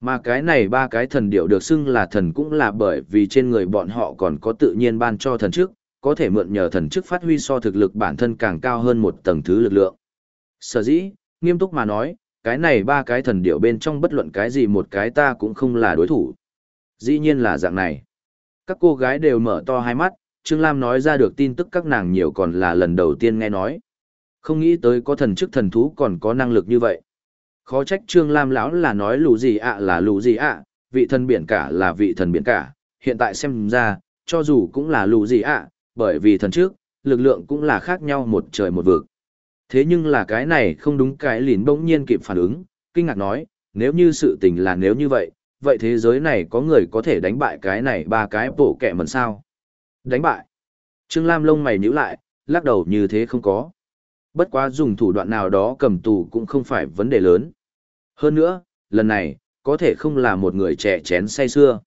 Mà cái này ba cái thần điệu được xưng là thần cũng là bởi vì trên người bọn họ còn có tự nhiên ban cho thần chức, có thể mượn nhờ thần chức phát huy so thực lực bản thân càng cao hơn một tầng thứ lực lượng. Sở dĩ, nghiêm túc mà nói, cái này ba cái thần điệu bên trong bất luận cái gì một cái ta cũng không là đối thủ. Dĩ nhiên là dạng này. Các cô gái đều mở to hai mắt, Trương Lam nói ra được tin tức các nàng nhiều còn là lần đầu tiên nghe nói. Không nghĩ tới có thần chức thần thú còn có năng lực như vậy. Khó trách Trương Lam lão là nói lù gì ạ là lù gì ạ, vị thần biển cả là vị thần biển cả, hiện tại xem ra, cho dù cũng là lù gì ạ, bởi vì thần trước, lực lượng cũng là khác nhau một trời một vực. Thế nhưng là cái này không đúng cái lìn bỗng nhiên kịp phản ứng, kinh ngạc nói, nếu như sự tình là nếu như vậy, vậy thế giới này có người có thể đánh bại cái này ba cái bổ kẹ mần sao? Đánh bại. Trương Lam lông mày nhíu lại, lắc đầu như thế không có. Bất quá dùng thủ đoạn nào đó cầm tù cũng không phải vấn đề lớn. Hơn nữa, lần này, có thể không là một người trẻ chén say xưa.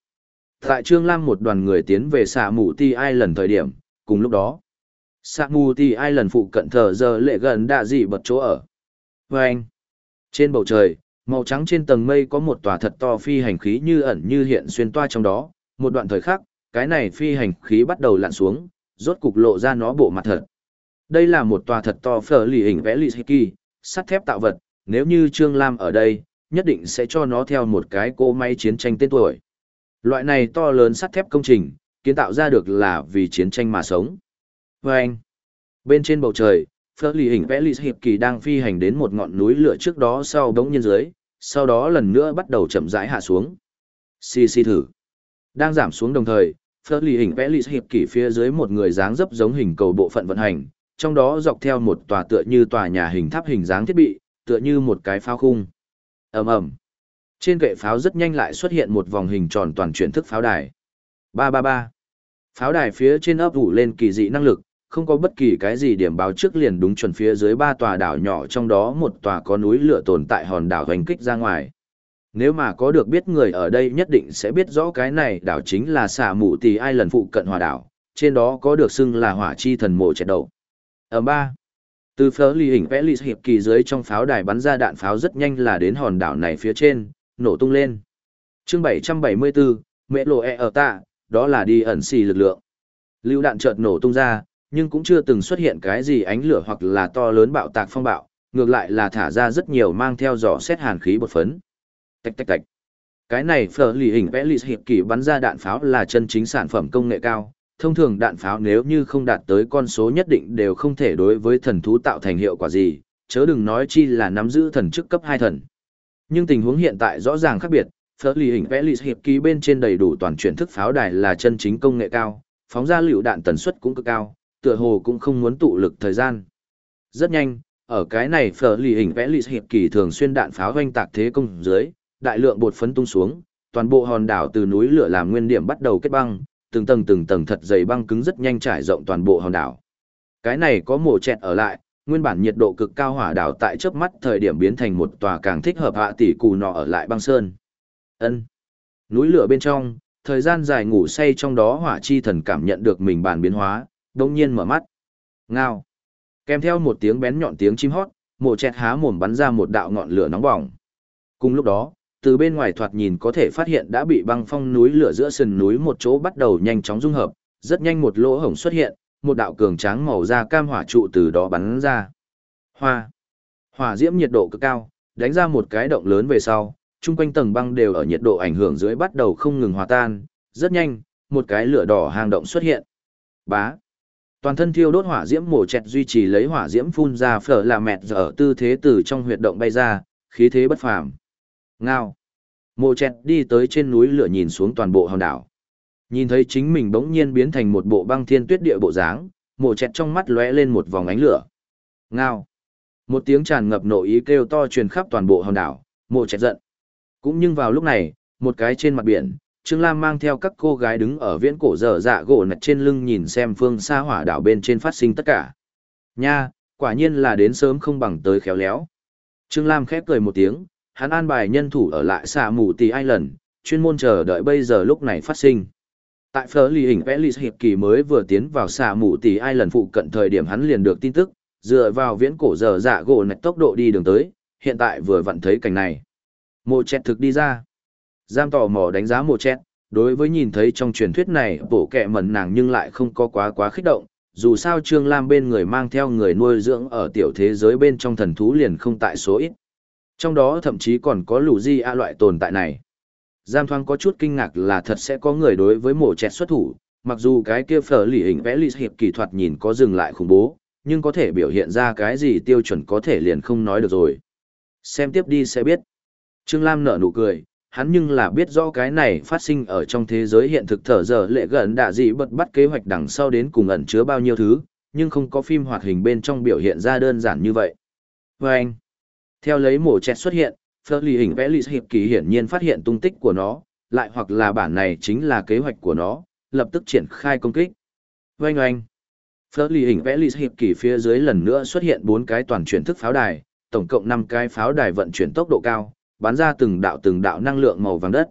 Tại Trương Lam một đoàn người tiến về xạ mù ti ai lần thời điểm, cùng lúc đó. Xạ mù ti ai lần phụ cận thờ giờ lệ gần đạ dị bật chỗ ở. Vâng! anh, trên bầu trời, màu trắng trên tầng mây có một tòa thật to phi hành khí như ẩn như hiện xuyên toa trong đó. Một đoạn thời khắc, cái này phi hành khí bắt đầu lặn xuống, rốt cục lộ ra nó bộ mặt thật. Đây là một tòa thật to phở lì hình vẽ lì kỳ, sắt thép tạo vật, nếu như Trương Lam ở đây, nhất định sẽ cho nó theo một cái cỗ máy chiến tranh tên tuổi. Loại này to lớn sắt thép công trình, kiến tạo ra được là vì chiến tranh mà sống. Và anh, bên trên bầu trời, phở lì hình vẽ lì hiệp kỳ đang phi hành đến một ngọn núi lửa trước đó sau đống nhân dưới, sau đó lần nữa bắt đầu chậm rãi hạ xuống. Xì xì thử. Đang giảm xuống đồng thời, phở lì hình vẽ lì hiệp kỳ phía dưới một người dáng dấp giống hình cầu bộ phận vận hành, trong đó dọc theo một tòa tựa như tòa nhà hình tháp hình dáng thiết bị, tựa như một cái pháo khung. ầm ầm Trên kệ pháo rất nhanh lại xuất hiện một vòng hình tròn toàn chuyển thức pháo đài. Ba ba ba. Pháo đài phía trên ấp ủ lên kỳ dị năng lực, không có bất kỳ cái gì điểm báo trước liền đúng chuẩn phía dưới ba tòa đảo nhỏ trong đó một tòa có núi lửa tồn tại hòn đảo hoành kích ra ngoài. Nếu mà có được biết người ở đây nhất định sẽ biết rõ cái này đảo chính là xả mụ tì ai lần phụ cận hòa đảo, trên đó có được xưng là hỏa chi thần mộ trẻ đầu. Ở ba, từ phở lì hình vẽ lì hiệp kỳ dưới trong pháo đài bắn ra đạn pháo rất nhanh là đến hòn đảo này phía trên, nổ tung lên. chương 774, mẹ lộ e ở tạ, đó là đi ẩn xì lực lượng. Lưu đạn chợt nổ tung ra, nhưng cũng chưa từng xuất hiện cái gì ánh lửa hoặc là to lớn bạo tạc phong bạo, ngược lại là thả ra rất nhiều mang theo dò xét hàn khí bột phấn. Tạch tạch tạch. Cái này phở lì hình vẽ lì hiệp kỳ bắn ra đạn pháo là chân chính sản phẩm công nghệ cao, thông thường đạn pháo nếu như không đạt tới con số nhất định đều không thể đối với thần thú tạo thành hiệu quả gì, chớ đừng nói chi là nắm giữ thần chức cấp hai thần. Nhưng tình huống hiện tại rõ ràng khác biệt, phở lì hình vẽ lì hiệp ký bên trên đầy đủ toàn chuyển thức pháo đài là chân chính công nghệ cao, phóng ra liệu đạn tần suất cũng cực cao, tựa hồ cũng không muốn tụ lực thời gian. Rất nhanh, ở cái này phở lì hình vẽ lì hiệp kỳ thường xuyên đạn pháo hoanh tạc thế công dưới, đại lượng bột phấn tung xuống, toàn bộ hòn đảo từ núi lửa làm nguyên điểm bắt đầu kết băng, từng tầng từng tầng thật dày băng cứng rất nhanh trải rộng toàn bộ hòn đảo. Cái này có mổ chẹt ở lại, nguyên bản nhiệt độ cực cao hỏa đảo tại chớp mắt thời điểm biến thành một tòa càng thích hợp hạ tỷ cù nọ ở lại băng sơn. Ân. Núi lửa bên trong, thời gian dài ngủ say trong đó hỏa chi thần cảm nhận được mình bản biến hóa, đồng nhiên mở mắt. Ngao. Kèm theo một tiếng bén nhọn tiếng chim hót, mổ chẹt há mồm bắn ra một đạo ngọn lửa nóng bỏng. Cùng lúc đó, từ bên ngoài thoạt nhìn có thể phát hiện đã bị băng phong núi lửa giữa sườn núi một chỗ bắt đầu nhanh chóng dung hợp, rất nhanh một lỗ hổng xuất hiện, một đạo cường tráng màu da cam hỏa trụ từ đó bắn ra. Hoa. Hỏa diễm nhiệt độ cực cao, đánh ra một cái động lớn về sau, chung quanh tầng băng đều ở nhiệt độ ảnh hưởng dưới bắt đầu không ngừng hòa tan, rất nhanh, một cái lửa đỏ hang động xuất hiện. Bá. Toàn thân thiêu đốt hỏa diễm mổ chẹt duy trì lấy hỏa diễm phun ra phở là mẹt giờ tư thế từ trong huyệt động bay ra, khí thế bất phàm. Ngao. Mộ chẹt đi tới trên núi lửa nhìn xuống toàn bộ hòn đảo. Nhìn thấy chính mình bỗng nhiên biến thành một bộ băng thiên tuyết địa bộ dáng, mộ chẹt trong mắt lóe lên một vòng ánh lửa. Ngao. Một tiếng tràn ngập nội ý kêu to truyền khắp toàn bộ hòn đảo, mộ chẹt giận. Cũng nhưng vào lúc này, một cái trên mặt biển, Trương Lam mang theo các cô gái đứng ở viễn cổ dở dạ gỗ nạch trên lưng nhìn xem phương xa hỏa đảo bên trên phát sinh tất cả. Nha, quả nhiên là đến sớm không bằng tới khéo léo. Trương Lam khép cười một tiếng, hắn an bài nhân thủ ở lại xạ mù tỷ Island, chuyên môn chờ đợi bây giờ lúc này phát sinh. Tại phở lì hình vẽ lì hiệp kỳ mới vừa tiến vào xạ mù tỷ Island phụ cận thời điểm hắn liền được tin tức, dựa vào viễn cổ giờ dạ gỗ nạch tốc độ đi đường tới, hiện tại vừa vặn thấy cảnh này. Mộ chẹt thực đi ra. Giam tò mò đánh giá mộ chẹt, đối với nhìn thấy trong truyền thuyết này bổ kẹ mẩn nàng nhưng lại không có quá quá khích động, dù sao Trương Lam bên người mang theo người nuôi dưỡng ở tiểu thế giới bên trong thần thú liền không tại số ít. Trong đó thậm chí còn có lũ di a loại tồn tại này. Giam thoáng có chút kinh ngạc là thật sẽ có người đối với mổ chẹt xuất thủ, mặc dù cái kia phở lì hình vẽ lì hiệp kỳ thuật nhìn có dừng lại khủng bố, nhưng có thể biểu hiện ra cái gì tiêu chuẩn có thể liền không nói được rồi. Xem tiếp đi sẽ biết. Trương Lam nở nụ cười, hắn nhưng là biết rõ cái này phát sinh ở trong thế giới hiện thực thở giờ lệ gần đã gì bật bắt kế hoạch đằng sau đến cùng ẩn chứa bao nhiêu thứ, nhưng không có phim hoạt hình bên trong biểu hiện ra đơn giản như vậy. Và anh, theo lấy mổ chẹt xuất hiện, Phơ lì hình vẽ lì hiệp kỳ hiển nhiên phát hiện tung tích của nó, lại hoặc là bản này chính là kế hoạch của nó, lập tức triển khai công kích. Oanh oanh. Phơ lì hình vẽ lì hiệp kỳ phía dưới lần nữa xuất hiện bốn cái toàn chuyển thức pháo đài, tổng cộng 5 cái pháo đài vận chuyển tốc độ cao, bắn ra từng đạo từng đạo năng lượng màu vàng đất.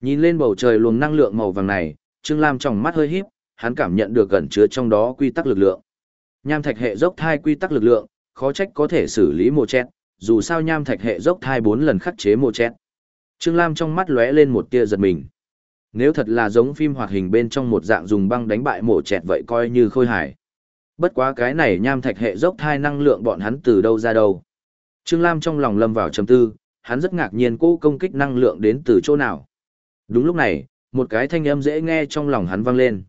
Nhìn lên bầu trời luồng năng lượng màu vàng này, Trương Lam trong mắt hơi híp, hắn cảm nhận được gần chứa trong đó quy tắc lực lượng. Nham thạch hệ dốc thai quy tắc lực lượng, khó trách có thể xử lý mồ chết, dù sao nham thạch hệ dốc thai bốn lần khắc chế mô chét. Trương Lam trong mắt lóe lên một tia giật mình. Nếu thật là giống phim hoạt hình bên trong một dạng dùng băng đánh bại mổ chẹt vậy coi như khôi hài. Bất quá cái này nham thạch hệ dốc thai năng lượng bọn hắn từ đâu ra đâu. Trương Lam trong lòng lâm vào trầm tư, hắn rất ngạc nhiên cô công kích năng lượng đến từ chỗ nào. Đúng lúc này, một cái thanh âm dễ nghe trong lòng hắn vang lên.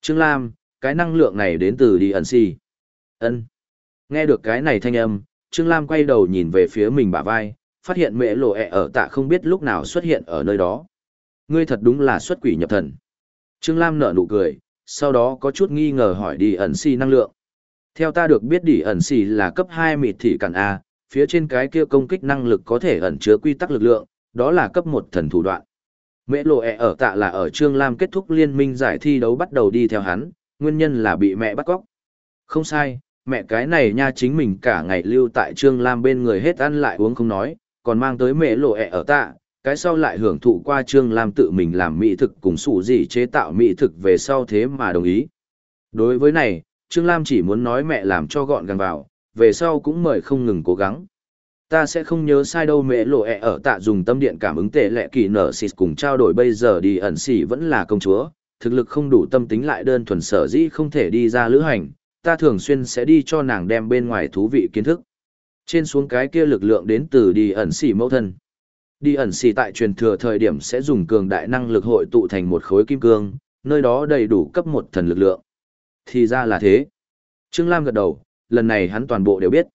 Trương Lam, cái năng lượng này đến từ đi ẩn si. ân Nghe được cái này thanh âm, Trương Lam quay đầu nhìn về phía mình bả vai, phát hiện mẹ lộ ẹ ở tạ không biết lúc nào xuất hiện ở nơi đó. Ngươi thật đúng là xuất quỷ nhập thần. Trương Lam nở nụ cười, sau đó có chút nghi ngờ hỏi đi ẩn si năng lượng. Theo ta được biết đi ẩn si là cấp 2 mịt thị cản A, phía trên cái kia công kích năng lực có thể ẩn chứa quy tắc lực lượng, đó là cấp một thần thủ đoạn. Mẹ lộ ẹ ở tạ là ở Trương Lam kết thúc liên minh giải thi đấu bắt đầu đi theo hắn, nguyên nhân là bị mẹ bắt cóc. Không sai, mẹ cái này nha chính mình cả ngày lưu tại Trương Lam bên người hết ăn lại uống không nói, còn mang tới mẹ lộ ẹ ở tạ, cái sau lại hưởng thụ qua Trương Lam tự mình làm mỹ thực cùng sủ gì chế tạo mỹ thực về sau thế mà đồng ý. Đối với này, Trương Lam chỉ muốn nói mẹ làm cho gọn gàng vào, về sau cũng mời không ngừng cố gắng. Ta sẽ không nhớ sai đâu mẹ lộ ẹ ở tạ dùng tâm điện cảm ứng tệ lệ kỳ nở xịt cùng trao đổi bây giờ đi ẩn xỉ vẫn là công chúa, thực lực không đủ tâm tính lại đơn thuần sở dĩ không thể đi ra lữ hành, ta thường xuyên sẽ đi cho nàng đem bên ngoài thú vị kiến thức. Trên xuống cái kia lực lượng đến từ đi ẩn xỉ mẫu thân. Đi ẩn xỉ tại truyền thừa thời điểm sẽ dùng cường đại năng lực hội tụ thành một khối kim cương, nơi đó đầy đủ cấp một thần lực lượng. Thì ra là thế. Trương Lam gật đầu, lần này hắn toàn bộ đều biết.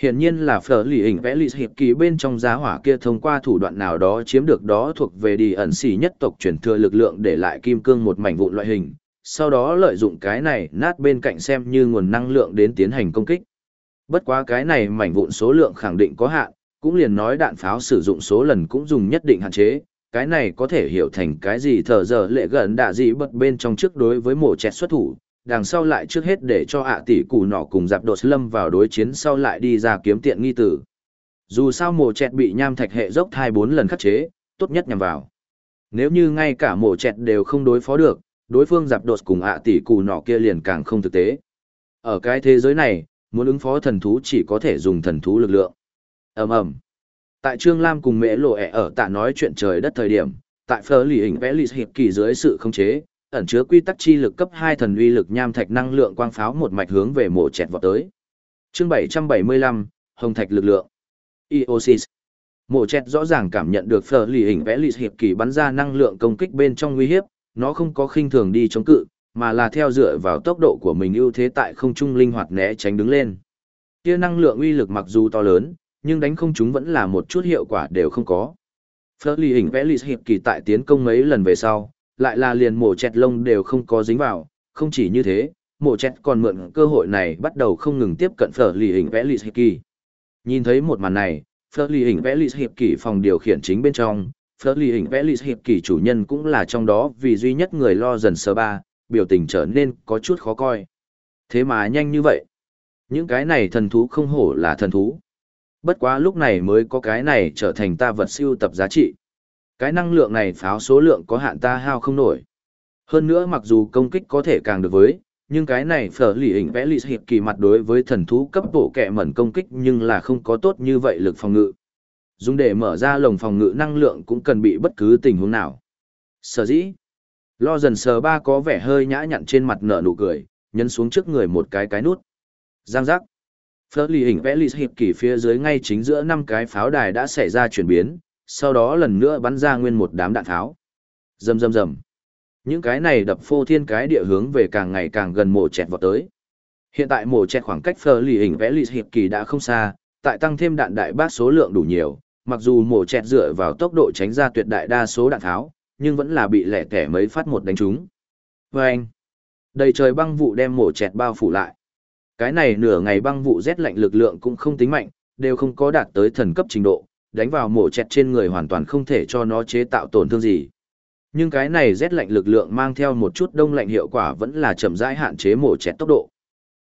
Hiển nhiên là phở lì hình vẽ lì hiệp kỳ bên trong giá hỏa kia thông qua thủ đoạn nào đó chiếm được đó thuộc về đi ẩn xỉ nhất tộc truyền thừa lực lượng để lại kim cương một mảnh vụn loại hình, sau đó lợi dụng cái này nát bên cạnh xem như nguồn năng lượng đến tiến hành công kích. Bất quá cái này mảnh vụn số lượng khẳng định có hạn, cũng liền nói đạn pháo sử dụng số lần cũng dùng nhất định hạn chế, cái này có thể hiểu thành cái gì thở giờ lệ gần đạ gì bật bên trong trước đối với mổ chẹt xuất thủ, đằng sau lại trước hết để cho ạ tỷ củ nọ cùng dạp đột lâm vào đối chiến sau lại đi ra kiếm tiện nghi tử. Dù sao mổ chẹt bị nham thạch hệ dốc hai bốn lần khắc chế, tốt nhất nhằm vào. Nếu như ngay cả mổ chẹt đều không đối phó được, đối phương dạp đột cùng ạ tỷ cù nọ kia liền càng không thực tế. Ở cái thế giới này, muốn ứng phó thần thú chỉ có thể dùng thần thú lực lượng. ầm ầm Tại Trương Lam cùng mẹ lộ ẹ ở tạ nói chuyện trời đất thời điểm, tại phở lì hình vẽ lì hiệp kỳ dưới sự không chế, ẩn chứa quy tắc chi lực cấp 2 thần uy lực nham thạch năng lượng quang pháo một mạch hướng về mộ chẹt vọt tới. Chương 775, Hồng thạch lực lượng. Iosis. Mộ chẹt rõ ràng cảm nhận được phở lì hình vẽ lì hiệp kỳ bắn ra năng lượng công kích bên trong nguy hiếp, nó không có khinh thường đi chống cự, mà là theo dựa vào tốc độ của mình ưu thế tại không trung linh hoạt né tránh đứng lên. Kia năng lượng uy lực mặc dù to lớn, nhưng đánh không chúng vẫn là một chút hiệu quả đều không có. Phở lì hình vẽ lì hiệp kỳ tại tiến công mấy lần về sau, lại là liền mổ chẹt lông đều không có dính vào, không chỉ như thế, mổ chẹt còn mượn cơ hội này bắt đầu không ngừng tiếp cận phở lì hình vẽ lì hiệp kỳ. Nhìn thấy một màn này, phở lì hình vẽ lì hiệp kỳ phòng điều khiển chính bên trong, phở lì hình vẽ lì hiệp kỳ chủ nhân cũng là trong đó vì duy nhất người lo dần sơ ba, biểu tình trở nên có chút khó coi. Thế mà nhanh như vậy. Những cái này thần thú không hổ là thần thú. Bất quá lúc này mới có cái này trở thành ta vật siêu tập giá trị. Cái năng lượng này pháo số lượng có hạn ta hao không nổi. Hơn nữa mặc dù công kích có thể càng được với, nhưng cái này phở lì hình vẽ lì hiệp kỳ mặt đối với thần thú cấp bộ kẹ mẩn công kích nhưng là không có tốt như vậy lực phòng ngự dùng để mở ra lồng phòng ngự năng lượng cũng cần bị bất cứ tình huống nào. Sở dĩ, lo dần sờ ba có vẻ hơi nhã nhặn trên mặt nở nụ cười, nhấn xuống trước người một cái cái nút. Giang giác. Phớt lì hình vẽ lì hiệp kỳ phía dưới ngay chính giữa năm cái pháo đài đã xảy ra chuyển biến, sau đó lần nữa bắn ra nguyên một đám đạn tháo. Rầm rầm rầm. Những cái này đập phô thiên cái địa hướng về càng ngày càng gần mổ chẹt vọt tới. Hiện tại mổ chẹt khoảng cách phờ lì hình vẽ lì hiệp kỳ đã không xa, tại tăng thêm đạn đại bác số lượng đủ nhiều, mặc dù mổ chẹt dựa vào tốc độ tránh ra tuyệt đại đa số đạn tháo, nhưng vẫn là bị lẻ tẻ mấy phát một đánh trúng. anh, Đầy trời băng vụ đem mổ chẹt bao phủ lại. Cái này nửa ngày băng vụ rét lạnh lực lượng cũng không tính mạnh, đều không có đạt tới thần cấp trình độ, đánh vào mổ chẹt trên người hoàn toàn không thể cho nó chế tạo tổn thương gì. Nhưng cái này rét lạnh lực lượng mang theo một chút đông lạnh hiệu quả vẫn là chậm rãi hạn chế mổ chẹt tốc độ.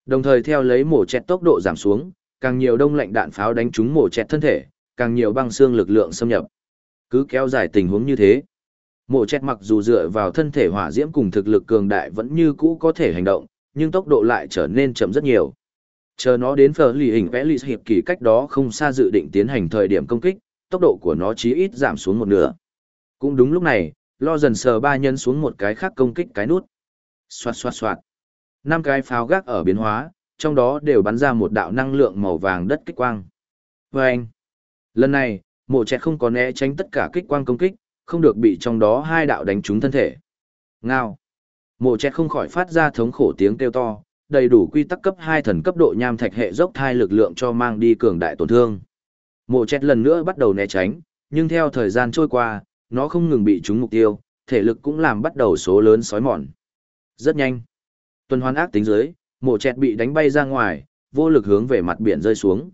Đồng thời theo lấy mổ chẹt tốc độ giảm xuống, càng nhiều đông lạnh đạn pháo đánh trúng mổ chẹt thân thể, càng nhiều băng xương lực lượng xâm nhập. Cứ kéo dài tình huống như thế. Mộ chết mặc dù dựa vào thân thể hỏa diễm cùng thực lực cường đại vẫn như cũ có thể hành động, nhưng tốc độ lại trở nên chậm rất nhiều. Chờ nó đến phở lì hình vẽ lì hiệp kỳ cách đó không xa dự định tiến hành thời điểm công kích, tốc độ của nó chí ít giảm xuống một nửa. Cũng đúng lúc này, lo dần sờ ba nhân xuống một cái khác công kích cái nút. Xoạt xoạt xoạt. Năm cái pháo gác ở biến hóa, trong đó đều bắn ra một đạo năng lượng màu vàng đất kích quang. Và anh. Lần này, mộ trẻ không có né tránh tất cả kích quang công kích, không được bị trong đó hai đạo đánh trúng thân thể. Ngao. Mộ trẻ không khỏi phát ra thống khổ tiếng kêu to, đầy đủ quy tắc cấp 2 thần cấp độ nham thạch hệ dốc thai lực lượng cho mang đi cường đại tổn thương. Mộ chết lần nữa bắt đầu né tránh, nhưng theo thời gian trôi qua, nó không ngừng bị trúng mục tiêu, thể lực cũng làm bắt đầu số lớn sói mòn. Rất nhanh. Tuần hoàn ác tính dưới, mộ chẹt bị đánh bay ra ngoài, vô lực hướng về mặt biển rơi xuống.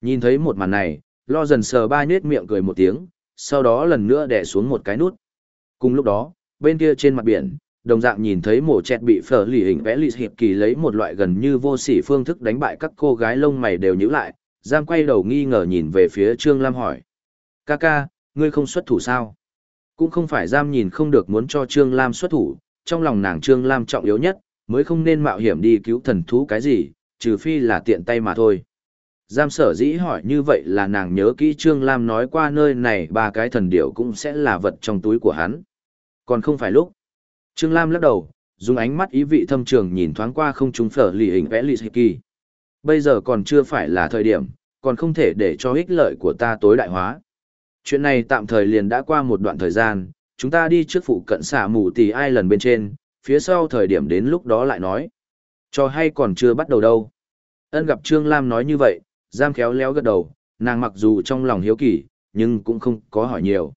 Nhìn thấy một màn này, lo dần sờ ba nết miệng cười một tiếng, sau đó lần nữa đè xuống một cái nút. Cùng lúc đó, bên kia trên mặt biển, đồng dạng nhìn thấy mổ chẹt bị phở lì hình vẽ lì hiệp kỳ lấy một loại gần như vô sỉ phương thức đánh bại các cô gái lông mày đều nhíu lại, Giang quay đầu nghi ngờ nhìn về phía Trương Lam hỏi. Ca ca, ngươi không xuất thủ sao? Cũng không phải Giam nhìn không được muốn cho Trương Lam xuất thủ, trong lòng nàng Trương Lam trọng yếu nhất, mới không nên mạo hiểm đi cứu thần thú cái gì, trừ phi là tiện tay mà thôi. Giam sở dĩ hỏi như vậy là nàng nhớ kỹ Trương Lam nói qua nơi này ba cái thần điểu cũng sẽ là vật trong túi của hắn. Còn không phải lúc. Trương Lam lắc đầu, dùng ánh mắt ý vị thâm trường nhìn thoáng qua không trúng phở lì hình vẽ lì kỳ. Bây giờ còn chưa phải là thời điểm, còn không thể để cho ích lợi của ta tối đại hóa. Chuyện này tạm thời liền đã qua một đoạn thời gian, chúng ta đi trước phụ cận xả mù tỷ ai lần bên trên, phía sau thời điểm đến lúc đó lại nói. Cho hay còn chưa bắt đầu đâu. Ân gặp Trương Lam nói như vậy, Giam khéo léo gật đầu, nàng mặc dù trong lòng hiếu kỳ, nhưng cũng không có hỏi nhiều.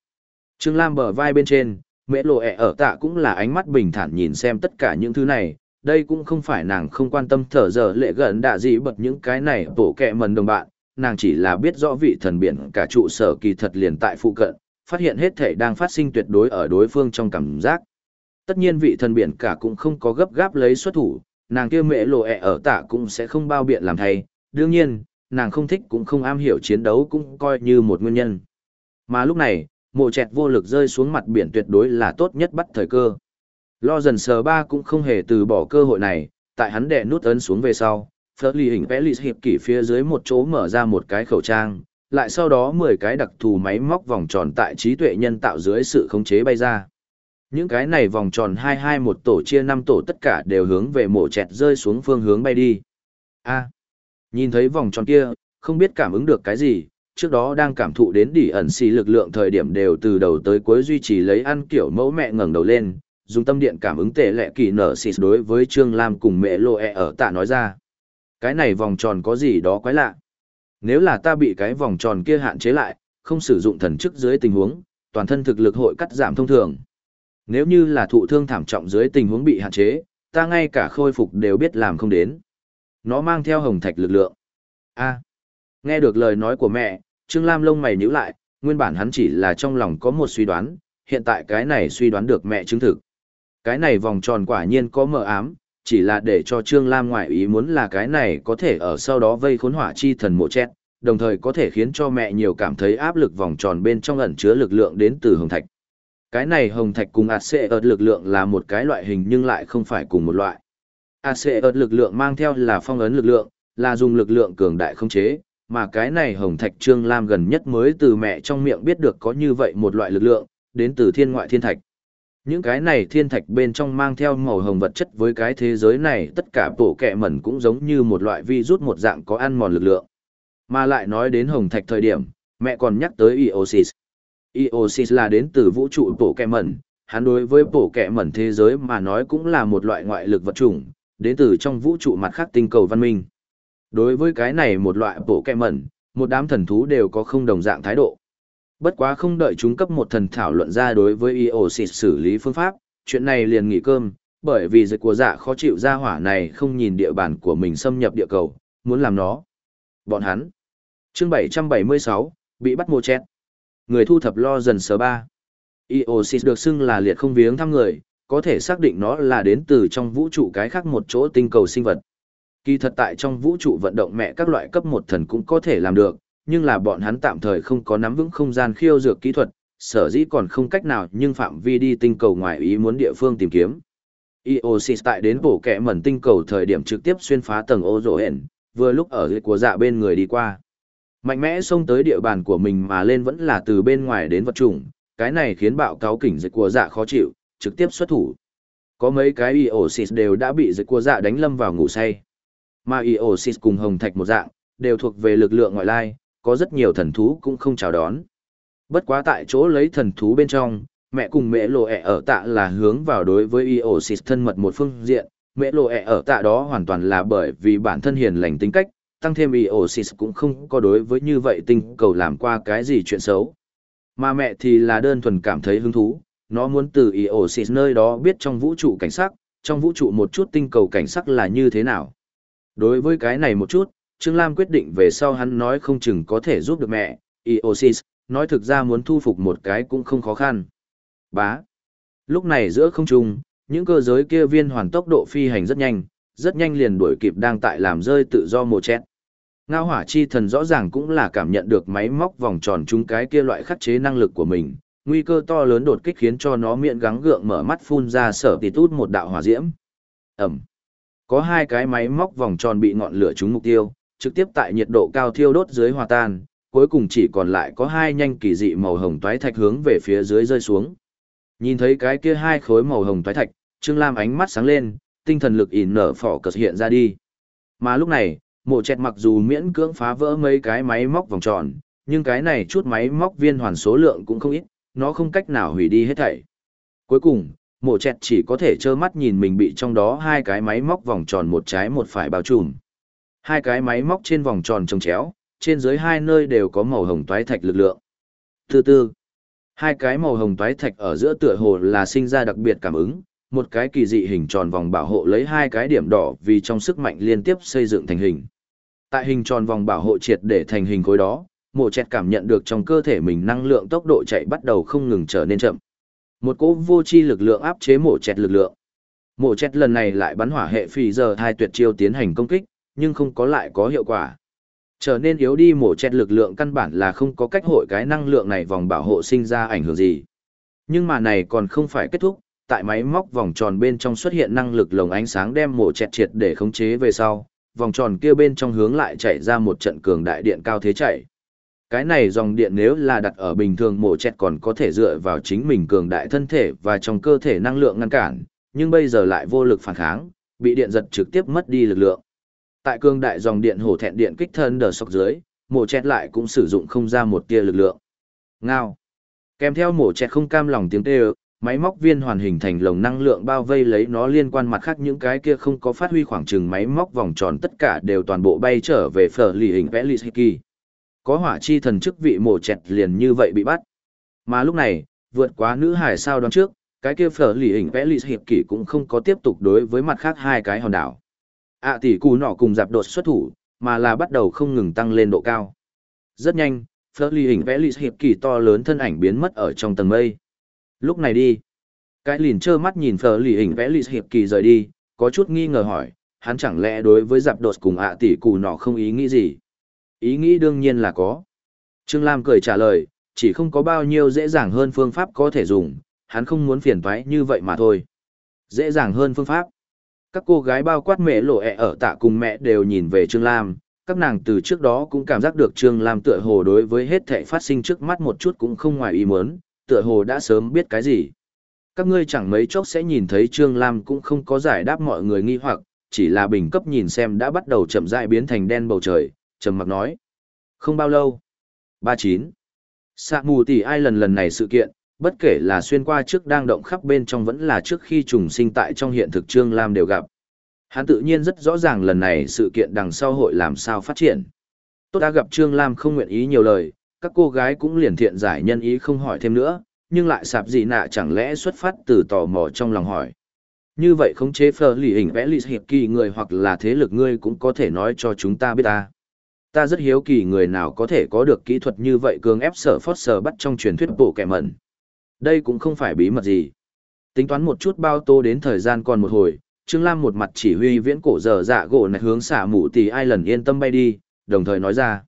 Trương Lam bờ vai bên trên, mẹ lộ ẹ ở tạ cũng là ánh mắt bình thản nhìn xem tất cả những thứ này, đây cũng không phải nàng không quan tâm thở giờ lệ gần đạ gì bật những cái này bổ kẹ mần đồng bạn, nàng chỉ là biết rõ vị thần biển cả trụ sở kỳ thật liền tại phụ cận, phát hiện hết thể đang phát sinh tuyệt đối ở đối phương trong cảm giác. Tất nhiên vị thần biển cả cũng không có gấp gáp lấy xuất thủ, nàng kia mẹ lộ ẹ ở tạ cũng sẽ không bao biện làm thay, đương nhiên, nàng không thích cũng không am hiểu chiến đấu cũng coi như một nguyên nhân. Mà lúc này, mộ chẹt vô lực rơi xuống mặt biển tuyệt đối là tốt nhất bắt thời cơ. Lo dần sờ ba cũng không hề từ bỏ cơ hội này, tại hắn đè nút ấn xuống về sau, phớt lì hình vẽ lì hiệp kỷ phía dưới một chỗ mở ra một cái khẩu trang, lại sau đó 10 cái đặc thù máy móc vòng tròn tại trí tuệ nhân tạo dưới sự khống chế bay ra. Những cái này vòng tròn 22 một tổ chia 5 tổ tất cả đều hướng về mộ chẹt rơi xuống phương hướng bay đi. A nhìn thấy vòng tròn kia, không biết cảm ứng được cái gì, trước đó đang cảm thụ đến đỉ ẩn xì lực lượng thời điểm đều từ đầu tới cuối duy trì lấy ăn kiểu mẫu mẹ ngẩng đầu lên, dùng tâm điện cảm ứng tệ lệ kỳ nở xì đối với Trương Lam cùng mẹ lộ ẹ e ở tạ nói ra. Cái này vòng tròn có gì đó quái lạ. Nếu là ta bị cái vòng tròn kia hạn chế lại, không sử dụng thần chức dưới tình huống, toàn thân thực lực hội cắt giảm thông thường. Nếu như là thụ thương thảm trọng dưới tình huống bị hạn chế, ta ngay cả khôi phục đều biết làm không đến. Nó mang theo hồng thạch lực lượng. A. nghe được lời nói của mẹ, Trương Lam lông mày nhíu lại, nguyên bản hắn chỉ là trong lòng có một suy đoán, hiện tại cái này suy đoán được mẹ chứng thực. Cái này vòng tròn quả nhiên có mờ ám, chỉ là để cho Trương Lam ngoại ý muốn là cái này có thể ở sau đó vây khốn hỏa chi thần mộ chết, đồng thời có thể khiến cho mẹ nhiều cảm thấy áp lực vòng tròn bên trong ẩn chứa lực lượng đến từ hồng thạch. Cái này hồng thạch cùng AC ợt lực lượng là một cái loại hình nhưng lại không phải cùng một loại. AC ợt lực lượng mang theo là phong ấn lực lượng, là dùng lực lượng cường đại không chế, mà cái này Hồng Thạch Trương Lam gần nhất mới từ mẹ trong miệng biết được có như vậy một loại lực lượng, đến từ thiên ngoại thiên thạch. Những cái này thiên thạch bên trong mang theo màu hồng vật chất với cái thế giới này tất cả bộ kẹ mẩn cũng giống như một loại vi rút một dạng có ăn mòn lực lượng. Mà lại nói đến hồng thạch thời điểm, mẹ còn nhắc tới Iosis. Iosis là đến từ vũ trụ bộ kẹ mẩn, hắn đối với bộ kẹ mẩn thế giới mà nói cũng là một loại ngoại lực vật chủng, đến từ trong vũ trụ mặt khác tinh cầu văn minh. Đối với cái này một loại bộ kẹ mẩn, một đám thần thú đều có không đồng dạng thái độ. Bất quá không đợi chúng cấp một thần thảo luận ra đối với Iosis xử lý phương pháp, chuyện này liền nghỉ cơm, bởi vì dịch của dạ khó chịu ra hỏa này không nhìn địa bàn của mình xâm nhập địa cầu, muốn làm nó. Bọn hắn. chương 776, bị bắt mô chẹt Người thu thập lo dần sờ ba. Iosis được xưng là liệt không viếng thăm người, có thể xác định nó là đến từ trong vũ trụ cái khác một chỗ tinh cầu sinh vật. Kỳ thật tại trong vũ trụ vận động mẹ các loại cấp một thần cũng có thể làm được, nhưng là bọn hắn tạm thời không có nắm vững không gian khiêu dược kỹ thuật, sở dĩ còn không cách nào nhưng phạm vi đi tinh cầu ngoài ý muốn địa phương tìm kiếm. Iosis tại đến bổ kẻ mẩn tinh cầu thời điểm trực tiếp xuyên phá tầng ô rổ hẹn, vừa lúc ở dưới của dạ bên người đi qua. Mạnh mẽ xông tới địa bàn của mình mà lên vẫn là từ bên ngoài đến vật chủng, cái này khiến bạo cáo kỉnh dịch của dạ khó chịu, trực tiếp xuất thủ. Có mấy cái Iosis đều đã bị dịch của dạ đánh lâm vào ngủ say. Mà Iosis cùng Hồng Thạch một dạng, đều thuộc về lực lượng ngoại lai, có rất nhiều thần thú cũng không chào đón. Bất quá tại chỗ lấy thần thú bên trong, mẹ cùng mẹ lộ ẹ ở tạ là hướng vào đối với Iosis thân mật một phương diện, mẹ lộ ẹ ở tạ đó hoàn toàn là bởi vì bản thân hiền lành tính cách, tăng thêm Iosis cũng không có đối với như vậy tinh cầu làm qua cái gì chuyện xấu. Mà mẹ thì là đơn thuần cảm thấy hứng thú, nó muốn từ Iosis nơi đó biết trong vũ trụ cảnh sắc, trong vũ trụ một chút tinh cầu cảnh sắc là như thế nào. Đối với cái này một chút, Trương Lam quyết định về sau hắn nói không chừng có thể giúp được mẹ, Iosis, nói thực ra muốn thu phục một cái cũng không khó khăn. Bá. Lúc này giữa không trung, những cơ giới kia viên hoàn tốc độ phi hành rất nhanh, rất nhanh liền đuổi kịp đang tại làm rơi tự do mồ chét. Ngao hỏa chi thần rõ ràng cũng là cảm nhận được máy móc vòng tròn chúng cái kia loại khắc chế năng lực của mình, nguy cơ to lớn đột kích khiến cho nó miệng gắng gượng mở mắt phun ra sở tì tút một đạo hỏa diễm. Ẩm. Có hai cái máy móc vòng tròn bị ngọn lửa trúng mục tiêu, trực tiếp tại nhiệt độ cao thiêu đốt dưới hòa tan, cuối cùng chỉ còn lại có hai nhanh kỳ dị màu hồng toái thạch hướng về phía dưới rơi xuống. Nhìn thấy cái kia hai khối màu hồng toái thạch, Trương Lam ánh mắt sáng lên, tinh thần lực ỉn nở phỏ cờ hiện ra đi. Mà lúc này, mộ chẹt mặc dù miễn cưỡng phá vỡ mấy cái máy móc vòng tròn, nhưng cái này chút máy móc viên hoàn số lượng cũng không ít, nó không cách nào hủy đi hết thảy. Cuối cùng, mộ chẹt chỉ có thể trơ mắt nhìn mình bị trong đó hai cái máy móc vòng tròn một trái một phải bao trùm. Hai cái máy móc trên vòng tròn trồng chéo, trên dưới hai nơi đều có màu hồng toái thạch lực lượng. Thứ tư, hai cái màu hồng toái thạch ở giữa tựa hồ là sinh ra đặc biệt cảm ứng, một cái kỳ dị hình tròn vòng bảo hộ lấy hai cái điểm đỏ vì trong sức mạnh liên tiếp xây dựng thành hình. Tại hình tròn vòng bảo hộ triệt để thành hình khối đó, mộ chẹt cảm nhận được trong cơ thể mình năng lượng tốc độ chạy bắt đầu không ngừng trở nên chậm. Một cỗ vô chi lực lượng áp chế mộ chẹt lực lượng. Mộ chẹt lần này lại bắn hỏa hệ phi giờ hai tuyệt chiêu tiến hành công kích, nhưng không có lại có hiệu quả. Trở nên yếu đi mổ chẹt lực lượng căn bản là không có cách hội cái năng lượng này vòng bảo hộ sinh ra ảnh hưởng gì. Nhưng mà này còn không phải kết thúc, tại máy móc vòng tròn bên trong xuất hiện năng lực lồng ánh sáng đem mổ chẹt triệt để khống chế về sau, vòng tròn kia bên trong hướng lại chạy ra một trận cường đại điện cao thế chạy. Cái này dòng điện nếu là đặt ở bình thường mổ chẹt còn có thể dựa vào chính mình cường đại thân thể và trong cơ thể năng lượng ngăn cản, nhưng bây giờ lại vô lực phản kháng, bị điện giật trực tiếp mất đi lực lượng. Tại cương đại dòng điện hổ thẹn điện kích thân đờ sọc dưới, mổ chẹt lại cũng sử dụng không ra một tia lực lượng. Ngao. Kèm theo mổ chẹt không cam lòng tiếng tê. máy móc viên hoàn hình thành lồng năng lượng bao vây lấy nó liên quan mặt khác những cái kia không có phát huy khoảng trừng máy móc vòng tròn tất cả đều toàn bộ bay trở về phở lì hình vẽ lì kỳ có hỏa chi thần chức vị mổ chẹt liền như vậy bị bắt. Mà lúc này, vượt quá nữ hải sao đoán trước, cái kia phở lì hình vẽ lì hiệp kỷ cũng không có tiếp tục đối với mặt khác hai cái hòn đảo. Ạ tỷ cù nọ cùng dạp đột xuất thủ mà là bắt đầu không ngừng tăng lên độ cao. Rất nhanh phở lì hình vẽ lì hiệp kỳ to lớn thân ảnh biến mất ở trong tầng mây. Lúc này đi. Cái lìn trơ mắt nhìn phở lì hình vẽ lì hiệp kỳ rời đi có chút nghi ngờ hỏi hắn chẳng lẽ đối với dạp đột cùng ạ tỷ cù nọ không ý nghĩ gì? Ý nghĩ đương nhiên là có. Trương lam cười trả lời chỉ không có bao nhiêu dễ dàng hơn phương pháp có thể dùng hắn không muốn phiền thoái như vậy mà thôi. Dễ dàng hơn phương pháp. Các cô gái bao quát mẹ lộ ẹ ở tạ cùng mẹ đều nhìn về Trương Lam, Các nàng từ trước đó cũng cảm giác được Trương Lam tựa hồ đối với hết thảy phát sinh trước mắt một chút cũng không ngoài ý muốn, tựa hồ đã sớm biết cái gì. Các ngươi chẳng mấy chốc sẽ nhìn thấy Trương Lam cũng không có giải đáp mọi người nghi hoặc, chỉ là bình cấp nhìn xem đã bắt đầu chậm rãi biến thành đen bầu trời, trầm mặc nói. Không bao lâu. 39. Sạ mù tỷ ai lần lần này sự kiện, bất kể là xuyên qua trước đang động khắp bên trong vẫn là trước khi trùng sinh tại trong hiện thực Trương Lam đều gặp. Hắn tự nhiên rất rõ ràng lần này sự kiện đằng sau hội làm sao phát triển. Tốt đã gặp Trương Lam không nguyện ý nhiều lời, các cô gái cũng liền thiện giải nhân ý không hỏi thêm nữa, nhưng lại sạp gì nạ chẳng lẽ xuất phát từ tò mò trong lòng hỏi. Như vậy khống chế phờ lì hình vẽ lì hiệp kỳ người hoặc là thế lực ngươi cũng có thể nói cho chúng ta biết ta. Ta rất hiếu kỳ người nào có thể có được kỹ thuật như vậy cường ép sở phót sở bắt trong truyền thuyết bộ kẻ mẩn. Đây cũng không phải bí mật gì. Tính toán một chút bao tô đến thời gian còn một hồi, Trương Lam một mặt chỉ huy viễn cổ dở dạ gỗ này hướng xả mũ tỷ ai lần yên tâm bay đi, đồng thời nói ra.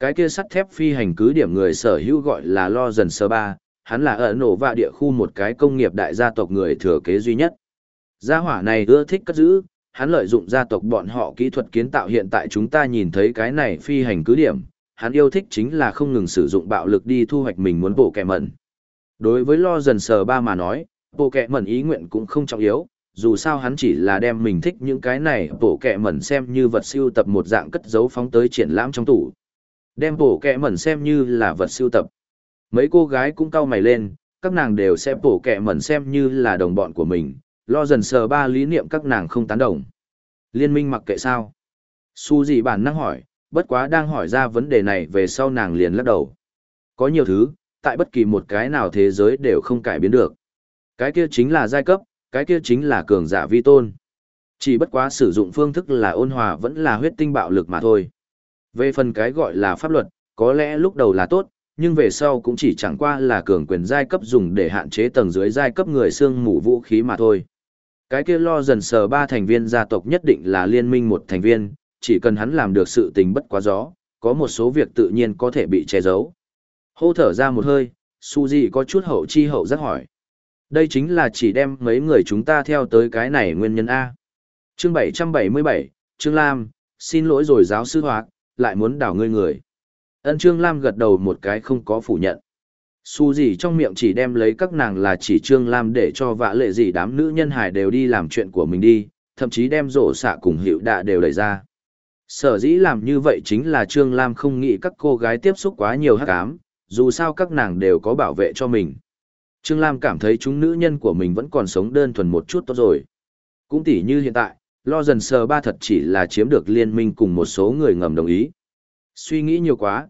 Cái kia sắt thép phi hành cứ điểm người sở hữu gọi là lo dần sơ ba, hắn là ở nổ và địa khu một cái công nghiệp đại gia tộc người thừa kế duy nhất. Gia hỏa này ưa thích cất giữ, hắn lợi dụng gia tộc bọn họ kỹ thuật kiến tạo hiện tại chúng ta nhìn thấy cái này phi hành cứ điểm, hắn yêu thích chính là không ngừng sử dụng bạo lực đi thu hoạch mình muốn bộ kẻ mẩn. Đối với lo dần sờ ba mà nói, bộ kẻ mẩn ý nguyện cũng không trọng yếu, dù sao hắn chỉ là đem mình thích những cái này bộ kẻ mẩn xem như vật siêu tập một dạng cất dấu phóng tới triển lãm trong tủ. Đem bộ kẻ mẩn xem như là vật siêu tập. Mấy cô gái cũng cau mày lên, các nàng đều sẽ bộ kẻ mẩn xem như là đồng bọn của mình, lo dần sờ ba lý niệm các nàng không tán đồng. Liên minh mặc kệ sao? Su gì bản năng hỏi, bất quá đang hỏi ra vấn đề này về sau nàng liền lắc đầu. Có nhiều thứ, tại bất kỳ một cái nào thế giới đều không cải biến được. Cái kia chính là giai cấp, cái kia chính là cường giả vi tôn. Chỉ bất quá sử dụng phương thức là ôn hòa vẫn là huyết tinh bạo lực mà thôi. Về phần cái gọi là pháp luật, có lẽ lúc đầu là tốt, nhưng về sau cũng chỉ chẳng qua là cường quyền giai cấp dùng để hạn chế tầng dưới giai cấp người xương mù vũ khí mà thôi. Cái kia lo dần sờ ba thành viên gia tộc nhất định là liên minh một thành viên, chỉ cần hắn làm được sự tình bất quá gió, có một số việc tự nhiên có thể bị che giấu. Hô thở ra một hơi, Suzy có chút hậu chi hậu giác hỏi. Đây chính là chỉ đem mấy người chúng ta theo tới cái này nguyên nhân A. Chương 777, Trương Lam, xin lỗi rồi giáo sư hoạt, lại muốn đảo ngươi người. Ân Trương Lam gật đầu một cái không có phủ nhận. Su gì trong miệng chỉ đem lấy các nàng là chỉ Trương Lam để cho vạ lệ gì đám nữ nhân hải đều đi làm chuyện của mình đi, thậm chí đem rổ xạ cùng hiệu đạ đều đẩy ra. Sở dĩ làm như vậy chính là Trương Lam không nghĩ các cô gái tiếp xúc quá nhiều hắc ám, dù sao các nàng đều có bảo vệ cho mình. Trương Lam cảm thấy chúng nữ nhân của mình vẫn còn sống đơn thuần một chút tốt rồi. Cũng tỉ như hiện tại, lo dần sờ ba thật chỉ là chiếm được liên minh cùng một số người ngầm đồng ý. Suy nghĩ nhiều quá.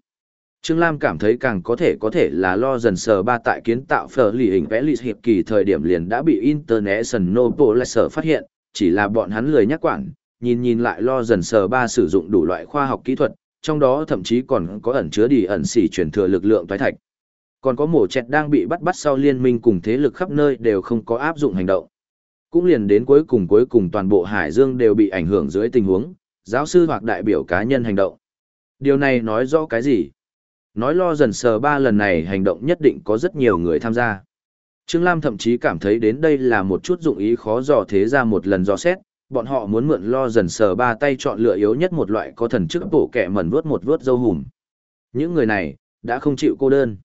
Trương Lam cảm thấy càng có thể có thể là lo dần sờ ba tại kiến tạo phở lì hình vẽ lì hiệp kỳ thời điểm liền đã bị International Police phát hiện, chỉ là bọn hắn lười nhắc quản, nhìn nhìn lại lo dần sờ ba sử dụng đủ loại khoa học kỹ thuật, trong đó thậm chí còn có ẩn chứa đi ẩn xỉ truyền thừa lực lượng toái thạch. Còn có mổ chẹt đang bị bắt bắt sau liên minh cùng thế lực khắp nơi đều không có áp dụng hành động. Cũng liền đến cuối cùng cuối cùng toàn bộ Hải Dương đều bị ảnh hưởng dưới tình huống, giáo sư hoặc đại biểu cá nhân hành động. Điều này nói rõ cái gì? Nói lo dần sờ ba lần này hành động nhất định có rất nhiều người tham gia. Trương Lam thậm chí cảm thấy đến đây là một chút dụng ý khó dò thế ra một lần dò xét, bọn họ muốn mượn lo dần sờ ba tay chọn lựa yếu nhất một loại có thần chức bổ kẻ mẩn vớt một vớt dâu hùm. Những người này, đã không chịu cô đơn.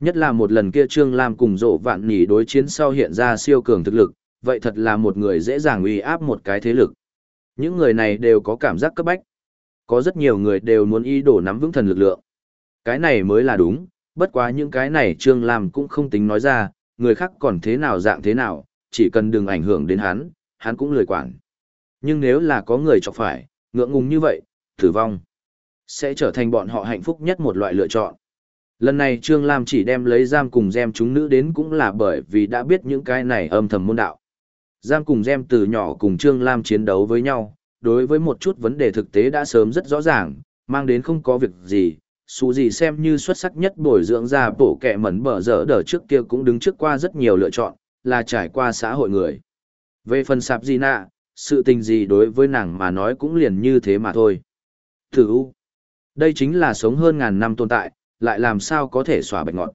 Nhất là một lần kia Trương Lam cùng rộ vạn nỉ đối chiến sau hiện ra siêu cường thực lực, vậy thật là một người dễ dàng uy áp một cái thế lực. Những người này đều có cảm giác cấp bách. Có rất nhiều người đều muốn ý đồ nắm vững thần lực lượng. Cái này mới là đúng, bất quá những cái này Trương Lam cũng không tính nói ra, người khác còn thế nào dạng thế nào, chỉ cần đừng ảnh hưởng đến hắn, hắn cũng lười quản. Nhưng nếu là có người chọc phải, ngượng ngùng như vậy, tử vong, sẽ trở thành bọn họ hạnh phúc nhất một loại lựa chọn. Lần này Trương Lam chỉ đem lấy giam cùng gem chúng nữ đến cũng là bởi vì đã biết những cái này âm thầm môn đạo. Giam cùng gem từ nhỏ cùng Trương Lam chiến đấu với nhau, đối với một chút vấn đề thực tế đã sớm rất rõ ràng, mang đến không có việc gì, xù gì xem như xuất sắc nhất bồi dưỡng ra bổ kẹ mẩn bở dở đờ trước kia cũng đứng trước qua rất nhiều lựa chọn, là trải qua xã hội người. Về phần sạp gì nạ, sự tình gì đối với nàng mà nói cũng liền như thế mà thôi. Thử u. Đây chính là sống hơn ngàn năm tồn tại, lại làm sao có thể xóa bạch ngọt.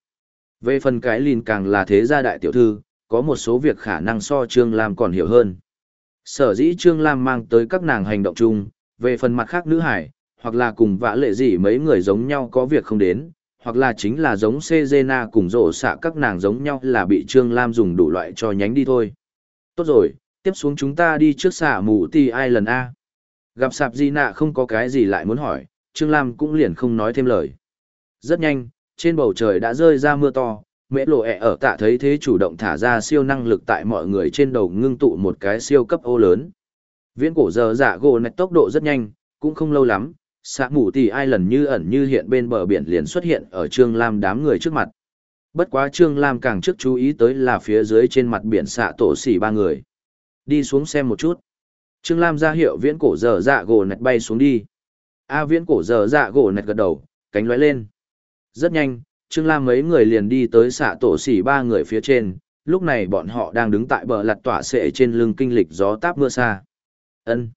Về phần cái lìn càng là thế gia đại tiểu thư, có một số việc khả năng so Trương Lam còn hiểu hơn. Sở dĩ Trương Lam mang tới các nàng hành động chung, về phần mặt khác nữ hải, hoặc là cùng vã lệ gì mấy người giống nhau có việc không đến, hoặc là chính là giống Sezena cùng rổ xạ các nàng giống nhau là bị Trương Lam dùng đủ loại cho nhánh đi thôi. Tốt rồi, tiếp xuống chúng ta đi trước xạ mù ti ai lần A. Gặp sạp di nạ không có cái gì lại muốn hỏi, Trương Lam cũng liền không nói thêm lời. Rất nhanh, trên bầu trời đã rơi ra mưa to, mễ lộ ẹ ở tạ thấy thế chủ động thả ra siêu năng lực tại mọi người trên đầu ngưng tụ một cái siêu cấp ô lớn. Viễn cổ giờ dạ giả gồ nạch tốc độ rất nhanh, cũng không lâu lắm, xạ mù tỷ ai lần như ẩn như hiện bên bờ biển liền xuất hiện ở Trương Lam đám người trước mặt. Bất quá Trương Lam càng trước chú ý tới là phía dưới trên mặt biển xạ tổ xỉ ba người. Đi xuống xem một chút. Trương Lam ra hiệu viễn cổ dở dạ gỗ nạch bay xuống đi. A viễn cổ dở dạ gỗ nạch gật đầu, cánh lóe lên. Rất nhanh, Trương Lam mấy người liền đi tới xạ tổ xỉ ba người phía trên, lúc này bọn họ đang đứng tại bờ lặt tỏa sệ trên lưng kinh lịch gió táp mưa xa. ân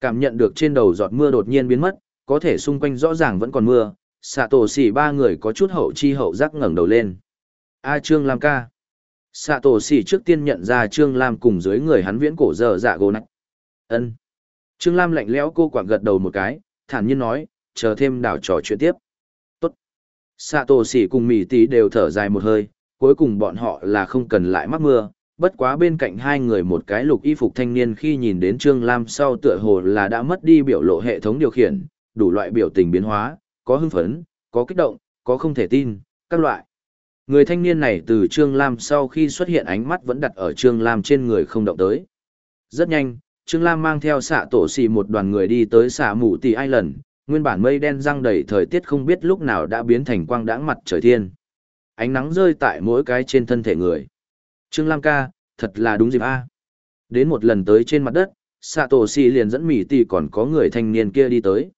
Cảm nhận được trên đầu giọt mưa đột nhiên biến mất, có thể xung quanh rõ ràng vẫn còn mưa, xạ tổ xỉ ba người có chút hậu chi hậu giác ngẩng đầu lên. A Trương Lam ca. Xạ tổ xỉ trước tiên nhận ra Trương Lam cùng dưới người hắn viễn cổ dở dạ gỗ nách. ân Trương Lam lạnh lẽo cô quạng gật đầu một cái, thản nhiên nói, chờ thêm đảo trò chuyện tiếp. Tốt. Xạ tổ xỉ cùng mỉ tí đều thở dài một hơi, cuối cùng bọn họ là không cần lại mắc mưa, bất quá bên cạnh hai người một cái lục y phục thanh niên khi nhìn đến Trương Lam sau tựa hồ là đã mất đi biểu lộ hệ thống điều khiển, đủ loại biểu tình biến hóa, có hưng phấn, có kích động, có không thể tin, các loại. Người thanh niên này từ Trương Lam sau khi xuất hiện ánh mắt vẫn đặt ở Trương Lam trên người không động tới. Rất nhanh, Trương Lam mang theo xạ tổ xì một đoàn người đi tới xạ mù tỷ Island, nguyên bản mây đen răng đầy thời tiết không biết lúc nào đã biến thành quang đãng mặt trời thiên. Ánh nắng rơi tại mỗi cái trên thân thể người. Trương Lam ca, thật là đúng dịp a. Đến một lần tới trên mặt đất, xạ tổ xì liền dẫn mỉ tỷ còn có người thanh niên kia đi tới.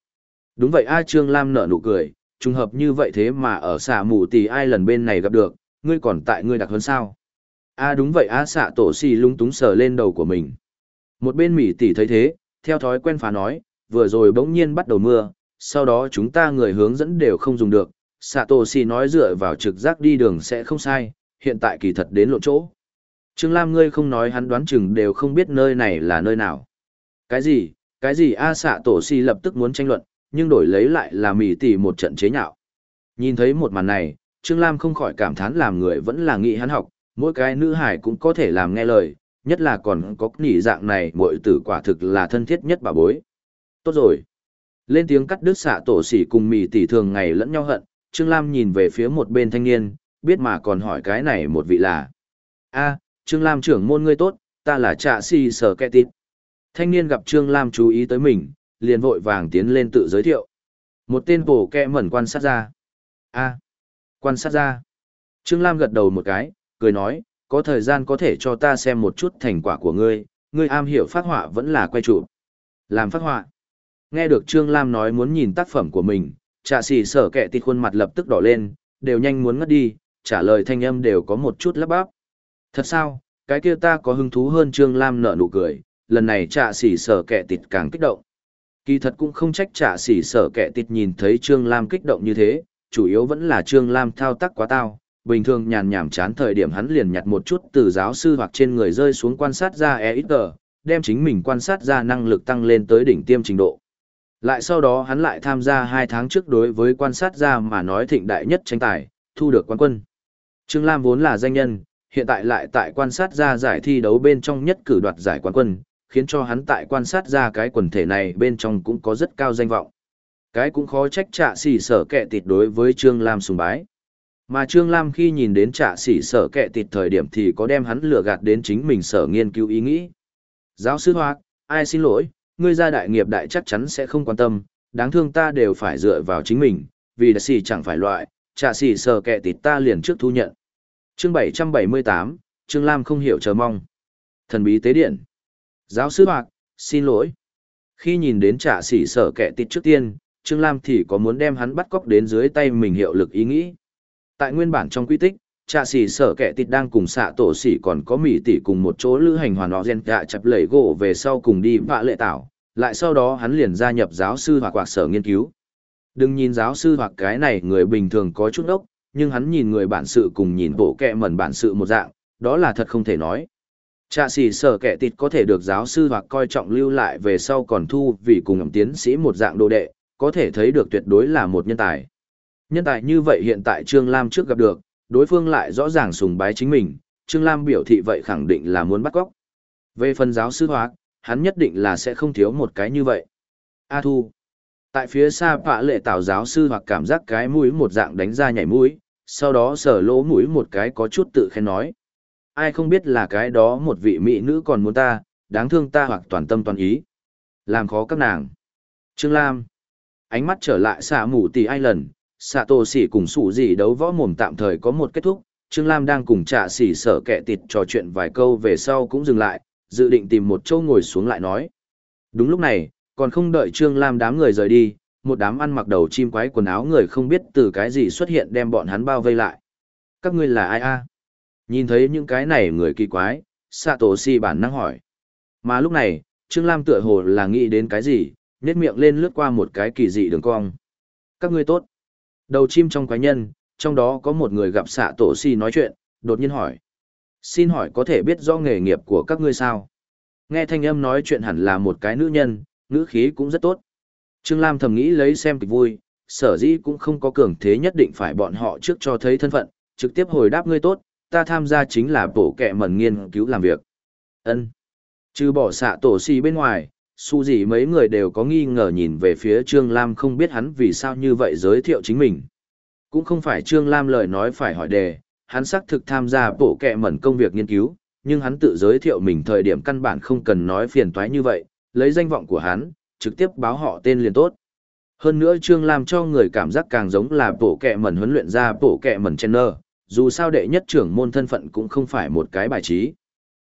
Đúng vậy A Trương Lam nở nụ cười, trùng hợp như vậy thế mà ở xạ mù tỷ ai lần bên này gặp được, ngươi còn tại ngươi đặc hơn sao? A đúng vậy A xạ tổ xì lung túng sờ lên đầu của mình. Một bên mỉ tỷ thấy thế, theo thói quen phá nói, vừa rồi bỗng nhiên bắt đầu mưa, sau đó chúng ta người hướng dẫn đều không dùng được. Xạ tổ xì nói dựa vào trực giác đi đường sẽ không sai, hiện tại kỳ thật đến lộ chỗ. Trương Lam ngươi không nói hắn đoán chừng đều không biết nơi này là nơi nào. Cái gì, cái gì A xạ tổ xì lập tức muốn tranh luận, nhưng đổi lấy lại là mỉ tỉ một trận chế nhạo. Nhìn thấy một màn này, Trương Lam không khỏi cảm thán làm người vẫn là nghị hắn học, mỗi cái nữ hải cũng có thể làm nghe lời, nhất là còn có nỉ dạng này mội tử quả thực là thân thiết nhất bà bối. Tốt rồi. Lên tiếng cắt đứt xạ tổ sỉ cùng mỉ tỉ thường ngày lẫn nhau hận, Trương Lam nhìn về phía một bên thanh niên, biết mà còn hỏi cái này một vị là. a Trương Lam trưởng môn ngươi tốt, ta là trạ si sở kẹ tít. Thanh niên gặp Trương Lam chú ý tới mình, liền vội vàng tiến lên tự giới thiệu. Một tên bổ kẹ mẩn quan sát ra. a quan sát ra. Trương Lam gật đầu một cái, cười nói, có thời gian có thể cho ta xem một chút thành quả của ngươi, ngươi am hiểu phát họa vẫn là quay trụ. Làm phát họa. Nghe được Trương Lam nói muốn nhìn tác phẩm của mình, trà xỉ sở kẹ tịt khuôn mặt lập tức đỏ lên, đều nhanh muốn ngất đi, trả lời thanh âm đều có một chút lắp bắp. Thật sao, cái kia ta có hứng thú hơn Trương Lam nở nụ cười, lần này trà xỉ sở kẹ tịt càng kích động. Kỳ thật cũng không trách trả xỉ sở kẻ tịt nhìn thấy Trương Lam kích động như thế, chủ yếu vẫn là Trương Lam thao tác quá tao. Bình thường nhàn nhảm chán thời điểm hắn liền nhặt một chút từ giáo sư hoặc trên người rơi xuống quan sát ra e ít tờ, đem chính mình quan sát ra năng lực tăng lên tới đỉnh tiêm trình độ. Lại sau đó hắn lại tham gia hai tháng trước đối với quan sát ra mà nói thịnh đại nhất tranh tài, thu được quán quân. Trương Lam vốn là danh nhân, hiện tại lại tại quan sát ra giải thi đấu bên trong nhất cử đoạt giải quán quân, khiến cho hắn tại quan sát ra cái quần thể này bên trong cũng có rất cao danh vọng. Cái cũng khó trách trạ sỉ sở kẹ tịt đối với Trương Lam sùng bái. Mà Trương Lam khi nhìn đến trạ sỉ sở kẹ tịt thời điểm thì có đem hắn lừa gạt đến chính mình sở nghiên cứu ý nghĩ. Giáo sư Hoác, ai xin lỗi, ngươi gia đại nghiệp đại chắc chắn sẽ không quan tâm, đáng thương ta đều phải dựa vào chính mình, vì đại sỉ chẳng phải loại, trạ sỉ sở kẹ tịt ta liền trước thu nhận. Chương 778, Trương Lam không hiểu chờ mong. Thần bí tế điện. Giáo sư Hoạt, xin lỗi. Khi nhìn đến trả sỉ sở kẻ tịt trước tiên, Trương Lam thì có muốn đem hắn bắt cóc đến dưới tay mình hiệu lực ý nghĩ. Tại nguyên bản trong quy tích, trà xỉ sở kẻ tịt đang cùng xạ tổ xỉ còn có mỹ tỷ cùng một chỗ lữ hành hoàn họ gen gạ chập lẩy gỗ về sau cùng đi vạ lệ tảo, lại sau đó hắn liền gia nhập giáo sư hoặc hoặc sở nghiên cứu. Đừng nhìn giáo sư hoặc cái này người bình thường có chút ốc, nhưng hắn nhìn người bản sự cùng nhìn bộ kẹ mẩn bản sự một dạng, đó là thật không thể nói. Trạ sĩ sở kẻ tịt có thể được giáo sư hoặc coi trọng lưu lại về sau còn thu vì cùng ẩm tiến sĩ một dạng đồ đệ, có thể thấy được tuyệt đối là một nhân tài. Nhân tài như vậy hiện tại Trương Lam trước gặp được, đối phương lại rõ ràng sùng bái chính mình, Trương Lam biểu thị vậy khẳng định là muốn bắt cóc. Về phần giáo sư hoặc hắn nhất định là sẽ không thiếu một cái như vậy. A Thu. Tại phía xa phạ lệ tạo giáo sư hoặc cảm giác cái mũi một dạng đánh ra nhảy mũi, sau đó sờ lỗ mũi một cái có chút tự khen nói. Ai không biết là cái đó một vị mỹ nữ còn muốn ta, đáng thương ta hoặc toàn tâm toàn ý. Làm khó các nàng. Trương Lam. Ánh mắt trở lại xạ mù tỷ ai lần, xạ tổ xỉ cùng sủ gì đấu võ mồm tạm thời có một kết thúc. Trương Lam đang cùng trạ xỉ sở kẹ tịt trò chuyện vài câu về sau cũng dừng lại, dự định tìm một chỗ ngồi xuống lại nói. Đúng lúc này, còn không đợi Trương Lam đám người rời đi, một đám ăn mặc đầu chim quái quần áo người không biết từ cái gì xuất hiện đem bọn hắn bao vây lại. Các ngươi là ai a? Nhìn thấy những cái này người kỳ quái, Satoshi bản năng hỏi. Mà lúc này, Trương Lam tựa hồ là nghĩ đến cái gì, nhét miệng lên lướt qua một cái kỳ dị đường cong. Các ngươi tốt. Đầu chim trong quái nhân, trong đó có một người gặp xạ tổ si nói chuyện, đột nhiên hỏi. Xin hỏi có thể biết do nghề nghiệp của các ngươi sao? Nghe thanh âm nói chuyện hẳn là một cái nữ nhân, ngữ khí cũng rất tốt. Trương Lam thầm nghĩ lấy xem kịch vui, sở dĩ cũng không có cường thế nhất định phải bọn họ trước cho thấy thân phận, trực tiếp hồi đáp ngươi tốt, ta tham gia chính là bộ kệ mẩn nghiên cứu làm việc. ân Trừ bỏ xạ tổ xì bên ngoài, su gì mấy người đều có nghi ngờ nhìn về phía Trương Lam không biết hắn vì sao như vậy giới thiệu chính mình. Cũng không phải Trương Lam lời nói phải hỏi đề, hắn xác thực tham gia bộ kệ mẩn công việc nghiên cứu, nhưng hắn tự giới thiệu mình thời điểm căn bản không cần nói phiền toái như vậy, lấy danh vọng của hắn, trực tiếp báo họ tên liền tốt. Hơn nữa Trương Lam cho người cảm giác càng giống là bộ kệ mẩn huấn luyện ra bộ kệ mẩn trainer, dù sao đệ nhất trưởng môn thân phận cũng không phải một cái bài trí.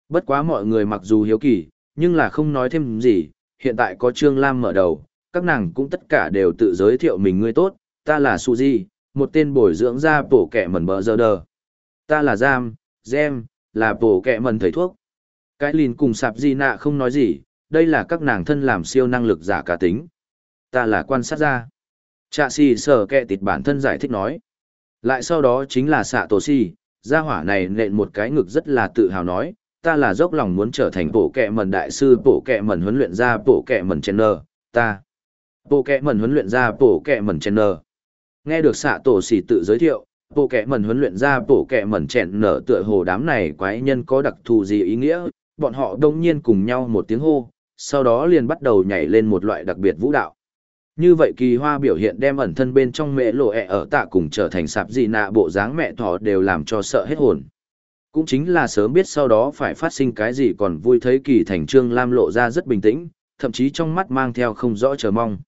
Bất quá mọi người mặc dù hiếu kỳ, nhưng là không nói thêm gì, hiện tại có Trương Lam mở đầu, các nàng cũng tất cả đều tự giới thiệu mình người tốt, ta là Suzy, một tên bồi dưỡng ra bổ kẻ mẩn bờ giờ đờ. Ta là Giam, Gem, là bổ kẻ mẩn thầy thuốc. Cái lìn cùng sạp di nạ không nói gì, đây là các nàng thân làm siêu năng lực giả cá tính. Ta là quan sát gia. Trạ xì sở kẹ tịt bản thân giải thích nói. Lại sau đó chính là xạ tổ si, gia hỏa này nện một cái ngực rất là tự hào nói, ta là dốc lòng muốn trở thành bộ kẹ mần đại sư bộ kẹ mần huấn luyện ra bộ kẹ mần channel, ta. Bộ kẹ mần huấn luyện ra bộ kẹ mần channel. Nghe được xạ tổ si tự giới thiệu, bộ kẹ mần huấn luyện ra bộ kẹ mần chèn nở tựa hồ đám này quái nhân có đặc thù gì ý nghĩa, bọn họ đông nhiên cùng nhau một tiếng hô, sau đó liền bắt đầu nhảy lên một loại đặc biệt vũ đạo. Như vậy kỳ hoa biểu hiện đem ẩn thân bên trong mẹ lộ ẹ ở tạ cùng trở thành sạp gì nạ bộ dáng mẹ thỏ đều làm cho sợ hết hồn. Cũng chính là sớm biết sau đó phải phát sinh cái gì còn vui thấy kỳ thành trương lam lộ ra rất bình tĩnh, thậm chí trong mắt mang theo không rõ chờ mong.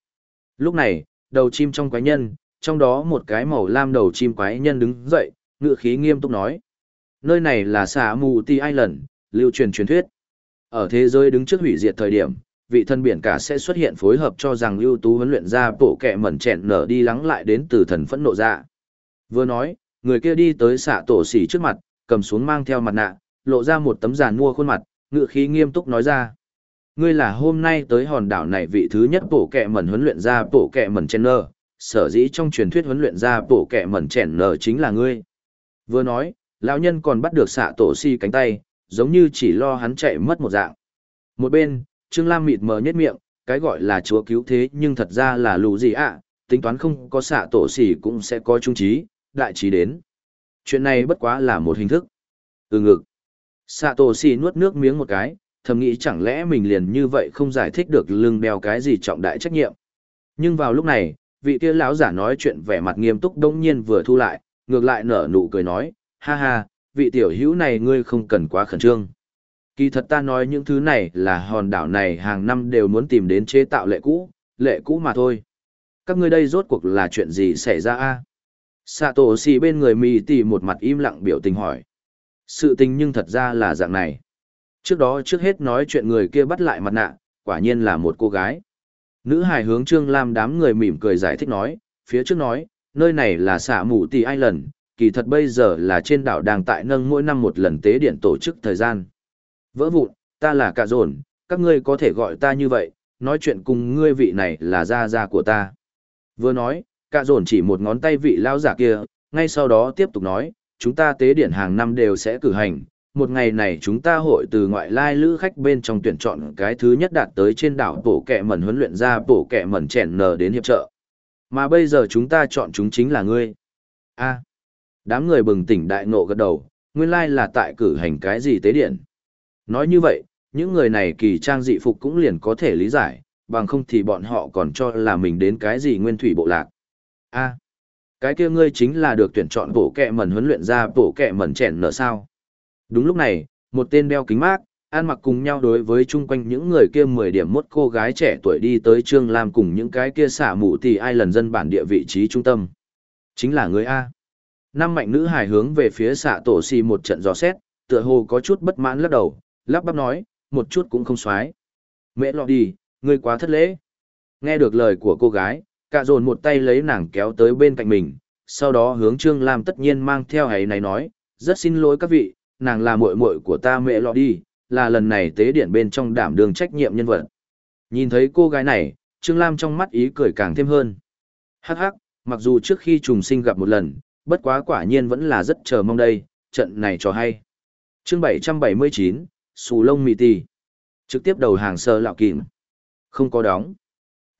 Lúc này, đầu chim trong quái nhân, trong đó một cái màu lam đầu chim quái nhân đứng dậy, ngựa khí nghiêm túc nói. Nơi này là xã Mù Ti Island, lưu truyền truyền thuyết. Ở thế giới đứng trước hủy diệt thời điểm, vị thân biển cả sẽ xuất hiện phối hợp cho rằng ưu tú huấn luyện ra bộ kẹ mẩn chẹn nở đi lắng lại đến từ thần phẫn nộ ra. Vừa nói, người kia đi tới xạ tổ xỉ trước mặt, cầm xuống mang theo mặt nạ, lộ ra một tấm giàn mua khuôn mặt, ngựa khí nghiêm túc nói ra. Ngươi là hôm nay tới hòn đảo này vị thứ nhất bộ kẹ mẩn huấn luyện ra bộ kẹ mẩn chẹn nở, sở dĩ trong truyền thuyết huấn luyện ra bộ kẹ mẩn chẹn nở chính là ngươi. Vừa nói, lão nhân còn bắt được xạ tổ xỉ cánh tay, giống như chỉ lo hắn chạy mất một dạng. Một bên, Trương Lam mịt mờ nhất miệng, cái gọi là chúa cứu thế nhưng thật ra là lù gì ạ, tính toán không có xạ tổ xỉ cũng sẽ có trung trí, đại trí đến. Chuyện này bất quá là một hình thức. Ừ ngực. Xạ tổ xỉ nuốt nước miếng một cái, thầm nghĩ chẳng lẽ mình liền như vậy không giải thích được lưng đeo cái gì trọng đại trách nhiệm. Nhưng vào lúc này, vị kia lão giả nói chuyện vẻ mặt nghiêm túc đông nhiên vừa thu lại, ngược lại nở nụ cười nói, ha ha, vị tiểu hữu này ngươi không cần quá khẩn trương. Kỳ thật ta nói những thứ này là hòn đảo này hàng năm đều muốn tìm đến chế tạo lệ cũ, lệ cũ mà thôi. Các ngươi đây rốt cuộc là chuyện gì xảy ra a? Sato xì bên người mì tì một mặt im lặng biểu tình hỏi. Sự tình nhưng thật ra là dạng này. Trước đó trước hết nói chuyện người kia bắt lại mặt nạ, quả nhiên là một cô gái. Nữ hài hướng Trương Lam đám người mỉm cười giải thích nói, phía trước nói, nơi này là xạ mù ai Island, kỳ thật bây giờ là trên đảo đang tại nâng mỗi năm một lần tế điện tổ chức thời gian. Vỡ vụn, ta là cả dồn, các ngươi có thể gọi ta như vậy, nói chuyện cùng ngươi vị này là gia gia của ta. Vừa nói, cả dồn chỉ một ngón tay vị lao giả kia, ngay sau đó tiếp tục nói, chúng ta tế điện hàng năm đều sẽ cử hành. Một ngày này chúng ta hội từ ngoại lai lữ khách bên trong tuyển chọn cái thứ nhất đạt tới trên đảo bổ kẹ mẩn huấn luyện ra bổ kẹ mẩn chèn nờ đến hiệp trợ. Mà bây giờ chúng ta chọn chúng chính là ngươi. a đám người bừng tỉnh đại ngộ gật đầu, nguyên lai là tại cử hành cái gì tế điện. Nói như vậy, những người này kỳ trang dị phục cũng liền có thể lý giải, bằng không thì bọn họ còn cho là mình đến cái gì nguyên thủy bộ lạc. a cái kia ngươi chính là được tuyển chọn bổ kẹ mẩn huấn luyện ra bổ kẹ mẩn chèn nở sao. Đúng lúc này, một tên đeo kính mát, ăn mặc cùng nhau đối với chung quanh những người kia 10 điểm mốt cô gái trẻ tuổi đi tới Trương Lam cùng những cái kia xả mụ thì ai lần dân bản địa vị trí trung tâm. Chính là người A. Năm mạnh nữ hài hướng về phía xạ tổ xì một trận gió xét, tựa hồ có chút bất mãn lắc đầu, lắp bắp nói, một chút cũng không xoái. Mẹ lọ đi, ngươi quá thất lễ. Nghe được lời của cô gái, cả dồn một tay lấy nàng kéo tới bên cạnh mình, sau đó hướng Trương Lam tất nhiên mang theo ấy này nói, rất xin lỗi các vị, nàng là muội muội của ta mẹ lọ đi, là lần này tế điện bên trong đảm đường trách nhiệm nhân vật. Nhìn thấy cô gái này, Trương Lam trong mắt ý cười càng thêm hơn. Hắc hắc, mặc dù trước khi trùng sinh gặp một lần, bất quá quả nhiên vẫn là rất chờ mong đây, trận này cho hay. chương 779, Sù Lông Mì Tì. Trực tiếp đầu hàng sơ lạo kìm. Không có đóng.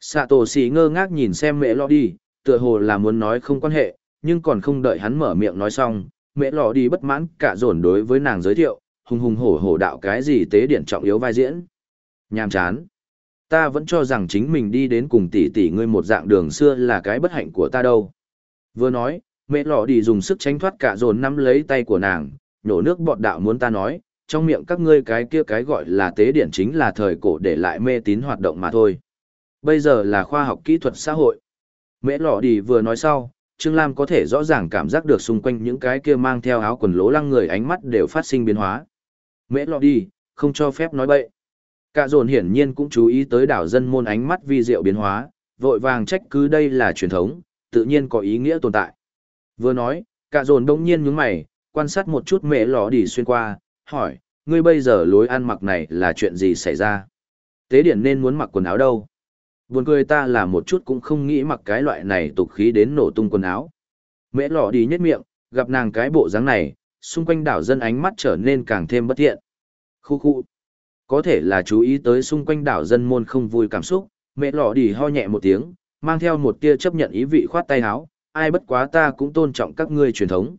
Sạ tổ xì ngơ ngác nhìn xem mẹ lọ đi, tựa hồ là muốn nói không quan hệ, nhưng còn không đợi hắn mở miệng nói xong, mẹ lọ đi bất mãn cả dồn đối với nàng giới thiệu, hùng hùng hổ hổ đạo cái gì tế điển trọng yếu vai diễn. Nhàm chán. Ta vẫn cho rằng chính mình đi đến cùng tỷ tỷ ngươi một dạng đường xưa là cái bất hạnh của ta đâu. Vừa nói, mẹ lọ đi dùng sức tránh thoát cả dồn nắm lấy tay của nàng, nhổ nước bọt đạo muốn ta nói, trong miệng các ngươi cái kia cái gọi là tế điển chính là thời cổ để lại mê tín hoạt động mà thôi. Bây giờ là khoa học kỹ thuật xã hội. mễ lọ đi vừa nói sau, Trương Lam có thể rõ ràng cảm giác được xung quanh những cái kia mang theo áo quần lỗ lăng người ánh mắt đều phát sinh biến hóa. mễ lọ đi, không cho phép nói bậy. Cả dồn hiển nhiên cũng chú ý tới đảo dân môn ánh mắt vi diệu biến hóa, vội vàng trách cứ đây là truyền thống, tự nhiên có ý nghĩa tồn tại. Vừa nói, cả dồn đông nhiên nhướng mày, quan sát một chút mẹ lọ đi xuyên qua, hỏi, ngươi bây giờ lối ăn mặc này là chuyện gì xảy ra? Tế điển nên muốn mặc quần áo đâu? Buồn cười ta là một chút cũng không nghĩ mặc cái loại này tục khí đến nổ tung quần áo. Mẹ lọ đi nhất miệng, gặp nàng cái bộ dáng này, xung quanh đảo dân ánh mắt trở nên càng thêm bất thiện. Khu khu. Có thể là chú ý tới xung quanh đảo dân môn không vui cảm xúc, mẹ lọ đi ho nhẹ một tiếng, mang theo một tia chấp nhận ý vị khoát tay áo, ai bất quá ta cũng tôn trọng các ngươi truyền thống.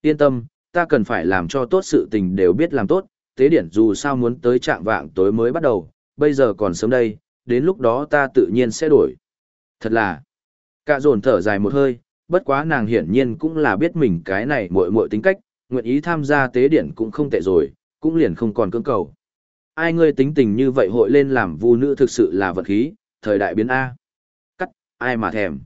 Yên tâm, ta cần phải làm cho tốt sự tình đều biết làm tốt, tế điển dù sao muốn tới trạng vạng tối mới bắt đầu, bây giờ còn sớm đây, đến lúc đó ta tự nhiên sẽ đổi. Thật là, cả dồn thở dài một hơi, bất quá nàng hiển nhiên cũng là biết mình cái này muội muội tính cách, nguyện ý tham gia tế điển cũng không tệ rồi, cũng liền không còn cưỡng cầu. Ai ngươi tính tình như vậy hội lên làm vu nữ thực sự là vật khí, thời đại biến A. Cắt, ai mà thèm.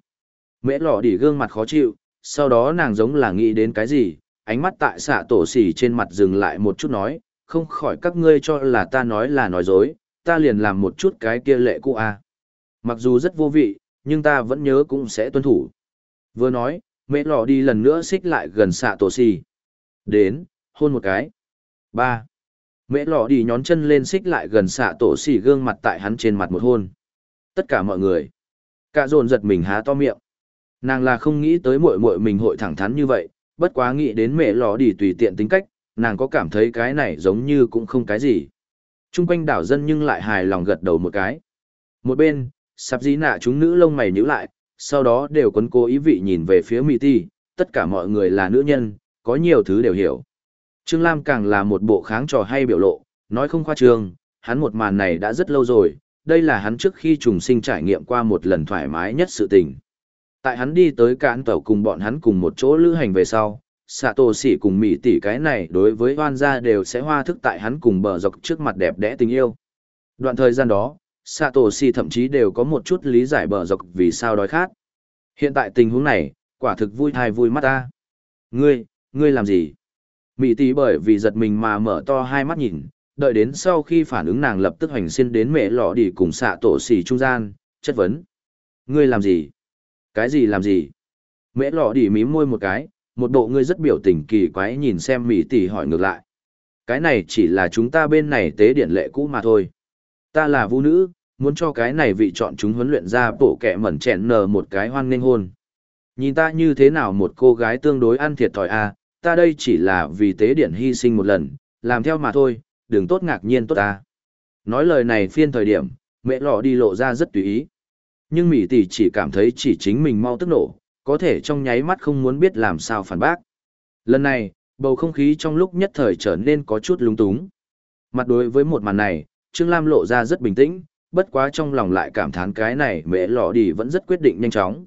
Mễ lọ đỉ gương mặt khó chịu, sau đó nàng giống là nghĩ đến cái gì, ánh mắt tại xạ tổ xỉ trên mặt dừng lại một chút nói, không khỏi các ngươi cho là ta nói là nói dối, ta liền làm một chút cái kia lệ cũ A. Mặc dù rất vô vị, nhưng ta vẫn nhớ cũng sẽ tuân thủ. Vừa nói, mẹ lọ đi lần nữa xích lại gần xạ tổ xỉ. Đến, hôn một cái. ba Mẹ lọ đi nhón chân lên xích lại gần xạ tổ xỉ gương mặt tại hắn trên mặt một hôn. Tất cả mọi người. Cả dồn giật mình há to miệng. Nàng là không nghĩ tới muội muội mình hội thẳng thắn như vậy, bất quá nghĩ đến mẹ lò đi tùy tiện tính cách, nàng có cảm thấy cái này giống như cũng không cái gì. Trung quanh đảo dân nhưng lại hài lòng gật đầu một cái. Một bên, sạp dí nạ chúng nữ lông mày nhíu lại, sau đó đều quấn cố ý vị nhìn về phía Mỹ Ti, tất cả mọi người là nữ nhân, có nhiều thứ đều hiểu. Trương Lam càng là một bộ kháng trò hay biểu lộ, nói không khoa trương, hắn một màn này đã rất lâu rồi, đây là hắn trước khi trùng sinh trải nghiệm qua một lần thoải mái nhất sự tình. Tại hắn đi tới cạn tàu cùng bọn hắn cùng một chỗ lữ hành về sau, xạ tổ xỉ cùng mỹ tỷ cái này đối với hoan gia đều sẽ hoa thức tại hắn cùng bờ dọc trước mặt đẹp đẽ tình yêu. Đoạn thời gian đó, xạ tổ xỉ thậm chí đều có một chút lý giải bờ dọc vì sao đói khát. Hiện tại tình huống này, quả thực vui thai vui mắt ta. Ngươi, ngươi làm gì? Mỹ tỷ bởi vì giật mình mà mở to hai mắt nhìn, đợi đến sau khi phản ứng nàng lập tức hoành xin đến mẹ lọ đi cùng xạ tổ xỉ trung gian, chất vấn. Ngươi làm gì? Cái gì làm gì? Mẹ lọ đi mím môi một cái, một bộ ngươi rất biểu tình kỳ quái nhìn xem Mỹ tỷ hỏi ngược lại. Cái này chỉ là chúng ta bên này tế điển lệ cũ mà thôi. Ta là vũ nữ, muốn cho cái này vị chọn chúng huấn luyện ra bộ kẻ mẩn chèn nở một cái hoan nghênh hôn. Nhìn ta như thế nào một cô gái tương đối ăn thiệt thòi à, ta đây chỉ là vì tế điển hy sinh một lần, làm theo mà thôi, đừng tốt ngạc nhiên tốt ta. Nói lời này phiên thời điểm, mẹ lọ đi lộ ra rất tùy ý. Nhưng Mỹ tỷ chỉ cảm thấy chỉ chính mình mau tức nổ, có thể trong nháy mắt không muốn biết làm sao phản bác. Lần này, bầu không khí trong lúc nhất thời trở nên có chút lung túng. Mặt đối với một màn này, Trương Lam lộ ra rất bình tĩnh, bất quá trong lòng lại cảm thán cái này mẹ lọ đi vẫn rất quyết định nhanh chóng.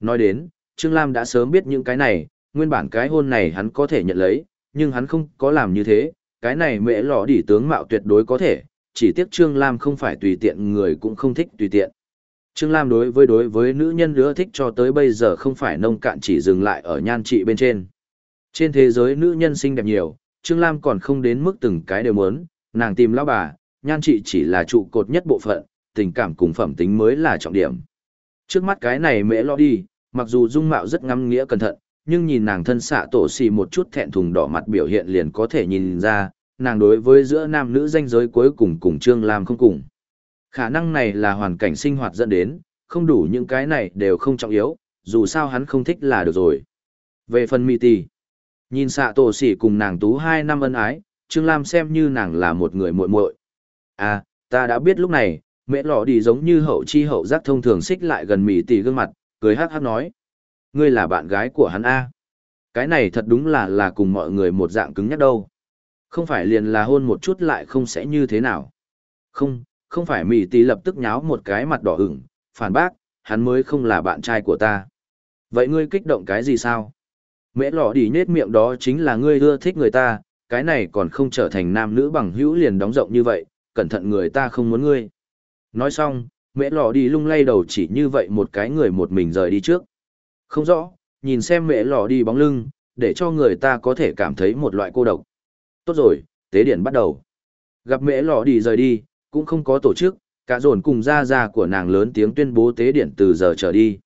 Nói đến, Trương Lam đã sớm biết những cái này, nguyên bản cái hôn này hắn có thể nhận lấy, nhưng hắn không có làm như thế, cái này mẹ lọ đi tướng mạo tuyệt đối có thể, chỉ tiếc Trương Lam không phải tùy tiện người cũng không thích tùy tiện. Trương Lam đối với đối với nữ nhân nữa thích cho tới bây giờ không phải nông cạn chỉ dừng lại ở nhan trị bên trên. Trên thế giới nữ nhân xinh đẹp nhiều, Trương Lam còn không đến mức từng cái đều muốn, nàng tìm lão bà, nhan trị chỉ là trụ cột nhất bộ phận, tình cảm cùng phẩm tính mới là trọng điểm. Trước mắt cái này mễ lo đi, mặc dù dung mạo rất ngắm nghĩa cẩn thận, nhưng nhìn nàng thân xạ tổ xì một chút thẹn thùng đỏ mặt biểu hiện liền có thể nhìn ra, nàng đối với giữa nam nữ danh giới cuối cùng cùng Trương Lam không cùng. Khả năng này là hoàn cảnh sinh hoạt dẫn đến, không đủ những cái này đều không trọng yếu, dù sao hắn không thích là được rồi. Về phần mì tì, nhìn xạ tổ xỉ cùng nàng tú hai năm ân ái, Trương Lam xem như nàng là một người muội muội. À, ta đã biết lúc này, mẹ lọ đi giống như hậu chi hậu giác thông thường xích lại gần mì tì gương mặt, cười hát hát nói. Ngươi là bạn gái của hắn A. Cái này thật đúng là là cùng mọi người một dạng cứng nhắc đâu. Không phải liền là hôn một chút lại không sẽ như thế nào. Không, không phải Mỹ tỷ lập tức nháo một cái mặt đỏ ửng, phản bác, hắn mới không là bạn trai của ta. Vậy ngươi kích động cái gì sao? Mẹ lọ đi nết miệng đó chính là ngươi ưa thích người ta, cái này còn không trở thành nam nữ bằng hữu liền đóng rộng như vậy, cẩn thận người ta không muốn ngươi. Nói xong, mẹ lọ đi lung lay đầu chỉ như vậy một cái người một mình rời đi trước. Không rõ, nhìn xem mẹ lọ đi bóng lưng, để cho người ta có thể cảm thấy một loại cô độc. Tốt rồi, tế điển bắt đầu. Gặp mẹ lọ đi rời đi, cũng không có tổ chức, cả dồn cùng ra ra của nàng lớn tiếng tuyên bố tế điện từ giờ trở đi.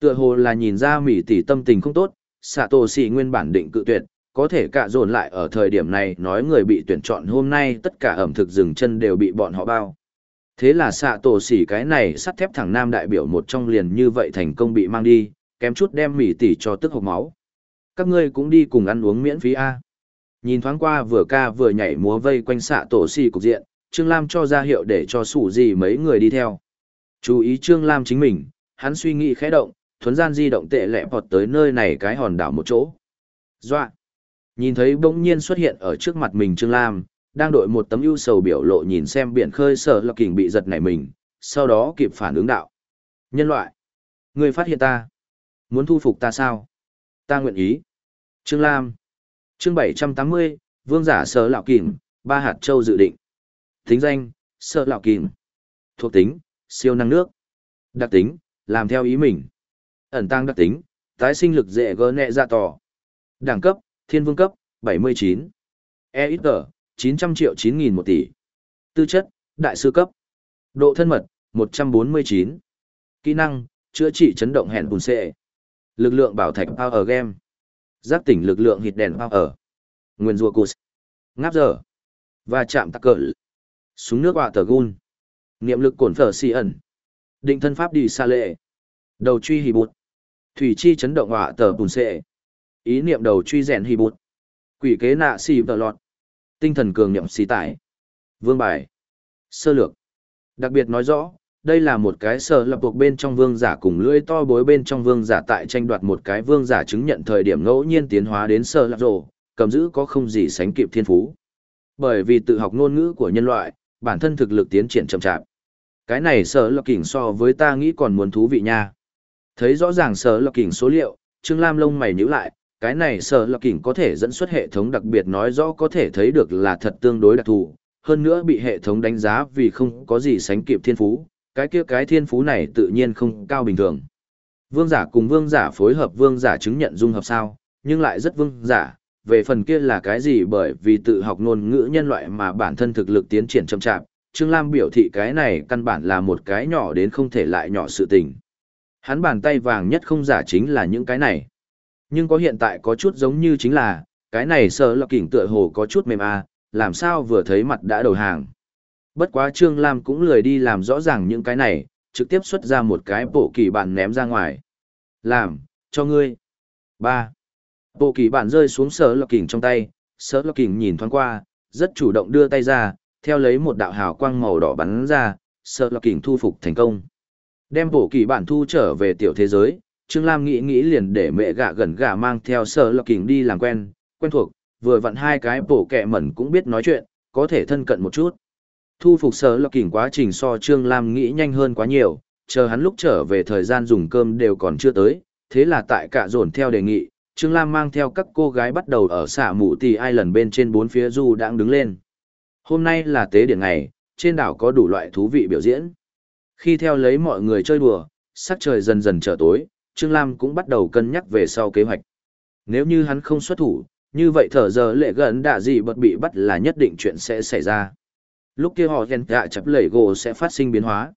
Tựa hồ là nhìn ra mỉ tỷ tâm tình không tốt, xạ tổ xỉ nguyên bản định cự tuyệt, có thể cả dồn lại ở thời điểm này nói người bị tuyển chọn hôm nay tất cả ẩm thực dừng chân đều bị bọn họ bao. Thế là xạ tổ xỉ cái này sắt thép thẳng nam đại biểu một trong liền như vậy thành công bị mang đi, kém chút đem mỉ tỷ cho tức hộc máu. Các ngươi cũng đi cùng ăn uống miễn phí A. Nhìn thoáng qua vừa ca vừa nhảy múa vây quanh xạ tổ xỉ cục diện, Trương Lam cho ra hiệu để cho sủ gì mấy người đi theo. Chú ý Trương Lam chính mình, hắn suy nghĩ khẽ động, thuấn gian di động tệ lẹ vọt tới nơi này cái hòn đảo một chỗ. Doa! Nhìn thấy bỗng nhiên xuất hiện ở trước mặt mình Trương Lam, đang đội một tấm ưu sầu biểu lộ nhìn xem biển khơi sở lọc kình bị giật nảy mình, sau đó kịp phản ứng đạo. Nhân loại! Người phát hiện ta! Muốn thu phục ta sao? Ta nguyện ý. Trương Lam! Chương 780, Vương giả sở lọc kình, ba hạt châu dự định. Tính danh, sợ lạo kìm. Thuộc tính, siêu năng nước. Đặc tính, làm theo ý mình. Ẩn tăng đặc tính, tái sinh lực dễ gỡ nẹ ra tỏ. Đẳng cấp, thiên vương cấp, 79. E ít tờ, 900 triệu 9 nghìn một tỷ. Tư chất, đại sư cấp. Độ thân mật, 149. Kỹ năng, chữa trị chấn động hẹn bùn xệ. Lực lượng bảo thạch power game. Giác tỉnh lực lượng hịt đèn power. Nguyên rùa cụt. Ngáp giờ. Và chạm tắc cỡ. Súng nước họa tờ gun. Niệm lực cổn phở xì ẩn. Định thân pháp đi xa lệ. Đầu truy hì bụt. Thủy chi chấn động họa tờ bùn xệ. Ý niệm đầu truy rèn hì bụt. Quỷ kế nạ xì tờ lọt. Tinh thần cường niệm xì tải. Vương bài. Sơ lược. Đặc biệt nói rõ, đây là một cái sở lập thuộc bên trong vương giả cùng lưỡi to bối bên trong vương giả tại tranh đoạt một cái vương giả chứng nhận thời điểm ngẫu nhiên tiến hóa đến sở lập rồ, cầm giữ có không gì sánh kịp thiên phú. Bởi vì tự học ngôn ngữ của nhân loại, bản thân thực lực tiến triển chậm chạp. Cái này sở lọc kỉnh so với ta nghĩ còn muốn thú vị nha. Thấy rõ ràng sở lọc kỉnh số liệu, Trương Lam lông mày nhíu lại, cái này sở lọc kỉnh có thể dẫn xuất hệ thống đặc biệt nói rõ có thể thấy được là thật tương đối đặc thù, hơn nữa bị hệ thống đánh giá vì không có gì sánh kịp thiên phú, cái kia cái thiên phú này tự nhiên không cao bình thường. Vương giả cùng vương giả phối hợp vương giả chứng nhận dung hợp sao, nhưng lại rất vương giả, về phần kia là cái gì bởi vì tự học ngôn ngữ nhân loại mà bản thân thực lực tiến triển chậm chạp, Trương Lam biểu thị cái này căn bản là một cái nhỏ đến không thể lại nhỏ sự tình. Hắn bàn tay vàng nhất không giả chính là những cái này. Nhưng có hiện tại có chút giống như chính là, cái này sợ lọc kỉnh tựa hồ có chút mềm a à, làm sao vừa thấy mặt đã đầu hàng. Bất quá Trương Lam cũng lười đi làm rõ ràng những cái này, trực tiếp xuất ra một cái bộ kỳ bản ném ra ngoài. Làm, cho ngươi. ba Bộ kỳ bản rơi xuống sở lọc kỉnh trong tay, sở lọc kỉnh nhìn thoáng qua, rất chủ động đưa tay ra, theo lấy một đạo hào quang màu đỏ bắn ra, sở lọc kỉnh thu phục thành công. Đem bộ kỳ bản thu trở về tiểu thế giới, Trương Lam nghĩ nghĩ liền để mẹ gạ gần gạ mang theo sở lọc kình đi làm quen, quen thuộc, vừa vặn hai cái bộ kẹ mẩn cũng biết nói chuyện, có thể thân cận một chút. Thu phục sở lọc kình quá trình so Trương Lam nghĩ nhanh hơn quá nhiều, chờ hắn lúc trở về thời gian dùng cơm đều còn chưa tới, thế là tại cả dồn theo đề nghị, Trương Lam mang theo các cô gái bắt đầu ở xả mụ tì ai lần bên trên bốn phía du đang đứng lên. Hôm nay là tế điện ngày, trên đảo có đủ loại thú vị biểu diễn. Khi theo lấy mọi người chơi đùa, sắc trời dần dần trở tối, Trương Lam cũng bắt đầu cân nhắc về sau kế hoạch. Nếu như hắn không xuất thủ, như vậy thở giờ lệ gần đã gì bật bị bắt là nhất định chuyện sẽ xảy ra. Lúc kia họ ghen tạ chập lẩy gồ sẽ phát sinh biến hóa.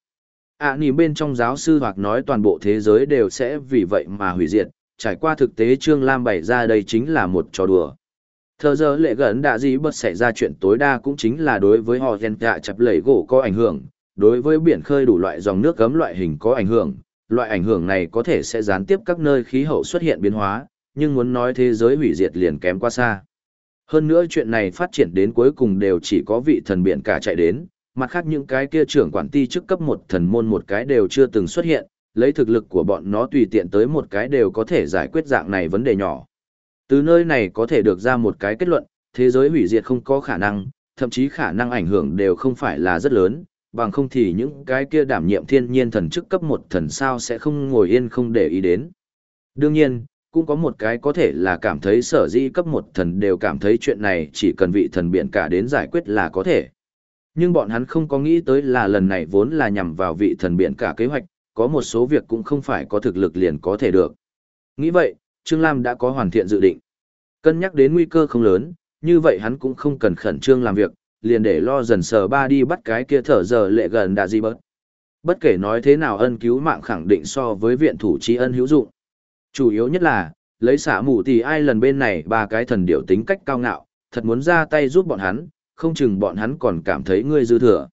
À nì bên trong giáo sư hoặc nói toàn bộ thế giới đều sẽ vì vậy mà hủy diệt, trải qua thực tế Trương Lam bày ra đây chính là một trò đùa. Thờ giờ lệ gần đã gì bất xảy ra chuyện tối đa cũng chính là đối với họ ghen tạ chập lẩy gỗ có ảnh hưởng, đối với biển khơi đủ loại dòng nước gấm loại hình có ảnh hưởng, loại ảnh hưởng này có thể sẽ gián tiếp các nơi khí hậu xuất hiện biến hóa, nhưng muốn nói thế giới hủy diệt liền kém quá xa. Hơn nữa chuyện này phát triển đến cuối cùng đều chỉ có vị thần biển cả chạy đến, mặt khác những cái kia trưởng quản ti chức cấp một thần môn một cái đều chưa từng xuất hiện, lấy thực lực của bọn nó tùy tiện tới một cái đều có thể giải quyết dạng này vấn đề nhỏ. Từ nơi này có thể được ra một cái kết luận, thế giới hủy diệt không có khả năng, thậm chí khả năng ảnh hưởng đều không phải là rất lớn, bằng không thì những cái kia đảm nhiệm thiên nhiên thần chức cấp một thần sao sẽ không ngồi yên không để ý đến. Đương nhiên, cũng có một cái có thể là cảm thấy sở dĩ cấp một thần đều cảm thấy chuyện này chỉ cần vị thần biện cả đến giải quyết là có thể. Nhưng bọn hắn không có nghĩ tới là lần này vốn là nhằm vào vị thần biện cả kế hoạch, có một số việc cũng không phải có thực lực liền có thể được. Nghĩ vậy, Trương Lam đã có hoàn thiện dự định. Cân nhắc đến nguy cơ không lớn, như vậy hắn cũng không cần khẩn trương làm việc, liền để lo dần sờ ba đi bắt cái kia thở giờ lệ gần đã gì bớt. Bất kể nói thế nào ân cứu mạng khẳng định so với viện thủ trí ân hữu dụng. Chủ yếu nhất là, lấy xả mù thì ai lần bên này ba cái thần điểu tính cách cao ngạo, thật muốn ra tay giúp bọn hắn, không chừng bọn hắn còn cảm thấy ngươi dư thừa.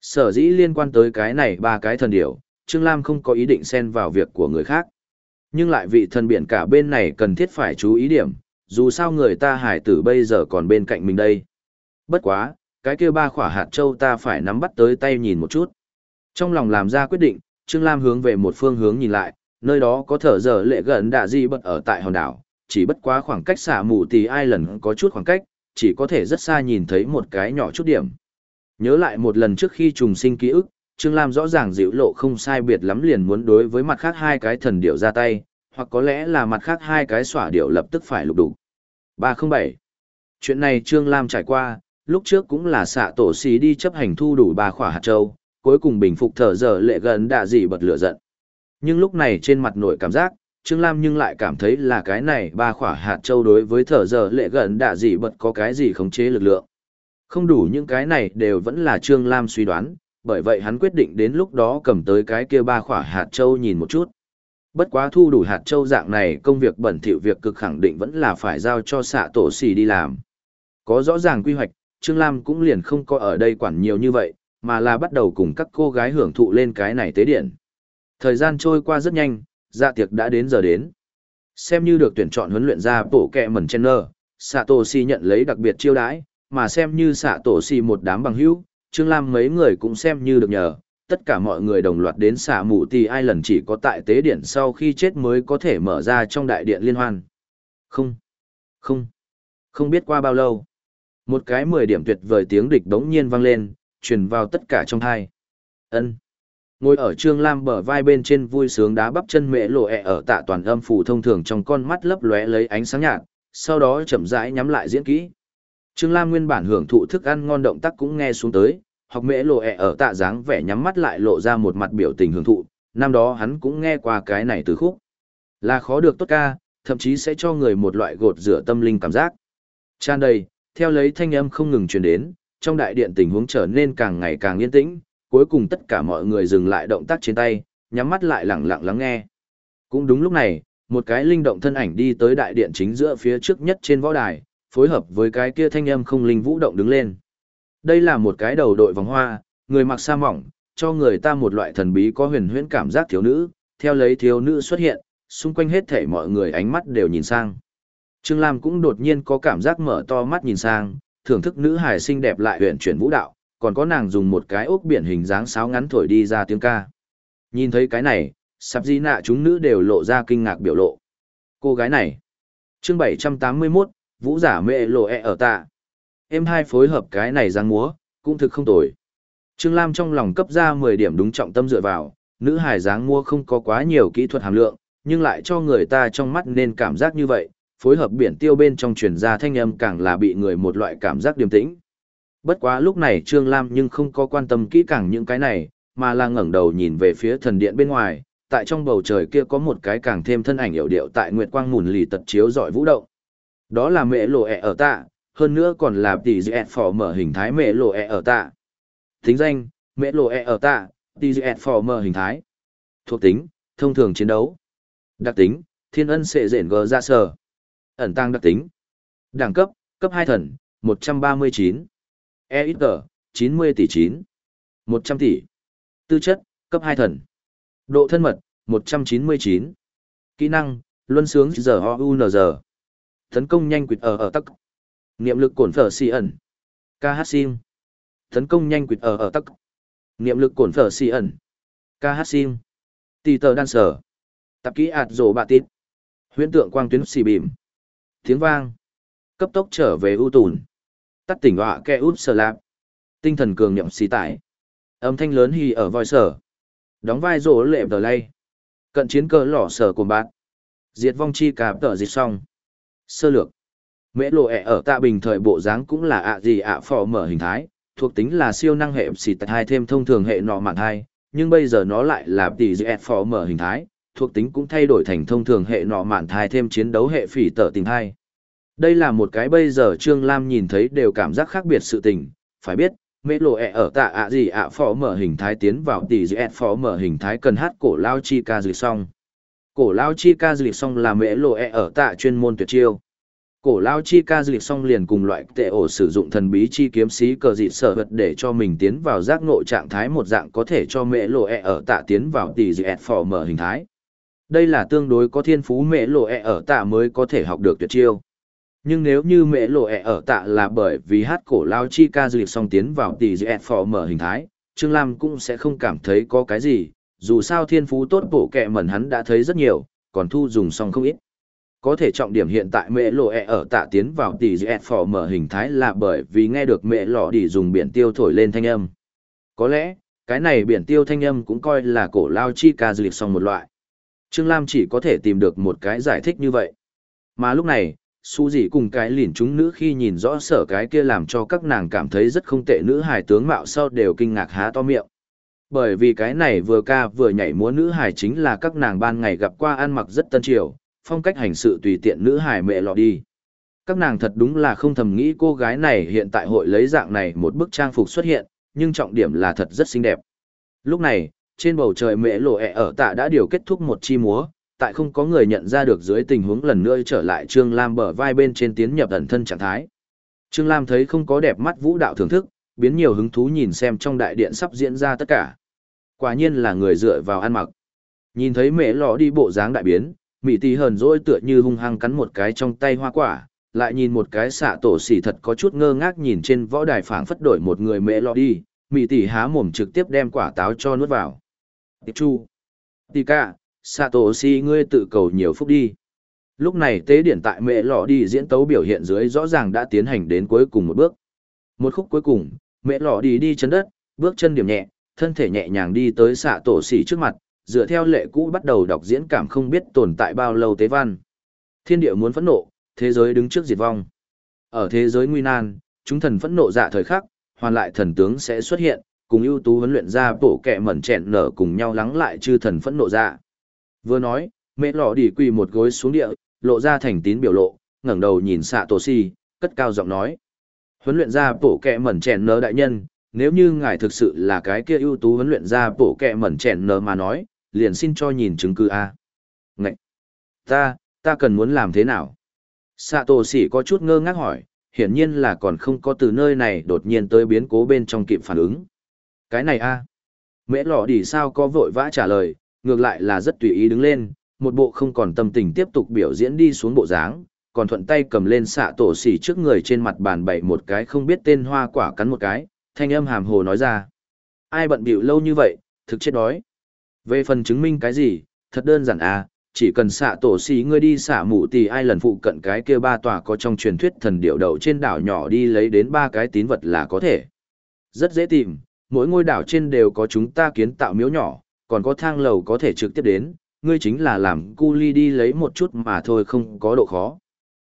Sở dĩ liên quan tới cái này ba cái thần điểu, Trương Lam không có ý định xen vào việc của người khác. Nhưng lại vị thần biển cả bên này cần thiết phải chú ý điểm, dù sao người ta hải tử bây giờ còn bên cạnh mình đây. Bất quá, cái kia ba khỏa hạt châu ta phải nắm bắt tới tay nhìn một chút. Trong lòng làm ra quyết định, Trương Lam hướng về một phương hướng nhìn lại, nơi đó có thở giờ lệ gần đạ di bật ở tại hòn đảo, chỉ bất quá khoảng cách xả mù thì ai lần có chút khoảng cách, chỉ có thể rất xa nhìn thấy một cái nhỏ chút điểm. Nhớ lại một lần trước khi trùng sinh ký ức, Trương Lam rõ ràng dịu lộ không sai biệt lắm liền muốn đối với mặt khác hai cái thần điệu ra tay, hoặc có lẽ là mặt khác hai cái xỏa điệu lập tức phải lục đủ. 307. Chuyện này Trương Lam trải qua, lúc trước cũng là xạ tổ xí đi chấp hành thu đủ ba khỏa hạt châu, cuối cùng bình phục thở giờ lệ gần đã dị bật lửa giận. Nhưng lúc này trên mặt nổi cảm giác, Trương Lam nhưng lại cảm thấy là cái này ba khỏa hạt châu đối với thở giờ lệ gần đã dị bật có cái gì khống chế lực lượng. Không đủ những cái này đều vẫn là Trương Lam suy đoán, bởi vậy hắn quyết định đến lúc đó cầm tới cái kia ba khỏa hạt châu nhìn một chút. Bất quá thu đủ hạt châu dạng này công việc bẩn thỉu việc cực khẳng định vẫn là phải giao cho xạ tổ xì đi làm. Có rõ ràng quy hoạch, Trương Lam cũng liền không có ở đây quản nhiều như vậy, mà là bắt đầu cùng các cô gái hưởng thụ lên cái này tế điện. Thời gian trôi qua rất nhanh, dạ tiệc đã đến giờ đến. Xem như được tuyển chọn huấn luyện ra bổ kẹ mẩn chen nơ, Satoshi nhận lấy đặc biệt chiêu đãi, mà xem như Satoshi một đám bằng hữu, Trương Lam mấy người cũng xem như được nhờ. Tất cả mọi người đồng loạt đến xả mù thì ai lần chỉ có tại tế điện sau khi chết mới có thể mở ra trong đại điện liên hoan. Không, không, không biết qua bao lâu. Một cái mười điểm tuyệt vời tiếng địch đống nhiên vang lên, truyền vào tất cả trong thai. ân Ngồi ở Trương Lam bờ vai bên trên vui sướng đá bắp chân mẹ lộ ẹ ở tạ toàn âm phủ thông thường trong con mắt lấp lóe lấy ánh sáng nhạt, sau đó chậm rãi nhắm lại diễn kỹ. Trương Lam nguyên bản hưởng thụ thức ăn ngon động tác cũng nghe xuống tới, học mễ lộ ẹ ở tạ dáng vẻ nhắm mắt lại lộ ra một mặt biểu tình hưởng thụ, năm đó hắn cũng nghe qua cái này từ khúc. Là khó được tốt ca, thậm chí sẽ cho người một loại gột rửa tâm linh cảm giác. Tràn đầy, theo lấy thanh âm không ngừng truyền đến, trong đại điện tình huống trở nên càng ngày càng yên tĩnh, cuối cùng tất cả mọi người dừng lại động tác trên tay, nhắm mắt lại lặng lặng lắng nghe. Cũng đúng lúc này, một cái linh động thân ảnh đi tới đại điện chính giữa phía trước nhất trên võ đài, phối hợp với cái kia thanh âm không linh vũ động đứng lên. Đây là một cái đầu đội vòng hoa, người mặc sa mỏng, cho người ta một loại thần bí có huyền huyễn cảm giác thiếu nữ, theo lấy thiếu nữ xuất hiện, xung quanh hết thảy mọi người ánh mắt đều nhìn sang. Trương Lam cũng đột nhiên có cảm giác mở to mắt nhìn sang, thưởng thức nữ hài xinh đẹp lại huyền chuyển vũ đạo, còn có nàng dùng một cái ốc biển hình dáng sáo ngắn thổi đi ra tiếng ca. Nhìn thấy cái này, sắp di nạ chúng nữ đều lộ ra kinh ngạc biểu lộ. Cô gái này. chương 781, vũ giả mẹ lộ e ở tạ. Em hai phối hợp cái này giang múa, cũng thực không tồi. Trương Lam trong lòng cấp ra 10 điểm đúng trọng tâm dựa vào, nữ hài dáng mua không có quá nhiều kỹ thuật hàm lượng, nhưng lại cho người ta trong mắt nên cảm giác như vậy, phối hợp biển tiêu bên trong truyền ra thanh âm càng là bị người một loại cảm giác điềm tĩnh. Bất quá lúc này Trương Lam nhưng không có quan tâm kỹ càng những cái này, mà là ngẩng đầu nhìn về phía thần điện bên ngoài, tại trong bầu trời kia có một cái càng thêm thân ảnh hiểu điệu tại nguyệt quang mùn lì tật chiếu dọi vũ động. Đó là mẹ lộ ẹ ở tạ, hơn nữa còn là tỷ dẹt phỏ mở hình thái mẹ lộ ẹ ở tạ. Tính danh, mẹ lộ ẹ ở tạ, tỷ dẹt phỏ mở hình thái. Thuộc tính, thông thường chiến đấu. Đặc tính, thiên ân sệ rển gờ ra sở. Ẩn tăng đặc tính. Đẳng cấp, cấp hai thần, một trăm ba mươi chín E ít tờ, chín mươi tỷ chín một trăm tỷ. Tư chất, cấp hai thần. Độ thân mật, một trăm chín mươi chín Kỹ năng, luân sướng giờ ho u n giờ. Tấn công nhanh quỵt ở ở tắc. Niệm lực cổn phở xì ẩn. KH sim. Tấn công nhanh quỵt ở ở tắc. Niệm lực cổn phở xì ẩn. KH sim. Tì tờ đan sở. Tạp kỹ ạt rổ bạ tít. Huyễn tượng quang tuyến xì bìm. Tiếng vang. Cấp tốc trở về ưu tùn. Tắt tỉnh họa kẹ út sờ lạp. Tinh thần cường nhậm xì tải. Âm thanh lớn hì ở voi sở. Đóng vai rổ lệ tờ lay. Cận chiến cơ lỏ sở của bạn. Diệt vong chi cà tờ diệt xong. Sơ lược. Mễ lộ ẹ ở tạ bình thời bộ dáng cũng là ạ gì ạ phò mở hình thái, thuộc tính là siêu năng hệ xì tạch hai thêm thông thường hệ nọ mạng hai, nhưng bây giờ nó lại là tỷ dị phò mở hình thái, thuộc tính cũng thay đổi thành thông thường hệ nọ mạng thai thêm chiến đấu hệ phỉ tở tình hai. Đây là một cái bây giờ Trương Lam nhìn thấy đều cảm giác khác biệt sự tình, phải biết, mễ lộ ẹ ở tạ ạ gì ạ phò mở hình thái tiến vào tỷ dị phò mở hình thái cần hát cổ lao chi ca dì xong. Cổ lao chi ca dì xong là mễ lộ ẹ ở tạ chuyên môn tuyệt chiêu cổ lao chi ca dịp xong liền cùng loại tệ ổ sử dụng thần bí chi kiếm sĩ cờ dịt sở vật để cho mình tiến vào giác ngộ trạng thái một dạng có thể cho mẹ lộ ẹ ở tạ tiến vào tỷ dị phò mở hình thái. Đây là tương đối có thiên phú mẹ lộ ẹ ở tạ mới có thể học được tuyệt chiêu. Nhưng nếu như mẹ lộ ẹ ở tạ là bởi vì hát cổ lao chi ca dịp xong tiến vào tỷ dị phò mở hình thái, trương lam cũng sẽ không cảm thấy có cái gì, dù sao thiên phú tốt bộ kẹ mẩn hắn đã thấy rất nhiều, còn thu dùng xong không ít có thể trọng điểm hiện tại mẹ lộ ẹ ở tạ tiến vào tỷ dẹt phỏ mở hình thái là bởi vì nghe được mẹ lọ đi dùng biển tiêu thổi lên thanh âm. Có lẽ, cái này biển tiêu thanh âm cũng coi là cổ lao chi ca dược xong một loại. Trương Lam chỉ có thể tìm được một cái giải thích như vậy. Mà lúc này, su dị cùng cái lìn chúng nữ khi nhìn rõ sở cái kia làm cho các nàng cảm thấy rất không tệ nữ hài tướng mạo sau đều kinh ngạc há to miệng. Bởi vì cái này vừa ca vừa nhảy múa nữ hài chính là các nàng ban ngày gặp qua ăn mặc rất tân triều, phong cách hành sự tùy tiện nữ hải mẹ lọ đi. Các nàng thật đúng là không thầm nghĩ cô gái này hiện tại hội lấy dạng này một bức trang phục xuất hiện, nhưng trọng điểm là thật rất xinh đẹp. Lúc này, trên bầu trời mẹ lộ ẹ ở tạ đã điều kết thúc một chi múa, tại không có người nhận ra được dưới tình huống lần nữa trở lại Trương Lam bờ vai bên trên tiến nhập ẩn thân trạng thái. Trương Lam thấy không có đẹp mắt vũ đạo thưởng thức, biến nhiều hứng thú nhìn xem trong đại điện sắp diễn ra tất cả. Quả nhiên là người dựa vào ăn mặc. Nhìn thấy mẹ lọ đi bộ dáng đại biến, mỹ tì hờn dỗi tựa như hung hăng cắn một cái trong tay hoa quả, lại nhìn một cái xạ tổ xỉ thật có chút ngơ ngác nhìn trên võ đài phảng phất đổi một người mẹ lọ đi mỹ tỷ há mồm trực tiếp đem quả táo cho nuốt vào. Tiệp chu tì ca, xạ tổ xỉ ngươi tự cầu nhiều phúc đi. Lúc này tế điển tại mẹ lọ đi diễn tấu biểu hiện dưới rõ ràng đã tiến hành đến cuối cùng một bước. Một khúc cuối cùng, mẹ lọ đi đi chân đất, bước chân điểm nhẹ, thân thể nhẹ nhàng đi tới xạ tổ xỉ trước mặt dựa theo lệ cũ bắt đầu đọc diễn cảm không biết tồn tại bao lâu tế văn. Thiên địa muốn phẫn nộ, thế giới đứng trước diệt vong. Ở thế giới nguy nan, chúng thần phẫn nộ dạ thời khắc, hoàn lại thần tướng sẽ xuất hiện, cùng ưu tú huấn luyện ra bổ kẹ mẩn chẹn nở cùng nhau lắng lại chư thần phẫn nộ dạ. Vừa nói, mẹ lọ đi quỳ một gối xuống địa, lộ ra thành tín biểu lộ, ngẩng đầu nhìn xạ tổ si, cất cao giọng nói. Huấn luyện ra bổ kẹ mẩn chẹn nở đại nhân, nếu như ngài thực sự là cái kia ưu tú huấn luyện ra bổ kẹ mẩn chẹn nở mà nói, liền xin cho nhìn chứng cứ A. Ngậy! Ta, ta cần muốn làm thế nào? Sạ tổ sỉ có chút ngơ ngác hỏi, hiển nhiên là còn không có từ nơi này đột nhiên tới biến cố bên trong kịp phản ứng. Cái này a Mễ lọ đi sao có vội vã trả lời, ngược lại là rất tùy ý đứng lên, một bộ không còn tâm tình tiếp tục biểu diễn đi xuống bộ dáng, còn thuận tay cầm lên xạ tổ xỉ trước người trên mặt bàn bày một cái không biết tên hoa quả cắn một cái, thanh âm hàm hồ nói ra. Ai bận bịu lâu như vậy, thực chết đói. Về phần chứng minh cái gì, thật đơn giản à, chỉ cần xạ tổ xì ngươi đi xạ mụ tì ai lần phụ cận cái kia ba tòa có trong truyền thuyết thần điệu đậu trên đảo nhỏ đi lấy đến ba cái tín vật là có thể. Rất dễ tìm, mỗi ngôi đảo trên đều có chúng ta kiến tạo miếu nhỏ, còn có thang lầu có thể trực tiếp đến, ngươi chính là làm cu ly đi lấy một chút mà thôi không có độ khó.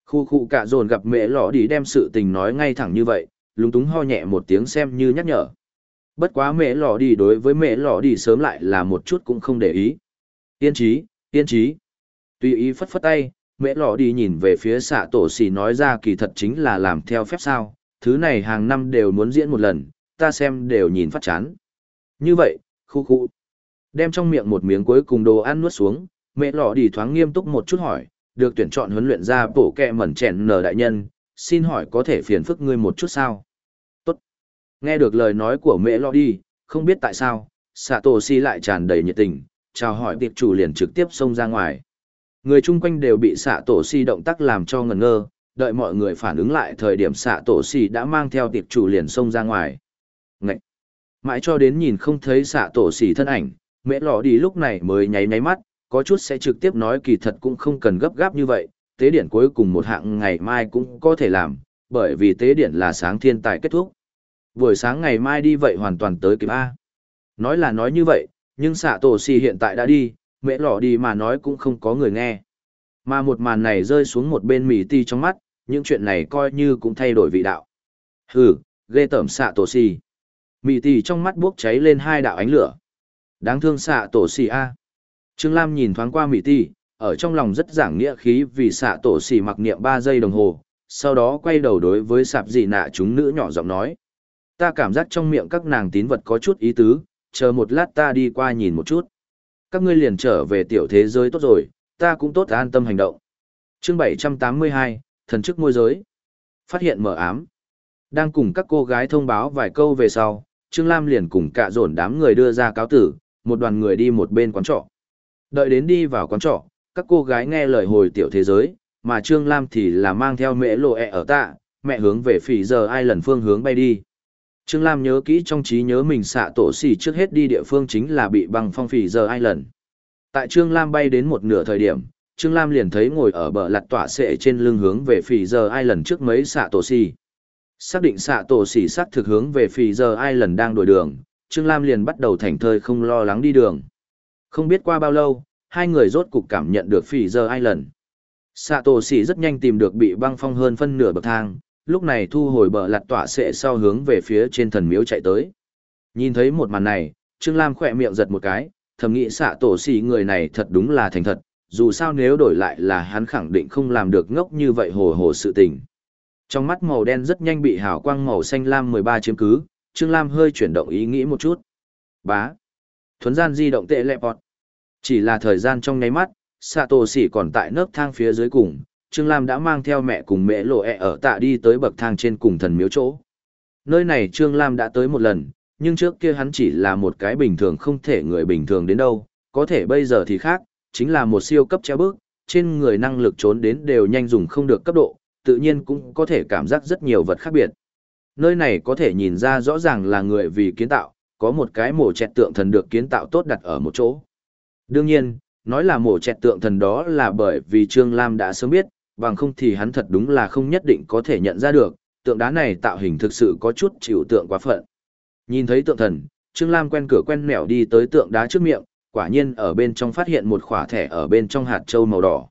Khu khu cả dồn gặp mẹ lọ đi đem sự tình nói ngay thẳng như vậy, lúng túng ho nhẹ một tiếng xem như nhắc nhở. Bất quá mẹ lọ đi đối với mẹ lọ đi sớm lại là một chút cũng không để ý. Yên trí, yên trí. Tùy ý phất phất tay, mẹ lọ đi nhìn về phía xạ tổ xì nói ra kỳ thật chính là làm theo phép sao, thứ này hàng năm đều muốn diễn một lần, ta xem đều nhìn phát chán. Như vậy, khu khu. Đem trong miệng một miếng cuối cùng đồ ăn nuốt xuống, mẹ lọ đi thoáng nghiêm túc một chút hỏi, được tuyển chọn huấn luyện ra bổ kẹ mẩn chèn nở đại nhân, xin hỏi có thể phiền phức ngươi một chút sao? Nghe được lời nói của mẹ lọ đi, không biết tại sao, Satoshi lại tràn đầy nhiệt tình, chào hỏi tiệp chủ liền trực tiếp xông ra ngoài. Người chung quanh đều bị xạ tổ si động tác làm cho ngẩn ngơ, đợi mọi người phản ứng lại thời điểm xạ tổ si đã mang theo tiệp chủ liền xông ra ngoài. Ngậy! Mãi cho đến nhìn không thấy xạ tổ si thân ảnh, mẹ lọ đi lúc này mới nháy nháy mắt, có chút sẽ trực tiếp nói kỳ thật cũng không cần gấp gáp như vậy, tế điển cuối cùng một hạng ngày mai cũng có thể làm, bởi vì tế điển là sáng thiên tài kết thúc. Buổi sáng ngày mai đi vậy hoàn toàn tới kịp A. Nói là nói như vậy, nhưng xạ tổ xì hiện tại đã đi, mẹ lọ đi mà nói cũng không có người nghe. Mà một màn này rơi xuống một bên mì ti trong mắt, những chuyện này coi như cũng thay đổi vị đạo. Hừ, ghê tởm xạ tổ xì. Mì ti trong mắt bốc cháy lên hai đạo ánh lửa. Đáng thương xạ tổ xì A. Trương Lam nhìn thoáng qua mì ti, ở trong lòng rất giảng nghĩa khí vì xạ tổ xì mặc niệm 3 giây đồng hồ, sau đó quay đầu đối với sạp dị nạ chúng nữ nhỏ giọng nói. Ta cảm giác trong miệng các nàng tín vật có chút ý tứ, chờ một lát ta đi qua nhìn một chút các ngươi liền trở về tiểu thế giới tốt rồi, ta cũng tốt an tâm hành động. Chương 782, thần chức môi giới. Phát hiện mở ám. Đang cùng các cô gái thông báo vài câu về sau, Trương Lam liền cùng cả dồn đám người đưa ra cáo tử, một đoàn người đi một bên quán trọ. Đợi đến đi vào quán trọ, các cô gái nghe lời hồi tiểu thế giới, mà Trương Lam thì là mang theo mẹ lộ ẹ e ở tạ, mẹ hướng về phỉ giờ ai lần phương hướng bay đi. Trương Lam nhớ kỹ trong trí nhớ mình xạ tổ xỉ trước hết đi địa phương chính là bị băng phong phì giờ ai lần. Tại Trương Lam bay đến một nửa thời điểm, Trương Lam liền thấy ngồi ở bờ lặt tỏa sệ trên lưng hướng về phì giờ ai lần trước mấy xạ tổ xỉ. Xác định xạ tổ xỉ xác thực hướng về phì giờ ai lần đang đổi đường, Trương Lam liền bắt đầu thành thơi không lo lắng đi đường. Không biết qua bao lâu, hai người rốt cục cảm nhận được phì giờ ai lần. Xạ tổ xỉ rất nhanh tìm được bị băng phong hơn phân nửa bậc thang, lúc này thu hồi bờ lặt tỏa sệ sau hướng về phía trên thần miếu chạy tới. Nhìn thấy một màn này, Trương Lam khỏe miệng giật một cái, thầm nghĩ xạ tổ xì người này thật đúng là thành thật, dù sao nếu đổi lại là hắn khẳng định không làm được ngốc như vậy hồ hồ sự tình. Trong mắt màu đen rất nhanh bị hào quang màu xanh lam 13 chiếm cứ, Trương Lam hơi chuyển động ý nghĩ một chút. Bá. Thuấn gian di động tệ lẹ bọt. Chỉ là thời gian trong nháy mắt, xạ tổ xỉ còn tại nấc thang phía dưới cùng, Trương Lam đã mang theo mẹ cùng mẹ lộ ẹ ở tạ đi tới bậc thang trên cùng thần miếu chỗ. Nơi này Trương Lam đã tới một lần, nhưng trước kia hắn chỉ là một cái bình thường không thể người bình thường đến đâu, có thể bây giờ thì khác, chính là một siêu cấp treo bước, trên người năng lực trốn đến đều nhanh dùng không được cấp độ, tự nhiên cũng có thể cảm giác rất nhiều vật khác biệt. Nơi này có thể nhìn ra rõ ràng là người vì kiến tạo, có một cái mổ chẹt tượng thần được kiến tạo tốt đặt ở một chỗ. Đương nhiên, nói là mổ chẹt tượng thần đó là bởi vì Trương Lam đã sớm biết, bằng không thì hắn thật đúng là không nhất định có thể nhận ra được, tượng đá này tạo hình thực sự có chút chịu tượng quá phận. Nhìn thấy tượng thần, Trương Lam quen cửa quen mẻo đi tới tượng đá trước miệng, quả nhiên ở bên trong phát hiện một khỏa thẻ ở bên trong hạt châu màu đỏ.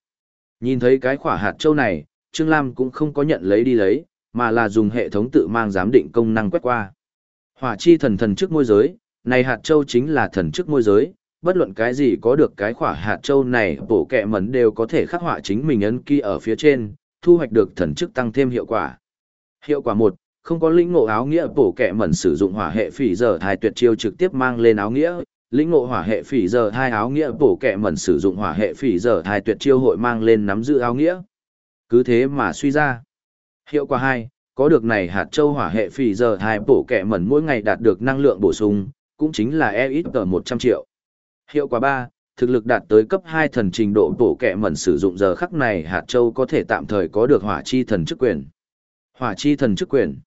Nhìn thấy cái khỏa hạt châu này, Trương Lam cũng không có nhận lấy đi lấy, mà là dùng hệ thống tự mang giám định công năng quét qua. Hỏa chi thần thần trước môi giới, này hạt châu chính là thần trước môi giới, bất luận cái gì có được cái khỏa hạt châu này bổ kẹ mẩn đều có thể khắc họa chính mình ấn ký ở phía trên, thu hoạch được thần chức tăng thêm hiệu quả. Hiệu quả một không có lĩnh ngộ áo nghĩa bổ kẹ mẩn sử dụng hỏa hệ phỉ giờ thai tuyệt chiêu trực tiếp mang lên áo nghĩa, lĩnh ngộ hỏa hệ phỉ giờ thai áo nghĩa bổ kẹ mẩn sử dụng hỏa hệ phỉ giờ thai tuyệt chiêu hội mang lên nắm giữ áo nghĩa. Cứ thế mà suy ra. Hiệu quả hai có được này hạt châu hỏa hệ phỉ giờ thai bổ kẹ mẩn mỗi ngày đạt được năng lượng bổ sung, cũng chính là e ít một 100 triệu. Hiệu quả 3, thực lực đạt tới cấp 2 thần trình độ bổ kẹ mẩn sử dụng giờ khắc này hạt châu có thể tạm thời có được hỏa chi thần chức quyền. Hỏa chi thần chức quyền.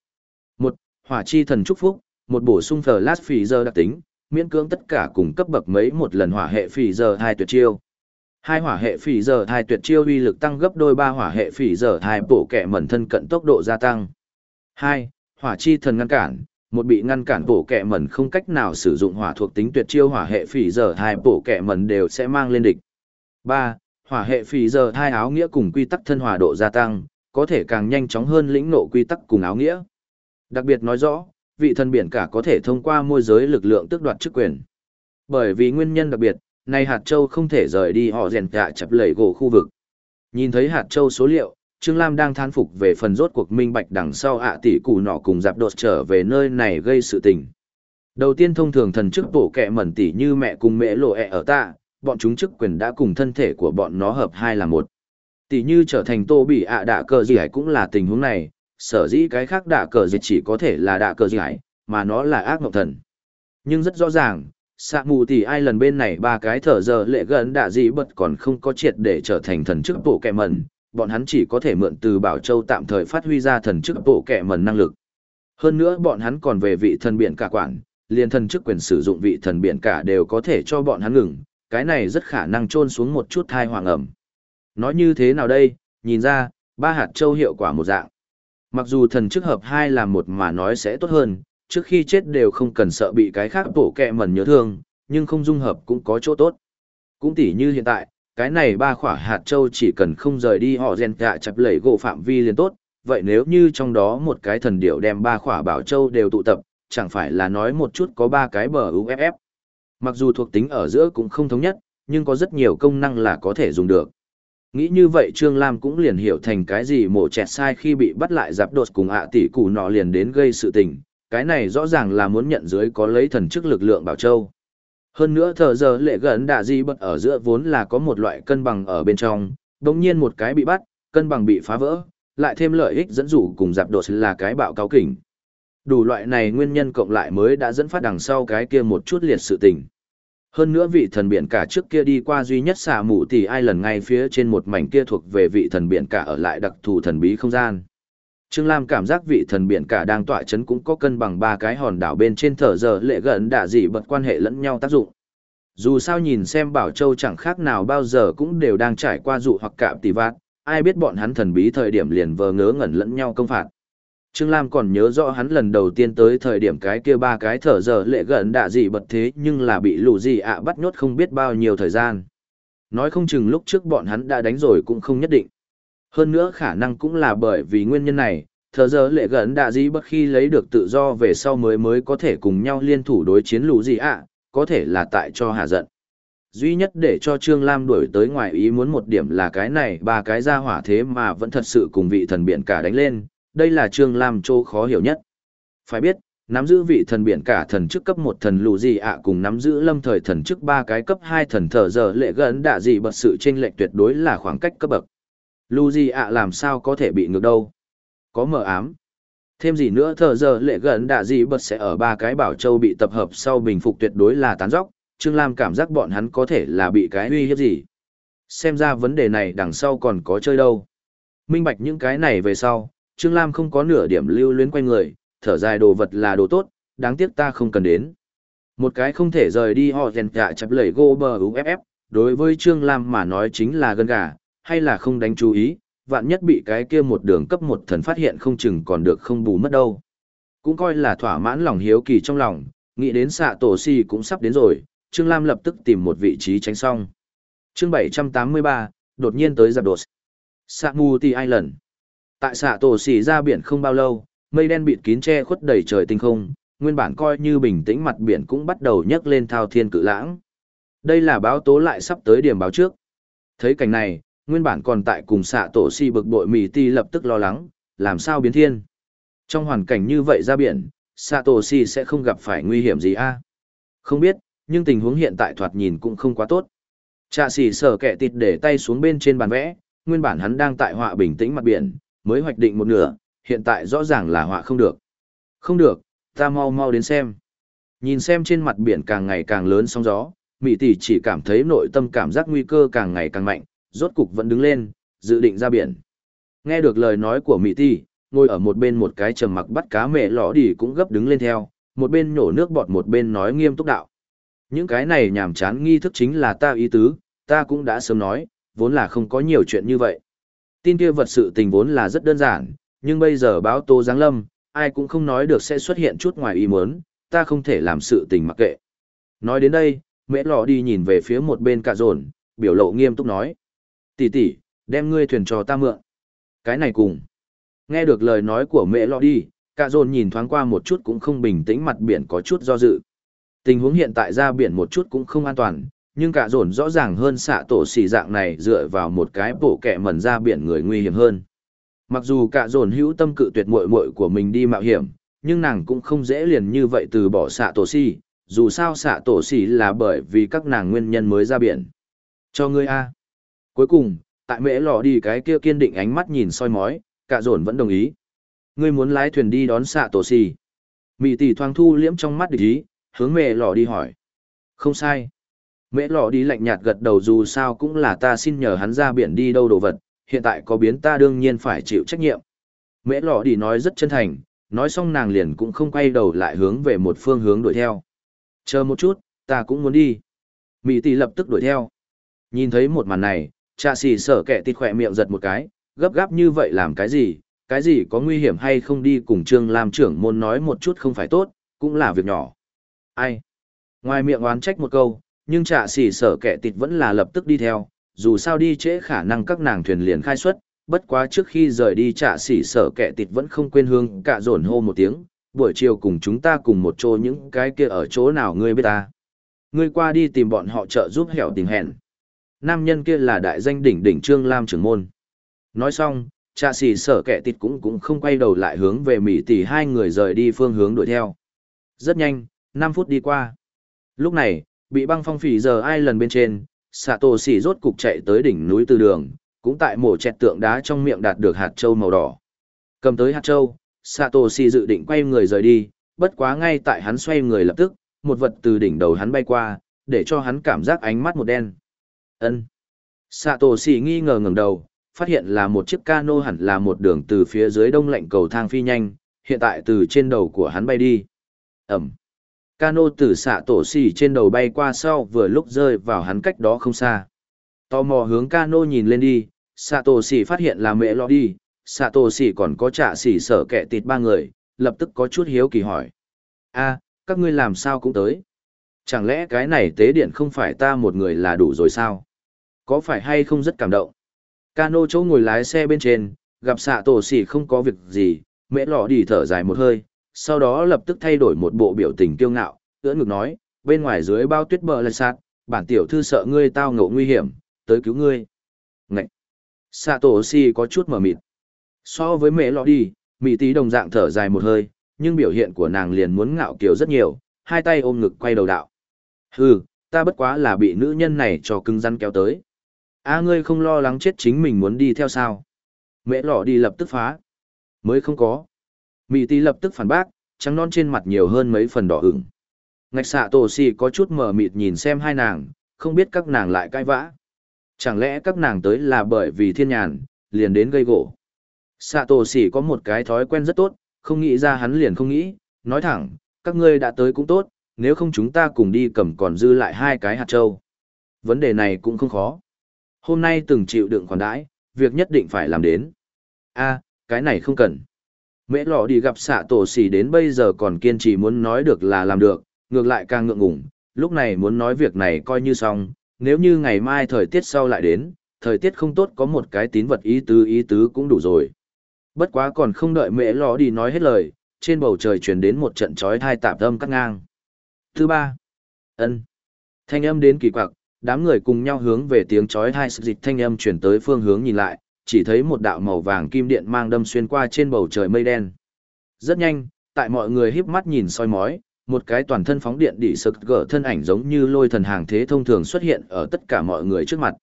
1. Hỏa chi thần chúc phúc, một bổ sung flash phì giờ đặc tính, miễn cưỡng tất cả cùng cấp bậc mấy một lần hỏa hệ phì giờ hai tuyệt chiêu. Hai hỏa hệ phỉ giờ hai tuyệt chiêu uy lực tăng gấp đôi ba hỏa hệ phỉ giờ hai bổ kẻ mẩn thân cận tốc độ gia tăng. Hai, hỏa chi thần ngăn cản, một bị ngăn cản bổ kẹ mẩn không cách nào sử dụng hỏa thuộc tính tuyệt chiêu hỏa hệ phỉ giờ hai bổ kẹ mẩn đều sẽ mang lên địch. Ba, hỏa hệ phỉ giờ hai áo nghĩa cùng quy tắc thân hòa độ gia tăng, có thể càng nhanh chóng hơn lĩnh nộ quy tắc cùng áo nghĩa. Đặc biệt nói rõ, vị thần biển cả có thể thông qua môi giới lực lượng tước đoạt chức quyền. Bởi vì nguyên nhân đặc biệt, này hạt châu không thể rời đi họ rèn tạ chập lẩy gỗ khu vực. Nhìn thấy hạt châu số liệu, Trương Lam đang than phục về phần rốt cuộc minh bạch đằng sau ạ tỷ cụ nọ cùng dạp đột trở về nơi này gây sự tình. Đầu tiên thông thường thần chức bổ kẹ mẩn tỷ như mẹ cùng mẹ lộ ẹ ở ta, bọn chúng chức quyền đã cùng thân thể của bọn nó hợp hai là một. Tỷ như trở thành tô bị ạ đạ cờ gì cũng là tình huống này, sở dĩ cái khác đạ cờ gì chỉ có thể là đạ cờ gì mà nó là ác mộng thần. Nhưng rất rõ ràng, xạ mù tỷ ai lần bên này ba cái thở giờ lệ gần đạ gì bật còn không có triệt để trở thành thần chức bộ kẹ mẩn, bọn hắn chỉ có thể mượn từ Bảo Châu tạm thời phát huy ra thần chức bộ kẻ mẩn năng lực. Hơn nữa bọn hắn còn về vị thần biển cả quản, liền thần chức quyền sử dụng vị thần biển cả đều có thể cho bọn hắn ngừng, cái này rất khả năng trôn xuống một chút thai hoàng ẩm. Nói như thế nào đây, nhìn ra, ba hạt châu hiệu quả một dạng. Mặc dù thần chức hợp hai là một mà nói sẽ tốt hơn, trước khi chết đều không cần sợ bị cái khác bổ kẹ mẩn nhớ thương, nhưng không dung hợp cũng có chỗ tốt. Cũng tỉ như hiện tại, cái này ba khỏa hạt châu chỉ cần không rời đi họ rèn tạ chập lẩy gỗ phạm vi liền tốt, vậy nếu như trong đó một cái thần điểu đem ba khỏa bảo châu đều tụ tập, chẳng phải là nói một chút có ba cái bờ UFF. Mặc dù thuộc tính ở giữa cũng không thống nhất, nhưng có rất nhiều công năng là có thể dùng được. Nghĩ như vậy Trương Lam cũng liền hiểu thành cái gì mổ chẹt sai khi bị bắt lại giáp đột cùng ạ tỷ cụ nọ liền đến gây sự tình, cái này rõ ràng là muốn nhận dưới có lấy thần chức lực lượng bảo châu. Hơn nữa thờ giờ lệ gần đạ di bật ở giữa vốn là có một loại cân bằng ở bên trong, đồng nhiên một cái bị bắt, cân bằng bị phá vỡ, lại thêm lợi ích dẫn dụ cùng dạp đột là cái bạo cáo kỉnh. Đủ loại này nguyên nhân cộng lại mới đã dẫn phát đằng sau cái kia một chút liệt sự tình. Hơn nữa vị thần biển cả trước kia đi qua duy nhất xả mù tỷ ai lần ngay phía trên một mảnh kia thuộc về vị thần biển cả ở lại đặc thù thần bí không gian. Trương Lam cảm giác vị thần biển cả đang tỏa chấn cũng có cân bằng ba cái hòn đảo bên trên thở giờ lệ gần đã dị bật quan hệ lẫn nhau tác dụng. Dù sao nhìn xem Bảo Châu chẳng khác nào bao giờ cũng đều đang trải qua dụ hoặc cạm tỷ vát, ai biết bọn hắn thần bí thời điểm liền vờ ngớ ngẩn lẫn nhau công phạt. Trương Lam còn nhớ rõ hắn lần đầu tiên tới thời điểm cái kia ba cái thở giờ lệ gần đã dị bật thế nhưng là bị lù gì ạ bắt nhốt không biết bao nhiêu thời gian. Nói không chừng lúc trước bọn hắn đã đánh rồi cũng không nhất định. Hơn nữa khả năng cũng là bởi vì nguyên nhân này, thờ giờ lệ gần đã dĩ bất khi lấy được tự do về sau mới mới có thể cùng nhau liên thủ đối chiến lũ gì ạ, có thể là tại cho hạ giận. Duy nhất để cho Trương Lam đuổi tới ngoài ý muốn một điểm là cái này ba cái ra hỏa thế mà vẫn thật sự cùng vị thần biển cả đánh lên, đây là Trương Lam Châu khó hiểu nhất. Phải biết, nắm giữ vị thần biển cả thần chức cấp một thần lù gì ạ cùng nắm giữ lâm thời thần chức ba cái cấp hai thần thờ giờ lệ gần đạ gì bật sự chênh lệch tuyệt đối là khoảng cách cấp bậc. Lu Di ạ làm sao có thể bị ngược đâu. Có mờ ám. Thêm gì nữa thờ giờ lệ gần đạ gì bật sẽ ở ba cái bảo châu bị tập hợp sau bình phục tuyệt đối là tán dốc. Trương Lam cảm giác bọn hắn có thể là bị cái uy hiếp gì. Xem ra vấn đề này đằng sau còn có chơi đâu. Minh bạch những cái này về sau, Trương Lam không có nửa điểm lưu luyến quanh người, thở dài đồ vật là đồ tốt, đáng tiếc ta không cần đến. Một cái không thể rời đi họ rèn gạ chập lẩy gô bờ UFF, đối với Trương Lam mà nói chính là gân gà, hay là không đánh chú ý, vạn nhất bị cái kia một đường cấp một thần phát hiện không chừng còn được không bù mất đâu. Cũng coi là thỏa mãn lòng hiếu kỳ trong lòng, nghĩ đến xạ tổ si cũng sắp đến rồi, Trương Lam lập tức tìm một vị trí tránh xong. chương 783, đột nhiên tới giặc đột. Samuti Island. Tại xạ tổ si ra biển không bao lâu, mây đen bịt kín che khuất đầy trời tinh không, nguyên bản coi như bình tĩnh mặt biển cũng bắt đầu nhấc lên thao thiên cự lãng. Đây là báo tố lại sắp tới điểm báo trước. Thấy cảnh này, nguyên bản còn tại cùng xạ tổ si bực bội mì ti lập tức lo lắng, làm sao biến thiên. Trong hoàn cảnh như vậy ra biển, xạ tổ si sẽ không gặp phải nguy hiểm gì a Không biết, nhưng tình huống hiện tại thoạt nhìn cũng không quá tốt. Trạ xỉ sở kẹ tịt để tay xuống bên trên bàn vẽ, nguyên bản hắn đang tại họa bình tĩnh mặt biển, mới hoạch định một nửa, hiện tại rõ ràng là họa không được. Không được, ta mau mau đến xem. Nhìn xem trên mặt biển càng ngày càng lớn sóng gió, Mỹ tỷ chỉ cảm thấy nội tâm cảm giác nguy cơ càng ngày càng mạnh, rốt cục vẫn đứng lên, dự định ra biển. Nghe được lời nói của Mỹ tỷ, ngồi ở một bên một cái trầm mặc bắt cá mẹ lõ đỉ cũng gấp đứng lên theo, một bên nhổ nước bọt một bên nói nghiêm túc đạo. Những cái này nhảm chán nghi thức chính là ta ý tứ, ta cũng đã sớm nói, vốn là không có nhiều chuyện như vậy. Tin kia vật sự tình vốn là rất đơn giản, nhưng bây giờ báo tố giáng lâm, ai cũng không nói được sẽ xuất hiện chút ngoài ý muốn, ta không thể làm sự tình mặc kệ. Nói đến đây, mẹ lọ đi nhìn về phía một bên cả rồn, biểu lộ nghiêm túc nói tỷ tỷ, đem ngươi thuyền cho ta mượn. Cái này cùng. Nghe được lời nói của mẹ lọ đi, cả dồn nhìn thoáng qua một chút cũng không bình tĩnh mặt biển có chút do dự. Tình huống hiện tại ra biển một chút cũng không an toàn, nhưng cả dồn rõ ràng hơn xạ tổ xì dạng này dựa vào một cái bộ kẹ mẩn ra biển người nguy hiểm hơn. Mặc dù cả dồn hữu tâm cự tuyệt muội muội của mình đi mạo hiểm, nhưng nàng cũng không dễ liền như vậy từ bỏ xạ tổ xì, dù sao xạ tổ xì là bởi vì các nàng nguyên nhân mới ra biển. Cho ngươi A. Cuối cùng, tại mễ lò đi cái kia kiên định ánh mắt nhìn soi mói, cả dồn vẫn đồng ý. Ngươi muốn lái thuyền đi đón xạ tổ xì. Mị tỷ thoang thu liễm trong mắt địch ý, hướng mẹ lò đi hỏi. Không sai. Mẹ lò đi lạnh nhạt gật đầu dù sao cũng là ta xin nhờ hắn ra biển đi đâu đồ vật, hiện tại có biến ta đương nhiên phải chịu trách nhiệm. Mẹ lò đi nói rất chân thành, nói xong nàng liền cũng không quay đầu lại hướng về một phương hướng đuổi theo. Chờ một chút, ta cũng muốn đi. Mỹ tỷ lập tức đuổi theo. Nhìn thấy một màn này, trạ xì sở kẻ tịt khỏe miệng giật một cái, gấp gáp như vậy làm cái gì, cái gì có nguy hiểm hay không đi cùng Trương Lam trưởng môn nói một chút không phải tốt, cũng là việc nhỏ. Ai? Ngoài miệng oán trách một câu, nhưng trạ xỉ sở kẻ tịt vẫn là lập tức đi theo, dù sao đi trễ khả năng các nàng thuyền liền khai xuất, bất quá trước khi rời đi trạ xỉ sở kẻ tịt vẫn không quên hương cả dồn hô một tiếng, buổi chiều cùng chúng ta cùng một chỗ những cái kia ở chỗ nào ngươi biết ta. Ngươi qua đi tìm bọn họ trợ giúp hẻo tình hẹn. Nam nhân kia là đại danh đỉnh đỉnh Trương Lam trưởng môn. Nói xong, trạ xì sở kẻ tịt cũng cũng không quay đầu lại hướng về Mỹ tỷ hai người rời đi phương hướng đuổi theo. Rất nhanh, 5 phút đi qua. Lúc này, bị băng phong phỉ giờ ai lần bên trên, xạ tổ xỉ rốt cục chạy tới đỉnh núi từ đường, cũng tại mổ chẹt tượng đá trong miệng đạt được hạt châu màu đỏ. Cầm tới hạt châu, xạ tổ xỉ dự định quay người rời đi, bất quá ngay tại hắn xoay người lập tức, một vật từ đỉnh đầu hắn bay qua, để cho hắn cảm giác ánh mắt một đen ân Xạ tổ xỉ nghi ngờ ngẩng đầu, phát hiện là một chiếc cano hẳn là một đường từ phía dưới đông lạnh cầu thang phi nhanh, hiện tại từ trên đầu của hắn bay đi. Ẩm. Cano từ xạ tổ xì trên đầu bay qua sau vừa lúc rơi vào hắn cách đó không xa. Tò mò hướng cano nhìn lên đi, xạ tổ xì phát hiện là mẹ lo đi, xạ tổ xì còn có trả xì sở kẻ tịt ba người, lập tức có chút hiếu kỳ hỏi. a các ngươi làm sao cũng tới? Chẳng lẽ cái này tế điện không phải ta một người là đủ rồi sao? Có phải hay không rất cảm động? Cano chỗ ngồi lái xe bên trên, gặp xạ tổ xỉ không có việc gì, mẹ lọ đi thở dài một hơi, sau đó lập tức thay đổi một bộ biểu tình kiêu ngạo, ưỡn ngực nói, bên ngoài dưới bao tuyết bờ lại sát, bản tiểu thư sợ ngươi tao ngộ nguy hiểm, tới cứu ngươi. Ngậy! Sato Si có chút mở mịt. So với mẹ lọ đi, mỹ tí đồng dạng thở dài một hơi, nhưng biểu hiện của nàng liền muốn ngạo kiều rất nhiều, hai tay ôm ngực quay đầu đạo. Hừ, ta bất quá là bị nữ nhân này cho cứng răn kéo tới. A ngươi không lo lắng chết chính mình muốn đi theo sao? Mẹ lọ đi lập tức phá. Mới không có. Mỹ tỷ lập tức phản bác, trắng non trên mặt nhiều hơn mấy phần đỏ ửng. Ngạch xạ tổ xì có chút mờ mịt nhìn xem hai nàng, không biết các nàng lại cãi vã. Chẳng lẽ các nàng tới là bởi vì thiên nhàn, liền đến gây gỗ. Xạ tổ xì có một cái thói quen rất tốt, không nghĩ ra hắn liền không nghĩ, nói thẳng, các ngươi đã tới cũng tốt, nếu không chúng ta cùng đi cầm còn dư lại hai cái hạt trâu. Vấn đề này cũng không khó. Hôm nay từng chịu đựng khoản đãi, việc nhất định phải làm đến. a cái này không cần. Mễ lọ đi gặp xạ tổ xỉ đến bây giờ còn kiên trì muốn nói được là làm được, ngược lại càng ngượng ngùng, lúc này muốn nói việc này coi như xong, nếu như ngày mai thời tiết sau lại đến, thời tiết không tốt có một cái tín vật ý tứ ý tứ cũng đủ rồi. Bất quá còn không đợi mễ lọ đi nói hết lời, trên bầu trời truyền đến một trận chói thai tạp âm cắt ngang. Thứ ba, ân Thanh âm đến kỳ quặc, đám người cùng nhau hướng về tiếng chói thai dịch thanh âm chuyển tới phương hướng nhìn lại, chỉ thấy một đạo màu vàng kim điện mang đâm xuyên qua trên bầu trời mây đen. Rất nhanh, tại mọi người híp mắt nhìn soi mói, một cái toàn thân phóng điện đỉ sực gở thân ảnh giống như lôi thần hàng thế thông thường xuất hiện ở tất cả mọi người trước mặt.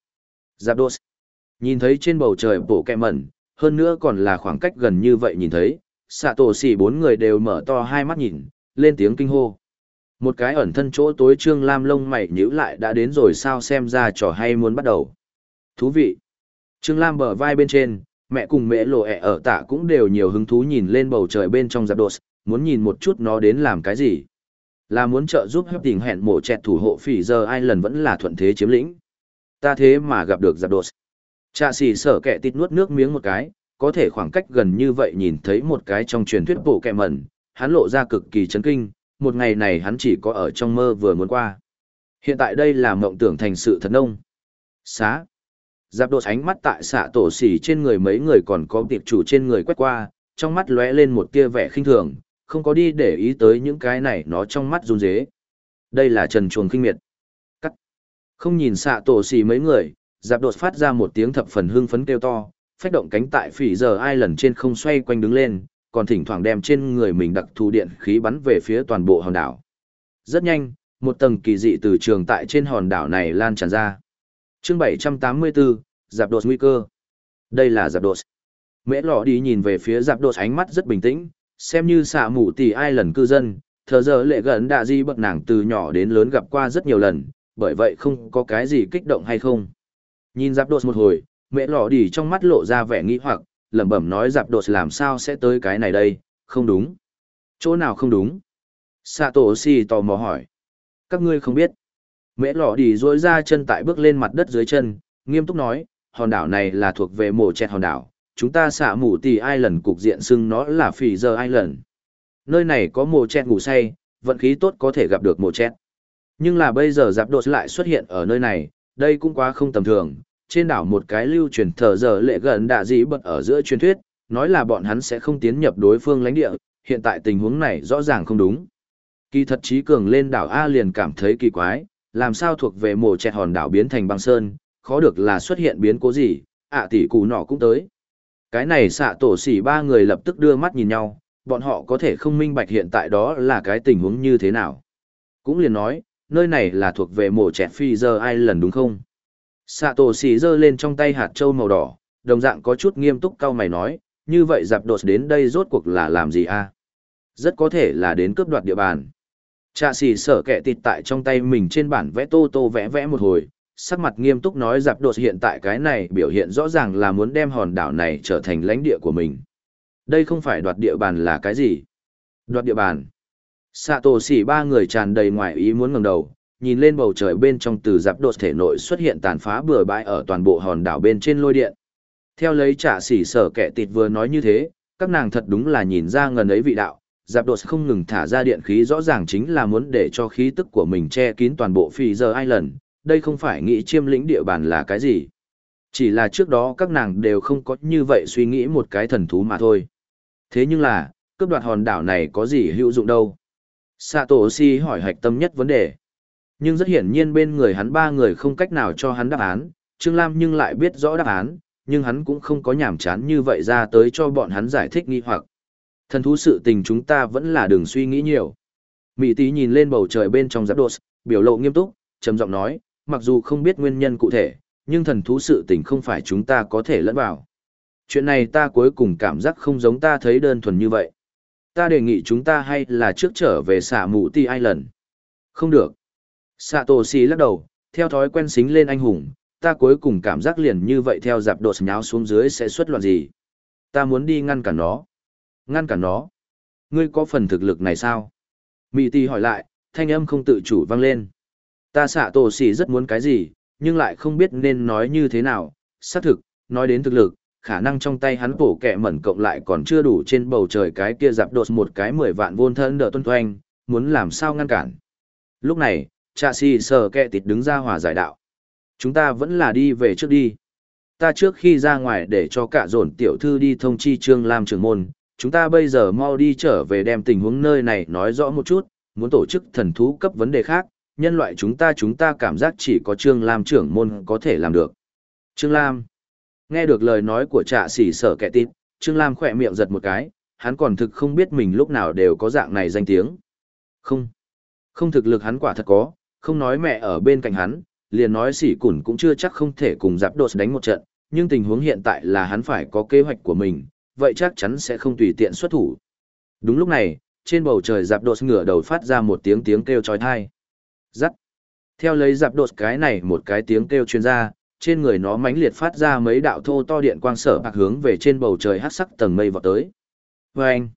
Zapdos. Nhìn thấy trên bầu trời bộ kẹ mẩn, hơn nữa còn là khoảng cách gần như vậy nhìn thấy, xạ tổ xỉ bốn người đều mở to hai mắt nhìn, lên tiếng kinh hô. Một cái ẩn thân chỗ tối trương lam lông mày nhíu lại đã đến rồi sao xem ra trò hay muốn bắt đầu. Thú vị. Trương Lam bờ vai bên trên, mẹ cùng mẹ lộ ẹ ở tạ cũng đều nhiều hứng thú nhìn lên bầu trời bên trong giáp đột, muốn nhìn một chút nó đến làm cái gì. Là muốn trợ giúp hấp tình hẹn mổ chẹt thủ hộ phỉ giờ ai lần vẫn là thuận thế chiếm lĩnh. Ta thế mà gặp được giặc đột. Trạ xỉ sở kẹ tít nuốt nước miếng một cái, có thể khoảng cách gần như vậy nhìn thấy một cái trong truyền thuyết bộ kẹ mẩn, hắn lộ ra cực kỳ chấn kinh, một ngày này hắn chỉ có ở trong mơ vừa muốn qua. Hiện tại đây là mộng tưởng thành sự thật nông. Xá. Giáp đột ánh mắt tại xạ tổ xỉ trên người mấy người còn có tiệp chủ trên người quét qua, trong mắt lóe lên một tia vẻ khinh thường, không có đi để ý tới những cái này nó trong mắt run rế. Đây là trần chuồng kinh miệt. Cắt. Không nhìn xạ tổ xỉ mấy người, giáp đột phát ra một tiếng thập phần hưng phấn kêu to, phách động cánh tại phỉ giờ ai lần trên không xoay quanh đứng lên, còn thỉnh thoảng đem trên người mình đặc thù điện khí bắn về phía toàn bộ hòn đảo. Rất nhanh, một tầng kỳ dị từ trường tại trên hòn đảo này lan tràn ra. Chương 784, giáp đột nguy cơ. Đây là giáp đột. Mễ lọ đi nhìn về phía giáp đột ánh mắt rất bình tĩnh, xem như xạ mù tỷ ai lần cư dân, thờ giờ lệ gần đạ di bậc nàng từ nhỏ đến lớn gặp qua rất nhiều lần, bởi vậy không có cái gì kích động hay không. Nhìn giáp đột một hồi, mẹ lọ đi trong mắt lộ ra vẻ nghi hoặc, lẩm bẩm nói Giạp đột làm sao sẽ tới cái này đây, không đúng. Chỗ nào không đúng? Sato Si tò mò hỏi. Các ngươi không biết. Mễ lọ đi dối ra chân tại bước lên mặt đất dưới chân, nghiêm túc nói, hòn đảo này là thuộc về mổ chẹt hòn đảo, chúng ta xả mù tì ai lần cục diện xưng nó là phì giờ ai lần. Nơi này có mổ chẹt ngủ say, vận khí tốt có thể gặp được mổ chẹt. Nhưng là bây giờ giáp đột lại xuất hiện ở nơi này, đây cũng quá không tầm thường. Trên đảo một cái lưu truyền thờ giờ lệ gần đạ dĩ bật ở giữa truyền thuyết, nói là bọn hắn sẽ không tiến nhập đối phương lãnh địa, hiện tại tình huống này rõ ràng không đúng. Kỳ thật trí cường lên đảo A liền cảm thấy kỳ quái, làm sao thuộc về mổ chẹt hòn đảo biến thành băng sơn, khó được là xuất hiện biến cố gì, ạ tỷ cụ nọ cũng tới. Cái này xạ tổ xỉ ba người lập tức đưa mắt nhìn nhau, bọn họ có thể không minh bạch hiện tại đó là cái tình huống như thế nào. Cũng liền nói, nơi này là thuộc về mổ chẹt phi giờ ai lần đúng không? Xạ tổ xì giơ lên trong tay hạt trâu màu đỏ, đồng dạng có chút nghiêm túc cau mày nói, như vậy dạp đột đến đây rốt cuộc là làm gì a? Rất có thể là đến cướp đoạt địa bàn. Trạ xì sở kẻ tịt tại trong tay mình trên bản vẽ tô tô vẽ vẽ một hồi, sắc mặt nghiêm túc nói giặc đột hiện tại cái này biểu hiện rõ ràng là muốn đem hòn đảo này trở thành lãnh địa của mình. Đây không phải đoạt địa bàn là cái gì? Đoạt địa bàn. Sạ tổ xỉ ba người tràn đầy ngoài ý muốn ngẩng đầu, nhìn lên bầu trời bên trong từ giáp đột thể nội xuất hiện tàn phá bừa bãi ở toàn bộ hòn đảo bên trên lôi điện. Theo lấy trả sỉ sở kẻ tịt vừa nói như thế, các nàng thật đúng là nhìn ra ngần ấy vị đạo, giáp đột không ngừng thả ra điện khí rõ ràng chính là muốn để cho khí tức của mình che kín toàn bộ phi giờ island đây không phải nghĩ chiêm lĩnh địa bàn là cái gì. Chỉ là trước đó các nàng đều không có như vậy suy nghĩ một cái thần thú mà thôi. Thế nhưng là cướp đoạt hòn đảo này có gì hữu dụng đâu? Sato si hỏi hạch tâm nhất vấn đề nhưng rất hiển nhiên bên người hắn ba người không cách nào cho hắn đáp án trương lam nhưng lại biết rõ đáp án nhưng hắn cũng không có nhàm chán như vậy ra tới cho bọn hắn giải thích nghi hoặc Thần thú sự tình chúng ta vẫn là đừng suy nghĩ nhiều. Mỹ tí nhìn lên bầu trời bên trong giáp đột, biểu lộ nghiêm túc, trầm giọng nói, mặc dù không biết nguyên nhân cụ thể, nhưng thần thú sự tình không phải chúng ta có thể lẫn vào. Chuyện này ta cuối cùng cảm giác không giống ta thấy đơn thuần như vậy. Ta đề nghị chúng ta hay là trước trở về xả mũ ti ai lần. Không được. Sạ tổ xì lắc đầu, theo thói quen xính lên anh hùng, ta cuối cùng cảm giác liền như vậy theo dạp đột nháo xuống dưới sẽ xuất loạn gì. Ta muốn đi ngăn cản nó. Ngăn cản nó. Ngươi có phần thực lực này sao? Mị tì hỏi lại, thanh âm không tự chủ vang lên. Ta xạ tổ xì rất muốn cái gì, nhưng lại không biết nên nói như thế nào. Xác thực, nói đến thực lực, khả năng trong tay hắn bổ kẹ mẩn cộng lại còn chưa đủ trên bầu trời cái kia dạp đột một cái mười vạn vôn thân đỡ tuân thoanh, muốn làm sao ngăn cản. Lúc này, trạ xì sờ kẹ tịt đứng ra hòa giải đạo. Chúng ta vẫn là đi về trước đi. Ta trước khi ra ngoài để cho cả dồn tiểu thư đi thông chi trương làm trưởng môn, chúng ta bây giờ mau đi trở về đem tình huống nơi này nói rõ một chút, muốn tổ chức thần thú cấp vấn đề khác, nhân loại chúng ta chúng ta cảm giác chỉ có Trương Lam trưởng môn có thể làm được. Trương Lam Nghe được lời nói của trạ sỉ sở kẻ tít, Trương Lam khỏe miệng giật một cái, hắn còn thực không biết mình lúc nào đều có dạng này danh tiếng. Không. Không thực lực hắn quả thật có, không nói mẹ ở bên cạnh hắn, liền nói sỉ cùn cũng chưa chắc không thể cùng giáp đột đánh một trận, nhưng tình huống hiện tại là hắn phải có kế hoạch của mình, vậy chắc chắn sẽ không tùy tiện xuất thủ. Đúng lúc này, trên bầu trời giáp đột ngửa đầu phát ra một tiếng tiếng kêu chói tai. Rắc. Theo lấy giáp đột cái này một cái tiếng kêu truyền ra, trên người nó mãnh liệt phát ra mấy đạo thô to điện quang sở bạc hướng về trên bầu trời hắc sắc tầng mây vọt tới. Vâng!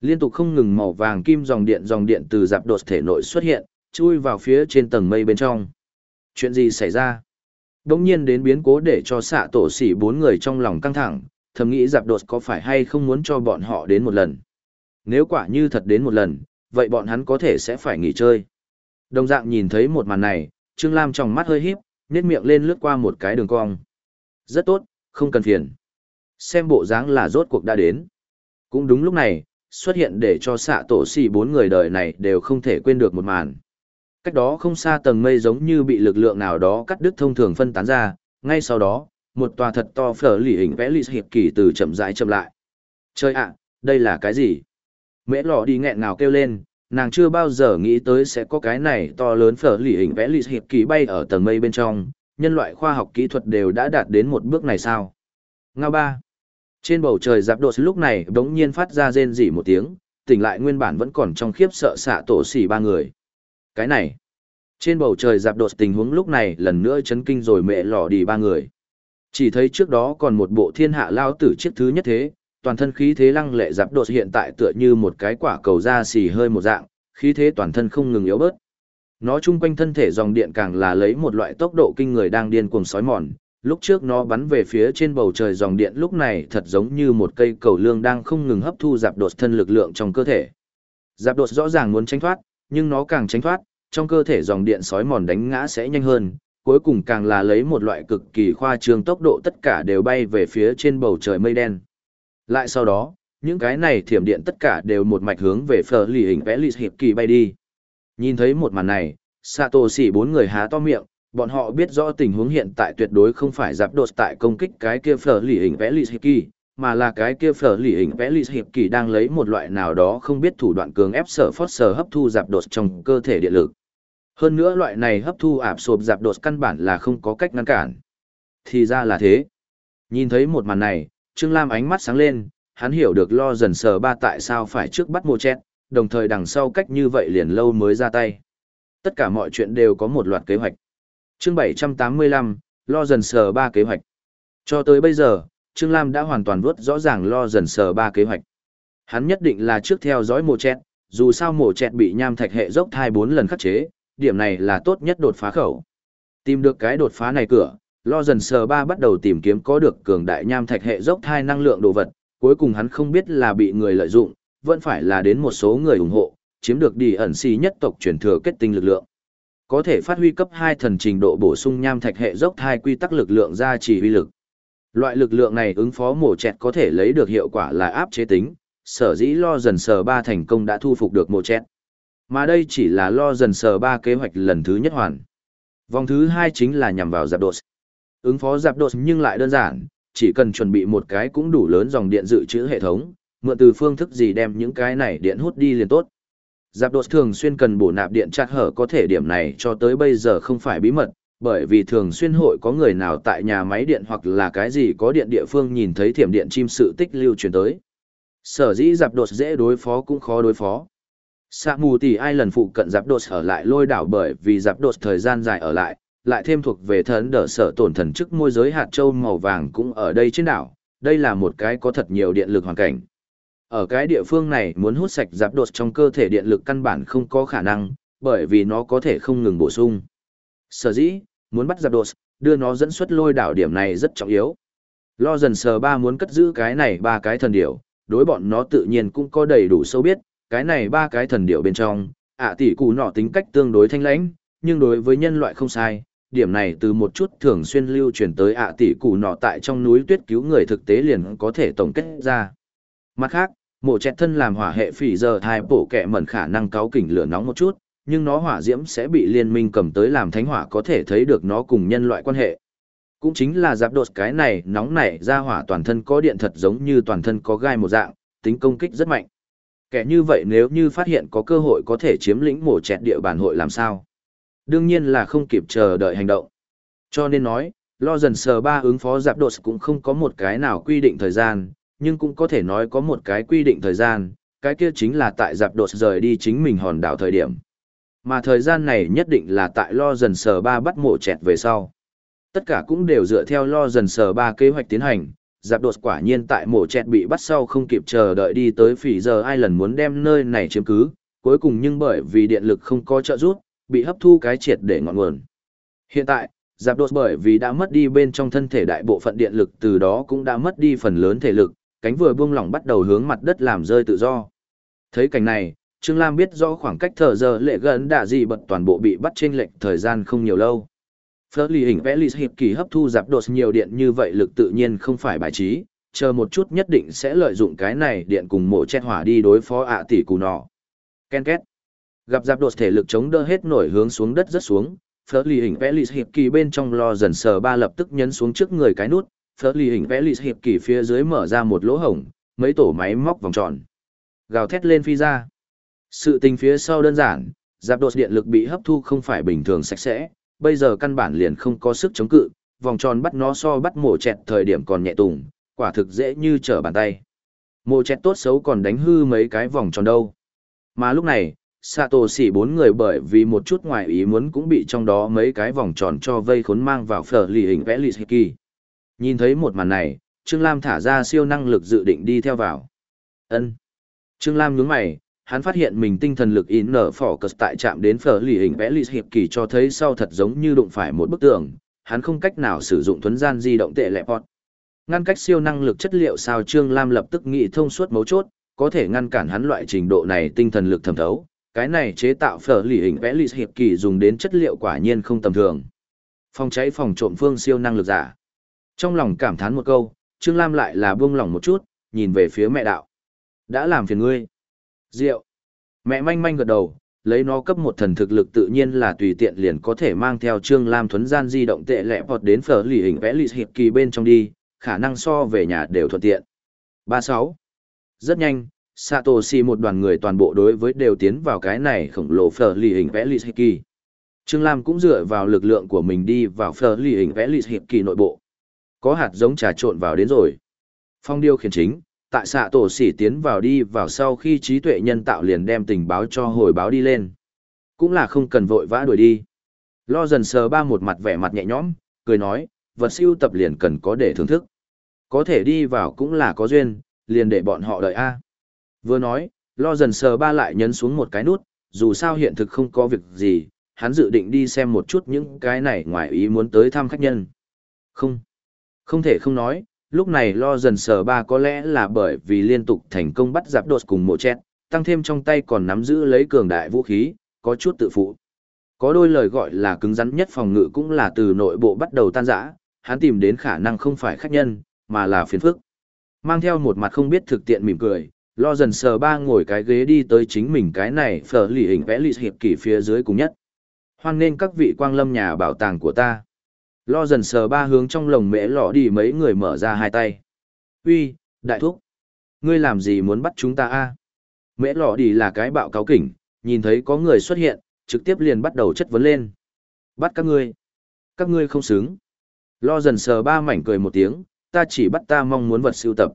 Liên tục không ngừng màu vàng kim dòng điện dòng điện từ giáp đột thể nội xuất hiện, chui vào phía trên tầng mây bên trong. Chuyện gì xảy ra? Đông nhiên đến biến cố để cho xạ tổ sĩ bốn người trong lòng căng thẳng, thầm nghĩ giạp đột có phải hay không muốn cho bọn họ đến một lần. Nếu quả như thật đến một lần, vậy bọn hắn có thể sẽ phải nghỉ chơi. Đồng dạng nhìn thấy một màn này, Trương Lam trong mắt hơi híp, nét miệng lên lướt qua một cái đường cong. Rất tốt, không cần phiền. Xem bộ dáng là rốt cuộc đã đến. Cũng đúng lúc này, xuất hiện để cho xạ tổ xì bốn người đời này đều không thể quên được một màn. Cách đó không xa tầng mây giống như bị lực lượng nào đó cắt đứt thông thường phân tán ra, ngay sau đó, một tòa thật to phở lì hình vẽ lì hiệp kỳ từ chậm rãi chậm lại. Chơi ạ, đây là cái gì? Mễ lọ đi nghẹn ngào kêu lên, nàng chưa bao giờ nghĩ tới sẽ có cái này to lớn phở lì hình vẽ lì hiệp kỳ bay ở tầng mây bên trong, nhân loại khoa học kỹ thuật đều đã đạt đến một bước này sao? Ngao ba. Trên bầu trời giáp đột lúc này đống nhiên phát ra rên rỉ một tiếng, tỉnh lại nguyên bản vẫn còn trong khiếp sợ xạ tổ xỉ ba người. Cái này. Trên bầu trời giạp đột tình huống lúc này lần nữa chấn kinh rồi mẹ lò đi ba người. Chỉ thấy trước đó còn một bộ thiên hạ lao tử chiếc thứ nhất thế, toàn thân khí thế lăng lệ giạp đột hiện tại tựa như một cái quả cầu da xì hơi một dạng, khí thế toàn thân không ngừng yếu bớt. Nó chung quanh thân thể dòng điện càng là lấy một loại tốc độ kinh người đang điên cuồng sói mòn, lúc trước nó bắn về phía trên bầu trời dòng điện lúc này thật giống như một cây cầu lương đang không ngừng hấp thu giạp đột thân lực lượng trong cơ thể. giạp đột rõ ràng muốn tránh thoát, nhưng nó càng tránh thoát, trong cơ thể dòng điện sói mòn đánh ngã sẽ nhanh hơn, cuối cùng càng là lấy một loại cực kỳ khoa trương tốc độ tất cả đều bay về phía trên bầu trời mây đen. Lại sau đó, những cái này thiểm điện tất cả đều một mạch hướng về phở lì hình vẽ lì hiệp kỳ bay đi. Nhìn thấy một màn này, Sato xỉ bốn người há to miệng, bọn họ biết rõ tình huống hiện tại tuyệt đối không phải giáp đột tại công kích cái kia phở lì hình vẽ lì hiệp kỳ, mà là cái kia phở lì hình vẽ lì hiệp kỳ đang lấy một loại nào đó không biết thủ đoạn cường ép sở phót sở hấp thu dạp đột trong cơ thể địa lực. Hơn nữa loại này hấp thu ạp sộp dạp đột căn bản là không có cách ngăn cản. Thì ra là thế. Nhìn thấy một màn này, Trương Lam ánh mắt sáng lên, hắn hiểu được lo dần sờ ba tại sao phải trước bắt mô chét, đồng thời đằng sau cách như vậy liền lâu mới ra tay. Tất cả mọi chuyện đều có một loạt kế hoạch. chương 785, lo dần sờ ba kế hoạch. Cho tới bây giờ, Trương Lam đã hoàn toàn vớt rõ ràng lo dần sờ ba kế hoạch. Hắn nhất định là trước theo dõi mồ chẹt, dù sao mồ chẹt bị nham thạch hệ dốc thai 4 lần khắc chế, điểm này là tốt nhất đột phá khẩu. Tìm được cái đột phá này cửa, lo dần sờ ba bắt đầu tìm kiếm có được cường đại nham thạch hệ dốc thai năng lượng đồ vật, cuối cùng hắn không biết là bị người lợi dụng, vẫn phải là đến một số người ủng hộ, chiếm được đi ẩn xì nhất tộc truyền thừa kết tinh lực lượng. Có thể phát huy cấp 2 thần trình độ bổ sung nham thạch hệ dốc thai quy tắc lực lượng ra chỉ uy lực. Loại lực lượng này ứng phó mổ chẹt có thể lấy được hiệu quả là áp chế tính, sở dĩ lo dần sờ ba thành công đã thu phục được mổ chẹt. Mà đây chỉ là lo dần sờ ba kế hoạch lần thứ nhất hoàn. Vòng thứ hai chính là nhằm vào giáp đột. Ứng phó giáp đột nhưng lại đơn giản, chỉ cần chuẩn bị một cái cũng đủ lớn dòng điện dự trữ hệ thống, mượn từ phương thức gì đem những cái này điện hút đi liền tốt. Giáp đột thường xuyên cần bổ nạp điện chặt hở có thể điểm này cho tới bây giờ không phải bí mật, bởi vì thường xuyên hội có người nào tại nhà máy điện hoặc là cái gì có điện địa phương nhìn thấy thiểm điện chim sự tích lưu truyền tới. Sở dĩ giáp đột dễ đối phó cũng khó đối phó. Sạ mù tỷ ai lần phụ cận giáp đột ở lại lôi đảo bởi vì giáp đột thời gian dài ở lại, lại thêm thuộc về thần đỡ sở tổn thần chức môi giới hạt châu màu vàng cũng ở đây trên đảo. Đây là một cái có thật nhiều điện lực hoàn cảnh. Ở cái địa phương này muốn hút sạch giáp đột trong cơ thể điện lực căn bản không có khả năng, bởi vì nó có thể không ngừng bổ sung. Sở dĩ, muốn bắt giặc đột, đưa nó dẫn xuất lôi đảo điểm này rất trọng yếu. Lo dần sờ ba muốn cất giữ cái này ba cái thần điểu, đối bọn nó tự nhiên cũng có đầy đủ sâu biết, cái này ba cái thần điểu bên trong, ạ tỷ cụ nọ tính cách tương đối thanh lãnh, nhưng đối với nhân loại không sai, điểm này từ một chút thường xuyên lưu truyền tới ạ tỷ cụ nọ tại trong núi tuyết cứu người thực tế liền có thể tổng kết ra. Mặt khác, mộ chẹt thân làm hỏa hệ phỉ giờ hai bổ kẹ mẩn khả năng cáo kỉnh lửa nóng một chút, nhưng nó hỏa diễm sẽ bị liên minh cầm tới làm thánh hỏa có thể thấy được nó cùng nhân loại quan hệ. Cũng chính là giáp đột cái này nóng nảy ra hỏa toàn thân có điện thật giống như toàn thân có gai một dạng, tính công kích rất mạnh. Kẻ như vậy nếu như phát hiện có cơ hội có thể chiếm lĩnh mổ chẹt địa bàn hội làm sao? Đương nhiên là không kịp chờ đợi hành động. Cho nên nói, lo dần sờ ba ứng phó giáp đột cũng không có một cái nào quy định thời gian, nhưng cũng có thể nói có một cái quy định thời gian, cái kia chính là tại giáp đột rời đi chính mình hòn đảo thời điểm. Mà thời gian này nhất định là tại lo dần sờ ba bắt mộ chẹt về sau. Tất cả cũng đều dựa theo lo dần sờ ba kế hoạch tiến hành, giáp đột quả nhiên tại mộ chẹt bị bắt sau không kịp chờ đợi đi tới phỉ giờ ai lần muốn đem nơi này chiếm cứ, cuối cùng nhưng bởi vì điện lực không có trợ giúp, bị hấp thu cái triệt để ngọn nguồn. Hiện tại, giáp đột bởi vì đã mất đi bên trong thân thể đại bộ phận điện lực từ đó cũng đã mất đi phần lớn thể lực, cánh vừa buông lỏng bắt đầu hướng mặt đất làm rơi tự do. Thấy cảnh này, Trương Lam biết rõ khoảng cách thở giờ lệ gần đã gì bật toàn bộ bị bắt trên lệnh thời gian không nhiều lâu. Phớt lì hình vẽ lì hiệp kỳ hấp thu giạp đột nhiều điện như vậy lực tự nhiên không phải bài trí, chờ một chút nhất định sẽ lợi dụng cái này điện cùng mộ chết hỏa đi đối phó ạ tỷ cù nọ. Ken két. Gặp giạp đột thể lực chống đỡ hết nổi hướng xuống đất rất xuống, phớt lì hình vẽ lì hiệp kỳ bên trong lo dần sờ ba lập tức nhấn xuống trước người cái nút, phớt lì hình vẽ lì hiệp kỳ phía dưới mở ra một lỗ hổng, mấy tổ máy móc vòng tròn. Gào thét lên phi ra. Sự tình phía sau đơn giản, giáp đột điện lực bị hấp thu không phải bình thường sạch sẽ, bây giờ căn bản liền không có sức chống cự, vòng tròn bắt nó so bắt mổ chẹt thời điểm còn nhẹ tùng, quả thực dễ như trở bàn tay. Mổ chẹt tốt xấu còn đánh hư mấy cái vòng tròn đâu. Mà lúc này, Sato xỉ bốn người bởi vì một chút ngoài ý muốn cũng bị trong đó mấy cái vòng tròn cho vây khốn mang vào phở lì hình vẽ lì kỳ. Nhìn thấy một màn này, Trương Lam thả ra siêu năng lực dự định đi theo vào. ân Trương Lam nhướng mày, hắn phát hiện mình tinh thần lực in nở phỏ cờ tại chạm đến phở lì hình vẽ lì hiệp kỳ cho thấy sau thật giống như đụng phải một bức tường, hắn không cách nào sử dụng thuấn gian di động tệ lẹp pọt. Ngăn cách siêu năng lực chất liệu sao Trương Lam lập tức nghĩ thông suốt mấu chốt, có thể ngăn cản hắn loại trình độ này tinh thần lực thẩm thấu. Cái này chế tạo phở lì hình vẽ lì hiệp kỳ dùng đến chất liệu quả nhiên không tầm thường. Phòng cháy phòng trộm phương siêu năng lực giả. Trong lòng cảm thán một câu, Trương Lam lại là buông lòng một chút, nhìn về phía mẹ đạo. Đã làm phiền ngươi. Rượu. Mẹ manh manh gật đầu, lấy nó cấp một thần thực lực tự nhiên là tùy tiện liền có thể mang theo Trương Lam thuấn gian di động tệ lẹ vọt đến phở lì hình vẽ lì hiệp kỳ bên trong đi, khả năng so về nhà đều thuận tiện. 36. Rất nhanh, Satoshi một đoàn người toàn bộ đối với đều tiến vào cái này khổng lồ phở lì hình vẽ lì hiệp kỳ. Trương Lam cũng dựa vào lực lượng của mình đi vào phở lì hình vẽ lì hiệp kỳ nội bộ. Có hạt giống trà trộn vào đến rồi. Phong điêu khiển chính, tại xạ tổ xỉ tiến vào đi vào sau khi trí tuệ nhân tạo liền đem tình báo cho hồi báo đi lên. Cũng là không cần vội vã đuổi đi. Lo dần sờ ba một mặt vẻ mặt nhẹ nhõm, cười nói, vật siêu tập liền cần có để thưởng thức. Có thể đi vào cũng là có duyên, liền để bọn họ đợi A. Vừa nói, lo dần sờ ba lại nhấn xuống một cái nút, dù sao hiện thực không có việc gì, hắn dự định đi xem một chút những cái này ngoài ý muốn tới thăm khách nhân. Không, không thể không nói, lúc này lo dần sờ ba có lẽ là bởi vì liên tục thành công bắt giáp đột cùng mộ chết, tăng thêm trong tay còn nắm giữ lấy cường đại vũ khí, có chút tự phụ. Có đôi lời gọi là cứng rắn nhất phòng ngự cũng là từ nội bộ bắt đầu tan rã, hắn tìm đến khả năng không phải khách nhân, mà là phiền phức. Mang theo một mặt không biết thực tiện mỉm cười, lo dần sờ ba ngồi cái ghế đi tới chính mình cái này phở lì hình vẽ lì hiệp kỷ phía dưới cùng nhất. Hoan nên các vị quang lâm nhà bảo tàng của ta. Lo dần sờ ba hướng trong lồng mễ lọ đi mấy người mở ra hai tay. Uy, đại thúc. Ngươi làm gì muốn bắt chúng ta a? Mễ lọ đi là cái bạo cáo kỉnh, nhìn thấy có người xuất hiện, trực tiếp liền bắt đầu chất vấn lên. Bắt các ngươi. Các ngươi không xứng. Lo dần sờ ba mảnh cười một tiếng, ta chỉ bắt ta mong muốn vật sưu tập.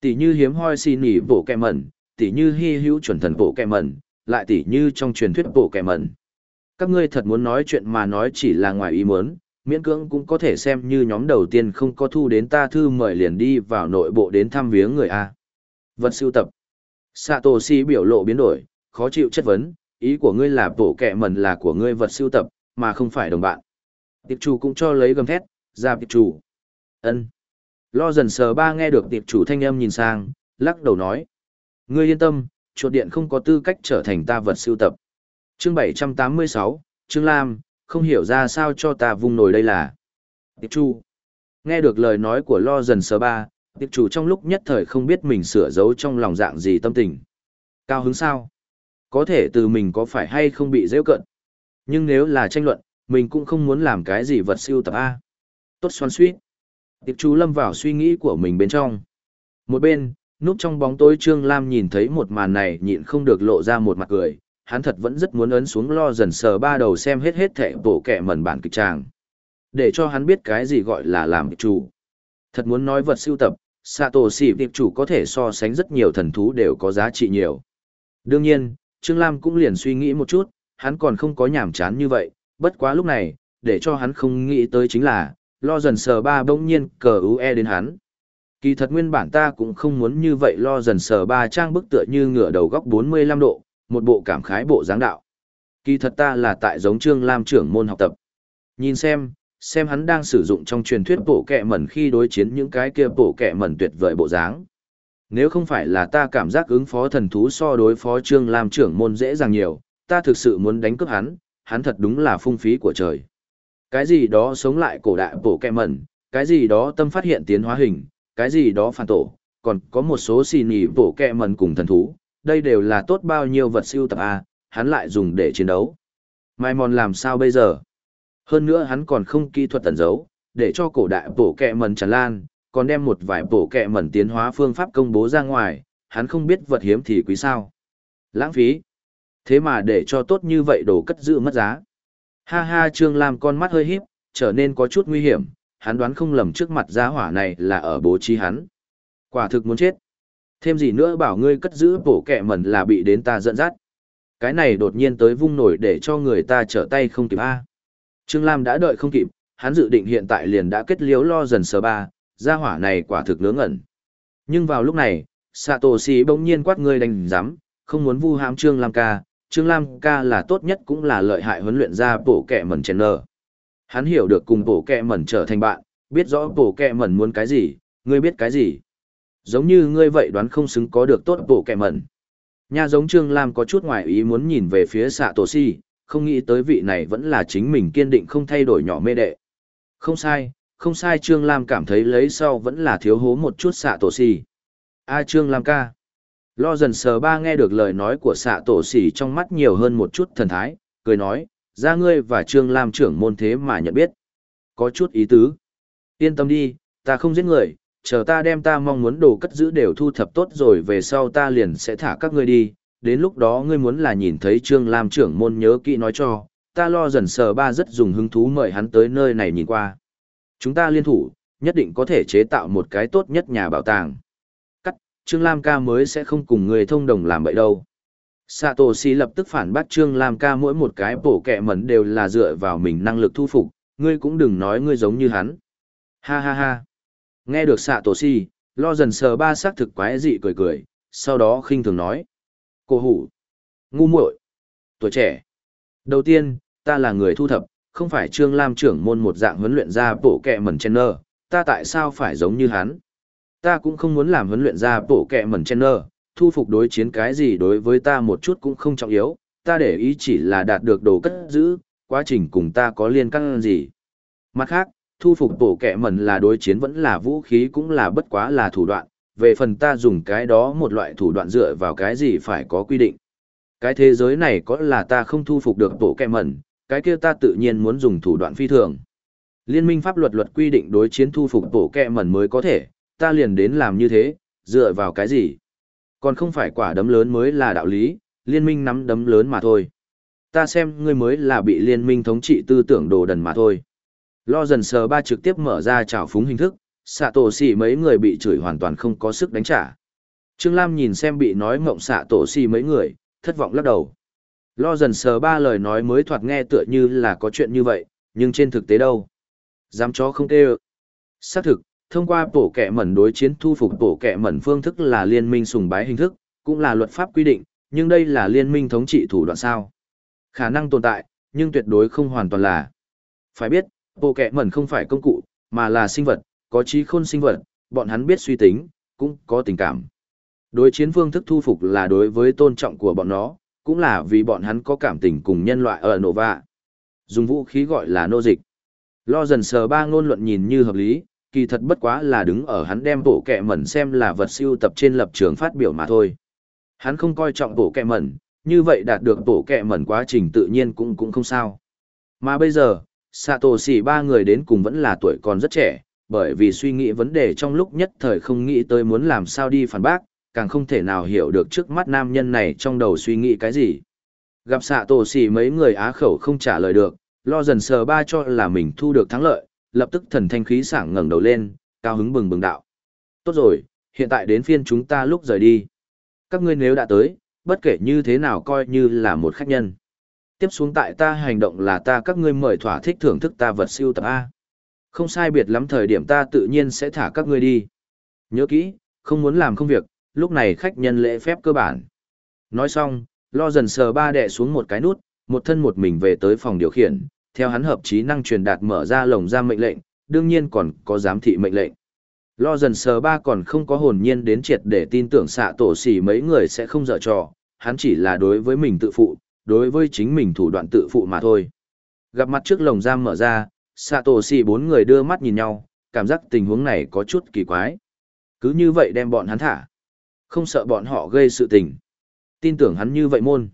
Tỷ như hiếm hoi xin nỉ bộ kẹ mẩn, tỷ như hy hữu chuẩn thần bộ kẹ mẩn, lại tỷ như trong truyền thuyết bộ kẹ mẩn. Các ngươi thật muốn nói chuyện mà nói chỉ là ngoài ý muốn, miễn cưỡng cũng có thể xem như nhóm đầu tiên không có thu đến ta thư mời liền đi vào nội bộ đến thăm viếng người A. Vật siêu tập. Satoshi biểu lộ biến đổi, khó chịu chất vấn, ý của ngươi là bổ kẹ mần là của ngươi vật siêu tập, mà không phải đồng bạn. Tiệp chủ cũng cho lấy gầm thét, ra tiệp chủ. ân Lo dần sờ ba nghe được tiệp chủ thanh âm nhìn sang, lắc đầu nói. Ngươi yên tâm, chuột điện không có tư cách trở thành ta vật siêu tập. Chương 786, Trương Lam, không hiểu ra sao cho ta vung nổi đây là. Tiệp chủ. Nghe được lời nói của lo dần sờ ba, tiệp chủ trong lúc nhất thời không biết mình sửa giấu trong lòng dạng gì tâm tình. Cao hứng sao? Có thể từ mình có phải hay không bị dễ cận. Nhưng nếu là tranh luận, mình cũng không muốn làm cái gì vật siêu tập A. Tốt xoan suýt. Tiệp chú lâm vào suy nghĩ của mình bên trong. Một bên, núp trong bóng tối Trương Lam nhìn thấy một màn này nhịn không được lộ ra một mặt cười, hắn thật vẫn rất muốn ấn xuống lo dần sờ ba đầu xem hết hết thẻ bổ kẻ mẩn bản kịch tràng. Để cho hắn biết cái gì gọi là làm chủ. Thật muốn nói vật siêu tập, Satoshi tiệp chủ có thể so sánh rất nhiều thần thú đều có giá trị nhiều. Đương nhiên, Trương Lam cũng liền suy nghĩ một chút, hắn còn không có nhảm chán như vậy, bất quá lúc này, để cho hắn không nghĩ tới chính là, lo dần sờ ba bỗng nhiên cờ ue đến hắn. Kỳ thật nguyên bản ta cũng không muốn như vậy lo dần sờ ba trang bức tựa như ngửa đầu góc 45 độ, một bộ cảm khái bộ dáng đạo. Kỳ thật ta là tại giống Trương Lam trưởng môn học tập. Nhìn xem, xem hắn đang sử dụng trong truyền thuyết bộ kẹ mẩn khi đối chiến những cái kia bộ kẹ mẩn tuyệt vời bộ dáng. Nếu không phải là ta cảm giác ứng phó thần thú so đối phó Trương Lam trưởng môn dễ dàng nhiều, ta thực sự muốn đánh cướp hắn, hắn thật đúng là phung phí của trời. Cái gì đó sống lại cổ đại bộ kẹ mẩn, cái gì đó tâm phát hiện tiến hóa hình, cái gì đó phản tổ, còn có một số xì nỉ bộ kẹ mẩn cùng thần thú, đây đều là tốt bao nhiêu vật siêu tập A, hắn lại dùng để chiến đấu. Mai mòn làm sao bây giờ? Hơn nữa hắn còn không kỹ thuật tẩn giấu, để cho cổ đại bổ kẹ mẩn tràn lan, còn đem một vài bổ kẹ mẩn tiến hóa phương pháp công bố ra ngoài, hắn không biết vật hiếm thì quý sao. Lãng phí. Thế mà để cho tốt như vậy đồ cất giữ mất giá. Ha ha Trương Lam con mắt hơi híp, trở nên có chút nguy hiểm, hắn đoán không lầm trước mặt giá hỏa này là ở bố trí hắn. Quả thực muốn chết. Thêm gì nữa bảo ngươi cất giữ bổ kẹ mẩn là bị đến ta dẫn dắt. Cái này đột nhiên tới vung nổi để cho người ta trở tay không kịp A. Trương Lam đã đợi không kịp, hắn dự định hiện tại liền đã kết liếu lo dần sờ ba, gia hỏa này quả thực nướng ẩn. Nhưng vào lúc này, Satoshi bỗng nhiên quát ngươi đánh giám, không muốn vu hãm Trương Lam ca, Trương Lam ca là tốt nhất cũng là lợi hại huấn luyện ra bổ kẹ mẩn chèn nở. Hắn hiểu được cùng bổ kẹ mẩn trở thành bạn, biết rõ bổ kẹ mẩn muốn cái gì, ngươi biết cái gì. Giống như ngươi vậy đoán không xứng có được tốt bộ kẹ mẩn. Nha giống Trương Lam có chút ngoài ý muốn nhìn về phía xạ tổ si không nghĩ tới vị này vẫn là chính mình kiên định không thay đổi nhỏ mê đệ. Không sai, không sai Trương Lam cảm thấy lấy sau vẫn là thiếu hố một chút xạ tổ si A Trương Lam ca. Lo dần sờ ba nghe được lời nói của xạ tổ xì trong mắt nhiều hơn một chút thần thái, cười nói, ra ngươi và Trương Lam trưởng môn thế mà nhận biết. Có chút ý tứ. Yên tâm đi, ta không giết người, chờ ta đem ta mong muốn đồ cất giữ đều thu thập tốt rồi về sau ta liền sẽ thả các ngươi đi, đến lúc đó ngươi muốn là nhìn thấy Trương Lam trưởng môn nhớ kỹ nói cho, ta lo dần sờ ba rất dùng hứng thú mời hắn tới nơi này nhìn qua. Chúng ta liên thủ, nhất định có thể chế tạo một cái tốt nhất nhà bảo tàng. Cắt, Trương Lam ca mới sẽ không cùng người thông đồng làm vậy đâu. Satoshi lập tức phản bác Trương Lam ca mỗi một cái bổ kẹ mẩn đều là dựa vào mình năng lực thu phục, ngươi cũng đừng nói ngươi giống như hắn. Ha ha ha. Nghe được xạ tổ si, lo dần sờ ba xác thực quái dị cười cười, sau đó khinh thường nói. Cô hủ. Ngu muội. Tuổi trẻ. Đầu tiên, ta là người thu thập, không phải Trương Lam trưởng môn một dạng huấn luyện ra bộ kẹ mẩn chen nơ, ta tại sao phải giống như hắn? Ta cũng không muốn làm huấn luyện ra bộ kẹ mẩn chen nơ, thu phục đối chiến cái gì đối với ta một chút cũng không trọng yếu, ta để ý chỉ là đạt được đồ cất giữ, quá trình cùng ta có liên căn gì. Mặt khác, thu phục bộ kẻ mẩn là đối chiến vẫn là vũ khí cũng là bất quá là thủ đoạn, về phần ta dùng cái đó một loại thủ đoạn dựa vào cái gì phải có quy định. Cái thế giới này có là ta không thu phục được bộ kẻ mẩn, cái kia ta tự nhiên muốn dùng thủ đoạn phi thường. Liên minh pháp luật luật quy định đối chiến thu phục bộ kẻ mẩn mới có thể, ta liền đến làm như thế, dựa vào cái gì? Còn không phải quả đấm lớn mới là đạo lý, liên minh nắm đấm lớn mà thôi. Ta xem ngươi mới là bị liên minh thống trị tư tưởng đồ đần mà thôi. Lo dần sờ ba trực tiếp mở ra trào phúng hình thức, xạ tổ xì mấy người bị chửi hoàn toàn không có sức đánh trả. Trương Lam nhìn xem bị nói mộng xạ tổ xì mấy người, thất vọng lắc đầu. Lo dần sờ ba lời nói mới thoạt nghe tựa như là có chuyện như vậy, nhưng trên thực tế đâu. Dám chó không tê Xác thực, thông qua bổ kẻ mẩn đối chiến thu phục bổ kẻ mẩn phương thức là liên minh sùng bái hình thức, cũng là luật pháp quy định, nhưng đây là liên minh thống trị thủ đoạn sao. Khả năng tồn tại, nhưng tuyệt đối không hoàn toàn là. Phải biết, bộ kẻ mẩn không phải công cụ, mà là sinh vật, có trí khôn sinh vật, bọn hắn biết suy tính, cũng có tình cảm. Đối chiến phương thức thu phục là đối với tôn trọng của bọn nó, cũng là vì bọn hắn có cảm tình cùng nhân loại ở Nova. Dùng vũ khí gọi là nô dịch. Lo dần sờ ba ngôn luận nhìn như hợp lý, kỳ thật bất quá là đứng ở hắn đem bộ kẹ mẩn xem là vật siêu tập trên lập trường phát biểu mà thôi. Hắn không coi trọng bộ kẹ mẩn, như vậy đạt được bộ kẹ mẩn quá trình tự nhiên cũng cũng không sao. Mà bây giờ, Satoshi ba người đến cùng vẫn là tuổi còn rất trẻ, bởi vì suy nghĩ vấn đề trong lúc nhất thời không nghĩ tới muốn làm sao đi phản bác, càng không thể nào hiểu được trước mắt nam nhân này trong đầu suy nghĩ cái gì. Gặp xạ tổ xỉ mấy người á khẩu không trả lời được, lo dần sờ ba cho là mình thu được thắng lợi, lập tức thần thanh khí sảng ngẩng đầu lên, cao hứng bừng bừng đạo. Tốt rồi, hiện tại đến phiên chúng ta lúc rời đi. Các ngươi nếu đã tới, bất kể như thế nào coi như là một khách nhân. Tiếp xuống tại ta hành động là ta các ngươi mời thỏa thích thưởng thức ta vật siêu tập A. Không sai biệt lắm thời điểm ta tự nhiên sẽ thả các ngươi đi. Nhớ kỹ, không muốn làm công việc, lúc này khách nhân lễ phép cơ bản. Nói xong, lo dần sờ ba đệ xuống một cái nút, một thân một mình về tới phòng điều khiển, theo hắn hợp trí năng truyền đạt mở ra lồng giam mệnh lệnh, đương nhiên còn có giám thị mệnh lệnh. Lo dần sờ ba còn không có hồn nhiên đến triệt để tin tưởng xạ tổ xỉ mấy người sẽ không dở trò, hắn chỉ là đối với mình tự phụ, đối với chính mình thủ đoạn tự phụ mà thôi. Gặp mặt trước lồng giam mở ra, Satoshi bốn người đưa mắt nhìn nhau, cảm giác tình huống này có chút kỳ quái. Cứ như vậy đem bọn hắn thả. Không sợ bọn họ gây sự tình. Tin tưởng hắn như vậy môn.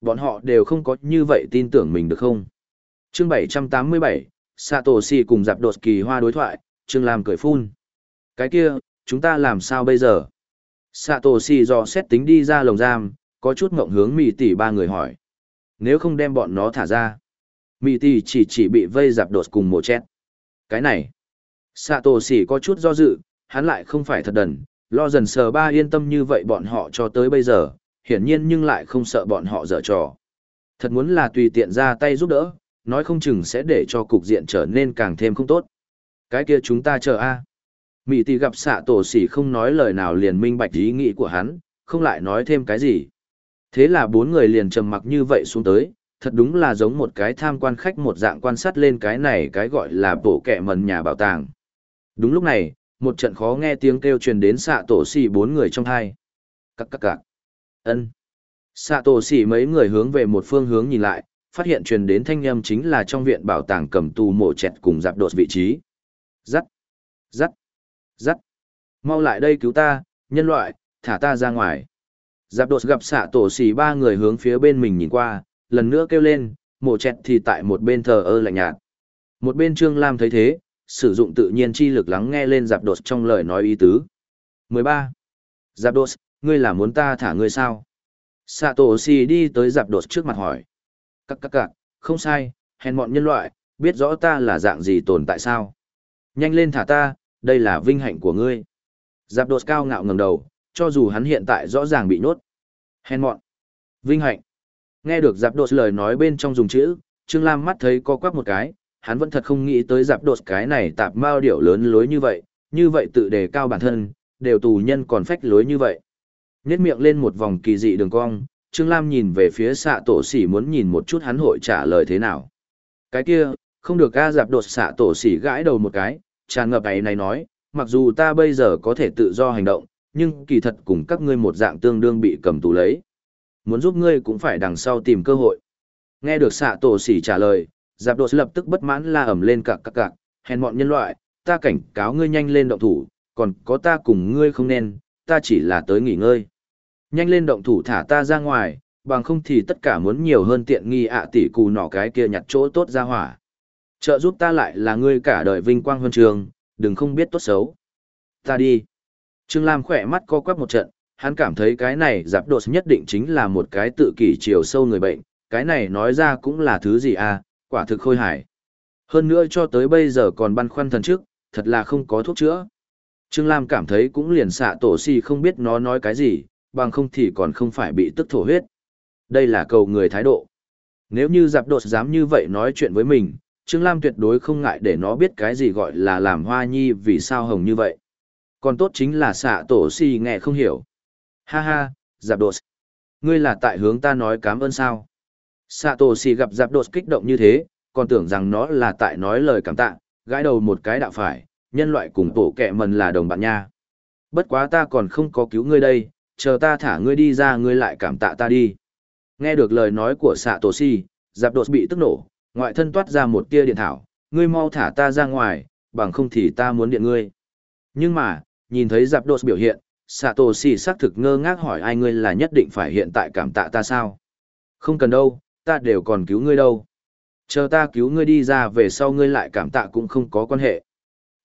Bọn họ đều không có như vậy tin tưởng mình được không? Chương 787, Satoshi cùng dạp đột kỳ hoa đối thoại, Trương Lam cười phun. Cái kia, chúng ta làm sao bây giờ? Satoshi do xét tính đi ra lồng giam, có chút ngộng hướng mì tỷ ba người hỏi. Nếu không đem bọn nó thả ra, mì tỷ chỉ chỉ bị vây dạp đột cùng một chết. Cái này, xạ tổ xỉ có chút do dự, hắn lại không phải thật đần, lo dần sờ ba yên tâm như vậy bọn họ cho tới bây giờ, hiển nhiên nhưng lại không sợ bọn họ dở trò. Thật muốn là tùy tiện ra tay giúp đỡ, nói không chừng sẽ để cho cục diện trở nên càng thêm không tốt. Cái kia chúng ta chờ a. Mỹ tỷ gặp xạ tổ sỉ không nói lời nào liền minh bạch ý nghĩ của hắn, không lại nói thêm cái gì. Thế là bốn người liền trầm mặc như vậy xuống tới, thật đúng là giống một cái tham quan khách một dạng quan sát lên cái này cái gọi là bộ kẹ mần nhà bảo tàng. Đúng lúc này, một trận khó nghe tiếng kêu truyền đến xạ tổ xỉ bốn người trong hai. Cắc cắc cạc. ân Xạ tổ xỉ mấy người hướng về một phương hướng nhìn lại, phát hiện truyền đến thanh âm chính là trong viện bảo tàng cầm tù mộ chẹt cùng dạp đột vị trí. Dắt, dắt, dắt. Mau lại đây cứu ta, nhân loại, thả ta ra ngoài. Giáp đột gặp xạ tổ xì ba người hướng phía bên mình nhìn qua, lần nữa kêu lên, mộ chẹt thì tại một bên thờ ơ lạnh nhạt. Một bên Trương Lam thấy thế, sử dụng tự nhiên chi lực lắng nghe lên giáp đột trong lời nói ý tứ. 13. Giáp đột, ngươi là muốn ta thả ngươi sao? Xạ tổ xì đi tới giáp đột trước mặt hỏi. Các các cạc, không sai, hèn mọn nhân loại, biết rõ ta là dạng gì tồn tại sao. Nhanh lên thả ta, đây là vinh hạnh của ngươi. Giáp đột cao ngạo ngẩng đầu, cho dù hắn hiện tại rõ ràng bị nhốt. Hèn mọn. Vinh hạnh. Nghe được giáp đột lời nói bên trong dùng chữ, Trương Lam mắt thấy co quắp một cái, hắn vẫn thật không nghĩ tới giáp đột cái này tạp mao điểu lớn lối như vậy, như vậy tự đề cao bản thân, đều tù nhân còn phách lối như vậy. Nhét miệng lên một vòng kỳ dị đường cong, Trương Lam nhìn về phía xạ tổ sỉ muốn nhìn một chút hắn hội trả lời thế nào. Cái kia, không được ca giạp đột xạ tổ sỉ gãi đầu một cái, tràn ngập ấy này nói, mặc dù ta bây giờ có thể tự do hành động, nhưng kỳ thật cùng các ngươi một dạng tương đương bị cầm tù lấy. Muốn giúp ngươi cũng phải đằng sau tìm cơ hội. Nghe được xạ tổ sỉ trả lời, giáp đột lập tức bất mãn la ẩm lên cạc cạc cạc, hèn mọn nhân loại, ta cảnh cáo ngươi nhanh lên động thủ, còn có ta cùng ngươi không nên, ta chỉ là tới nghỉ ngơi. Nhanh lên động thủ thả ta ra ngoài, bằng không thì tất cả muốn nhiều hơn tiện nghi ạ tỷ cù nỏ cái kia nhặt chỗ tốt ra hỏa. Trợ giúp ta lại là ngươi cả đời vinh quang huân trường, đừng không biết tốt xấu. Ta đi. Trương Lam khỏe mắt co quắp một trận, hắn cảm thấy cái này giáp đột nhất định chính là một cái tự kỷ chiều sâu người bệnh, cái này nói ra cũng là thứ gì à, quả thực khôi hài. Hơn nữa cho tới bây giờ còn băn khoăn thần trước, thật là không có thuốc chữa. Trương Lam cảm thấy cũng liền xạ tổ si không biết nó nói cái gì, bằng không thì còn không phải bị tức thổ huyết. Đây là cầu người thái độ. Nếu như giáp đột dám như vậy nói chuyện với mình, Trương Lam tuyệt đối không ngại để nó biết cái gì gọi là làm hoa nhi vì sao hồng như vậy. Còn tốt chính là xạ tổ si nghe không hiểu. Ha ha, giáp đột. Ngươi là tại hướng ta nói cảm ơn sao. Xạ tổ si gặp giáp đột kích động như thế, còn tưởng rằng nó là tại nói lời cảm tạ, gãi đầu một cái đạo phải, nhân loại cùng tổ kẹ mần là đồng bạn nha. Bất quá ta còn không có cứu ngươi đây, chờ ta thả ngươi đi ra ngươi lại cảm tạ ta đi. Nghe được lời nói của xạ tổ si, giáp đột bị tức nổ, ngoại thân toát ra một tia điện thảo, ngươi mau thả ta ra ngoài, bằng không thì ta muốn điện ngươi. Nhưng mà, nhìn thấy giáp đột biểu hiện, xạ tổ si xác thực ngơ ngác hỏi ai ngươi là nhất định phải hiện tại cảm tạ ta sao. Không cần đâu, ta đều còn cứu ngươi đâu. Chờ ta cứu ngươi đi ra về sau ngươi lại cảm tạ cũng không có quan hệ.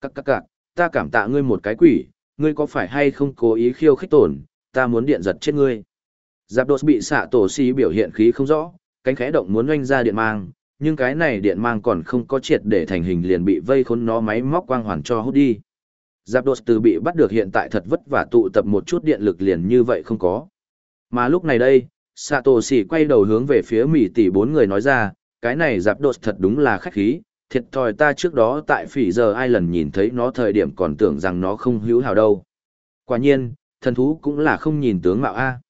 Các các các, ta cảm tạ ngươi một cái quỷ, ngươi có phải hay không cố ý khiêu khích tổn, ta muốn điện giật chết ngươi. Giáp đột bị xạ tổ xì biểu hiện khí không rõ, cánh khẽ động muốn oanh ra điện mang, nhưng cái này điện mang còn không có triệt để thành hình liền bị vây khốn nó máy móc quang hoàn cho hút đi. Giáp đột từ bị bắt được hiện tại thật vất vả tụ tập một chút điện lực liền như vậy không có. Mà lúc này đây, Sato tổ quay đầu hướng về phía mỹ tỷ bốn người nói ra, cái này giáp đột thật đúng là khách khí, thiệt thòi ta trước đó tại phỉ giờ ai lần nhìn thấy nó thời điểm còn tưởng rằng nó không hữu hào đâu. Quả nhiên, thần thú cũng là không nhìn tướng mạo A.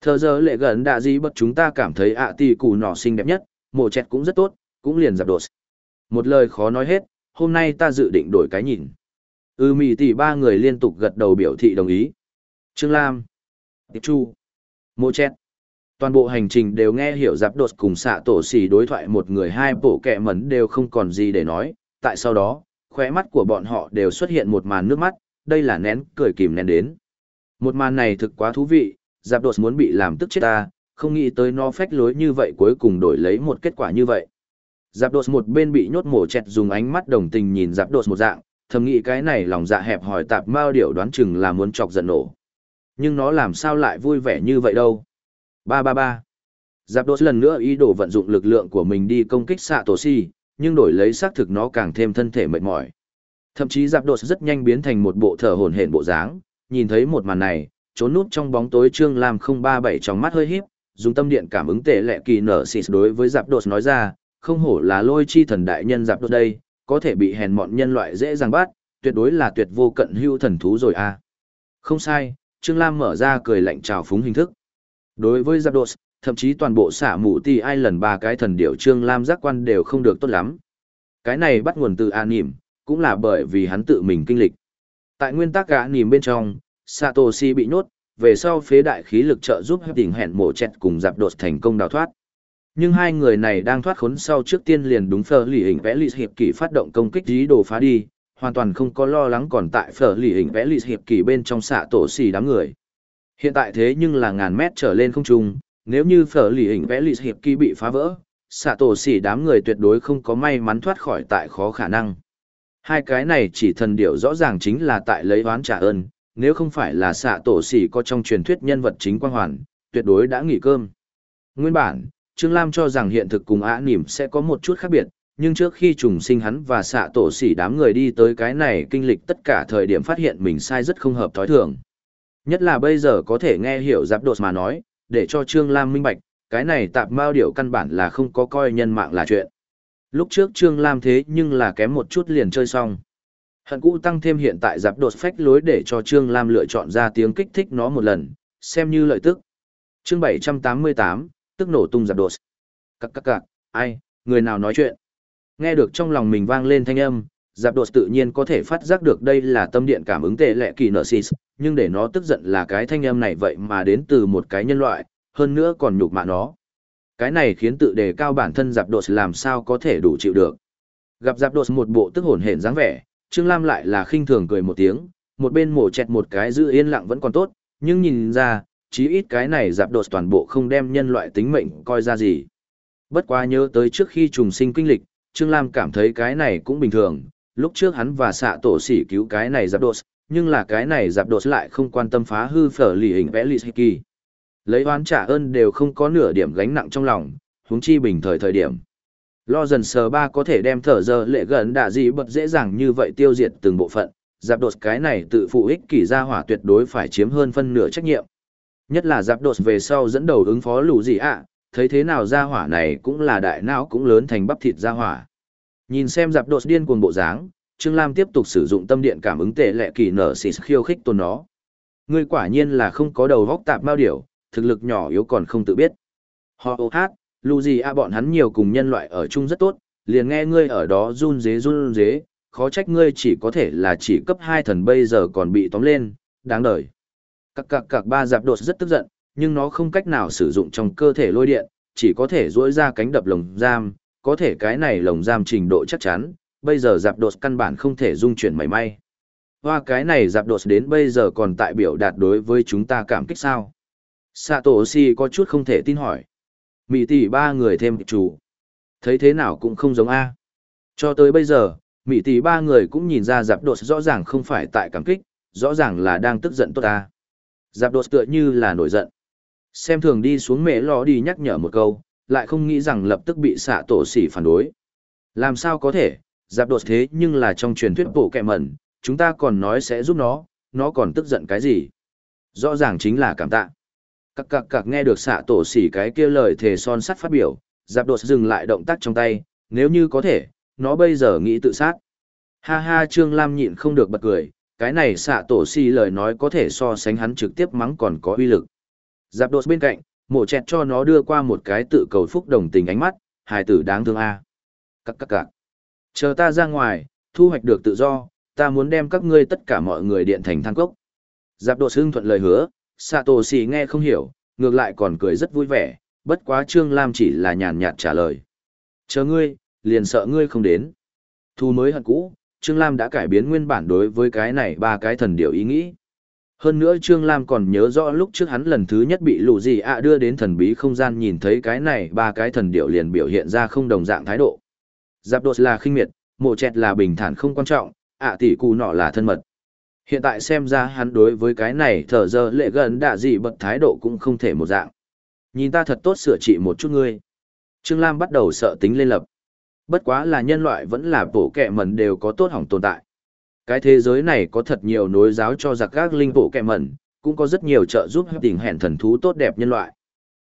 Thờ giờ lệ gần đạ gì bất chúng ta cảm thấy ạ tỷ củ nọ xinh đẹp nhất, mổ chẹt cũng rất tốt, cũng liền giáp đột. Một lời khó nói hết, hôm nay ta dự định đổi cái nhìn. Ư mì tỷ ba người liên tục gật đầu biểu thị đồng ý. Trương Lam, Tiệp Chu, Mộ chẹt. Toàn bộ hành trình đều nghe hiểu giáp đột cùng xạ tổ xỉ đối thoại một người hai bộ kẹ mẩn đều không còn gì để nói. Tại sau đó, khóe mắt của bọn họ đều xuất hiện một màn nước mắt, đây là nén cười kìm nén đến. Một màn này thực quá thú vị, giáp đột muốn bị làm tức chết ta, không nghĩ tới nó phách lối như vậy cuối cùng đổi lấy một kết quả như vậy. Giáp đột một bên bị nhốt mổ chẹt dùng ánh mắt đồng tình nhìn giáp đột một dạng, thầm nghĩ cái này lòng dạ hẹp hỏi tạp mao điệu đoán chừng là muốn chọc giận nổ. Nhưng nó làm sao lại vui vẻ như vậy đâu. Ba ba ba. Giáp đốt lần nữa ý đồ vận dụng lực lượng của mình đi công kích xạ tổ si, nhưng đổi lấy xác thực nó càng thêm thân thể mệt mỏi. Thậm chí giáp đột rất nhanh biến thành một bộ thở hổn hển bộ dáng, nhìn thấy một màn này, trốn núp trong bóng tối Trương Lam 037 trong mắt hơi híp, dùng tâm điện cảm ứng tệ lệ kỳ nở xịt đối với giáp đột nói ra, không hổ là lôi chi thần đại nhân giáp đột đây, có thể bị hèn mọn nhân loại dễ dàng bắt, tuyệt đối là tuyệt vô cận hưu thần thú rồi a. À. Không sai, Trương Lam mở ra cười lạnh chào phúng hình thức. Đối với giáp đột, thậm chí toàn bộ xả mụ ti ai lần ba cái thần điệu Trương Lam giác quan đều không được tốt lắm. Cái này bắt nguồn từ an nỉm, cũng là bởi vì hắn tự mình kinh lịch. Tại nguyên tắc gã nỉm bên trong, Satoshi bị nhốt, về sau phế đại khí lực trợ giúp hấp đỉnh hẹn mổ chẹt cùng giáp đột thành công đào thoát. Nhưng hai người này đang thoát khốn sau trước tiên liền đúng phở lì hình vẽ lì hiệp kỳ phát động công kích dí đồ phá đi, hoàn toàn không có lo lắng còn tại phở lì hình vẽ lì hiệp kỳ bên trong xạ tổ xì đám người. Hiện tại thế nhưng là ngàn mét trở lên không trung, nếu như phở lì hình vẽ lì hiệp kỳ bị phá vỡ, xạ tổ xì đám người tuyệt đối không có may mắn thoát khỏi tại khó khả năng. Hai cái này chỉ thần điệu rõ ràng chính là tại lấy oán trả ơn, nếu không phải là xạ tổ xì có trong truyền thuyết nhân vật chính quang hoàn, tuyệt đối đã nghỉ cơm. Nguyên bản, Trương Lam cho rằng hiện thực cùng ả nỉm sẽ có một chút khác biệt, nhưng trước khi trùng sinh hắn và xạ tổ xỉ đám người đi tới cái này kinh lịch tất cả thời điểm phát hiện mình sai rất không hợp thói thường. Nhất là bây giờ có thể nghe hiểu giáp đột mà nói, để cho Trương Lam minh bạch, cái này tạp mao điều căn bản là không có coi nhân mạng là chuyện. Lúc trước Trương Lam thế nhưng là kém một chút liền chơi xong. Hận cũ tăng thêm hiện tại giáp đột phách lối để cho Trương Lam lựa chọn ra tiếng kích thích nó một lần, xem như lợi tức. chương 788, tức nổ tung giáp đột. Các các các, ai, người nào nói chuyện. Nghe được trong lòng mình vang lên thanh âm, giáp đột tự nhiên có thể phát giác được đây là tâm điện cảm ứng tệ lệ kỳ nợ xì nhưng để nó tức giận là cái thanh âm này vậy mà đến từ một cái nhân loại, hơn nữa còn nhục mạ nó. Cái này khiến tự đề cao bản thân giáp đột làm sao có thể đủ chịu được. Gặp giáp đột một bộ tức hồn hển dáng vẻ, Trương Lam lại là khinh thường cười một tiếng, một bên mổ chẹt một cái giữ yên lặng vẫn còn tốt, nhưng nhìn ra, chí ít cái này dạp đột toàn bộ không đem nhân loại tính mệnh coi ra gì. Bất quá nhớ tới trước khi trùng sinh kinh lịch, Trương Lam cảm thấy cái này cũng bình thường, lúc trước hắn và xạ tổ sỉ cứu cái này dạp đột, nhưng là cái này dạp đột lại không quan tâm phá hư phở lì hình vẽ lì kỳ. Lấy oán trả ơn đều không có nửa điểm gánh nặng trong lòng, huống chi bình thời thời điểm. Lo dần sờ ba có thể đem thở giờ lệ gần đạ gì bật dễ dàng như vậy tiêu diệt từng bộ phận, giáp đột cái này tự phụ ích kỷ gia hỏa tuyệt đối phải chiếm hơn phân nửa trách nhiệm. Nhất là giáp đột về sau dẫn đầu ứng phó lũ gì ạ, thấy thế nào gia hỏa này cũng là đại não cũng lớn thành bắp thịt gia hỏa. Nhìn xem giáp đột điên cuồng bộ dáng, Trương Lam tiếp tục sử dụng tâm điện cảm ứng tệ lệ kỳ nở xì khiêu khích tôn nó. Ngươi quả nhiên là không có đầu góc tạp bao điểu, thực lực nhỏ yếu còn không tự biết. Họ ô hát, lù gì a bọn hắn nhiều cùng nhân loại ở chung rất tốt, liền nghe ngươi ở đó run dế run dế, khó trách ngươi chỉ có thể là chỉ cấp hai thần bây giờ còn bị tóm lên, đáng đời. Các cạc cạc ba giạp đột rất tức giận, nhưng nó không cách nào sử dụng trong cơ thể lôi điện, chỉ có thể duỗi ra cánh đập lồng giam, có thể cái này lồng giam trình độ chắc chắn, bây giờ giạp đột căn bản không thể dung chuyển mảy may. Hoa cái này giạp đột đến bây giờ còn tại biểu đạt đối với chúng ta cảm kích sao. Satoshi có chút không thể tin hỏi mỹ tỷ ba người thêm chủ thấy thế nào cũng không giống a cho tới bây giờ mỹ tỷ ba người cũng nhìn ra giáp đột rõ ràng không phải tại cảm kích rõ ràng là đang tức giận tốt ta giáp đột tựa như là nổi giận. Xem thường đi xuống mễ lò đi nhắc nhở một câu lại không nghĩ rằng lập tức bị xạ tổ xỉ phản đối. Làm sao có thể? Giáp đột thế nhưng là trong truyền thuyết bộ kẹ mẩn chúng ta còn nói sẽ giúp nó nó còn tức giận cái gì? Rõ ràng chính là cảm tạ. Cặc cặc cặc nghe được xạ tổ xỉ cái kia lời thề son sắt phát biểu, giáp đột dừng lại động tác trong tay, nếu như có thể, nó bây giờ nghĩ tự sát. Ha ha Trương Lam nhịn không được bật cười, cái này xạ tổ si lời nói có thể so sánh hắn trực tiếp mắng còn có uy lực. Giáp đột bên cạnh, mổ chẹt cho nó đưa qua một cái tự cầu phúc đồng tình ánh mắt, hài tử đáng thương a. Các các các. Chờ ta ra ngoài, thu hoạch được tự do, ta muốn đem các ngươi tất cả mọi người điện thành thang cốc. Giáp đột xưng thuận lời hứa, xạ tổ si nghe không hiểu, ngược lại còn cười rất vui vẻ, bất quá Trương Lam chỉ là nhàn nhạt trả lời. Chờ ngươi, liền sợ ngươi không đến. Thu mới hận cũ, Trương Lam đã cải biến nguyên bản đối với cái này ba cái thần điểu ý nghĩ. Hơn nữa Trương Lam còn nhớ rõ lúc trước hắn lần thứ nhất bị lũ gì ạ đưa đến thần bí không gian nhìn thấy cái này ba cái thần điểu liền biểu hiện ra không đồng dạng thái độ. Giáp đột là khinh miệt, mộ chẹt là bình thản không quan trọng, ạ tỷ cù nọ là thân mật. Hiện tại xem ra hắn đối với cái này thở giờ lệ gần đã gì bật thái độ cũng không thể một dạng. Nhìn ta thật tốt sửa trị một chút ngươi. Trương Lam bắt đầu sợ tính lên lập. Bất quá là nhân loại vẫn là bộ kẹ mẩn đều có tốt hỏng tồn tại. Cái thế giới này có thật nhiều nối giáo cho giặc các linh bộ kẹ mẩn, cũng có rất nhiều trợ giúp tình hẹn thần thú tốt đẹp nhân loại.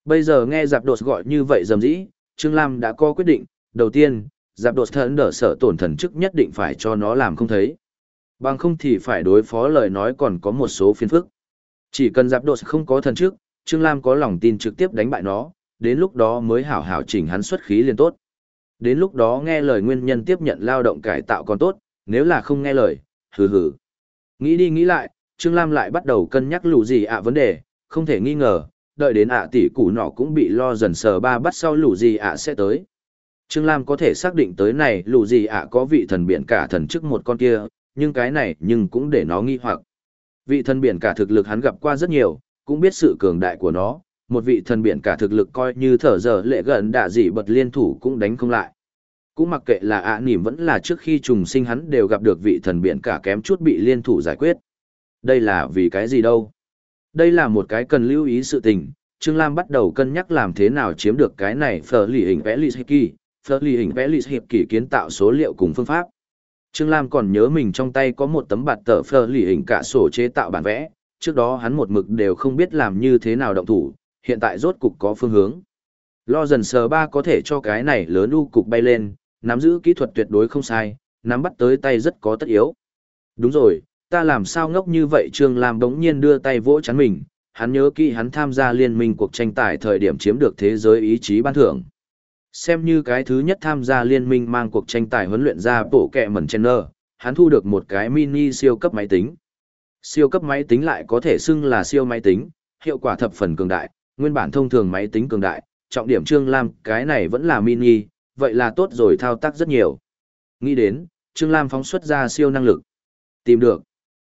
Bây giờ nghe giặc đột gọi như vậy dầm dĩ, Trương Lam đã có quyết định, đầu tiên, giặc đột thần đỡ sở tổn thần chức nhất định phải cho nó làm không thấy. Bằng không thì phải đối phó lời nói còn có một số phiền phức. Chỉ cần giặc đột không có thần chức, Trương Lam có lòng tin trực tiếp đánh bại nó, đến lúc đó mới hảo hảo chỉnh hắn xuất khí liền tốt. Đến lúc đó nghe lời nguyên nhân tiếp nhận lao động cải tạo còn tốt, nếu là không nghe lời, hừ hừ. Nghĩ đi nghĩ lại, Trương Lam lại bắt đầu cân nhắc lũ gì ạ vấn đề, không thể nghi ngờ, đợi đến ạ tỷ củ nọ cũng bị lo dần sờ ba bắt sau lũ gì ạ sẽ tới. Trương Lam có thể xác định tới này lũ gì ạ có vị thần biển cả thần chức một con kia, nhưng cái này nhưng cũng để nó nghi hoặc. Vị thần biển cả thực lực hắn gặp qua rất nhiều, cũng biết sự cường đại của nó, một vị thần biển cả thực lực coi như thở giờ lệ gần đạ dị bật liên thủ cũng đánh không lại. Cũng mặc kệ là ạ à nỉm vẫn là trước khi trùng sinh hắn đều gặp được vị thần biển cả kém chút bị liên thủ giải quyết. Đây là vì cái gì đâu? Đây là một cái cần lưu ý sự tình, Trương Lam bắt đầu cân nhắc làm thế nào chiếm được cái này phở lì hình vẽ lì hiệp kỳ, phở lì hình vẽ lì hiệp kỳ kiến tạo số liệu cùng phương pháp. Trương Lam còn nhớ mình trong tay có một tấm bạt tờ phở lì hình cả sổ chế tạo bản vẽ, trước đó hắn một mực đều không biết làm như thế nào động thủ, hiện tại rốt cục có phương hướng. Lo dần sờ ba có thể cho cái này lớn u cục bay lên, nắm giữ kỹ thuật tuyệt đối không sai, nắm bắt tới tay rất có tất yếu. Đúng rồi, ta làm sao ngốc như vậy Trương Lam đống nhiên đưa tay vỗ chắn mình, hắn nhớ kỹ hắn tham gia liên minh cuộc tranh tài thời điểm chiếm được thế giới ý chí ban thưởng. Xem như cái thứ nhất tham gia liên minh mang cuộc tranh tài huấn luyện ra bộ kẹ mẩn chen nơ, hắn thu được một cái mini siêu cấp máy tính. Siêu cấp máy tính lại có thể xưng là siêu máy tính, hiệu quả thập phần cường đại, nguyên bản thông thường máy tính cường đại, trọng điểm Trương Lam cái này vẫn là mini, vậy là tốt rồi thao tác rất nhiều. Nghĩ đến, Trương Lam phóng xuất ra siêu năng lực. Tìm được.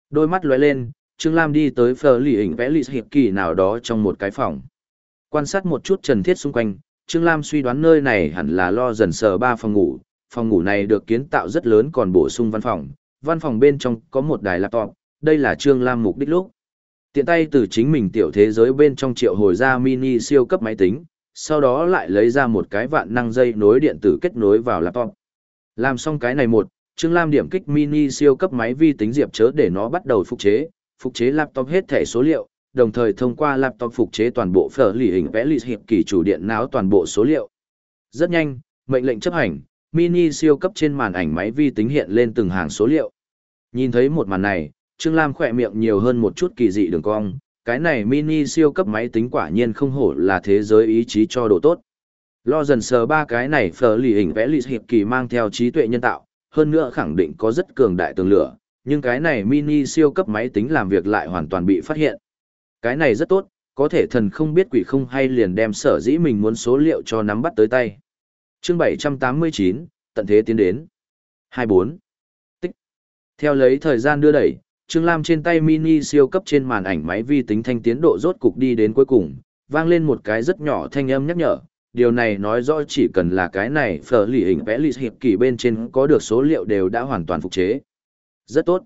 Đôi mắt lóe lên, Trương Lam đi tới phờ lì hình vẽ lì hiệp kỳ nào đó trong một cái phòng. Quan sát một chút trần thiết xung quanh, Trương Lam suy đoán nơi này hẳn là lo dần sờ ba phòng ngủ. Phòng ngủ này được kiến tạo rất lớn còn bổ sung văn phòng. Văn phòng bên trong có một đài laptop, đây là Trương Lam mục đích lúc. Tiện tay từ chính mình tiểu thế giới bên trong triệu hồi ra mini siêu cấp máy tính, sau đó lại lấy ra một cái vạn năng dây nối điện tử kết nối vào laptop. Làm xong cái này một, Trương Lam điểm kích mini siêu cấp máy vi tính diệp chớ để nó bắt đầu phục chế, phục chế laptop hết thẻ số liệu, đồng thời thông qua laptop phục chế toàn bộ phở lì hình vẽ lì hiệp kỳ chủ điện não toàn bộ số liệu. Rất nhanh, mệnh lệnh chấp hành, mini siêu cấp trên màn ảnh máy vi tính hiện lên từng hàng số liệu. Nhìn thấy một màn này, Trương Lam khỏe miệng nhiều hơn một chút kỳ dị đường cong, cái này mini siêu cấp máy tính quả nhiên không hổ là thế giới ý chí cho độ tốt. Lo dần sờ ba cái này phở lì hình vẽ lì hiệp kỳ mang theo trí tuệ nhân tạo, hơn nữa khẳng định có rất cường đại tường lửa, nhưng cái này mini siêu cấp máy tính làm việc lại hoàn toàn bị phát hiện. Cái này rất tốt, có thể thần không biết quỷ không hay liền đem sở dĩ mình muốn số liệu cho nắm bắt tới tay. chương 789, tận thế tiến đến. 24. Tích. Theo lấy thời gian đưa đẩy, Trương Lam trên tay mini siêu cấp trên màn ảnh máy vi tính thanh tiến độ rốt cục đi đến cuối cùng, vang lên một cái rất nhỏ thanh âm nhắc nhở. Điều này nói rõ chỉ cần là cái này phở lì hình vẽ lì hiệp kỳ bên trên có được số liệu đều đã hoàn toàn phục chế. Rất tốt.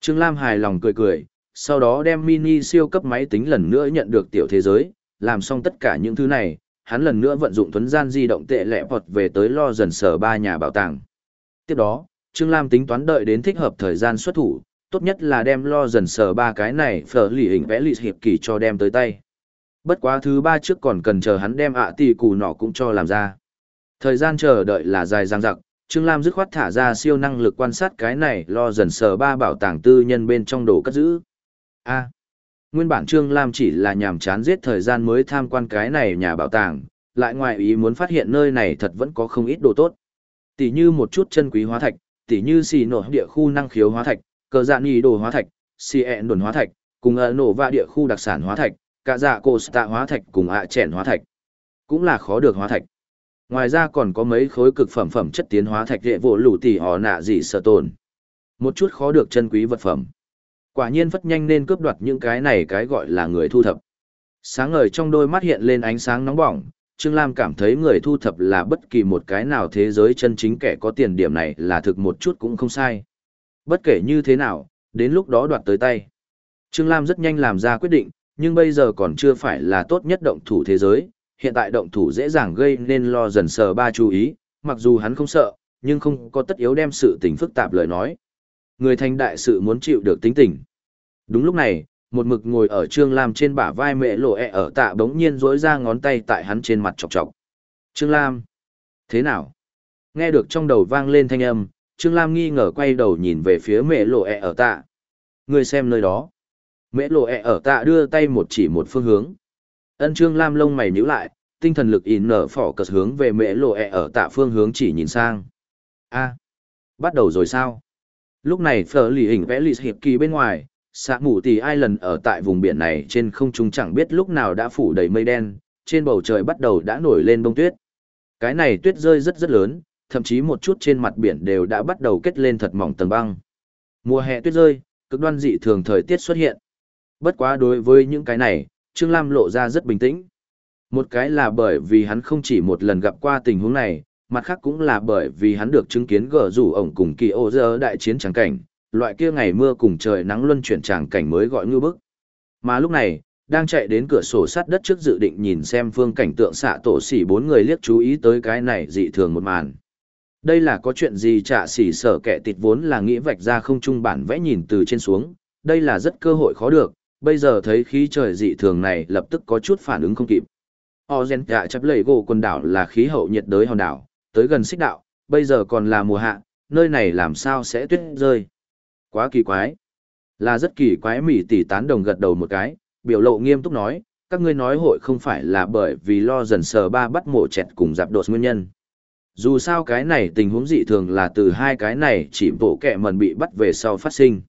Trương Lam hài lòng cười cười, sau đó đem mini siêu cấp máy tính lần nữa nhận được tiểu thế giới, làm xong tất cả những thứ này, hắn lần nữa vận dụng thuấn gian di động tệ lẹ vọt về tới lo dần sở ba nhà bảo tàng. Tiếp đó, Trương Lam tính toán đợi đến thích hợp thời gian xuất thủ, tốt nhất là đem lo dần sờ ba cái này phở lì hình vẽ lì hiệp kỳ cho đem tới tay. Bất quá thứ ba trước còn cần chờ hắn đem ạ tỷ cù nọ cũng cho làm ra. Thời gian chờ đợi là dài dang dặc, Trương Lam dứt khoát thả ra siêu năng lực quan sát cái này lo dần sờ ba bảo tàng tư nhân bên trong đồ cất giữ. A. nguyên bản Trương Lam chỉ là nhàm chán giết thời gian mới tham quan cái này nhà bảo tàng, lại ngoài ý muốn phát hiện nơi này thật vẫn có không ít đồ tốt. Tỷ như một chút chân quý hóa thạch, tỷ như xì nổ địa khu năng khiếu hóa thạch, cờ dạn nghi đồ hóa thạch, cn đồn hóa thạch, cùng ở nổ và địa khu đặc sản hóa thạch, cả dạ cổ tạ hóa thạch cùng ạ à hóa thạch. Cũng là khó được hóa thạch. Ngoài ra còn có mấy khối cực phẩm phẩm chất tiến hóa thạch đệ vỗ lũ tỉ họ nạ gì sợ tồn. Một chút khó được chân quý vật phẩm. Quả nhiên phất nhanh nên cướp đoạt những cái này cái gọi là người thu thập. Sáng ngời trong đôi mắt hiện lên ánh sáng nóng bỏng, Trương Lam cảm thấy người thu thập là bất kỳ một cái nào thế giới chân chính kẻ có tiền điểm này là thực một chút cũng không sai. Bất kể như thế nào, đến lúc đó đoạt tới tay. Trương Lam rất nhanh làm ra quyết định, nhưng bây giờ còn chưa phải là tốt nhất động thủ thế giới, hiện tại động thủ dễ dàng gây nên lo dần sờ ba chú ý, mặc dù hắn không sợ, nhưng không có tất yếu đem sự tình phức tạp lời nói. Người thành đại sự muốn chịu được tính tình. Đúng lúc này, một mực ngồi ở Trương Lam trên bả vai mẹ lộ e ở tạ bỗng nhiên rỗi ra ngón tay tại hắn trên mặt chọc chọc. Trương Lam! Thế nào? Nghe được trong đầu vang lên thanh âm, Trương Lam nghi ngờ quay đầu nhìn về phía mẹ lộ ẹ ở tạ. Người xem nơi đó. Mẹ lộ ẹ ở tạ đưa tay một chỉ một phương hướng. Ân Trương Lam lông mày nhíu lại, tinh thần lực in nở phỏ cật hướng về mẹ lộ ẹ ở tạ phương hướng chỉ nhìn sang. a bắt đầu rồi sao? Lúc này phở lì hình vẽ lì hiệp kỳ bên ngoài, xạ mù tì ai lần ở tại vùng biển này trên không trung chẳng biết lúc nào đã phủ đầy mây đen, trên bầu trời bắt đầu đã nổi lên bông tuyết. Cái này tuyết rơi rất rất lớn, thậm chí một chút trên mặt biển đều đã bắt đầu kết lên thật mỏng tầng băng. Mùa hè tuyết rơi, cực đoan dị thường thời tiết xuất hiện. Bất quá đối với những cái này, Trương Lam lộ ra rất bình tĩnh. Một cái là bởi vì hắn không chỉ một lần gặp qua tình huống này, mặt khác cũng là bởi vì hắn được chứng kiến gở rủ ổng cùng kỳ ô dơ đại chiến tràng cảnh, loại kia ngày mưa cùng trời nắng luân chuyển tràng cảnh mới gọi ngư bức. Mà lúc này, đang chạy đến cửa sổ sắt đất trước dự định nhìn xem phương cảnh tượng xạ tổ xỉ bốn người liếc chú ý tới cái này dị thường một màn. Đây là có chuyện gì trả xỉ sở kẻ tịt vốn là nghĩ vạch ra không trung bản vẽ nhìn từ trên xuống, đây là rất cơ hội khó được, bây giờ thấy khí trời dị thường này lập tức có chút phản ứng không kịp. Ozen dạ chấp lầy gỗ quần đảo là khí hậu nhiệt đới hòn đảo, tới gần xích đạo, bây giờ còn là mùa hạ, nơi này làm sao sẽ tuyết rơi. Quá kỳ quái. Là rất kỳ quái mỉ tỷ tán đồng gật đầu một cái, biểu lộ nghiêm túc nói, các ngươi nói hội không phải là bởi vì lo dần sờ ba bắt mổ chẹt cùng dạp đột nguyên nhân. Dù sao cái này tình huống dị thường là từ hai cái này chỉ bộ kẹ mần bị bắt về sau phát sinh.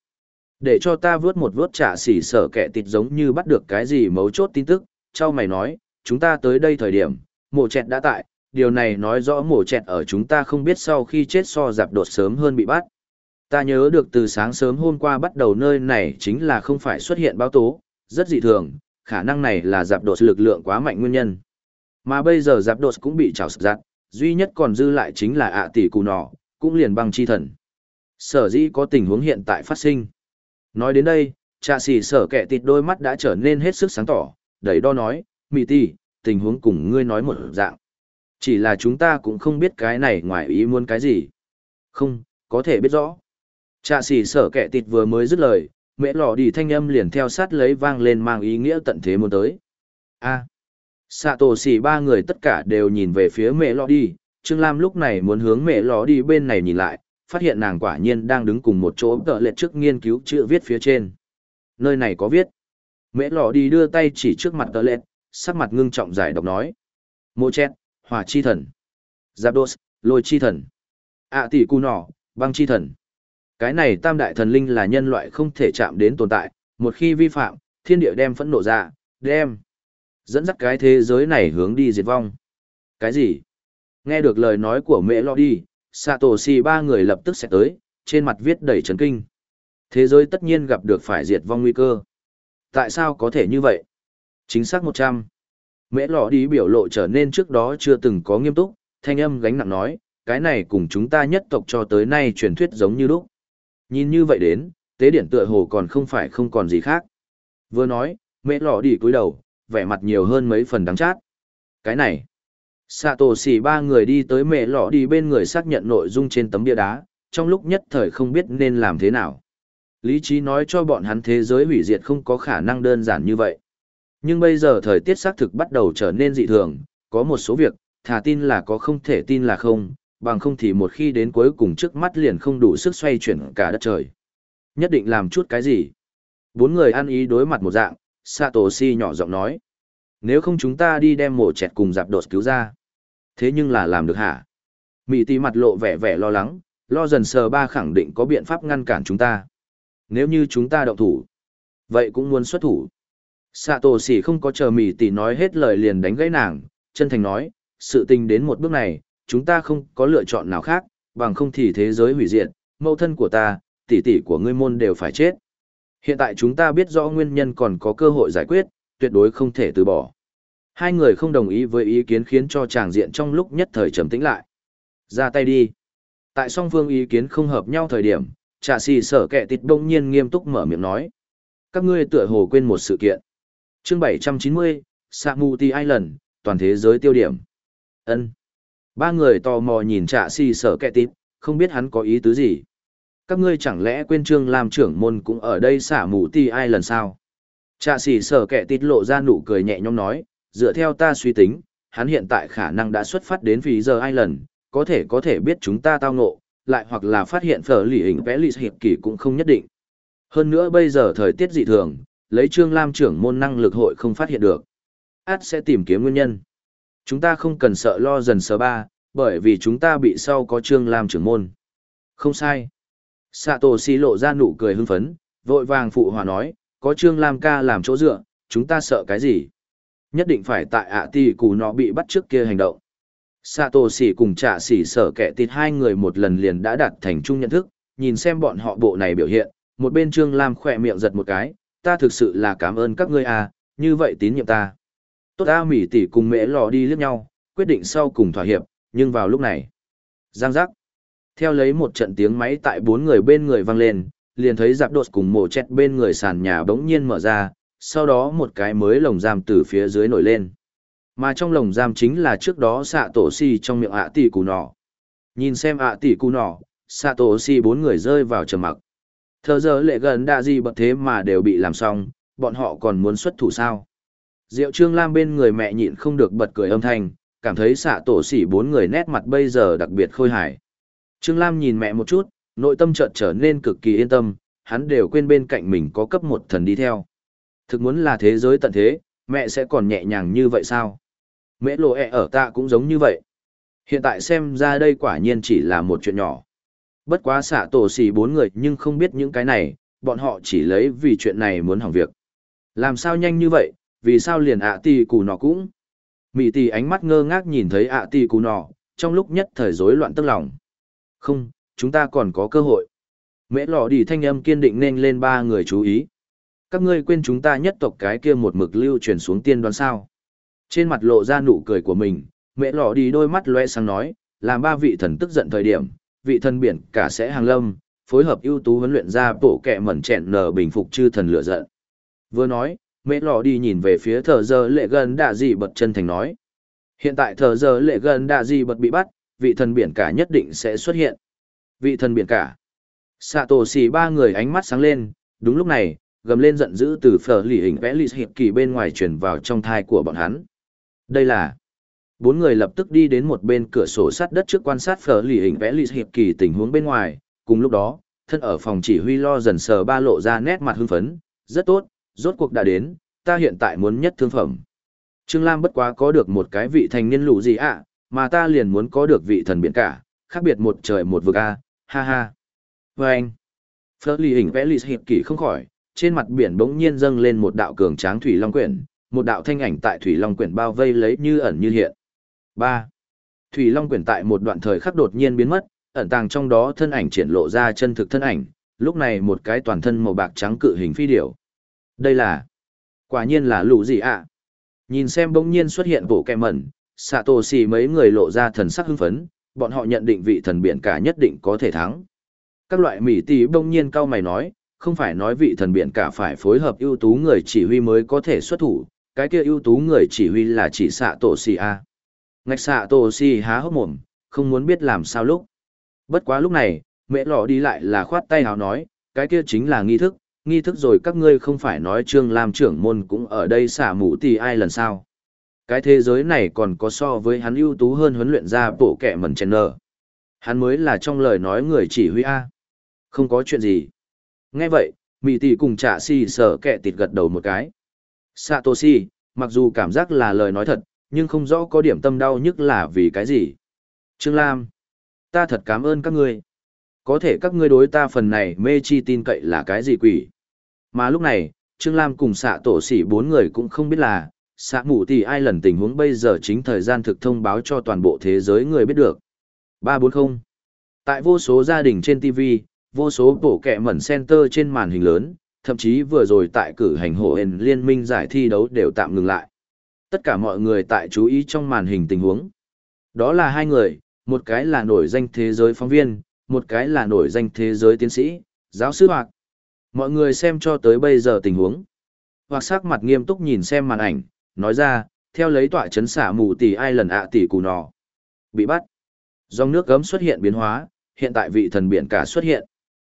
Để cho ta vớt một vớt trả xỉ sở kẹ tịt giống như bắt được cái gì mấu chốt tin tức, Trao mày nói, chúng ta tới đây thời điểm, mổ chẹt đã tại, điều này nói rõ mổ chẹt ở chúng ta không biết sau khi chết so dạp đột sớm hơn bị bắt. Ta nhớ được từ sáng sớm hôm qua bắt đầu nơi này chính là không phải xuất hiện báo tố, rất dị thường, khả năng này là dạp đột lực lượng quá mạnh nguyên nhân. Mà bây giờ dạp đột cũng bị trào giặt, duy nhất còn dư lại chính là ạ tỷ cù nọ, cũng liền băng chi thần. Sở dĩ có tình huống hiện tại phát sinh. Nói đến đây, trà xỉ sở kẻ tịt đôi mắt đã trở nên hết sức sáng tỏ, đẩy đo nói, mì tỷ, tình huống cùng ngươi nói một dạng. Chỉ là chúng ta cũng không biết cái này ngoài ý muốn cái gì. Không, có thể biết rõ. Trà xỉ sở kẻ tịt vừa mới dứt lời, mẹ lò đi thanh âm liền theo sát lấy vang lên mang ý nghĩa tận thế muốn tới. a à. Sạ tổ xỉ ba người tất cả đều nhìn về phía mẹ lò đi, Trương Lam lúc này muốn hướng mẹ lò đi bên này nhìn lại, phát hiện nàng quả nhiên đang đứng cùng một chỗ tợ lệ trước nghiên cứu chữ viết phía trên. Nơi này có viết. Mẹ lò đi đưa tay chỉ trước mặt tợ lệ, sắc mặt ngưng trọng giải đọc nói. Mô chết, hỏa chi thần. Giáp đô lôi chi thần. ạ tỷ cu nỏ, băng chi thần. Cái này tam đại thần linh là nhân loại không thể chạm đến tồn tại, một khi vi phạm, thiên địa đem phẫn nộ ra, đem. Dẫn dắt cái thế giới này hướng đi diệt vong. Cái gì? Nghe được lời nói của mẹ lo đi, Satoshi ba người lập tức sẽ tới, trên mặt viết đầy chấn kinh. Thế giới tất nhiên gặp được phải diệt vong nguy cơ. Tại sao có thể như vậy? Chính xác 100. mẹ lọ đi biểu lộ trở nên trước đó chưa từng có nghiêm túc, thanh âm gánh nặng nói, cái này cùng chúng ta nhất tộc cho tới nay truyền thuyết giống như lúc. Nhìn như vậy đến, tế điển tựa hồ còn không phải không còn gì khác. Vừa nói, mẹ lọ đi cúi đầu, vẻ mặt nhiều hơn mấy phần đắng chát. Cái này, xạ tổ xỉ ba người đi tới mẹ lọ đi bên người xác nhận nội dung trên tấm bia đá, trong lúc nhất thời không biết nên làm thế nào. Lý trí nói cho bọn hắn thế giới hủy diệt không có khả năng đơn giản như vậy. Nhưng bây giờ thời tiết xác thực bắt đầu trở nên dị thường, có một số việc, thà tin là có không thể tin là không, bằng không thì một khi đến cuối cùng trước mắt liền không đủ sức xoay chuyển cả đất trời. Nhất định làm chút cái gì. Bốn người ăn ý đối mặt một dạng, Satoshi nhỏ giọng nói. Nếu không chúng ta đi đem mổ chẹt cùng dạp đột cứu ra. Thế nhưng là làm được hả? Mị tì mặt lộ vẻ vẻ lo lắng, lo dần sờ ba khẳng định có biện pháp ngăn cản chúng ta. Nếu như chúng ta động thủ, vậy cũng muốn xuất thủ. Satoshi không có chờ mị tì nói hết lời liền đánh gãy nàng, chân thành nói, sự tình đến một bước này, chúng ta không có lựa chọn nào khác, bằng không thì thế giới hủy diệt, mẫu thân của ta, tỷ tỷ của ngươi môn đều phải chết. Hiện tại chúng ta biết rõ nguyên nhân còn có cơ hội giải quyết, tuyệt đối không thể từ bỏ. Hai người không đồng ý với ý kiến khiến cho chàng diện trong lúc nhất thời trầm tĩnh lại. Ra tay đi. Tại song phương ý kiến không hợp nhau thời điểm, trà xì sở kẹ tịt đông nhiên nghiêm túc mở miệng nói. Các ngươi tựa hồ quên một sự kiện. chương 790, Samuti Island, toàn thế giới tiêu điểm. ân Ba người tò mò nhìn trà xì sở kẹ tịt, không biết hắn có ý tứ gì. Các ngươi chẳng lẽ quên trương làm trưởng môn cũng ở đây xả mù ti ai lần sao? Trà xỉ sở kẻ tít lộ ra nụ cười nhẹ nhõm nói, dựa theo ta suy tính, hắn hiện tại khả năng đã xuất phát đến phí giờ ai lần có thể có thể biết chúng ta tao ngộ, lại hoặc là phát hiện phở lì hình vẽ lì hiệp kỳ cũng không nhất định. Hơn nữa bây giờ thời tiết dị thường, lấy Trương Lam trưởng môn năng lực hội không phát hiện được. Át sẽ tìm kiếm nguyên nhân. Chúng ta không cần sợ lo dần sờ ba, bởi vì chúng ta bị sau có Trương Lam trưởng môn. Không sai. Satoshi lộ ra nụ cười hưng phấn, vội vàng phụ hòa nói, có Trương Lam ca làm chỗ dựa, chúng ta sợ cái gì? Nhất định phải tại ạ tỷ cù nó bị bắt trước kia hành động. Sato xỉ cùng trả xỉ sở kẻ tịt hai người một lần liền đã đạt thành chung nhận thức, nhìn xem bọn họ bộ này biểu hiện, một bên Trương Lam khỏe miệng giật một cái, ta thực sự là cảm ơn các ngươi à, như vậy tín nhiệm ta. Tốt A mỉ tỷ cùng mễ lò đi liếc nhau, quyết định sau cùng thỏa hiệp, nhưng vào lúc này. Giang giác. Theo lấy một trận tiếng máy tại bốn người bên người vang lên, liền thấy giáp đột cùng mổ chẹt bên người sàn nhà bỗng nhiên mở ra, sau đó một cái mới lồng giam từ phía dưới nổi lên. Mà trong lồng giam chính là trước đó xạ tổ si trong miệng ạ tỷ cù nọ. Nhìn xem ạ tỷ cù nọ, xạ tổ si bốn người rơi vào trầm mặc. Thờ giờ lệ gần đã gì bật thế mà đều bị làm xong, bọn họ còn muốn xuất thủ sao. Diệu Trương Lam bên người mẹ nhịn không được bật cười âm thanh, cảm thấy xạ tổ sỉ bốn người nét mặt bây giờ đặc biệt khôi hài. Trương Lam nhìn mẹ một chút, nội tâm chợt trở nên cực kỳ yên tâm, hắn đều quên bên cạnh mình có cấp một thần đi theo. Thực muốn là thế giới tận thế, mẹ sẽ còn nhẹ nhàng như vậy sao? Mẹ lộ ẹ ở ta cũng giống như vậy. Hiện tại xem ra đây quả nhiên chỉ là một chuyện nhỏ. Bất quá xả tổ xì bốn người nhưng không biết những cái này, bọn họ chỉ lấy vì chuyện này muốn hỏng việc. Làm sao nhanh như vậy, vì sao liền ạ à tì cù nọ cũng. Mị tì ánh mắt ngơ ngác nhìn thấy ạ à tì cù nọ, trong lúc nhất thời rối loạn tức lòng. Không, chúng ta còn có cơ hội. Mễ lọ đi thanh âm kiên định nên lên ba người chú ý. Các ngươi quên chúng ta nhất tộc cái kia một mực lưu truyền xuống tiên đoán sao. Trên mặt lộ ra nụ cười của mình, mẹ lọ đi đôi mắt loe sáng nói, làm ba vị thần tức giận thời điểm, vị thần biển cả sẽ hàng lâm, phối hợp ưu tú huấn luyện ra bộ kẹ mẩn chẹn nở bình phục chư thần lửa giận. Vừa nói, mẹ lọ đi nhìn về phía thờ giờ lệ gần đạ dị bật chân thành nói. Hiện tại thờ giờ lệ gần đạ dị bật bị bắt, vị thần biển cả nhất định sẽ xuất hiện. Vị thần biển cả. Sạ tổ xì ba người ánh mắt sáng lên, đúng lúc này, gầm lên giận dữ từ phở lì hình vẽ lì hiệp kỳ bên ngoài truyền vào trong thai của bọn hắn. Đây là... Bốn người lập tức đi đến một bên cửa sổ sắt đất trước quan sát phở lì hình vẽ lì hiệp kỳ tình huống bên ngoài, cùng lúc đó, thân ở phòng chỉ huy lo dần sờ ba lộ ra nét mặt hưng phấn, rất tốt, rốt cuộc đã đến, ta hiện tại muốn nhất thương phẩm. Trương Lam bất quá có được một cái vị thành niên lũ gì ạ, mà ta liền muốn có được vị thần biển cả, khác biệt một trời một vực a, ha ha. Vâng! anh, Phở lì hình vẽ lì hiệp kỳ không khỏi, trên mặt biển bỗng nhiên dâng lên một đạo cường tráng thủy long quyển, một đạo thanh ảnh tại thủy long quyển bao vây lấy như ẩn như hiện. 3. Thủy long quyển tại một đoạn thời khắc đột nhiên biến mất, ẩn tàng trong đó thân ảnh triển lộ ra chân thực thân ảnh, lúc này một cái toàn thân màu bạc trắng cự hình phi điểu. Đây là Quả nhiên là lũ gì ạ? Nhìn xem bỗng nhiên xuất hiện bộ kẹ mẩn, xạ tổ xì mấy người lộ ra thần sắc hưng phấn, bọn họ nhận định vị thần biển cả nhất định có thể thắng. Các loại mỉ tỷ bỗng nhiên cao mày nói, không phải nói vị thần biển cả phải phối hợp ưu tú người chỉ huy mới có thể xuất thủ, cái kia ưu tú người chỉ huy là chỉ xạ tổ xì a. Ngạch xạ tổ xì há hốc mồm, không muốn biết làm sao lúc. Bất quá lúc này, mẹ lọ đi lại là khoát tay hào nói, cái kia chính là nghi thức, nghi thức rồi các ngươi không phải nói trương làm trưởng môn cũng ở đây xả mũ tì ai lần sau? Cái thế giới này còn có so với hắn ưu tú hơn huấn luyện ra bộ kẻ mẩn chèn nở. Hắn mới là trong lời nói người chỉ huy A. Không có chuyện gì. Nghe vậy, Mỹ tỷ cùng trả si sở kẻ tịt gật đầu một cái. Satoshi, mặc dù cảm giác là lời nói thật, nhưng không rõ có điểm tâm đau nhức là vì cái gì. Trương Lam, ta thật cảm ơn các ngươi. Có thể các ngươi đối ta phần này mê chi tin cậy là cái gì quỷ. Mà lúc này, Trương Lam cùng xạ tổ sĩ bốn người cũng không biết là, xạ mù tỷ ai lần tình huống bây giờ chính thời gian thực thông báo cho toàn bộ thế giới người biết được. 340. Tại vô số gia đình trên TV, vô số bộ kẹ mẩn center trên màn hình lớn, thậm chí vừa rồi tại cử hành hộ hền liên minh giải thi đấu đều tạm ngừng lại. Tất cả mọi người tại chú ý trong màn hình tình huống. Đó là hai người, một cái là nổi danh thế giới phóng viên, một cái là nổi danh thế giới tiến sĩ, giáo sư hoặc. Mọi người xem cho tới bây giờ tình huống. Hoặc sắc mặt nghiêm túc nhìn xem màn ảnh, nói ra, theo lấy tọa chấn xả mù tỷ ai lần ạ tỷ cù nọ. Bị bắt. Dòng nước gấm xuất hiện biến hóa, hiện tại vị thần biển cả xuất hiện.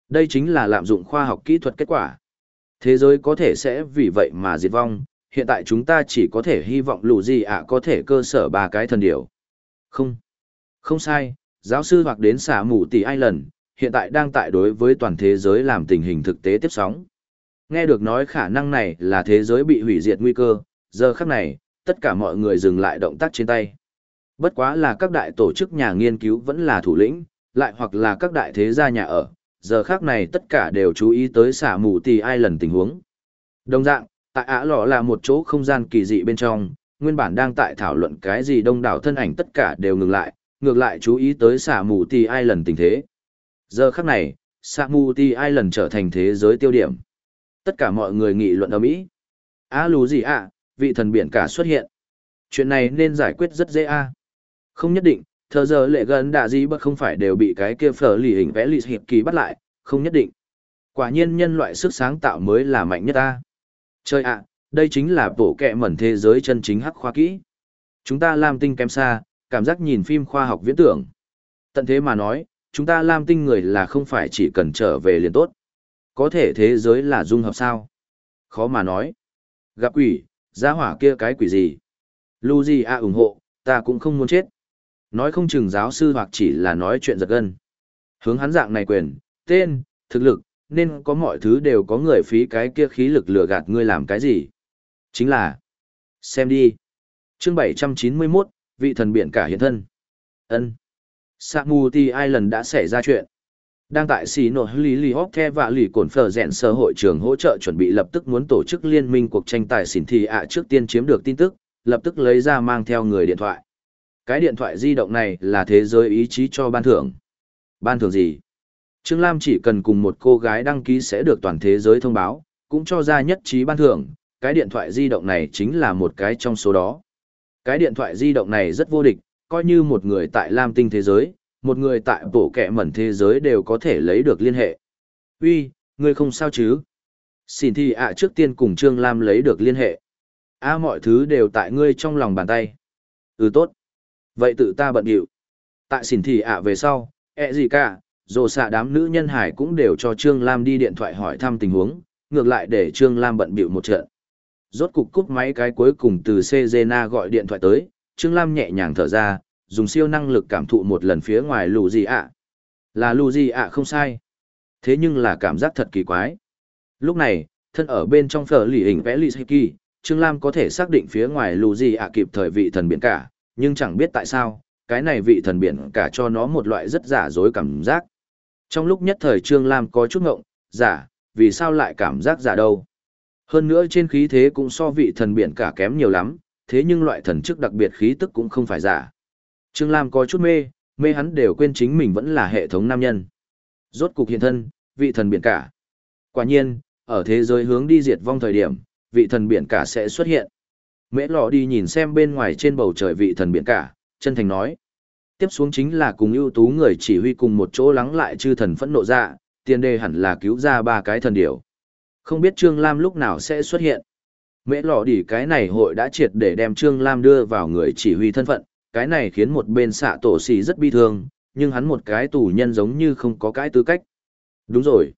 Đây chính là lạm dụng khoa học kỹ thuật kết quả. Thế giới có thể sẽ vì vậy mà diệt vong, hiện tại chúng ta chỉ có thể hy vọng lù gì ạ có thể cơ sở ba cái thần điều. Không. Không sai, giáo sư hoặc đến xả mù tỷ ai lần, hiện tại đang tại đối với toàn thế giới làm tình hình thực tế tiếp sóng. Nghe được nói khả năng này là thế giới bị hủy diệt nguy cơ, giờ khắc này, tất cả mọi người dừng lại động tác trên tay. Bất quá là các đại tổ chức nhà nghiên cứu vẫn là thủ lĩnh, lại hoặc là các đại thế gia nhà ở, giờ khắc này tất cả đều chú ý tới xả mù tì ai lần tình huống. Đồng dạng, tại ả lọ là một chỗ không gian kỳ dị bên trong, nguyên bản đang tại thảo luận cái gì đông đảo thân ảnh tất cả đều ngừng lại, ngược lại chú ý tới xả mù tì ai lần tình thế. Giờ khắc này, xả mù tì ai lần trở thành thế giới tiêu điểm. Tất cả mọi người nghị luận ở Mỹ. Á lù gì ạ, vị thần biển cả xuất hiện. Chuyện này nên giải quyết rất dễ a. À. Không nhất định, thờ giờ lệ gần đã gì bất không phải đều bị cái kia phở lì hình vẽ lì hiệp kỳ bắt lại, không nhất định. Quả nhiên nhân loại sức sáng tạo mới là mạnh nhất ta. Chơi à. ạ, đây chính là bổ kẹ mẩn thế giới chân chính hắc khoa kỹ. Chúng ta làm tinh kém xa, cảm giác nhìn phim khoa học viễn tưởng. Tận thế mà nói, chúng ta làm tinh người là không phải chỉ cần trở về liền tốt. Có thể thế giới là dung hợp sao? Khó mà nói. Gặp quỷ, giá hỏa kia cái quỷ gì? Lu gì à ủng hộ, ta cũng không muốn chết. Nói không chừng giáo sư hoặc chỉ là nói chuyện giật gân. Hướng hắn dạng này quyền, tên, thực lực, nên có mọi thứ đều có người phí cái kia khí lực lừa gạt ngươi làm cái gì. Chính là, xem đi. chương 791, vị thần biển cả hiện thân. ân Samuti Island đã xảy ra chuyện. Đang tại xì nội lý lý hóc the và lì cổn phở rèn sơ hội trường hỗ trợ chuẩn bị lập tức muốn tổ chức liên minh cuộc tranh tài xỉn thì ạ trước tiên chiếm được tin tức, lập tức lấy ra mang theo người điện thoại. Cái điện thoại di động này là thế giới ý chí cho ban thưởng. Ban thưởng gì? Trương Lam chỉ cần cùng một cô gái đăng ký sẽ được toàn thế giới thông báo, cũng cho ra nhất trí ban thưởng, cái điện thoại di động này chính là một cái trong số đó. Cái điện thoại di động này rất vô địch, coi như một người tại Lam tinh thế giới, một người tại bộ kẻ mẩn thế giới đều có thể lấy được liên hệ. Uy, ngươi không sao chứ? Xin thì ạ trước tiên cùng Trương Lam lấy được liên hệ. A mọi thứ đều tại ngươi trong lòng bàn tay. Ừ tốt. Vậy tự ta bận điệu. Tại xỉn thì ạ về sau, ẹ gì cả, dù xạ đám nữ nhân hải cũng đều cho Trương Lam đi điện thoại hỏi thăm tình huống, ngược lại để Trương Lam bận bịu một trận. Rốt cục cúp máy cái cuối cùng từ Cezena gọi điện thoại tới, Trương Lam nhẹ nhàng thở ra, dùng siêu năng lực cảm thụ một lần phía ngoài lù gì ạ. Là lù gì ạ không sai. Thế nhưng là cảm giác thật kỳ quái. Lúc này, thân ở bên trong phở lì hình vẽ lì kỳ, Trương Lam có thể xác định phía ngoài lù gì ạ kịp thời vị thần biển cả, nhưng chẳng biết tại sao, cái này vị thần biển cả cho nó một loại rất giả dối cảm giác. Trong lúc nhất thời Trương Lam có chút ngộng, giả, vì sao lại cảm giác giả đâu. Hơn nữa trên khí thế cũng so vị thần biển cả kém nhiều lắm, thế nhưng loại thần chức đặc biệt khí tức cũng không phải giả. Trương Lam có chút mê, mê hắn đều quên chính mình vẫn là hệ thống nam nhân. Rốt cục hiện thân, vị thần biển cả. Quả nhiên, ở thế giới hướng đi diệt vong thời điểm, vị thần biển cả sẽ xuất hiện. Mễ lọ đi nhìn xem bên ngoài trên bầu trời vị thần biển cả, chân thành nói. Tiếp xuống chính là cùng ưu tú người chỉ huy cùng một chỗ lắng lại chư thần phẫn nộ ra, tiền đề hẳn là cứu ra ba cái thần điểu. Không biết Trương Lam lúc nào sẽ xuất hiện. Mễ lọ đi cái này hội đã triệt để đem Trương Lam đưa vào người chỉ huy thân phận, cái này khiến một bên xạ tổ xì rất bi thương, nhưng hắn một cái tù nhân giống như không có cái tư cách. Đúng rồi.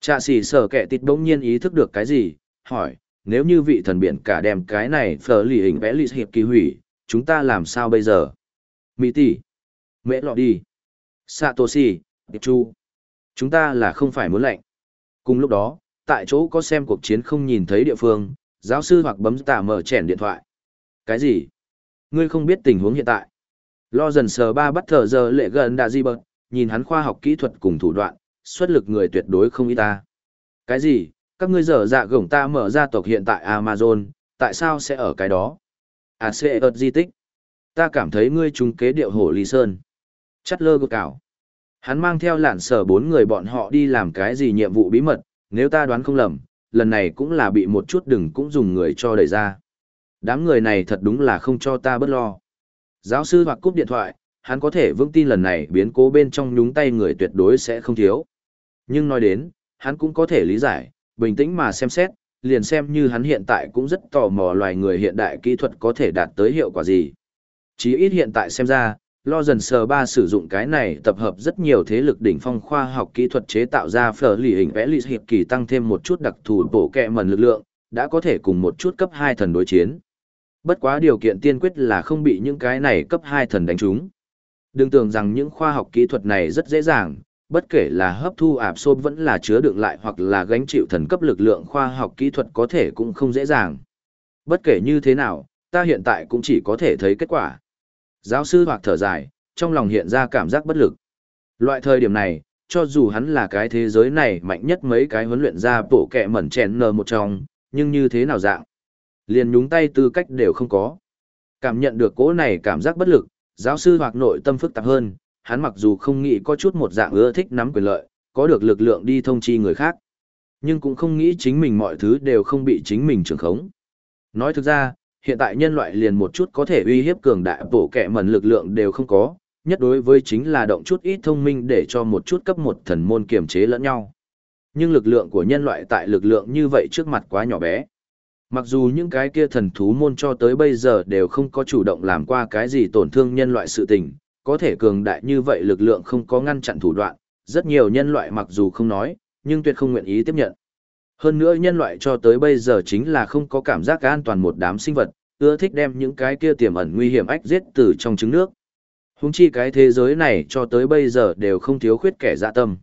Trạ xì sở kẻ tịt bỗng nhiên ý thức được cái gì, hỏi, nếu như vị thần biển cả đem cái này phở lì hình vẽ lì hiệp kỳ hủy, chúng ta làm sao bây giờ? Mỹ tỷ. Mẹ lọ đi. Satoshi, Điệp Chu. Chúng ta là không phải muốn lệnh. Cùng lúc đó, tại chỗ có xem cuộc chiến không nhìn thấy địa phương, giáo sư hoặc bấm tả mở chèn điện thoại. Cái gì? Ngươi không biết tình huống hiện tại. Lo dần sờ ba bắt thở giờ lệ gần đã di bật, nhìn hắn khoa học kỹ thuật cùng thủ đoạn, xuất lực người tuyệt đối không ít ta. Cái gì? Các ngươi dở dạ gổng ta mở ra tộc hiện tại Amazon, tại sao sẽ ở cái đó? À sẽ ợt di tích. Ta cảm thấy ngươi trúng kế điệu hổ Lý Sơn. Chắt lơ gục cảo. Hắn mang theo lản sở bốn người bọn họ đi làm cái gì nhiệm vụ bí mật, nếu ta đoán không lầm, lần này cũng là bị một chút đừng cũng dùng người cho đẩy ra. Đám người này thật đúng là không cho ta bất lo. Giáo sư hoặc cúp điện thoại, hắn có thể vững tin lần này biến cố bên trong nhúng tay người tuyệt đối sẽ không thiếu. Nhưng nói đến, hắn cũng có thể lý giải, bình tĩnh mà xem xét, liền xem như hắn hiện tại cũng rất tò mò loài người hiện đại kỹ thuật có thể đạt tới hiệu quả gì. Chí ít hiện tại xem ra, lo dần sờ ba sử dụng cái này tập hợp rất nhiều thế lực đỉnh phong khoa học kỹ thuật chế tạo ra phở lì hình vẽ lì hiệp kỳ tăng thêm một chút đặc thù bổ kẹ mần lực lượng, đã có thể cùng một chút cấp hai thần đối chiến. Bất quá điều kiện tiên quyết là không bị những cái này cấp hai thần đánh trúng. Đừng tưởng rằng những khoa học kỹ thuật này rất dễ dàng, bất kể là hấp thu ạp xôn vẫn là chứa đựng lại hoặc là gánh chịu thần cấp lực lượng khoa học kỹ thuật có thể cũng không dễ dàng. Bất kể như thế nào, ta hiện tại cũng chỉ có thể thấy kết quả. Giáo sư hoặc thở dài, trong lòng hiện ra cảm giác bất lực. Loại thời điểm này, cho dù hắn là cái thế giới này mạnh nhất mấy cái huấn luyện ra bổ kẹ mẩn chèn nờ một trong, nhưng như thế nào dạng? Liền nhúng tay tư cách đều không có. Cảm nhận được cỗ này cảm giác bất lực, giáo sư hoặc nội tâm phức tạp hơn, hắn mặc dù không nghĩ có chút một dạng ưa thích nắm quyền lợi, có được lực lượng đi thông chi người khác, nhưng cũng không nghĩ chính mình mọi thứ đều không bị chính mình trưởng khống. Nói thực ra, hiện tại nhân loại liền một chút có thể uy hiếp cường đại bổ kẻ mẩn lực lượng đều không có, nhất đối với chính là động chút ít thông minh để cho một chút cấp một thần môn kiềm chế lẫn nhau. Nhưng lực lượng của nhân loại tại lực lượng như vậy trước mặt quá nhỏ bé. Mặc dù những cái kia thần thú môn cho tới bây giờ đều không có chủ động làm qua cái gì tổn thương nhân loại sự tình, có thể cường đại như vậy lực lượng không có ngăn chặn thủ đoạn, rất nhiều nhân loại mặc dù không nói, nhưng tuyệt không nguyện ý tiếp nhận. Hơn nữa nhân loại cho tới bây giờ chính là không có cảm giác an toàn một đám sinh vật, ưa thích đem những cái kia tiềm ẩn nguy hiểm ách giết từ trong trứng nước. Húng chi cái thế giới này cho tới bây giờ đều không thiếu khuyết kẻ dạ tâm.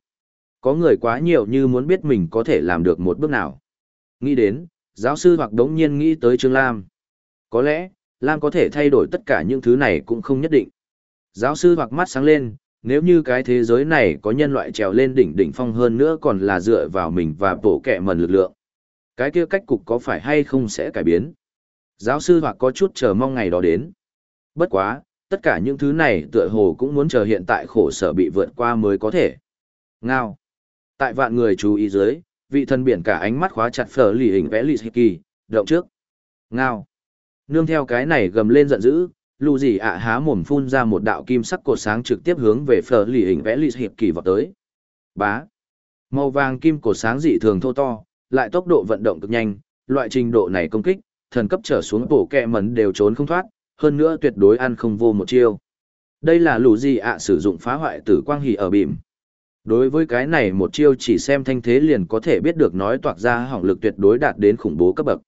Có người quá nhiều như muốn biết mình có thể làm được một bước nào. Nghĩ đến, giáo sư hoặc đống nhiên nghĩ tới Trương Lam. Có lẽ, Lam có thể thay đổi tất cả những thứ này cũng không nhất định. Giáo sư hoặc mắt sáng lên, nếu như cái thế giới này có nhân loại trèo lên đỉnh đỉnh phong hơn nữa còn là dựa vào mình và bổ kẻ mần lực lượng. Cái kia cách cục có phải hay không sẽ cải biến? Giáo sư hoặc có chút chờ mong ngày đó đến. Bất quá, tất cả những thứ này tựa hồ cũng muốn chờ hiện tại khổ sở bị vượt qua mới có thể. Ngao. Tại vạn người chú ý dưới, vị thần biển cả ánh mắt khóa chặt phở lì hình vẽ lì kỳ, động trước. Ngao. Nương theo cái này gầm lên giận dữ, lù gì ạ há mồm phun ra một đạo kim sắc cột sáng trực tiếp hướng về phở lì hình vẽ lì kỳ vào tới. Bá. Màu vàng kim cột sáng dị thường thô to, lại tốc độ vận động cực nhanh, loại trình độ này công kích, thần cấp trở xuống bổ kẹ mẩn đều trốn không thoát, hơn nữa tuyệt đối ăn không vô một chiêu. Đây là lù gì ạ sử dụng phá hoại tử quang hỉ ở bìm. Đối với cái này một chiêu chỉ xem thanh thế liền có thể biết được nói toạc ra hỏng lực tuyệt đối đạt đến khủng bố cấp bậc.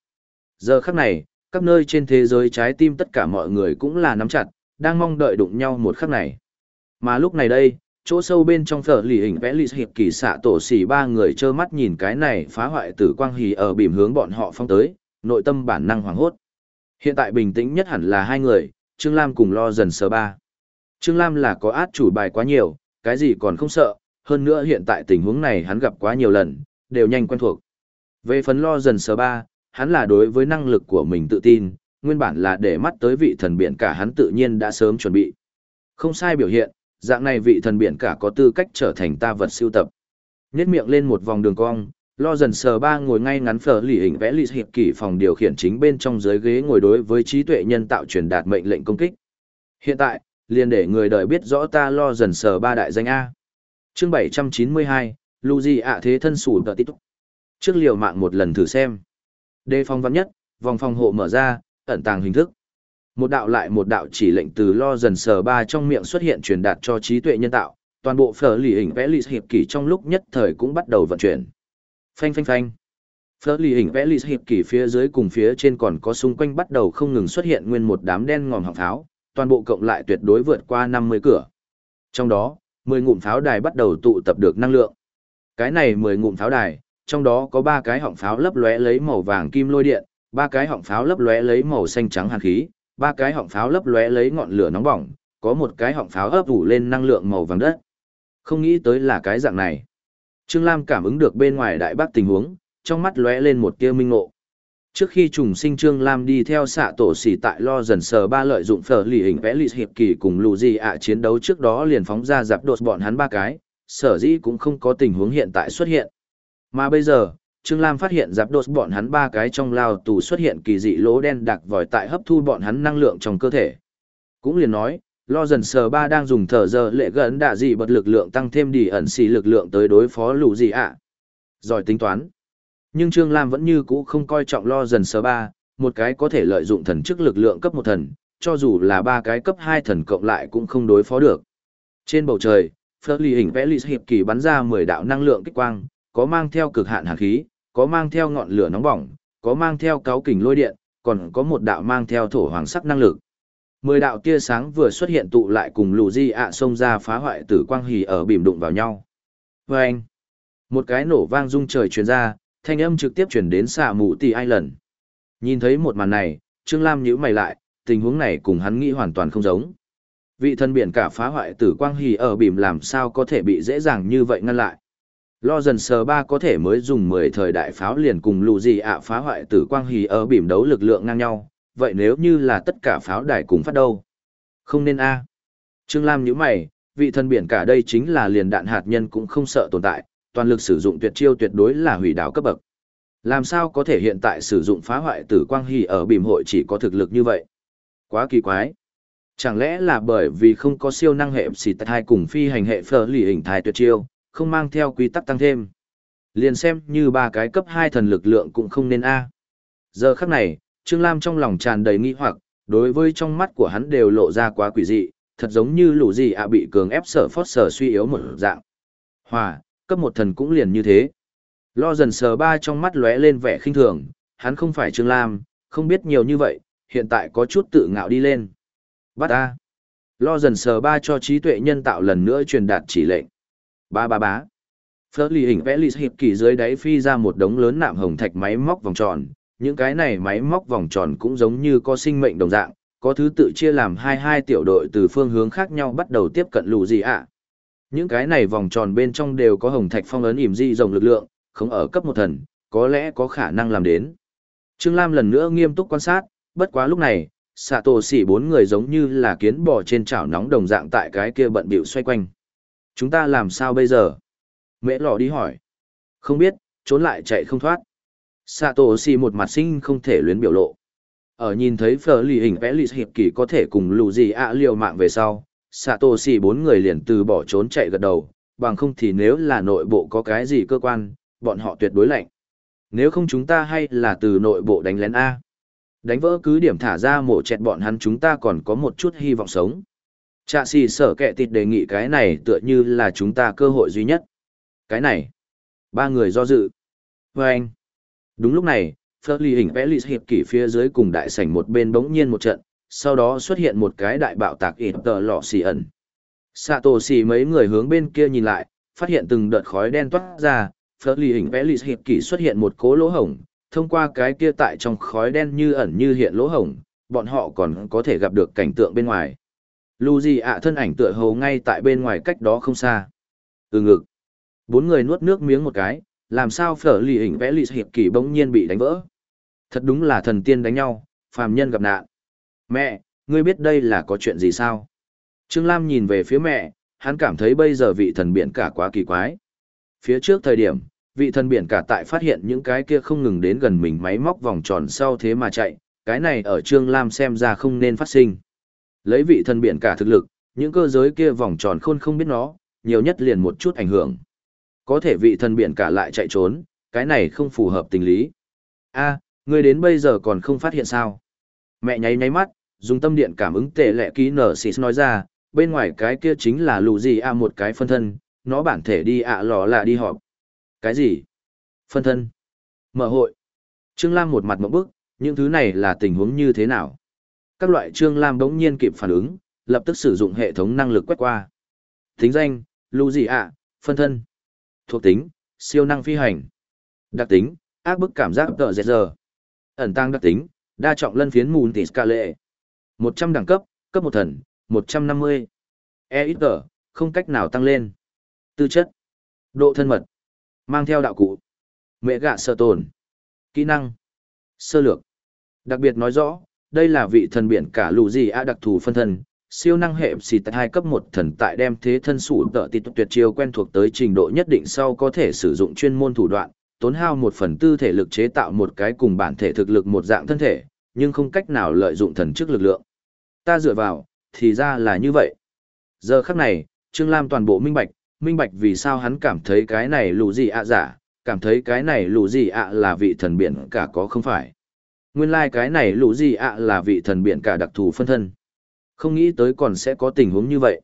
Giờ khắc này, các nơi trên thế giới trái tim tất cả mọi người cũng là nắm chặt, đang mong đợi đụng nhau một khắc này. Mà lúc này đây, chỗ sâu bên trong phở lì hình vẽ lì hiệp kỳ xạ tổ xỉ ba người trơ mắt nhìn cái này phá hoại tử quang hì ở bìm hướng bọn họ phong tới, nội tâm bản năng hoảng hốt. Hiện tại bình tĩnh nhất hẳn là hai người, Trương Lam cùng lo dần sờ ba. Trương Lam là có át chủ bài quá nhiều, cái gì còn không sợ, hơn nữa hiện tại tình huống này hắn gặp quá nhiều lần, đều nhanh quen thuộc. Về phần lo dần sờ ba, hắn là đối với năng lực của mình tự tin, nguyên bản là để mắt tới vị thần biển cả hắn tự nhiên đã sớm chuẩn bị. Không sai biểu hiện, dạng này vị thần biển cả có tư cách trở thành ta vật siêu tập. Nhét miệng lên một vòng đường cong, lo dần sờ ba ngồi ngay ngắn phở lì hình vẽ lì hiệp kỷ phòng điều khiển chính bên trong dưới ghế ngồi đối với trí tuệ nhân tạo truyền đạt mệnh lệnh công kích hiện tại liền để người đời biết rõ ta lo dần sờ ba đại danh a chương 792, lù gì ạ thế thân sủ tờ tít. Trước liều mạng một lần thử xem. Đề phòng vắn nhất vòng phòng hộ mở ra ẩn tàng hình thức. Một đạo lại một đạo chỉ lệnh từ lo dần sờ ba trong miệng xuất hiện truyền đạt cho trí tuệ nhân tạo. Toàn bộ phở lì hình vẽ lì hiệp kỳ trong lúc nhất thời cũng bắt đầu vận chuyển. Phanh phanh phanh. Phở lì hình vẽ lì hiệp kỳ phía dưới cùng phía trên còn có xung quanh bắt đầu không ngừng xuất hiện nguyên một đám đen ngòm họng tháo, toàn bộ cộng lại tuyệt đối vượt qua 50 cửa. Trong đó, Mười ngụm pháo đài bắt đầu tụ tập được năng lượng. Cái này mười ngụm pháo đài, trong đó có ba cái họng pháo lấp lóe lấy màu vàng kim lôi điện, ba cái họng pháo lấp lóe lấy màu xanh trắng hàn khí, ba cái họng pháo lấp lóe lấy ngọn lửa nóng bỏng, có một cái họng pháo ấp ủ lên năng lượng màu vàng đất. Không nghĩ tới là cái dạng này. Trương Lam cảm ứng được bên ngoài đại bác tình huống, trong mắt lóe lên một tia minh ngộ. Trước khi trùng sinh Trương Lam đi theo xạ tổ xỉ tại lo dần sờ ba lợi dụng phở lì hình vẽ lì hiệp kỳ cùng lù gì ạ chiến đấu trước đó liền phóng ra giáp đột bọn hắn ba cái, sở dĩ cũng không có tình huống hiện tại xuất hiện. Mà bây giờ, Trương Lam phát hiện giáp đột bọn hắn ba cái trong lao tù xuất hiện kỳ dị lỗ đen đặc vòi tại hấp thu bọn hắn năng lượng trong cơ thể. Cũng liền nói, lo dần sờ ba đang dùng thở giờ lệ gần đạ dị bật lực lượng tăng thêm đi ẩn xì lực lượng tới đối phó lù gì ạ. Giỏi tính toán. Nhưng Trương Lam vẫn như cũ không coi trọng lo dần sơ ba, một cái có thể lợi dụng thần chức lực lượng cấp một thần, cho dù là ba cái cấp hai thần cộng lại cũng không đối phó được. Trên bầu trời, Phớt hình vẽ lì hiệp kỳ bắn ra mười đạo năng lượng kích quang, có mang theo cực hạn hàn khí, có mang theo ngọn lửa nóng bỏng, có mang theo cáo kình lôi điện, còn có một đạo mang theo thổ hoàng sắc năng lực. Mười đạo tia sáng vừa xuất hiện tụ lại cùng lù di ạ xông ra phá hoại tử quang hỉ ở bìm đụng vào nhau. Và anh, một cái nổ vang rung trời truyền ra, thanh âm trực tiếp chuyển đến xạ mù tỷ ai lần. Nhìn thấy một màn này, Trương Lam nhíu mày lại, tình huống này cùng hắn nghĩ hoàn toàn không giống. Vị thân biển cả phá hoại tử quang hỉ ở bìm làm sao có thể bị dễ dàng như vậy ngăn lại. Lo dần sờ ba có thể mới dùng 10 thời đại pháo liền cùng lù gì ạ phá hoại tử quang hỉ ở bìm đấu lực lượng ngang nhau, vậy nếu như là tất cả pháo đài cùng phát đâu? Không nên a. Trương Lam nhíu mày, vị thần biển cả đây chính là liền đạn hạt nhân cũng không sợ tồn tại, toàn lực sử dụng tuyệt chiêu tuyệt đối là hủy đảo cấp bậc. Làm sao có thể hiện tại sử dụng phá hoại tử quang hỉ ở bìm hội chỉ có thực lực như vậy? Quá kỳ quái. Chẳng lẽ là bởi vì không có siêu năng hệ xì hai cùng phi hành hệ phở lì hình thai tuyệt chiêu, không mang theo quy tắc tăng thêm. Liền xem như ba cái cấp 2 thần lực lượng cũng không nên A. Giờ khắc này, Trương Lam trong lòng tràn đầy nghi hoặc, đối với trong mắt của hắn đều lộ ra quá quỷ dị, thật giống như lũ gì ạ bị cường ép sở phót sở suy yếu một dạng. Hòa, cấp một thần cũng liền như thế. Lo dần sờ ba trong mắt lóe lên vẻ khinh thường, hắn không phải Trương Lam, không biết nhiều như vậy, hiện tại có chút tự ngạo đi lên. Bắt A. Lo dần sờ ba cho trí tuệ nhân tạo lần nữa truyền đạt chỉ lệnh. Ba ba bá. Phớt lì hình vẽ lì hiệp kỳ dưới đáy phi ra một đống lớn nạm hồng thạch máy móc vòng tròn. Những cái này máy móc vòng tròn cũng giống như có sinh mệnh đồng dạng, có thứ tự chia làm hai hai tiểu đội từ phương hướng khác nhau bắt đầu tiếp cận lù gì ạ. Những cái này vòng tròn bên trong đều có hồng thạch phong ấn ỉm di rồng lực lượng, không ở cấp một thần, có lẽ có khả năng làm đến. Trương Lam lần nữa nghiêm túc quan sát, bất quá lúc này, xạ tổ xỉ bốn người giống như là kiến bò trên chảo nóng đồng dạng tại cái kia bận bịu xoay quanh. Chúng ta làm sao bây giờ? Mẹ lọ đi hỏi. Không biết, trốn lại chạy không thoát. Xạ tổ xỉ một mặt sinh không thể luyến biểu lộ. Ở nhìn thấy phở lì hình vẽ lì hiệp kỳ có thể cùng lù gì ạ liều mạng về sau, xạ tổ xỉ bốn người liền từ bỏ trốn chạy gật đầu, bằng không thì nếu là nội bộ có cái gì cơ quan, bọn họ tuyệt đối lạnh. Nếu không chúng ta hay là từ nội bộ đánh lén A. Đánh vỡ cứ điểm thả ra mổ chẹt bọn hắn chúng ta còn có một chút hy vọng sống. Trạ xì sở kẹ tịt đề nghị cái này tựa như là chúng ta cơ hội duy nhất. Cái này. Ba người do dự. Và anh. Đúng lúc này, Phớt hình vẽ lì hiệp kỷ phía dưới cùng đại sảnh một bên bỗng nhiên một trận, sau đó xuất hiện một cái đại bạo tạc ịt tờ lọ xì ẩn. Sato xì mấy người hướng bên kia nhìn lại, phát hiện từng đợt khói đen toát ra, Phớt lì hình vẽ lì hiệp kỷ xuất hiện một cố lỗ hổng, thông qua cái kia tại trong khói đen như ẩn như hiện lỗ hổng, bọn họ còn có thể gặp được cảnh tượng bên ngoài. Lu gì ạ thân ảnh tựa hồ ngay tại bên ngoài cách đó không xa. Ừ ngực. Bốn người nuốt nước miếng một cái, làm sao phở lì hình vẽ lì hiệp kỳ bỗng nhiên bị đánh vỡ. Thật đúng là thần tiên đánh nhau, phàm nhân gặp nạn. Mẹ, ngươi biết đây là có chuyện gì sao? Trương Lam nhìn về phía mẹ, hắn cảm thấy bây giờ vị thần biển cả quá kỳ quái. Phía trước thời điểm, vị thần biển cả tại phát hiện những cái kia không ngừng đến gần mình máy móc vòng tròn sau thế mà chạy, cái này ở Trương Lam xem ra không nên phát sinh. Lấy vị thần biển cả thực lực, những cơ giới kia vòng tròn khôn không biết nó, nhiều nhất liền một chút ảnh hưởng. Có thể vị thần biển cả lại chạy trốn, cái này không phù hợp tình lý. a ngươi đến bây giờ còn không phát hiện sao. Mẹ nháy nháy mắt, dùng tâm điện cảm ứng tệ lệ ký nở xịt nói ra, bên ngoài cái kia chính là lù gì à một cái phân thân, nó bản thể đi ạ lò là đi họp. Cái gì? Phân thân. Mở hội. Trương Lam một mặt mẫu bức, những thứ này là tình huống như thế nào? Các loại Trương Lam đống nhiên kịp phản ứng, lập tức sử dụng hệ thống năng lực quét qua. Tính danh, lù gì ạ, phân thân. Thuộc tính, siêu năng phi hành. Đặc tính, ác bức cảm giác tợ dẹt giờ. Ẩn tăng đặc tính, đa trọng lân phiến mùn tỷ ska lệ. 100 đẳng cấp, cấp một thần, 150. E ít tờ, không cách nào tăng lên. Tư chất, độ thân mật, mang theo đạo cụ. Mẹ gạ sơ tồn. Kỹ năng, sơ lược. Đặc biệt nói rõ, đây là vị thần biển cả lù gì a đặc thù phân thân, siêu năng hệ xì tại hai cấp một thần tại đem thế thân sủ tợ tịt tuyệt chiêu quen thuộc tới trình độ nhất định sau có thể sử dụng chuyên môn thủ đoạn, tốn hao một phần tư thể lực chế tạo một cái cùng bản thể thực lực một dạng thân thể, nhưng không cách nào lợi dụng thần chức lực lượng. Ta dựa vào, thì ra là như vậy. Giờ khắc này, Trương Lam toàn bộ minh bạch, minh bạch vì sao hắn cảm thấy cái này lù gì ạ giả, cảm thấy cái này lù gì ạ là vị thần biển cả có không phải. Nguyên lai like cái này lù gì ạ là vị thần biển cả đặc thù phân thân. Không nghĩ tới còn sẽ có tình huống như vậy.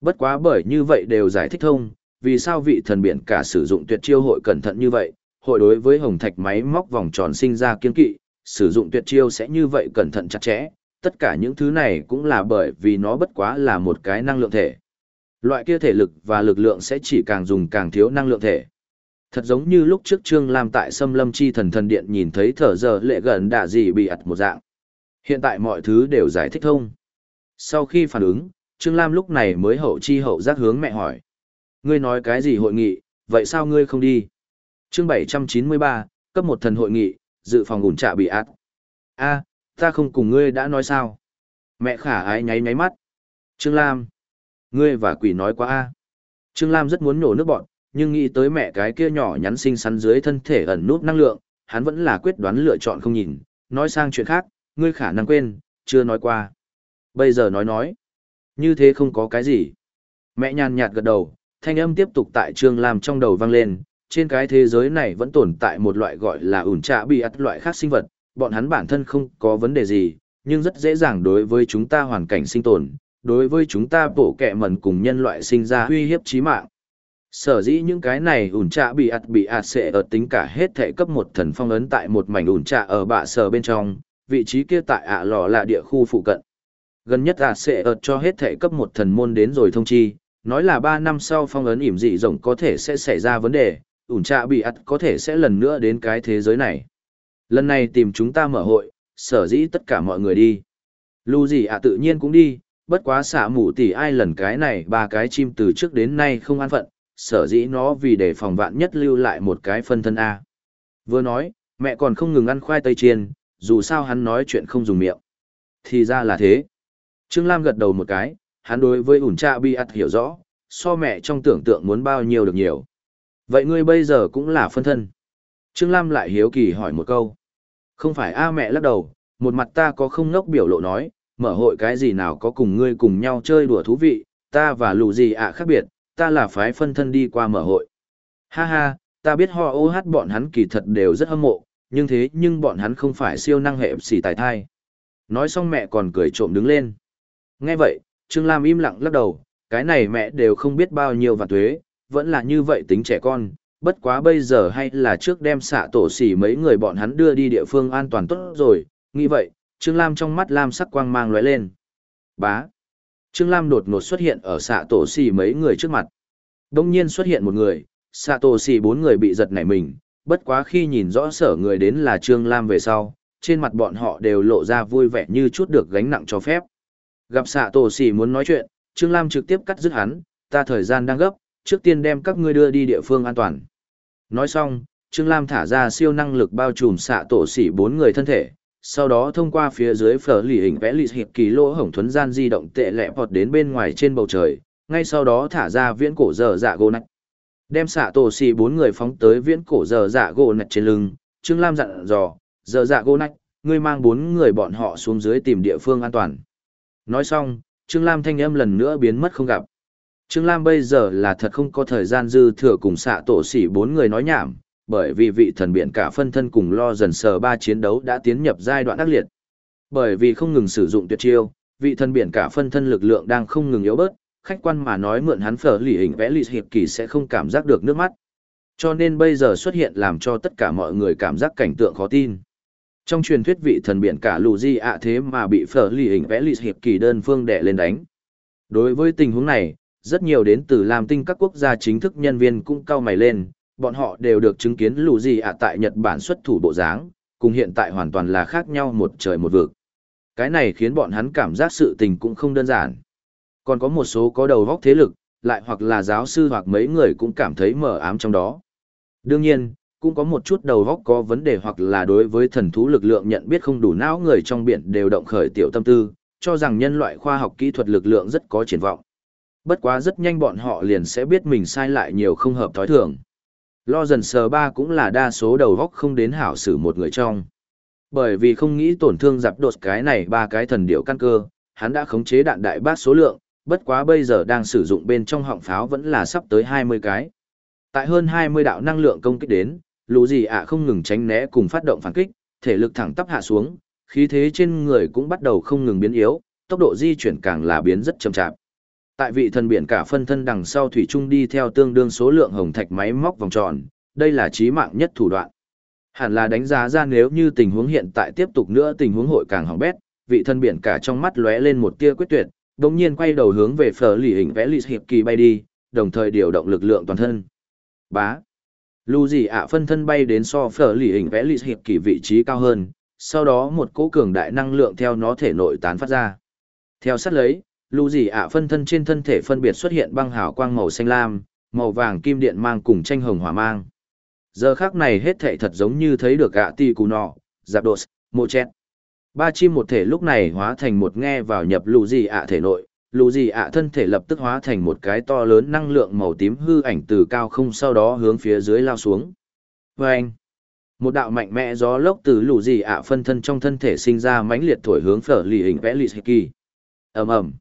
Bất quá bởi như vậy đều giải thích thông, vì sao vị thần biển cả sử dụng tuyệt chiêu hội cẩn thận như vậy, hội đối với hồng thạch máy móc vòng tròn sinh ra kiên kỵ, sử dụng tuyệt chiêu sẽ như vậy cẩn thận chặt chẽ, tất cả những thứ này cũng là bởi vì nó bất quá là một cái năng lượng thể. Loại kia thể lực và lực lượng sẽ chỉ càng dùng càng thiếu năng lượng thể. Thật giống như lúc trước Trương Lam tại Sâm Lâm Chi Thần Thần Điện nhìn thấy thở giờ lệ gần đã gì bị ặt một dạng. Hiện tại mọi thứ đều giải thích thông. Sau khi phản ứng, Trương Lam lúc này mới hậu chi hậu giác hướng mẹ hỏi. Ngươi nói cái gì hội nghị, vậy sao ngươi không đi? chương 793, cấp một thần hội nghị, dự phòng ủn trạ bị ạt. a ta không cùng ngươi đã nói sao? Mẹ khả ái nháy nháy mắt. Trương Lam. Ngươi và quỷ nói quá a Trương Lam rất muốn nổ nước bọn, nhưng nghĩ tới mẹ cái kia nhỏ nhắn xinh xắn dưới thân thể ẩn nút năng lượng, hắn vẫn là quyết đoán lựa chọn không nhìn, nói sang chuyện khác, ngươi khả năng quên, chưa nói qua. Bây giờ nói nói. Như thế không có cái gì. Mẹ nhàn nhạt gật đầu, thanh âm tiếp tục tại Trương Lam trong đầu vang lên, trên cái thế giới này vẫn tồn tại một loại gọi là ủn trạ bị ắt loại khác sinh vật, bọn hắn bản thân không có vấn đề gì, nhưng rất dễ dàng đối với chúng ta hoàn cảnh sinh tồn, đối với chúng ta bổ kẹ mẩn cùng nhân loại sinh ra uy hiếp chí mạng. Sở dĩ những cái này ủn trạ bị ạt bị ạt sẽ ở tính cả hết thể cấp một thần phong ấn tại một mảnh ủn trạ ở bạ sở bên trong, vị trí kia tại ạ lò là địa khu phụ cận. Gần nhất ạt sẽ ở cho hết thể cấp một thần môn đến rồi thông chi, nói là 3 năm sau phong ấn ỉm dị rộng có thể sẽ xảy ra vấn đề, ủn trạ bị ạt có thể sẽ lần nữa đến cái thế giới này. Lần này tìm chúng ta mở hội, sở dĩ tất cả mọi người đi. Lưu gì ạ tự nhiên cũng đi, bất quá xả mù tỷ ai lần cái này ba cái chim từ trước đến nay không an phận, sở dĩ nó vì để phòng vạn nhất lưu lại một cái phân thân A. Vừa nói, mẹ còn không ngừng ăn khoai tây chiên, dù sao hắn nói chuyện không dùng miệng. Thì ra là thế. Trương Lam gật đầu một cái, hắn đối với ủn cha bi ắt hiểu rõ, so mẹ trong tưởng tượng muốn bao nhiêu được nhiều. Vậy ngươi bây giờ cũng là phân thân. Trương Lam lại hiếu kỳ hỏi một câu. Không phải a mẹ lắc đầu, một mặt ta có không ngốc biểu lộ nói, mở hội cái gì nào có cùng ngươi cùng nhau chơi đùa thú vị, ta và lù gì ạ khác biệt, ta là phái phân thân đi qua mở hội. Ha ha, ta biết ho ô hát bọn hắn kỳ thật đều rất hâm mộ, nhưng thế nhưng bọn hắn không phải siêu năng hệ xỉ tài thai. Nói xong mẹ còn cười trộm đứng lên. Nghe vậy, Trương Lam im lặng lắc đầu, cái này mẹ đều không biết bao nhiêu và thuế, vẫn là như vậy tính trẻ con, bất quá bây giờ hay là trước đem xạ tổ xỉ mấy người bọn hắn đưa đi địa phương an toàn tốt rồi, nghĩ vậy, Trương Lam trong mắt Lam sắc quang mang lóe lên. Bá. Trương Lam đột ngột xuất hiện ở xạ tổ xỉ mấy người trước mặt. Đông nhiên xuất hiện một người, xạ tổ xỉ bốn người bị giật nảy mình, bất quá khi nhìn rõ sở người đến là Trương Lam về sau, trên mặt bọn họ đều lộ ra vui vẻ như chút được gánh nặng cho phép. Gặp xạ tổ xỉ muốn nói chuyện, Trương Lam trực tiếp cắt dứt hắn, ta thời gian đang gấp, trước tiên đem các ngươi đưa đi địa phương an toàn. Nói xong, Trương Lam thả ra siêu năng lực bao trùm xạ tổ sỉ bốn người thân thể, sau đó thông qua phía dưới phở lì hình vẽ lì hiệp kỳ lỗ hổng thuấn gian di động tệ lẹ vọt đến bên ngoài trên bầu trời, ngay sau đó thả ra viễn cổ dở dạ gỗ nạch. Đem xạ tổ sỉ bốn người phóng tới viễn cổ dở dạ gỗ nạch trên lưng, Trương Lam dặn dò, dở dạ gỗ nạch, ngươi mang bốn người bọn họ xuống dưới tìm địa phương an toàn. Nói xong, Trương Lam thanh âm lần nữa biến mất không gặp. Trương Lam bây giờ là thật không có thời gian dư thừa cùng xạ tổ xỉ bốn người nói nhảm, bởi vì vị thần biển cả phân thân cùng lo dần sờ ba chiến đấu đã tiến nhập giai đoạn ác liệt. Bởi vì không ngừng sử dụng tuyệt chiêu, vị thần biển cả phân thân lực lượng đang không ngừng yếu bớt, khách quan mà nói mượn hắn phở lì hình vẽ lì hiệp kỳ sẽ không cảm giác được nước mắt. Cho nên bây giờ xuất hiện làm cho tất cả mọi người cảm giác cảnh tượng khó tin. Trong truyền thuyết vị thần biển cả lù di ạ thế mà bị phở lì hình vẽ lì hiệp kỳ đơn phương đẻ lên đánh. Đối với tình huống này, rất nhiều đến từ làm Tinh các quốc gia chính thức nhân viên cũng cao mày lên, bọn họ đều được chứng kiến lù gì ạ tại Nhật Bản xuất thủ bộ dáng, cùng hiện tại hoàn toàn là khác nhau một trời một vực. Cái này khiến bọn hắn cảm giác sự tình cũng không đơn giản. Còn có một số có đầu góc thế lực, lại hoặc là giáo sư hoặc mấy người cũng cảm thấy mờ ám trong đó. Đương nhiên, cũng có một chút đầu góc có vấn đề hoặc là đối với thần thú lực lượng nhận biết không đủ não người trong biển đều động khởi tiểu tâm tư, cho rằng nhân loại khoa học kỹ thuật lực lượng rất có triển vọng. Bất quá rất nhanh bọn họ liền sẽ biết mình sai lại nhiều không hợp thói thường. Lo dần sờ ba cũng là đa số đầu góc không đến hảo xử một người trong. Bởi vì không nghĩ tổn thương giặc đột cái này ba cái thần điệu căn cơ, hắn đã khống chế đạn đại bác số lượng, bất quá bây giờ đang sử dụng bên trong họng pháo vẫn là sắp tới 20 cái. Tại hơn 20 đạo năng lượng công kích đến, lũ gì ạ không ngừng tránh né cùng phát động phản kích, thể lực thẳng tắp hạ xuống, khí thế trên người cũng bắt đầu không ngừng biến yếu, tốc độ di chuyển càng là biến rất chậm chạp. Tại vị thần biển cả phân thân đằng sau thủy trung đi theo tương đương số lượng hồng thạch máy móc vòng tròn, đây là chí mạng nhất thủ đoạn. Hẳn là đánh giá ra nếu như tình huống hiện tại tiếp tục nữa tình huống hội càng hỏng bét, vị thần biển cả trong mắt lóe lên một tia quyết tuyệt, đồng nhiên quay đầu hướng về phở lì hình vẽ lì hiệp kỳ bay đi, đồng thời điều động lực lượng toàn thân. Bá. Lưu gì ạ phân thân bay đến so phở lì hình vẽ lì hiệp kỳ vị trí cao hơn, sau đó một cỗ cường đại năng lượng theo nó thể nội tán phát ra. Theo sát lấy, lũ gì ạ phân thân trên thân thể phân biệt xuất hiện băng hào quang màu xanh lam, màu vàng kim điện mang cùng tranh hồng hỏa mang. Giờ khác này hết thể thật giống như thấy được gạ ti cù nọ, giạp đột, mộ chét. Ba chim một thể lúc này hóa thành một nghe vào nhập lũ gì ạ thể nội, lũ gì ạ thân thể lập tức hóa thành một cái to lớn năng lượng màu tím hư ảnh từ cao không sau đó hướng phía dưới lao xuống. Vâng! Một đạo mạnh mẽ gió lốc từ lũ gì ạ phân thân trong thân thể sinh ra mãnh liệt thổi hướng phở lì hình vẽ lì kỳ. ầm ầm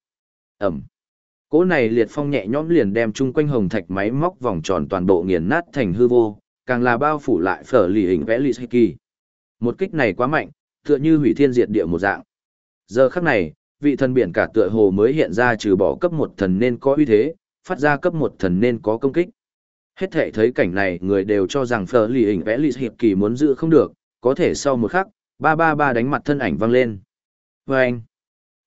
ầm Cỗ này liệt phong nhẹ nhõm liền đem chung quanh hồng thạch máy móc vòng tròn toàn bộ nghiền nát thành hư vô, càng là bao phủ lại phở lì hình vẽ lì kỳ. Một kích này quá mạnh, tựa như hủy thiên diệt địa một dạng. Giờ khắc này, vị thần biển cả tựa hồ mới hiện ra trừ bỏ cấp một thần nên có uy thế, phát ra cấp một thần nên có công kích. Hết thể thấy cảnh này người đều cho rằng phở lì hình vẽ lì hiệp kỳ muốn giữ không được, có thể sau một khắc, ba ba ba đánh mặt thân ảnh văng lên. Và anh,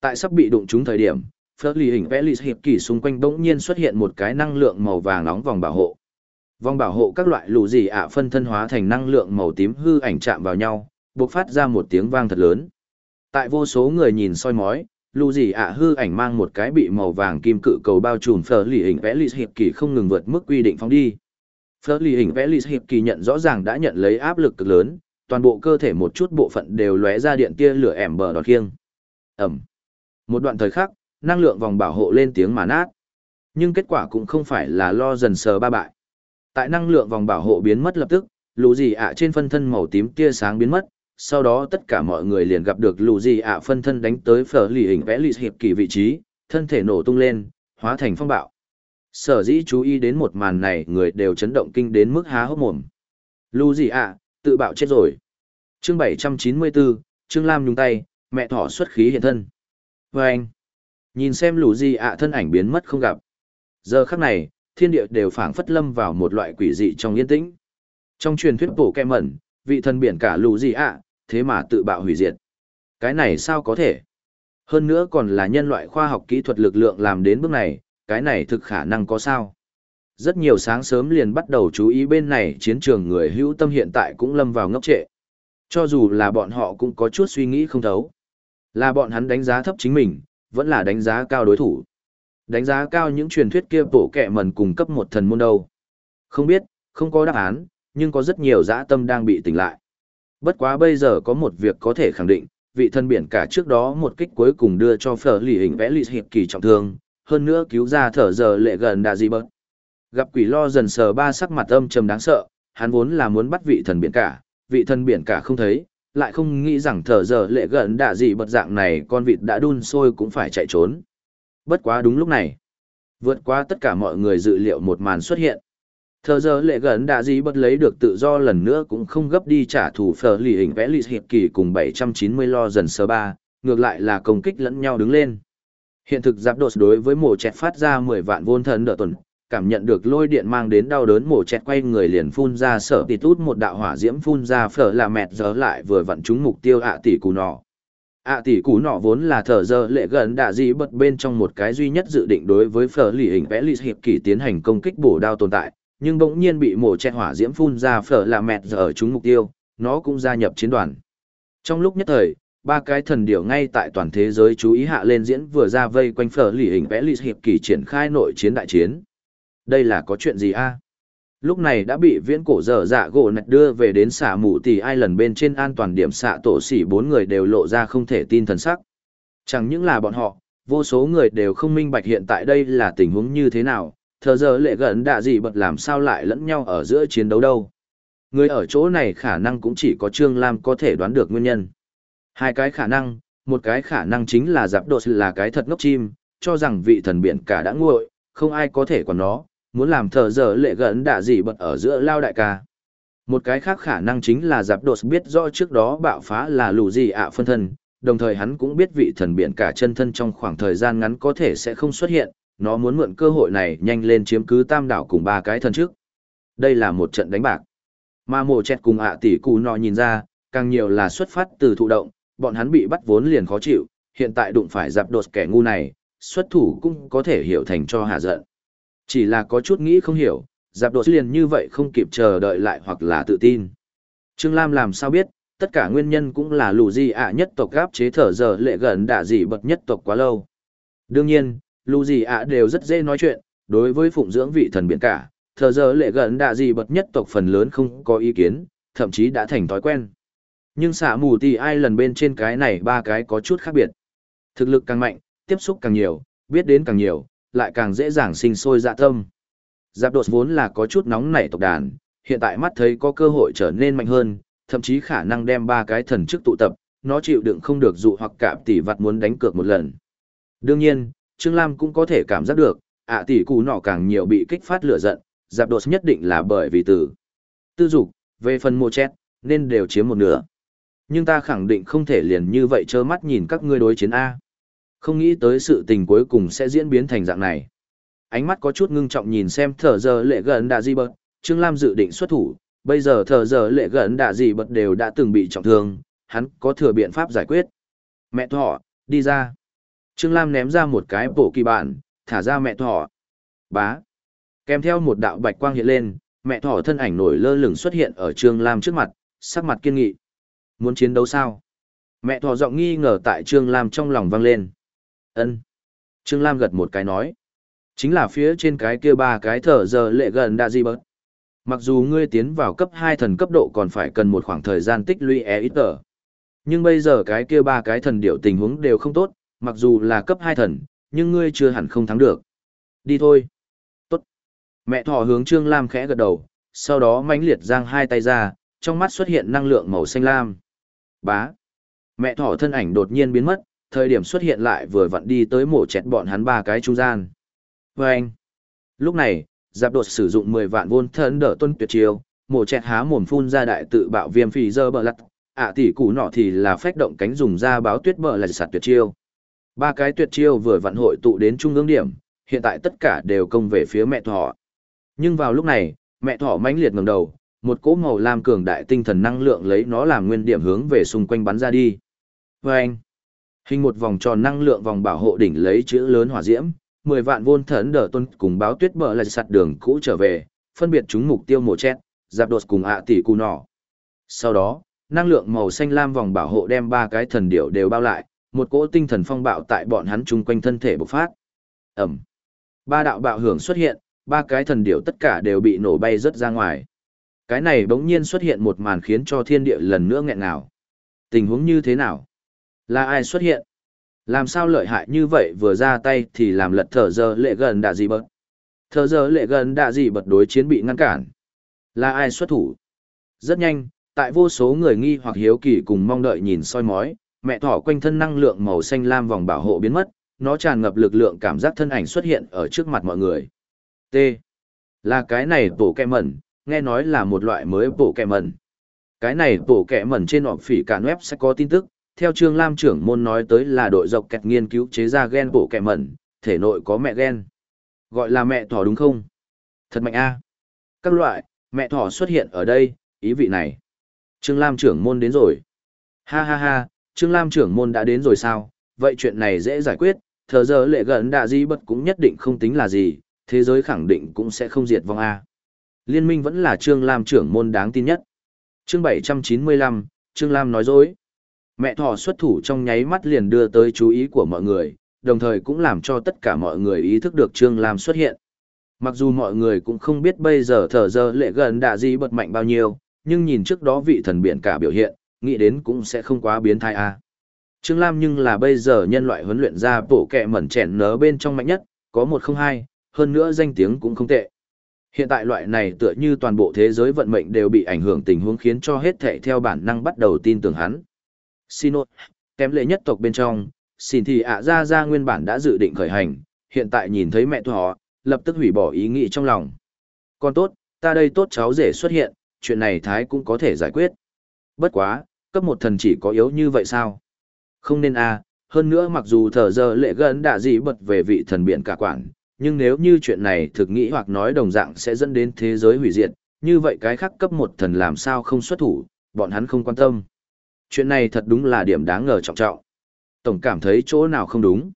tại sắp bị đụng trúng thời điểm, phớt lì hình vẽ lì hiệp kỳ xung quanh bỗng nhiên xuất hiện một cái năng lượng màu vàng nóng vòng bảo hộ. Vòng bảo hộ các loại lũ gì ạ à phân thân hóa thành năng lượng màu tím hư ảnh chạm vào nhau, bộc phát ra một tiếng vang thật lớn. Tại vô số người nhìn soi mói, lũ gì ạ à hư ảnh mang một cái bị màu vàng kim cự cầu bao trùm phở lì hình vẽ lì hiệp kỳ không ngừng vượt mức quy định phóng đi. Phở lì hình vẽ lì hiệp kỳ nhận rõ ràng đã nhận lấy áp lực cực lớn, toàn bộ cơ thể một chút bộ phận đều lóe ra điện tia lửa ẻm bờ đọt khiêng. Ẩm. Một đoạn thời khắc, năng lượng vòng bảo hộ lên tiếng mà nát. Nhưng kết quả cũng không phải là lo dần sờ ba bại. Tại năng lượng vòng bảo hộ biến mất lập tức, lũ gì ạ trên phân thân màu tím tia sáng biến mất, sau đó tất cả mọi người liền gặp được lũ gì ạ phân thân đánh tới phở lì hình vẽ lì hiệp kỳ vị trí, thân thể nổ tung lên, hóa thành phong bạo. Sở dĩ chú ý đến một màn này người đều chấn động kinh đến mức há hốc mồm. Lũ gì ạ, tự bạo chết rồi. Chương 794, Trương Lam nhúng tay, mẹ thỏ xuất khí hiện thân. Vâng! anh, nhìn xem lũ gì ạ thân ảnh biến mất không gặp. Giờ khắc này, thiên địa đều phảng phất lâm vào một loại quỷ dị trong yên tĩnh. Trong truyền thuyết bổ kem mẩn, vị thần biển cả lũ gì ạ, thế mà tự bạo hủy diệt. Cái này sao có thể? Hơn nữa còn là nhân loại khoa học kỹ thuật lực lượng làm đến bước này, cái này thực khả năng có sao? Rất nhiều sáng sớm liền bắt đầu chú ý bên này chiến trường người hữu tâm hiện tại cũng lâm vào ngốc trệ. Cho dù là bọn họ cũng có chút suy nghĩ không thấu. Là bọn hắn đánh giá thấp chính mình, vẫn là đánh giá cao đối thủ. Đánh giá cao những truyền thuyết kia bổ kẹ mần cung cấp một thần môn đâu. Không biết, không có đáp án, nhưng có rất nhiều dã tâm đang bị tỉnh lại. Bất quá bây giờ có một việc có thể khẳng định, vị thân biển cả trước đó một kích cuối cùng đưa cho phở lì hình vẽ lì hiệp kỳ trọng thương, hơn nữa cứu ra thở giờ lệ gần đã gì bớt. Gặp quỷ lo dần sờ ba sắc mặt âm trầm đáng sợ, hắn vốn là muốn bắt vị thần biển cả, vị thần biển cả không thấy, lại không nghĩ rằng thở giờ lệ gần đạ gì bật dạng này con vịt đã đun sôi cũng phải chạy trốn. Bất quá đúng lúc này, vượt qua tất cả mọi người dự liệu một màn xuất hiện. Thờ giờ lệ gần đã gì bất lấy được tự do lần nữa cũng không gấp đi trả thù phở lì hình vẽ lì hiệp kỳ cùng 790 lo dần sơ ba, ngược lại là công kích lẫn nhau đứng lên. Hiện thực giáp đột đối với mổ chẹt phát ra 10 vạn vôn thần đỡ tuần, cảm nhận được lôi điện mang đến đau đớn mổ chẹt quay người liền phun ra sở tì tút một đạo hỏa diễm phun ra phở là mẹt giờ lại vừa vặn trúng mục tiêu ạ tỷ cù nọ. ạ tỷ cù nọ vốn là thở giờ lệ gần đạ dị bật bên trong một cái duy nhất dự định đối với phở lì hình vẽ lì hiệp kỳ tiến hành công kích bổ đao tồn tại, nhưng bỗng nhiên bị mổ chẹt hỏa diễm phun ra phở là mẹt giờ trúng mục tiêu, nó cũng gia nhập chiến đoàn trong lúc nhất thời, ba cái thần điểu ngay tại toàn thế giới chú ý hạ lên diễn vừa ra vây quanh phở lì hình vẽ lì hiệp kỳ triển khai nội chiến đại chiến đây là có chuyện gì a? Lúc này đã bị viễn cổ dở dạ gỗ nạch đưa về đến xạ mù tỷ ai lần bên trên an toàn điểm xạ tổ xỉ bốn người đều lộ ra không thể tin thần sắc. Chẳng những là bọn họ, vô số người đều không minh bạch hiện tại đây là tình huống như thế nào, thờ giờ lệ gần đạ gì bật làm sao lại lẫn nhau ở giữa chiến đấu đâu. Người ở chỗ này khả năng cũng chỉ có trương lam có thể đoán được nguyên nhân. Hai cái khả năng, một cái khả năng chính là giáp đột là cái thật ngốc chim, cho rằng vị thần biển cả đã nguội, không ai có thể còn nó muốn làm thờ giờ lệ gần đạ gì bật ở giữa lao đại ca. Một cái khác khả năng chính là giáp đột biết rõ trước đó bạo phá là lù gì ạ phân thân, đồng thời hắn cũng biết vị thần biển cả chân thân trong khoảng thời gian ngắn có thể sẽ không xuất hiện, nó muốn mượn cơ hội này nhanh lên chiếm cứ tam đảo cùng ba cái thân trước. Đây là một trận đánh bạc. Mà mồ chẹt cùng ạ tỷ cụ nọ nhìn ra, càng nhiều là xuất phát từ thụ động, bọn hắn bị bắt vốn liền khó chịu, hiện tại đụng phải giáp đột kẻ ngu này, xuất thủ cũng có thể hiểu thành cho hạ giận. Chỉ là có chút nghĩ không hiểu, giạp đột liền như vậy không kịp chờ đợi lại hoặc là tự tin. Trương Lam làm sao biết, tất cả nguyên nhân cũng là lù gì ạ nhất tộc gáp chế thở giờ lệ gần đã gì bật nhất tộc quá lâu. Đương nhiên, lù gì ạ đều rất dễ nói chuyện, đối với phụng dưỡng vị thần biển cả, thở giờ lệ gần đả gì bật nhất tộc phần lớn không có ý kiến, thậm chí đã thành thói quen. Nhưng xả mù thì ai lần bên trên cái này ba cái có chút khác biệt. Thực lực càng mạnh, tiếp xúc càng nhiều, biết đến càng nhiều, lại càng dễ dàng sinh sôi dạ tâm. Giáp đột vốn là có chút nóng nảy tộc đàn, hiện tại mắt thấy có cơ hội trở nên mạnh hơn, thậm chí khả năng đem ba cái thần chức tụ tập, nó chịu đựng không được dụ hoặc cảm tỷ vặt muốn đánh cược một lần. Đương nhiên, Trương Lam cũng có thể cảm giác được, ạ tỷ cụ nọ càng nhiều bị kích phát lửa giận, giáp đột nhất định là bởi vì tử. Tư dục, về phần mô chết, nên đều chiếm một nửa. Nhưng ta khẳng định không thể liền như vậy trơ mắt nhìn các ngươi đối chiến A. Không nghĩ tới sự tình cuối cùng sẽ diễn biến thành dạng này. Ánh mắt có chút ngưng trọng nhìn xem thở giờ lệ gần đã di bật, Trương Lam dự định xuất thủ, bây giờ thở giờ lệ gần đã di bật đều đã từng bị trọng thương, hắn có thừa biện pháp giải quyết. Mẹ thọ, đi ra. Trương Lam ném ra một cái bổ kỳ bản, thả ra mẹ thọ. Bá. Kèm theo một đạo bạch quang hiện lên, mẹ thỏ thân ảnh nổi lơ lửng xuất hiện ở Trương Lam trước mặt, sắc mặt kiên nghị. Muốn chiến đấu sao? Mẹ thỏ giọng nghi ngờ tại Trương Lam trong lòng vang lên ân. Trương lam gật một cái nói. Chính là phía trên cái kia ba cái thở giờ lệ gần đã gì bớt. Mặc dù ngươi tiến vào cấp hai thần cấp độ còn phải cần một khoảng thời gian tích lũy e ít tờ. Nhưng bây giờ cái kia ba cái thần điệu tình huống đều không tốt, mặc dù là cấp hai thần, nhưng ngươi chưa hẳn không thắng được. Đi thôi. Tốt. Mẹ thỏ hướng trương lam khẽ gật đầu, sau đó mãnh liệt giang hai tay ra, trong mắt xuất hiện năng lượng màu xanh lam. Bá. Mẹ thỏ thân ảnh đột nhiên biến mất thời điểm xuất hiện lại vừa vặn đi tới mổ chẹt bọn hắn ba cái trung gian. Và anh, lúc này, giáp đột sử dụng 10 vạn vôn thân đỡ tuân tuyệt chiêu, mổ chẹt há mồm phun ra đại tự bạo viêm phì dơ bờ lặt, ạ tỷ củ nọ thì là phách động cánh dùng ra báo tuyết bờ là sạt tuyệt chiêu. Ba cái tuyệt chiêu vừa vặn hội tụ đến trung ương điểm, hiện tại tất cả đều công về phía mẹ thỏ. Nhưng vào lúc này, mẹ thỏ mãnh liệt ngẩng đầu, một cỗ màu lam cường đại tinh thần năng lượng lấy nó làm nguyên điểm hướng về xung quanh bắn ra đi. Và anh, Hình một vòng tròn năng lượng vòng bảo hộ đỉnh lấy chữ lớn hỏa diễm, 10 vạn vôn thần đỡ tuân cùng báo tuyết bờ lại sạt đường cũ trở về, phân biệt chúng mục tiêu mổ chết, giáp đột cùng ạ tỷ cù nỏ. Sau đó, năng lượng màu xanh lam vòng bảo hộ đem ba cái thần điểu đều bao lại, một cỗ tinh thần phong bạo tại bọn hắn chung quanh thân thể bộc phát. Ẩm. Ba đạo bạo hưởng xuất hiện, ba cái thần điểu tất cả đều bị nổ bay rất ra ngoài. Cái này bỗng nhiên xuất hiện một màn khiến cho thiên địa lần nữa nghẹn ngào. Tình huống như thế nào? Là ai xuất hiện? Làm sao lợi hại như vậy vừa ra tay thì làm lật thở giờ lệ gần đạ gì bật. Thở giờ lệ gần đạ gì bật đối chiến bị ngăn cản. Là ai xuất thủ? Rất nhanh, tại vô số người nghi hoặc hiếu kỳ cùng mong đợi nhìn soi mói, mẹ thỏ quanh thân năng lượng màu xanh lam vòng bảo hộ biến mất, nó tràn ngập lực lượng cảm giác thân ảnh xuất hiện ở trước mặt mọi người. T. Là cái này bổ kẹ mẩn, nghe nói là một loại mới bổ kẹ mẩn. Cái này bổ kẹ mẩn trên họp phỉ cả web sẽ có tin tức, theo Trương Lam trưởng môn nói tới là đội dọc kẹt nghiên cứu chế ra gen bộ kẹ mẩn, thể nội có mẹ gen. Gọi là mẹ thỏ đúng không? Thật mạnh a. Các loại, mẹ thỏ xuất hiện ở đây, ý vị này. Trương Lam trưởng môn đến rồi. Ha ha ha, Trương Lam trưởng môn đã đến rồi sao, vậy chuyện này dễ giải quyết, thờ giờ lệ gần đạ di bất cũng nhất định không tính là gì, thế giới khẳng định cũng sẽ không diệt vong A. Liên minh vẫn là Trương Lam trưởng môn đáng tin nhất. Chương 795, Trương Lam nói dối. Mẹ thỏ xuất thủ trong nháy mắt liền đưa tới chú ý của mọi người, đồng thời cũng làm cho tất cả mọi người ý thức được Trương Lam xuất hiện. Mặc dù mọi người cũng không biết bây giờ thở giờ lệ gần đã gì bật mạnh bao nhiêu, nhưng nhìn trước đó vị thần biển cả biểu hiện, nghĩ đến cũng sẽ không quá biến thai a. À. Trương Lam nhưng là bây giờ nhân loại huấn luyện ra bộ kẹ mẩn chèn nớ bên trong mạnh nhất, có một không hai, hơn nữa danh tiếng cũng không tệ. Hiện tại loại này tựa như toàn bộ thế giới vận mệnh đều bị ảnh hưởng tình huống khiến cho hết thể theo bản năng bắt đầu tin tưởng hắn. Xin Sinot, kém lệ nhất tộc bên trong, xin thì ạ ra ra nguyên bản đã dự định khởi hành, hiện tại nhìn thấy mẹ họ, lập tức hủy bỏ ý nghĩ trong lòng. Con tốt, ta đây tốt cháu rể xuất hiện, chuyện này Thái cũng có thể giải quyết. Bất quá, cấp một thần chỉ có yếu như vậy sao? Không nên a à, hơn nữa mặc dù thờ giờ lệ gần đã dị bật về vị thần biển cả quản, nhưng nếu như chuyện này thực nghĩ hoặc nói đồng dạng sẽ dẫn đến thế giới hủy diệt, như vậy cái khác cấp một thần làm sao không xuất thủ, bọn hắn không quan tâm. Chuyện này thật đúng là điểm đáng ngờ trọng trọng. Tổng cảm thấy chỗ nào không đúng.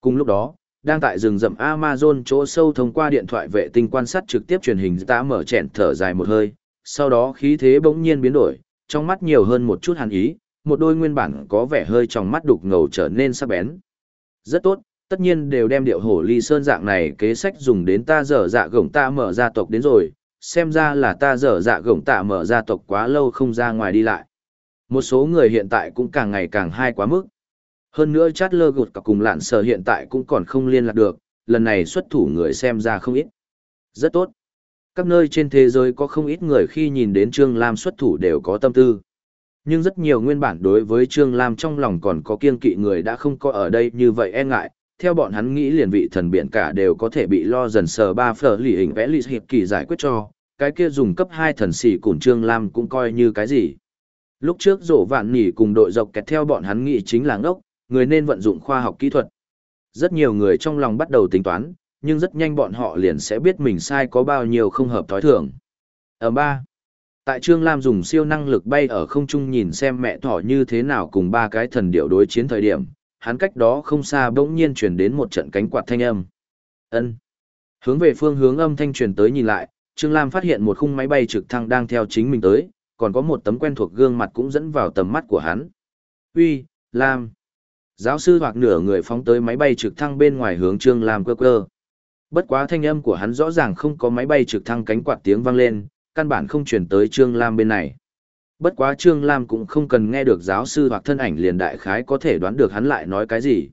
Cùng lúc đó, đang tại rừng rậm Amazon chỗ sâu thông qua điện thoại vệ tinh quan sát trực tiếp truyền hình ta mở chèn thở dài một hơi, sau đó khí thế bỗng nhiên biến đổi, trong mắt nhiều hơn một chút hàn ý, một đôi nguyên bản có vẻ hơi trong mắt đục ngầu trở nên sắc bén. Rất tốt, tất nhiên đều đem điệu hổ ly sơn dạng này kế sách dùng đến ta dở dạ gổng ta mở gia tộc đến rồi, xem ra là ta dở dạ gổng ta mở gia tộc quá lâu không ra ngoài đi lại. Một số người hiện tại cũng càng ngày càng hai quá mức. Hơn nữa chát lơ gụt cả cùng lạn sở hiện tại cũng còn không liên lạc được, lần này xuất thủ người xem ra không ít. Rất tốt. Các nơi trên thế giới có không ít người khi nhìn đến Trương Lam xuất thủ đều có tâm tư. Nhưng rất nhiều nguyên bản đối với Trương Lam trong lòng còn có kiên kỵ người đã không có ở đây như vậy e ngại, theo bọn hắn nghĩ liền vị thần biển cả đều có thể bị lo dần sờ ba phở lì hình vẽ lì hiệp kỳ giải quyết cho, cái kia dùng cấp hai thần sĩ củn Trương Lam cũng coi như cái gì. Lúc trước rổ vạn nỉ cùng đội dọc kẹt theo bọn hắn nghĩ chính là ngốc, người nên vận dụng khoa học kỹ thuật. Rất nhiều người trong lòng bắt đầu tính toán, nhưng rất nhanh bọn họ liền sẽ biết mình sai có bao nhiêu không hợp thói thường. Ở ba, tại Trương Lam dùng siêu năng lực bay ở không trung nhìn xem mẹ thỏ như thế nào cùng ba cái thần điệu đối chiến thời điểm, hắn cách đó không xa bỗng nhiên truyền đến một trận cánh quạt thanh âm. Ân. Hướng về phương hướng âm thanh truyền tới nhìn lại, Trương Lam phát hiện một khung máy bay trực thăng đang theo chính mình tới, còn có một tấm quen thuộc gương mặt cũng dẫn vào tầm mắt của hắn. Uy, Lam. Giáo sư hoặc nửa người phóng tới máy bay trực thăng bên ngoài hướng Trương Lam quơ quơ. Bất quá thanh âm của hắn rõ ràng không có máy bay trực thăng cánh quạt tiếng vang lên, căn bản không chuyển tới Trương Lam bên này. Bất quá Trương Lam cũng không cần nghe được giáo sư hoặc thân ảnh liền đại khái có thể đoán được hắn lại nói cái gì.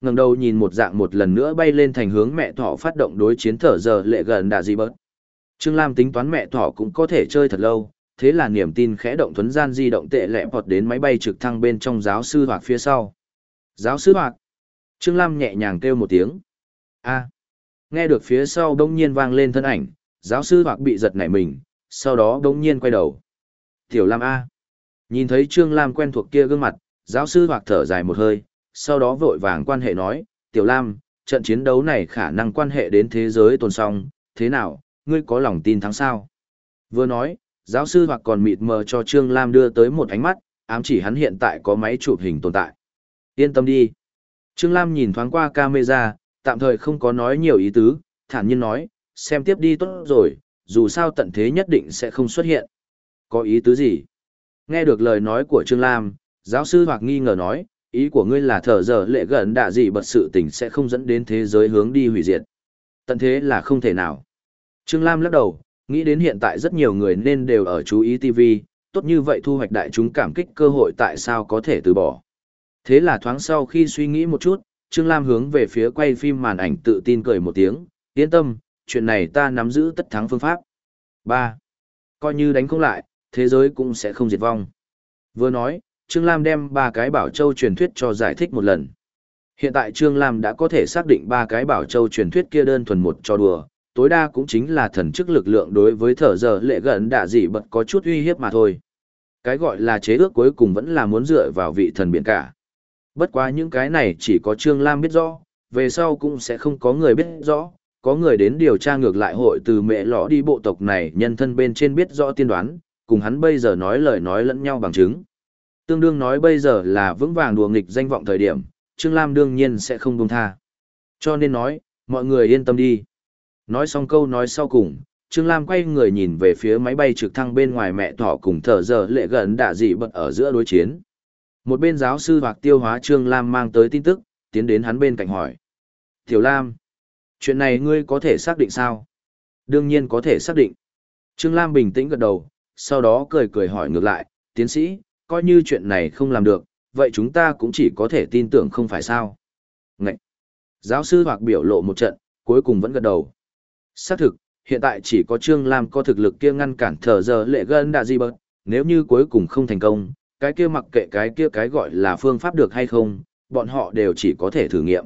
ngẩng đầu nhìn một dạng một lần nữa bay lên thành hướng mẹ thỏ phát động đối chiến thở giờ lệ gần đà gì bớt. Trương Lam tính toán mẹ thỏ cũng có thể chơi thật lâu, thế là niềm tin khẽ động thuấn gian di động tệ lẹ vọt đến máy bay trực thăng bên trong giáo sư hoặc phía sau. Giáo sư hoặc. Trương Lam nhẹ nhàng kêu một tiếng. a Nghe được phía sau đông nhiên vang lên thân ảnh, giáo sư hoặc bị giật nảy mình, sau đó đông nhiên quay đầu. Tiểu Lam A. Nhìn thấy Trương Lam quen thuộc kia gương mặt, giáo sư hoặc thở dài một hơi, sau đó vội vàng quan hệ nói, Tiểu Lam, trận chiến đấu này khả năng quan hệ đến thế giới tồn song, thế nào, ngươi có lòng tin thắng sao? Vừa nói, giáo sư hoặc còn mịt mờ cho Trương Lam đưa tới một ánh mắt, ám chỉ hắn hiện tại có máy chụp hình tồn tại. Yên tâm đi. Trương Lam nhìn thoáng qua camera, tạm thời không có nói nhiều ý tứ, thản nhiên nói, xem tiếp đi tốt rồi, dù sao tận thế nhất định sẽ không xuất hiện. Có ý tứ gì? Nghe được lời nói của Trương Lam, giáo sư hoặc nghi ngờ nói, ý của ngươi là thở giờ lệ gần đạ gì bật sự tình sẽ không dẫn đến thế giới hướng đi hủy diệt. Tận thế là không thể nào. Trương Lam lắc đầu, nghĩ đến hiện tại rất nhiều người nên đều ở chú ý TV, tốt như vậy thu hoạch đại chúng cảm kích cơ hội tại sao có thể từ bỏ. Thế là thoáng sau khi suy nghĩ một chút, Trương Lam hướng về phía quay phim màn ảnh tự tin cười một tiếng, yên tâm, chuyện này ta nắm giữ tất thắng phương pháp. 3. Coi như đánh không lại, thế giới cũng sẽ không diệt vong. Vừa nói, Trương Lam đem ba cái bảo châu truyền thuyết cho giải thích một lần. Hiện tại Trương Lam đã có thể xác định ba cái bảo châu truyền thuyết kia đơn thuần một cho đùa, tối đa cũng chính là thần chức lực lượng đối với thở giờ lệ gần đạ dị bật có chút uy hiếp mà thôi. Cái gọi là chế ước cuối cùng vẫn là muốn dựa vào vị thần biển cả. Bất quá những cái này chỉ có Trương Lam biết rõ, về sau cũng sẽ không có người biết rõ, có người đến điều tra ngược lại hội từ mẹ lõ đi bộ tộc này nhân thân bên trên biết rõ tiên đoán, cùng hắn bây giờ nói lời nói lẫn nhau bằng chứng. Tương đương nói bây giờ là vững vàng đùa nghịch danh vọng thời điểm, Trương Lam đương nhiên sẽ không buông tha. Cho nên nói, mọi người yên tâm đi. Nói xong câu nói sau cùng, Trương Lam quay người nhìn về phía máy bay trực thăng bên ngoài mẹ thỏ cùng thở giờ lệ gần đã dị bật ở giữa đối chiến. Một bên giáo sư hoặc tiêu hóa Trương Lam mang tới tin tức, tiến đến hắn bên cạnh hỏi. Tiểu Lam, chuyện này ngươi có thể xác định sao? Đương nhiên có thể xác định. Trương Lam bình tĩnh gật đầu, sau đó cười cười hỏi ngược lại, tiến sĩ, coi như chuyện này không làm được, vậy chúng ta cũng chỉ có thể tin tưởng không phải sao. Ngậy! Giáo sư hoặc biểu lộ một trận, cuối cùng vẫn gật đầu. Xác thực, hiện tại chỉ có Trương Lam có thực lực kia ngăn cản thở giờ lệ gân đã gì bớt, nếu như cuối cùng không thành công, cái kia mặc kệ cái kia cái gọi là phương pháp được hay không, bọn họ đều chỉ có thể thử nghiệm.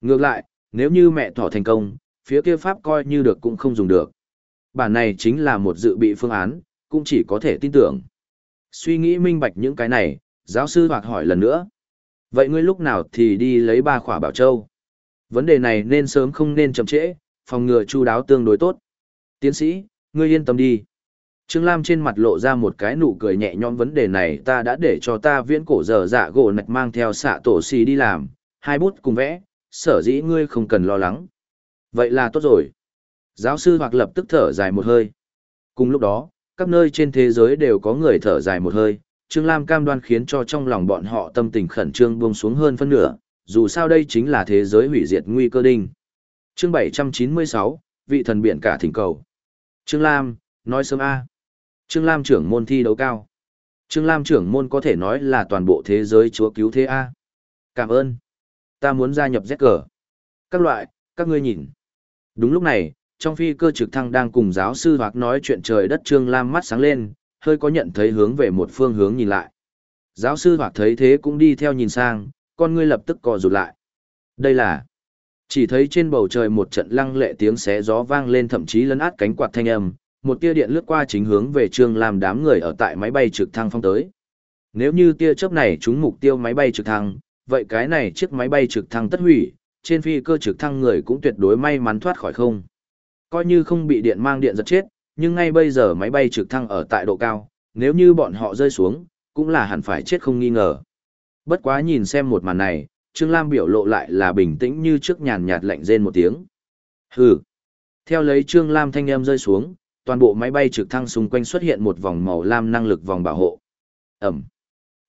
Ngược lại, nếu như mẹ thỏ thành công, phía kia pháp coi như được cũng không dùng được. Bản này chính là một dự bị phương án, cũng chỉ có thể tin tưởng. Suy nghĩ minh bạch những cái này, giáo sư hoặc hỏi lần nữa. Vậy ngươi lúc nào thì đi lấy ba khỏa bảo châu? Vấn đề này nên sớm không nên chậm trễ, phòng ngừa chu đáo tương đối tốt. Tiến sĩ, ngươi yên tâm đi. Trương Lam trên mặt lộ ra một cái nụ cười nhẹ nhõm vấn đề này ta đã để cho ta viễn cổ dở dạ gỗ nạch mang theo xạ tổ xì đi làm, hai bút cùng vẽ, sở dĩ ngươi không cần lo lắng. Vậy là tốt rồi. Giáo sư hoặc lập tức thở dài một hơi. Cùng lúc đó, các nơi trên thế giới đều có người thở dài một hơi, Trương Lam cam đoan khiến cho trong lòng bọn họ tâm tình khẩn trương buông xuống hơn phân nửa, dù sao đây chính là thế giới hủy diệt nguy cơ đinh. Chương 796, vị thần biển cả thỉnh cầu. Trương Lam, nói sớm A. Trương Lam trưởng môn thi đấu cao. Trương Lam trưởng môn có thể nói là toàn bộ thế giới chúa cứu thế A. Cảm ơn. Ta muốn gia nhập Z Các loại, các ngươi nhìn. Đúng lúc này, trong phi cơ trực thăng đang cùng giáo sư hoặc nói chuyện trời đất Trương Lam mắt sáng lên, hơi có nhận thấy hướng về một phương hướng nhìn lại. Giáo sư hoặc thấy thế cũng đi theo nhìn sang, con ngươi lập tức cò rụt lại. Đây là... Chỉ thấy trên bầu trời một trận lăng lệ tiếng xé gió vang lên thậm chí lấn át cánh quạt thanh âm, một tia điện lướt qua chính hướng về Trương Lam đám người ở tại máy bay trực thăng phong tới. Nếu như tia chớp này trúng mục tiêu máy bay trực thăng, vậy cái này chiếc máy bay trực thăng tất hủy, trên phi cơ trực thăng người cũng tuyệt đối may mắn thoát khỏi không. Coi như không bị điện mang điện giật chết, nhưng ngay bây giờ máy bay trực thăng ở tại độ cao, nếu như bọn họ rơi xuống, cũng là hẳn phải chết không nghi ngờ. Bất quá nhìn xem một màn này, Trương Lam biểu lộ lại là bình tĩnh như trước nhàn nhạt lạnh rên một tiếng. Hừ. Theo lấy Trương Lam thanh âm rơi xuống, toàn bộ máy bay trực thăng xung quanh xuất hiện một vòng màu lam năng lực vòng bảo hộ. Ẩm.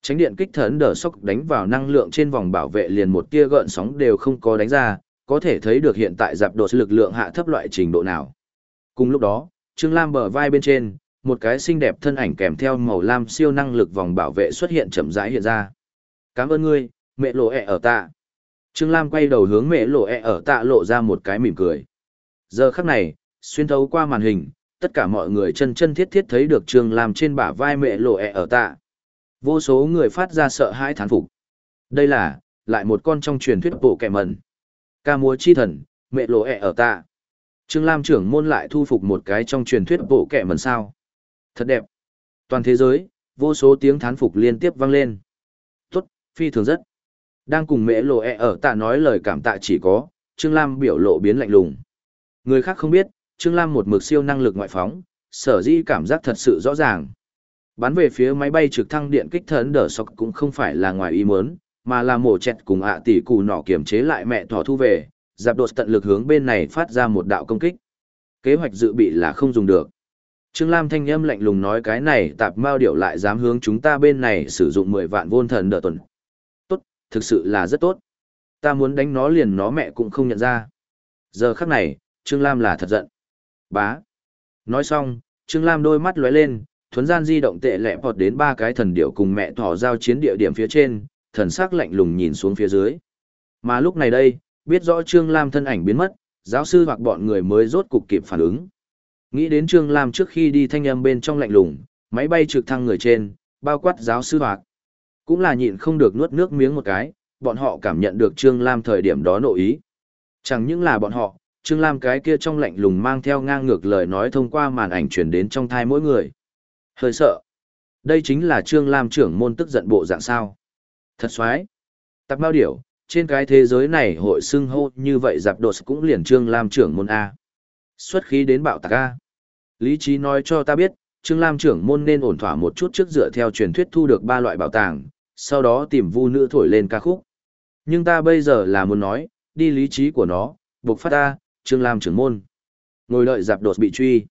Tránh điện kích thấn đỡ sốc đánh vào năng lượng trên vòng bảo vệ liền một tia gợn sóng đều không có đánh ra, có thể thấy được hiện tại dạp đột lực lượng hạ thấp loại trình độ nào. Cùng lúc đó, Trương Lam bờ vai bên trên, một cái xinh đẹp thân ảnh kèm theo màu lam siêu năng lực vòng bảo vệ xuất hiện chậm rãi hiện ra. Cảm ơn ngươi, mẹ lộ ẹ ở tạ. Trương Lam quay đầu hướng mẹ lộ ẹ ở tạ lộ ra một cái mỉm cười. Giờ khắc này, xuyên thấu qua màn hình, tất cả mọi người chân chân thiết thiết thấy được Trương Lam trên bả vai mẹ lộ ẹ ở tạ. Vô số người phát ra sợ hãi thán phục. Đây là, lại một con trong truyền thuyết bộ kẻ mẩn. Ca múa chi thần, mẹ lộ ẹ ở tạ. Trương Lam trưởng môn lại thu phục một cái trong truyền thuyết bộ kẻ mẩn sao. Thật đẹp. Toàn thế giới, vô số tiếng thán phục liên tiếp vang lên. Tốt, phi thường rất. Đang cùng mẹ lộ ẹ ở tạ nói lời cảm tạ chỉ có, Trương Lam biểu lộ biến lạnh lùng. Người khác không biết, Trương Lam một mực siêu năng lực ngoại phóng, sở di cảm giác thật sự rõ ràng. Bắn về phía máy bay trực thăng điện kích thần đỡ sọc cũng không phải là ngoài ý muốn, mà là mổ chẹt cùng ạ tỷ cù nọ kiểm chế lại mẹ thỏ thu về, dạp đột tận lực hướng bên này phát ra một đạo công kích. Kế hoạch dự bị là không dùng được. Trương Lam thanh âm lạnh lùng nói cái này tạp mao điệu lại dám hướng chúng ta bên này sử dụng 10 vạn vôn thần đỡ tuần. Thực sự là rất tốt. Ta muốn đánh nó liền nó mẹ cũng không nhận ra. Giờ khắc này, Trương Lam là thật giận. Bá. Nói xong, Trương Lam đôi mắt lóe lên, thuấn gian di động tệ lẹ vọt đến ba cái thần điệu cùng mẹ thỏ giao chiến địa điểm phía trên, thần sắc lạnh lùng nhìn xuống phía dưới. Mà lúc này đây, biết rõ Trương Lam thân ảnh biến mất, giáo sư hoặc bọn người mới rốt cục kịp phản ứng. Nghĩ đến Trương Lam trước khi đi thanh âm bên trong lạnh lùng, máy bay trực thăng người trên, bao quát giáo sư hoặc. Cũng là nhịn không được nuốt nước miếng một cái, bọn họ cảm nhận được Trương Lam thời điểm đó nội ý. Chẳng những là bọn họ, Trương Lam cái kia trong lạnh lùng mang theo ngang ngược lời nói thông qua màn ảnh truyền đến trong thai mỗi người. Hơi sợ. Đây chính là Trương Lam trưởng môn tức giận bộ dạng sao. Thật xoái. Tạp bao điểu, trên cái thế giới này hội xưng hô như vậy dạp đột cũng liền Trương Lam trưởng môn A. Xuất khí đến bạo tạc A. Lý trí nói cho ta biết, Trương Lam trưởng môn nên ổn thỏa một chút trước dựa theo truyền thuyết thu được ba loại bảo tàng, sau đó tìm vu nữ thổi lên ca khúc. Nhưng ta bây giờ là muốn nói, đi lý trí của nó, buộc phát ta, Trương Lam trưởng môn. Ngồi đợi giạp đột bị truy.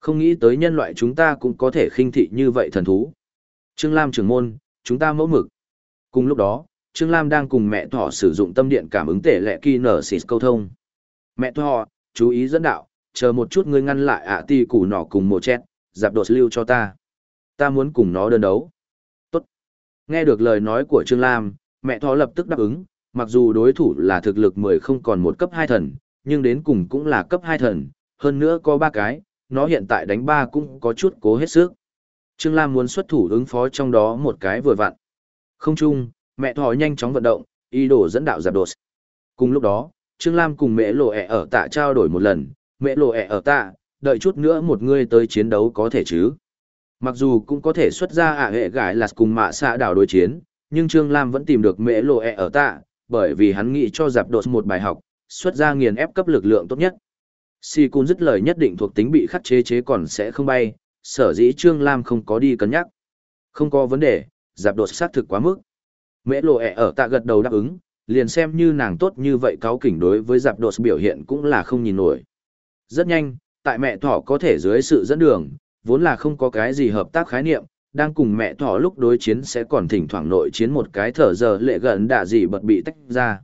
Không nghĩ tới nhân loại chúng ta cũng có thể khinh thị như vậy thần thú. Trương Lam trưởng môn, chúng ta mẫu mực. Cùng lúc đó, Trương Lam đang cùng mẹ thỏ sử dụng tâm điện cảm ứng tể lệ kỳ nở xịt câu thông. Mẹ thỏ, chú ý dẫn đạo, chờ một chút ngươi ngăn lại ạ à ti củ nỏ cùng một chét, giạp đột lưu cho ta. Ta muốn cùng nó đơn đấu. Nghe được lời nói của Trương Lam, mẹ thỏ lập tức đáp ứng, mặc dù đối thủ là thực lực 10 không còn một cấp 2 thần, nhưng đến cùng cũng là cấp 2 thần, hơn nữa có 3 cái, nó hiện tại đánh 3 cũng có chút cố hết sức. Trương Lam muốn xuất thủ ứng phó trong đó một cái vừa vặn. Không chung, mẹ thỏ nhanh chóng vận động, ý đồ dẫn đạo giạp đột. Cùng lúc đó, Trương Lam cùng mẹ lộ ẹ ở tạ trao đổi một lần, mẹ lộ ẹ ở tạ, đợi chút nữa một người tới chiến đấu có thể chứ. Mặc dù cũng có thể xuất ra ả hệ gái là cùng mạ xạ đảo đối chiến, nhưng Trương Lam vẫn tìm được mễ lộ ẹ ở tạ, bởi vì hắn nghĩ cho giạp đột một bài học, xuất ra nghiền ép cấp lực lượng tốt nhất. Si Cun dứt lời nhất định thuộc tính bị khắc chế chế còn sẽ không bay, sở dĩ Trương Lam không có đi cân nhắc. Không có vấn đề, giạp đột xác thực quá mức. Mễ lộ ẹ ở tạ gật đầu đáp ứng, liền xem như nàng tốt như vậy cáo kỉnh đối với giạp đột biểu hiện cũng là không nhìn nổi. Rất nhanh, tại mẹ thỏ có thể dưới sự dẫn đường, vốn là không có cái gì hợp tác khái niệm, đang cùng mẹ thỏ lúc đối chiến sẽ còn thỉnh thoảng nội chiến một cái thở giờ lệ gần đạ gì bật bị tách ra.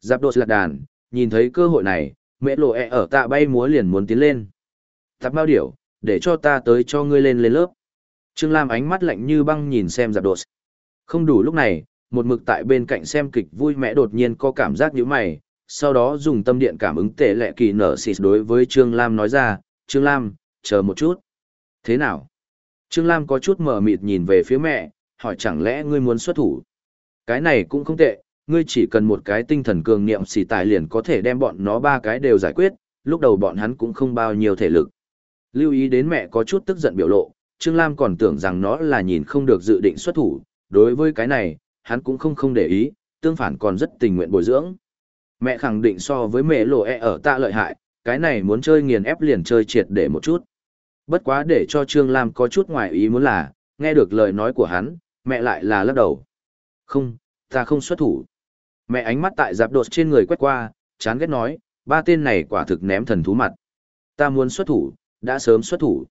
Giáp đột lạc đàn, nhìn thấy cơ hội này, mẹ lộ ẹ ở tạ bay múa liền muốn tiến lên. Tạp bao điểu, để cho ta tới cho ngươi lên lên lớp. Trương Lam ánh mắt lạnh như băng nhìn xem giáp đột. Không đủ lúc này, một mực tại bên cạnh xem kịch vui mẹ đột nhiên có cảm giác như mày, sau đó dùng tâm điện cảm ứng tệ lệ kỳ nở xịt đối với Trương Lam nói ra, Trương Lam, chờ một chút. Thế nào? Trương Lam có chút mờ mịt nhìn về phía mẹ, hỏi chẳng lẽ ngươi muốn xuất thủ? Cái này cũng không tệ, ngươi chỉ cần một cái tinh thần cường niệm xì tài liền có thể đem bọn nó ba cái đều giải quyết, lúc đầu bọn hắn cũng không bao nhiêu thể lực. Lưu ý đến mẹ có chút tức giận biểu lộ, Trương Lam còn tưởng rằng nó là nhìn không được dự định xuất thủ, đối với cái này, hắn cũng không không để ý, tương phản còn rất tình nguyện bồi dưỡng. Mẹ khẳng định so với mẹ lộ e ở tạ lợi hại, cái này muốn chơi nghiền ép liền chơi triệt để một chút. Bất quá để cho Trương Lam có chút ngoài ý muốn là, nghe được lời nói của hắn, mẹ lại là lắc đầu. Không, ta không xuất thủ. Mẹ ánh mắt tại giáp đột trên người quét qua, chán ghét nói, ba tên này quả thực ném thần thú mặt. Ta muốn xuất thủ, đã sớm xuất thủ.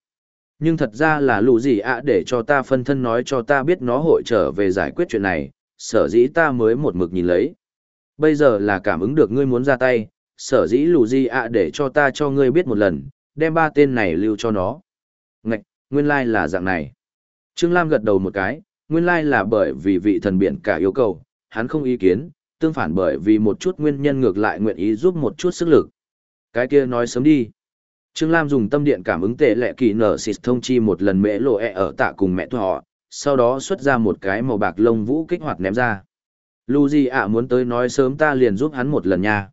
Nhưng thật ra là lù gì ạ để cho ta phân thân nói cho ta biết nó hội trở về giải quyết chuyện này, sở dĩ ta mới một mực nhìn lấy. Bây giờ là cảm ứng được ngươi muốn ra tay, sở dĩ lù gì ạ để cho ta cho ngươi biết một lần, đem ba tên này lưu cho nó. Ngạch, nguyên lai là dạng này. Trương Lam gật đầu một cái, nguyên lai là bởi vì vị thần biển cả yêu cầu, hắn không ý kiến, tương phản bởi vì một chút nguyên nhân ngược lại nguyện ý giúp một chút sức lực. Cái kia nói sớm đi. Trương Lam dùng tâm điện cảm ứng tệ lệ kỳ nở xịt thông chi một lần mễ lộ ẹ ở tạ cùng mẹ họ, sau đó xuất ra một cái màu bạc lông vũ kích hoạt ném ra. Lu Di ạ muốn tới nói sớm ta liền giúp hắn một lần nha.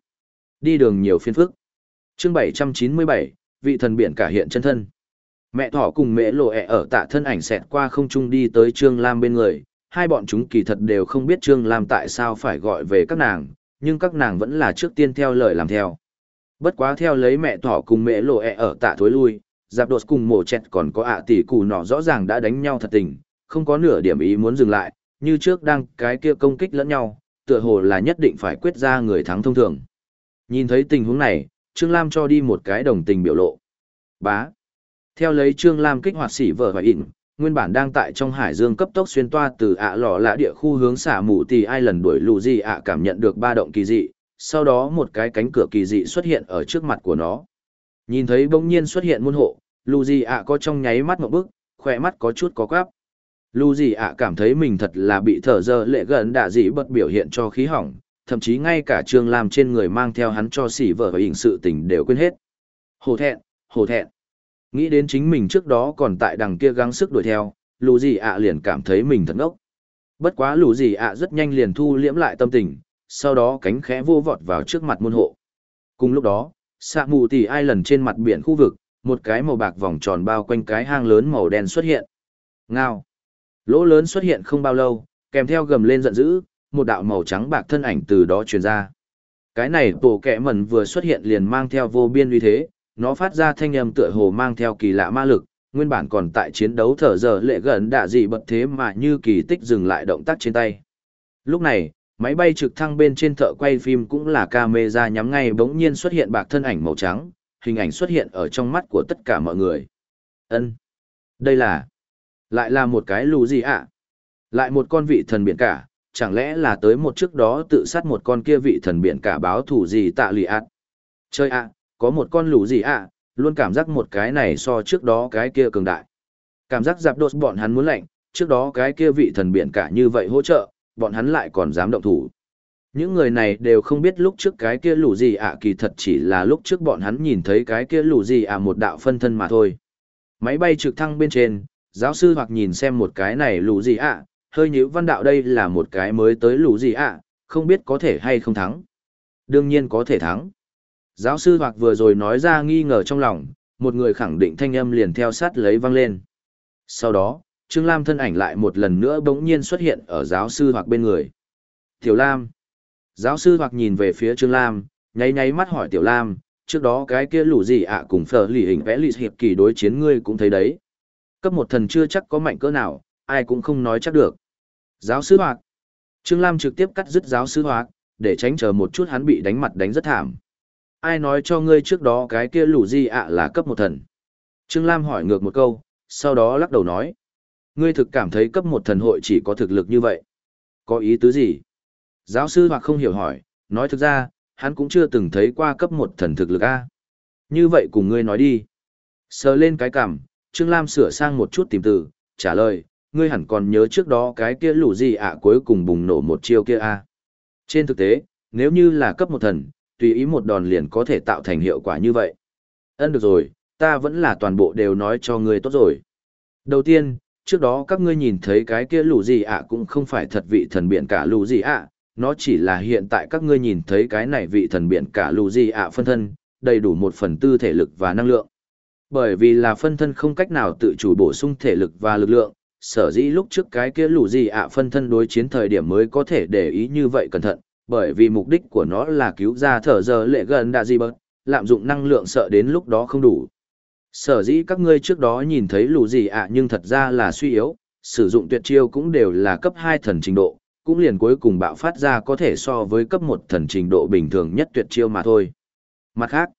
Đi đường nhiều phiên phức. chương 797, vị thần biển cả hiện chân thân. Mẹ thỏ cùng mẹ lộ ẹ ở tạ thân ảnh xẹt qua không trung đi tới Trương Lam bên người, hai bọn chúng kỳ thật đều không biết Trương Lam tại sao phải gọi về các nàng, nhưng các nàng vẫn là trước tiên theo lời làm theo. Bất quá theo lấy mẹ thỏ cùng mẹ lộ ẹ ở tạ thối lui, giáp đột cùng mổ chẹt còn có ạ tỷ cù nọ rõ ràng đã đánh nhau thật tình, không có nửa điểm ý muốn dừng lại, như trước đang cái kia công kích lẫn nhau, tựa hồ là nhất định phải quyết ra người thắng thông thường. Nhìn thấy tình huống này, Trương Lam cho đi một cái đồng tình biểu lộ. Bá. Theo lấy Trương Lam kích hoạt xỉ vợ và ịn, nguyên bản đang tại trong hải dương cấp tốc xuyên toa từ ạ lò lạ địa khu hướng xả mù thì ai lần đuổi lù gì ạ cảm nhận được ba động kỳ dị, sau đó một cái cánh cửa kỳ dị xuất hiện ở trước mặt của nó. Nhìn thấy bỗng nhiên xuất hiện môn hộ, lù gì ạ có trong nháy mắt một bức, khỏe mắt có chút có quáp. Lù gì ạ cảm thấy mình thật là bị thở dơ lệ gần đã dị bật biểu hiện cho khí hỏng, thậm chí ngay cả Trương Lam trên người mang theo hắn cho xỉ vợ và hình sự tình đều quên hết. Hổ thẹn, hổ thẹn. Nghĩ đến chính mình trước đó còn tại đằng kia gắng sức đuổi theo, lù gì ạ liền cảm thấy mình thật ngốc. Bất quá lù gì ạ rất nhanh liền thu liễm lại tâm tình, sau đó cánh khẽ vô vọt vào trước mặt môn hộ. Cùng lúc đó, xạ mù tỷ ai lần trên mặt biển khu vực, một cái màu bạc vòng tròn bao quanh cái hang lớn màu đen xuất hiện. Ngao. Lỗ lớn xuất hiện không bao lâu, kèm theo gầm lên giận dữ, một đạo màu trắng bạc thân ảnh từ đó truyền ra. Cái này tổ kẻ mẩn vừa xuất hiện liền mang theo vô biên uy thế, nó phát ra thanh âm tựa hồ mang theo kỳ lạ ma lực, nguyên bản còn tại chiến đấu thở giờ lệ gần đã dị bật thế mà như kỳ tích dừng lại động tác trên tay. Lúc này, máy bay trực thăng bên trên thợ quay phim cũng là camera nhắm ngay bỗng nhiên xuất hiện bạc thân ảnh màu trắng, hình ảnh xuất hiện ở trong mắt của tất cả mọi người. Ân, Đây là... Lại là một cái lù gì ạ? Lại một con vị thần biển cả, chẳng lẽ là tới một trước đó tự sát một con kia vị thần biển cả báo thủ gì tạ lì ạt. Chơi ạ, có một con lũ gì ạ, luôn cảm giác một cái này so trước đó cái kia cường đại. Cảm giác giáp đột bọn hắn muốn lạnh, trước đó cái kia vị thần biển cả như vậy hỗ trợ, bọn hắn lại còn dám động thủ. Những người này đều không biết lúc trước cái kia lũ gì ạ kỳ thật chỉ là lúc trước bọn hắn nhìn thấy cái kia lũ gì ạ một đạo phân thân mà thôi. Máy bay trực thăng bên trên, giáo sư hoặc nhìn xem một cái này lũ gì ạ, hơi nhữ văn đạo đây là một cái mới tới lũ gì ạ, không biết có thể hay không thắng. Đương nhiên có thể thắng. Giáo sư hoặc vừa rồi nói ra nghi ngờ trong lòng, một người khẳng định thanh âm liền theo sát lấy văng lên. Sau đó, Trương Lam thân ảnh lại một lần nữa bỗng nhiên xuất hiện ở giáo sư hoặc bên người. Tiểu Lam. Giáo sư hoặc nhìn về phía Trương Lam, nháy nháy mắt hỏi Tiểu Lam, trước đó cái kia lũ gì ạ cùng phở lì hình vẽ lì hiệp kỳ đối chiến ngươi cũng thấy đấy. Cấp một thần chưa chắc có mạnh cỡ nào, ai cũng không nói chắc được. Giáo sư Hoạt, Trương Lam trực tiếp cắt dứt giáo sư Hoạt để tránh chờ một chút hắn bị đánh mặt đánh rất thảm. Ai nói cho ngươi trước đó cái kia lũ gì ạ là cấp một thần? Trương Lam hỏi ngược một câu, sau đó lắc đầu nói. Ngươi thực cảm thấy cấp một thần hội chỉ có thực lực như vậy. Có ý tứ gì? Giáo sư Hoạt không hiểu hỏi, nói thực ra, hắn cũng chưa từng thấy qua cấp một thần thực lực A. Như vậy cùng ngươi nói đi. Sờ lên cái cằm, Trương Lam sửa sang một chút tìm từ, trả lời, ngươi hẳn còn nhớ trước đó cái kia lũ gì ạ cuối cùng bùng nổ một chiêu kia A. Trên thực tế, nếu như là cấp một thần, tùy ý một đòn liền có thể tạo thành hiệu quả như vậy. Ân được rồi, ta vẫn là toàn bộ đều nói cho ngươi tốt rồi. Đầu tiên, trước đó các ngươi nhìn thấy cái kia lũ gì ạ cũng không phải thật vị thần biển cả lũ gì ạ, nó chỉ là hiện tại các ngươi nhìn thấy cái này vị thần biển cả lũ gì ạ phân thân, đầy đủ một phần tư thể lực và năng lượng. Bởi vì là phân thân không cách nào tự chủ bổ sung thể lực và lực lượng, sở dĩ lúc trước cái kia lũ gì ạ phân thân đối chiến thời điểm mới có thể để ý như vậy cẩn thận, bởi vì mục đích của nó là cứu ra thở giờ lệ gần đã gì bớt, lạm dụng năng lượng sợ đến lúc đó không đủ. Sở dĩ các ngươi trước đó nhìn thấy lũ gì ạ nhưng thật ra là suy yếu, sử dụng tuyệt chiêu cũng đều là cấp 2 thần trình độ, cũng liền cuối cùng bạo phát ra có thể so với cấp 1 thần trình độ bình thường nhất tuyệt chiêu mà thôi. Mặt khác,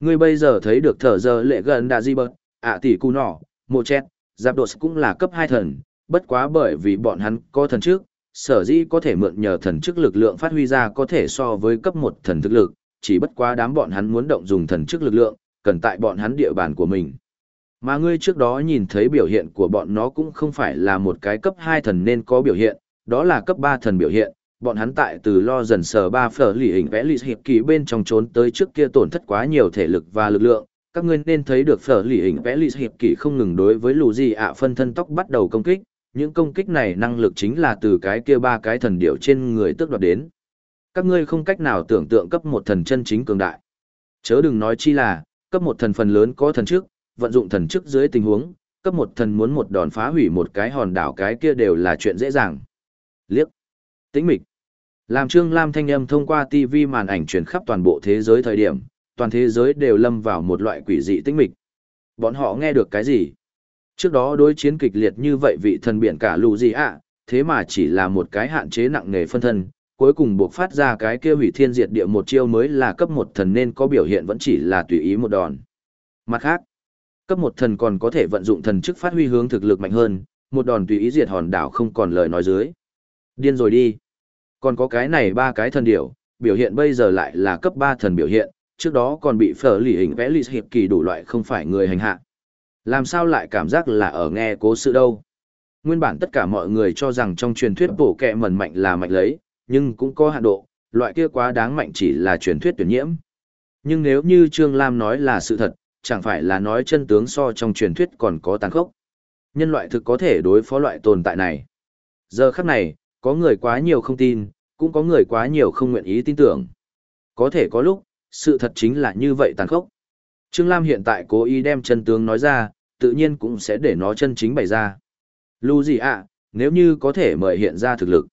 ngươi bây giờ thấy được thở giờ lệ gần đã di bớt, ạ tỷ cu nỏ, mộ chết, giáp đột cũng là cấp 2 thần, bất quá bởi vì bọn hắn có thần trước, sở dĩ có thể mượn nhờ thần chức lực lượng phát huy ra có thể so với cấp 1 thần thực lực, chỉ bất quá đám bọn hắn muốn động dùng thần chức lực lượng, cần tại bọn hắn địa bàn của mình. Mà ngươi trước đó nhìn thấy biểu hiện của bọn nó cũng không phải là một cái cấp 2 thần nên có biểu hiện, đó là cấp 3 thần biểu hiện, bọn hắn tại từ lo dần sờ ba phở lì hình vẽ lì hiệp kỳ bên trong trốn tới trước kia tổn thất quá nhiều thể lực và lực lượng, các ngươi nên thấy được phở lì hình vẽ lì hiệp kỳ không ngừng đối với lù gì ạ phân thân tóc bắt đầu công kích, những công kích này năng lực chính là từ cái kia ba cái thần điệu trên người tước đoạt đến. Các ngươi không cách nào tưởng tượng cấp một thần chân chính cường đại. Chớ đừng nói chi là, cấp một thần phần lớn có thần trước, vận dụng thần trước dưới tình huống, cấp một thần muốn một đòn phá hủy một cái hòn đảo cái kia đều là chuyện dễ dàng. Liếc. Tĩnh mịch. Làm Trương Lam thanh âm thông qua TV màn ảnh truyền khắp toàn bộ thế giới thời điểm, toàn thế giới đều lâm vào một loại quỷ dị tĩnh mịch. Bọn họ nghe được cái gì? Trước đó đối chiến kịch liệt như vậy vị thần biển cả lù gì ạ, thế mà chỉ là một cái hạn chế nặng nề phân thân, cuối cùng buộc phát ra cái kia hủy thiên diệt địa một chiêu mới là cấp một thần nên có biểu hiện vẫn chỉ là tùy ý một đòn. Mặt khác, cấp một thần còn có thể vận dụng thần chức phát huy hướng thực lực mạnh hơn, một đòn tùy ý diệt hòn đảo không còn lời nói dưới. Điên rồi đi. Còn có cái này ba cái thần điểu, biểu hiện bây giờ lại là cấp ba thần biểu hiện, trước đó còn bị phở lì hình vẽ lì hiệp kỳ đủ loại không phải người hành hạ. Làm sao lại cảm giác là ở nghe cố sự đâu. Nguyên bản tất cả mọi người cho rằng trong truyền thuyết bổ kẹ mẩn mạnh là mạnh lấy, nhưng cũng có hạn độ, loại kia quá đáng mạnh chỉ là truyền thuyết tuyển nhiễm. Nhưng nếu như Trương Lam nói là sự thật, chẳng phải là nói chân tướng so trong truyền thuyết còn có tàn khốc. Nhân loại thực có thể đối phó loại tồn tại này. Giờ khắc này, có người quá nhiều không tin, cũng có người quá nhiều không nguyện ý tin tưởng. Có thể có lúc, sự thật chính là như vậy tàn khốc. Trương Lam hiện tại cố ý đem chân tướng nói ra, tự nhiên cũng sẽ để nó chân chính bày ra. Lưu gì ạ, nếu như có thể mời hiện ra thực lực.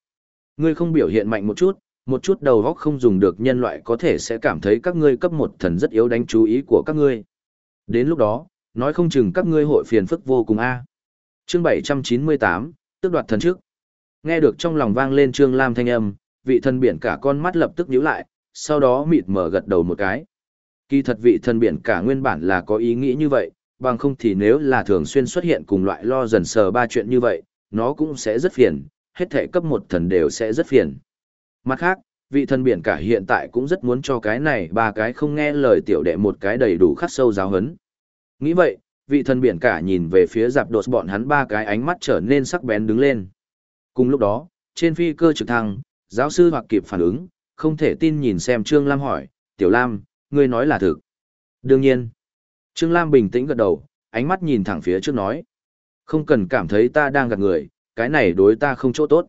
Ngươi không biểu hiện mạnh một chút, một chút đầu góc không dùng được nhân loại có thể sẽ cảm thấy các ngươi cấp một thần rất yếu đánh chú ý của các ngươi. Đến lúc đó, nói không chừng các ngươi hội phiền phức vô cùng a. Chương 798, tước đoạt thần trước. Nghe được trong lòng vang lên Trương Lam thanh âm, vị thần biển cả con mắt lập tức nhíu lại, sau đó mịt mở gật đầu một cái. Kỳ thật vị thần biển cả nguyên bản là có ý nghĩ như vậy, bằng không thì nếu là thường xuyên xuất hiện cùng loại lo dần sờ ba chuyện như vậy, nó cũng sẽ rất phiền, hết thể cấp một thần đều sẽ rất phiền. Mặt khác, vị thần biển cả hiện tại cũng rất muốn cho cái này ba cái không nghe lời tiểu đệ một cái đầy đủ khắc sâu giáo hấn. Nghĩ vậy, vị thần biển cả nhìn về phía dạp đột bọn hắn ba cái ánh mắt trở nên sắc bén đứng lên. Cùng lúc đó, trên phi cơ trực thăng, giáo sư hoặc kịp phản ứng, không thể tin nhìn xem Trương Lam hỏi, Tiểu Lam, ngươi nói là thực. Đương nhiên. Trương Lam bình tĩnh gật đầu, ánh mắt nhìn thẳng phía trước nói. Không cần cảm thấy ta đang gạt người, cái này đối ta không chỗ tốt.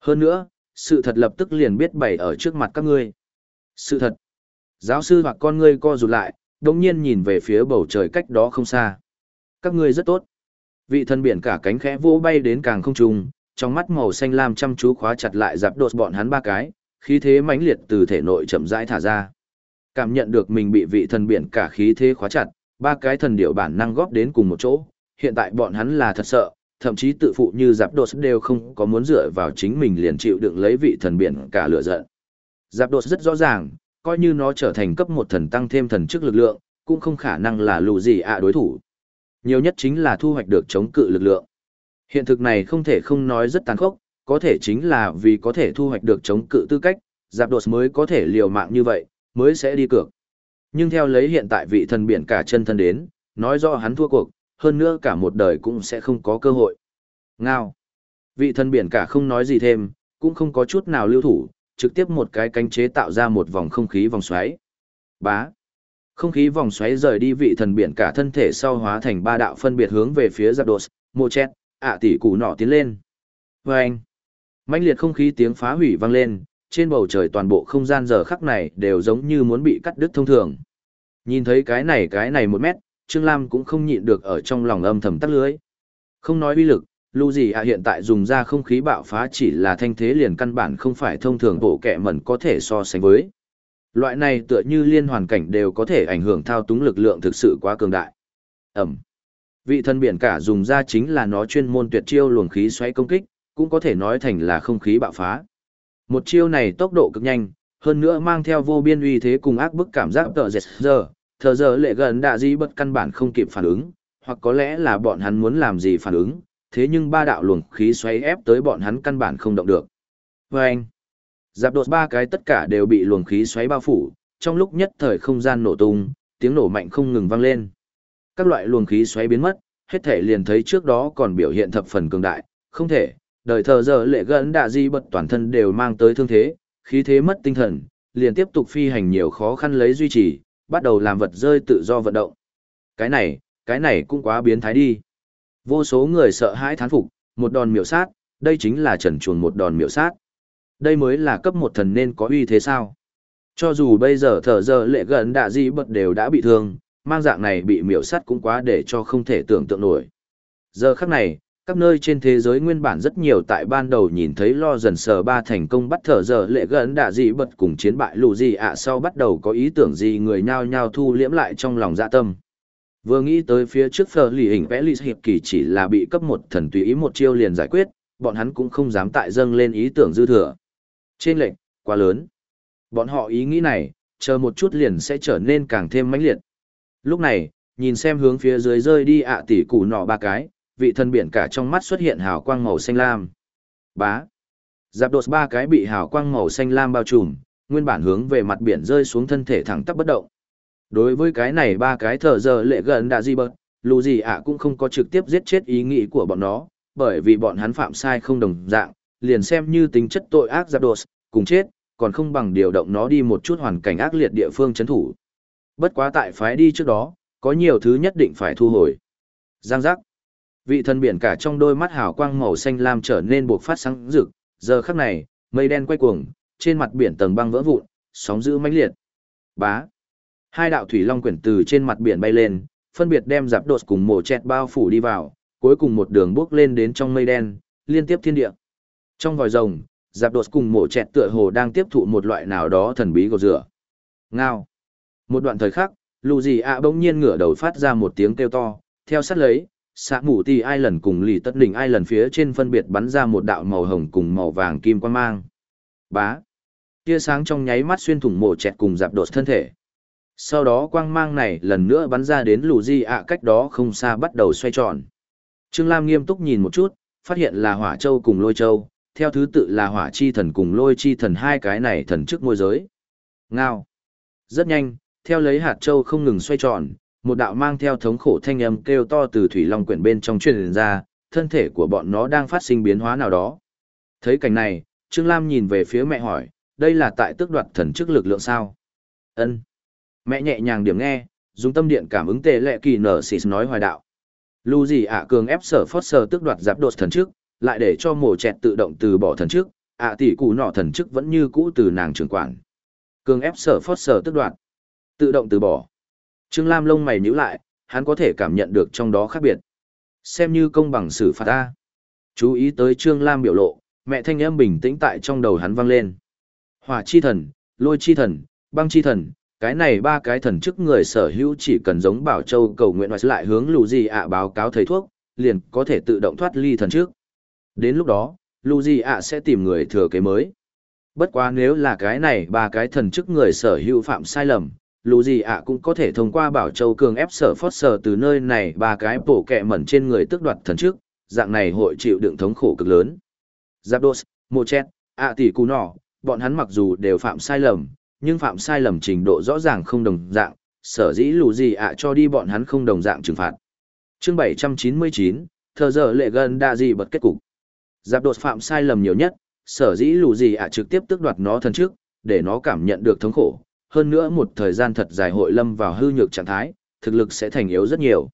Hơn nữa, sự thật lập tức liền biết bày ở trước mặt các ngươi. Sự thật. Giáo sư hoặc con ngươi co rụt lại, đồng nhiên nhìn về phía bầu trời cách đó không xa. Các ngươi rất tốt. Vị thân biển cả cánh khẽ vỗ bay đến càng không trung, trong mắt màu xanh lam chăm chú khóa chặt lại giáp đột bọn hắn ba cái, khí thế mãnh liệt từ thể nội chậm rãi thả ra. Cảm nhận được mình bị vị thần biển cả khí thế khóa chặt, ba cái thần điểu bản năng góp đến cùng một chỗ, hiện tại bọn hắn là thật sợ, thậm chí tự phụ như giáp đột đều không có muốn dựa vào chính mình liền chịu đựng lấy vị thần biển cả lửa giận. Giáp đột rất rõ ràng, coi như nó trở thành cấp một thần tăng thêm thần chức lực lượng, cũng không khả năng là lù gì ạ đối thủ. Nhiều nhất chính là thu hoạch được chống cự lực lượng. Hiện thực này không thể không nói rất tàn khốc, có thể chính là vì có thể thu hoạch được chống cự tư cách, giáp đột mới có thể liều mạng như vậy, mới sẽ đi cược. Nhưng theo lấy hiện tại vị thần biển cả chân thân đến, nói rõ hắn thua cuộc, hơn nữa cả một đời cũng sẽ không có cơ hội. Ngao. Vị thần biển cả không nói gì thêm, cũng không có chút nào lưu thủ, trực tiếp một cái cánh chế tạo ra một vòng không khí vòng xoáy. Bá. Không khí vòng xoáy rời đi vị thần biển cả thân thể sau hóa thành ba đạo phân biệt hướng về phía Giáp Đột, Mô Chét, ạ tỷ củ nọ tiến lên. Vâng. anh mãnh liệt không khí tiếng phá hủy vang lên, trên bầu trời toàn bộ không gian giờ khắc này đều giống như muốn bị cắt đứt thông thường. Nhìn thấy cái này cái này một mét, Trương Lam cũng không nhịn được ở trong lòng âm thầm tắt lưới. Không nói uy lực, lưu gì ạ hiện tại dùng ra không khí bạo phá chỉ là thanh thế liền căn bản không phải thông thường bộ kẻ mẩn có thể so sánh với. Loại này tựa như liên hoàn cảnh đều có thể ảnh hưởng thao túng lực lượng thực sự quá cường đại. Ẩm. Vị thân biển cả dùng ra chính là nó chuyên môn tuyệt chiêu luồng khí xoáy công kích, cũng có thể nói thành là không khí bạo phá. Một chiêu này tốc độ cực nhanh, hơn nữa mang theo vô biên uy thế cùng ác bức cảm giác tợ dệt giờ, thờ giờ lệ gần đạ di bất căn bản không kịp phản ứng, hoặc có lẽ là bọn hắn muốn làm gì phản ứng, thế nhưng ba đạo luồng khí xoáy ép tới bọn hắn căn bản không động được. Vâng! anh, giáp đột ba cái tất cả đều bị luồng khí xoáy bao phủ, trong lúc nhất thời không gian nổ tung, tiếng nổ mạnh không ngừng vang lên. Các loại luồng khí xoáy biến mất, hết thể liền thấy trước đó còn biểu hiện thập phần cường đại, không thể, đời thờ giờ lệ gần đạ di bật toàn thân đều mang tới thương thế, khí thế mất tinh thần, liền tiếp tục phi hành nhiều khó khăn lấy duy trì, bắt đầu làm vật rơi tự do vận động. Cái này, cái này cũng quá biến thái đi. Vô số người sợ hãi thán phục, một đòn miểu sát, đây chính là trần chuồn một đòn miểu sát. Đây mới là cấp một thần nên có uy thế sao. Cho dù bây giờ thở giờ lệ gần đạ di bật đều đã bị thương, mang dạng này bị miểu sát cũng quá để cho không thể tưởng tượng nổi. Giờ khắc này, các nơi trên thế giới nguyên bản rất nhiều tại ban đầu nhìn thấy lo dần sờ ba thành công bắt thở giờ lệ gần đạ dị bật cùng chiến bại lù gì ạ sau bắt đầu có ý tưởng gì người nhao nhao thu liễm lại trong lòng dạ tâm. Vừa nghĩ tới phía trước phờ lì hình vẽ lì hiệp kỳ chỉ là bị cấp một thần tùy ý một chiêu liền giải quyết, bọn hắn cũng không dám tại dâng lên ý tưởng dư thừa. Trên lệnh, quá lớn. Bọn họ ý nghĩ này, chờ một chút liền sẽ trở nên càng thêm mãnh liệt. Lúc này, nhìn xem hướng phía dưới rơi đi ạ tỷ củ nọ ba cái vị thần biển cả trong mắt xuất hiện hào quang màu xanh lam. Bá. Giáp đột ba cái bị hào quang màu xanh lam bao trùm, nguyên bản hướng về mặt biển rơi xuống thân thể thẳng tắp bất động. Đối với cái này ba cái thở giờ lệ gần đã di bật, lù gì ạ cũng không có trực tiếp giết chết ý nghĩ của bọn nó, bởi vì bọn hắn phạm sai không đồng dạng, liền xem như tính chất tội ác giáp đột, cùng chết, còn không bằng điều động nó đi một chút hoàn cảnh ác liệt địa phương chấn thủ. Bất quá tại phái đi trước đó, có nhiều thứ nhất định phải thu hồi. Giang giác. Vị thần biển cả trong đôi mắt hào quang màu xanh lam trở nên buộc phát sáng rực, giờ khắc này, mây đen quay cuồng, trên mặt biển tầng băng vỡ vụn, sóng dữ mãnh liệt. Bá. Hai đạo thủy long quyển từ trên mặt biển bay lên, phân biệt đem giáp đột cùng mổ chẹt bao phủ đi vào, cuối cùng một đường bước lên đến trong mây đen, liên tiếp thiên địa. Trong vòi rồng, giáp đột cùng mổ chẹt tựa hồ đang tiếp thụ một loại nào đó thần bí gột rửa. Ngao. Một đoạn thời khắc, lù gì ạ bỗng nhiên ngửa đầu phát ra một tiếng kêu to, theo sát lấy, xạ mù ti ai lần cùng lì tất đỉnh ai lần phía trên phân biệt bắn ra một đạo màu hồng cùng màu vàng kim quang mang. Bá. Tia sáng trong nháy mắt xuyên thủng mổ chẹt cùng dạp đột thân thể. Sau đó quang mang này lần nữa bắn ra đến lù di ạ cách đó không xa bắt đầu xoay tròn. Trương Lam nghiêm túc nhìn một chút, phát hiện là hỏa châu cùng lôi châu, theo thứ tự là hỏa chi thần cùng lôi chi thần hai cái này thần trước môi giới. Ngao. Rất nhanh, theo lấy hạt châu không ngừng xoay tròn, một đạo mang theo thống khổ thanh âm kêu to từ thủy long quyển bên trong truyền ra, thân thể của bọn nó đang phát sinh biến hóa nào đó. Thấy cảnh này, Trương Lam nhìn về phía mẹ hỏi, đây là tại tước đoạt thần chức lực lượng sao? Ân. Mẹ nhẹ nhàng điểm nghe, dùng tâm điện cảm ứng tệ lệ kỳ nở xịt nói hoài đạo. lưu gì ạ cường ép sở phót sở tước đoạt giáp đột thần chức, lại để cho mổ chẹt tự động từ bỏ thần chức, ạ tỷ cụ nọ thần chức vẫn như cũ từ nàng trưởng quản. Cường ép sở phót sở tước đoạt, tự động từ bỏ. Trương Lam lông mày nhíu lại, hắn có thể cảm nhận được trong đó khác biệt. Xem như công bằng xử phạt ta. Chú ý tới Trương Lam biểu lộ, mẹ thanh âm bình tĩnh tại trong đầu hắn vang lên. Hỏa chi thần, lôi chi thần, băng chi thần, cái này ba cái thần chức người sở hữu chỉ cần giống Bảo Châu cầu nguyện hoặc lại hướng lù gì ạ báo cáo thầy thuốc, liền có thể tự động thoát ly thần trước. Đến lúc đó, lù gì ạ sẽ tìm người thừa kế mới. Bất quá nếu là cái này ba cái thần chức người sở hữu phạm sai lầm, lù gì ạ cũng có thể thông qua Bảo Châu cường ép sở phót sở từ nơi này ba cái bổ kẹ mẩn trên người tước đoạt thần trước dạng này hội chịu đựng thống khổ cực lớn. Zapdos, Mochet, ạ tỷ cú nọ, bọn hắn mặc dù đều phạm sai lầm, nhưng phạm sai lầm trình độ rõ ràng không đồng dạng, sở dĩ lù gì ạ cho đi bọn hắn không đồng dạng trừng phạt. Chương 799, thờ giờ lệ gần đa gì bật kết cục. Giáp đột phạm sai lầm nhiều nhất, sở dĩ lù gì ạ trực tiếp tước đoạt nó thần trước, để nó cảm nhận được thống khổ. Hơn nữa một thời gian thật dài hội lâm vào hư nhược trạng thái, thực lực sẽ thành yếu rất nhiều.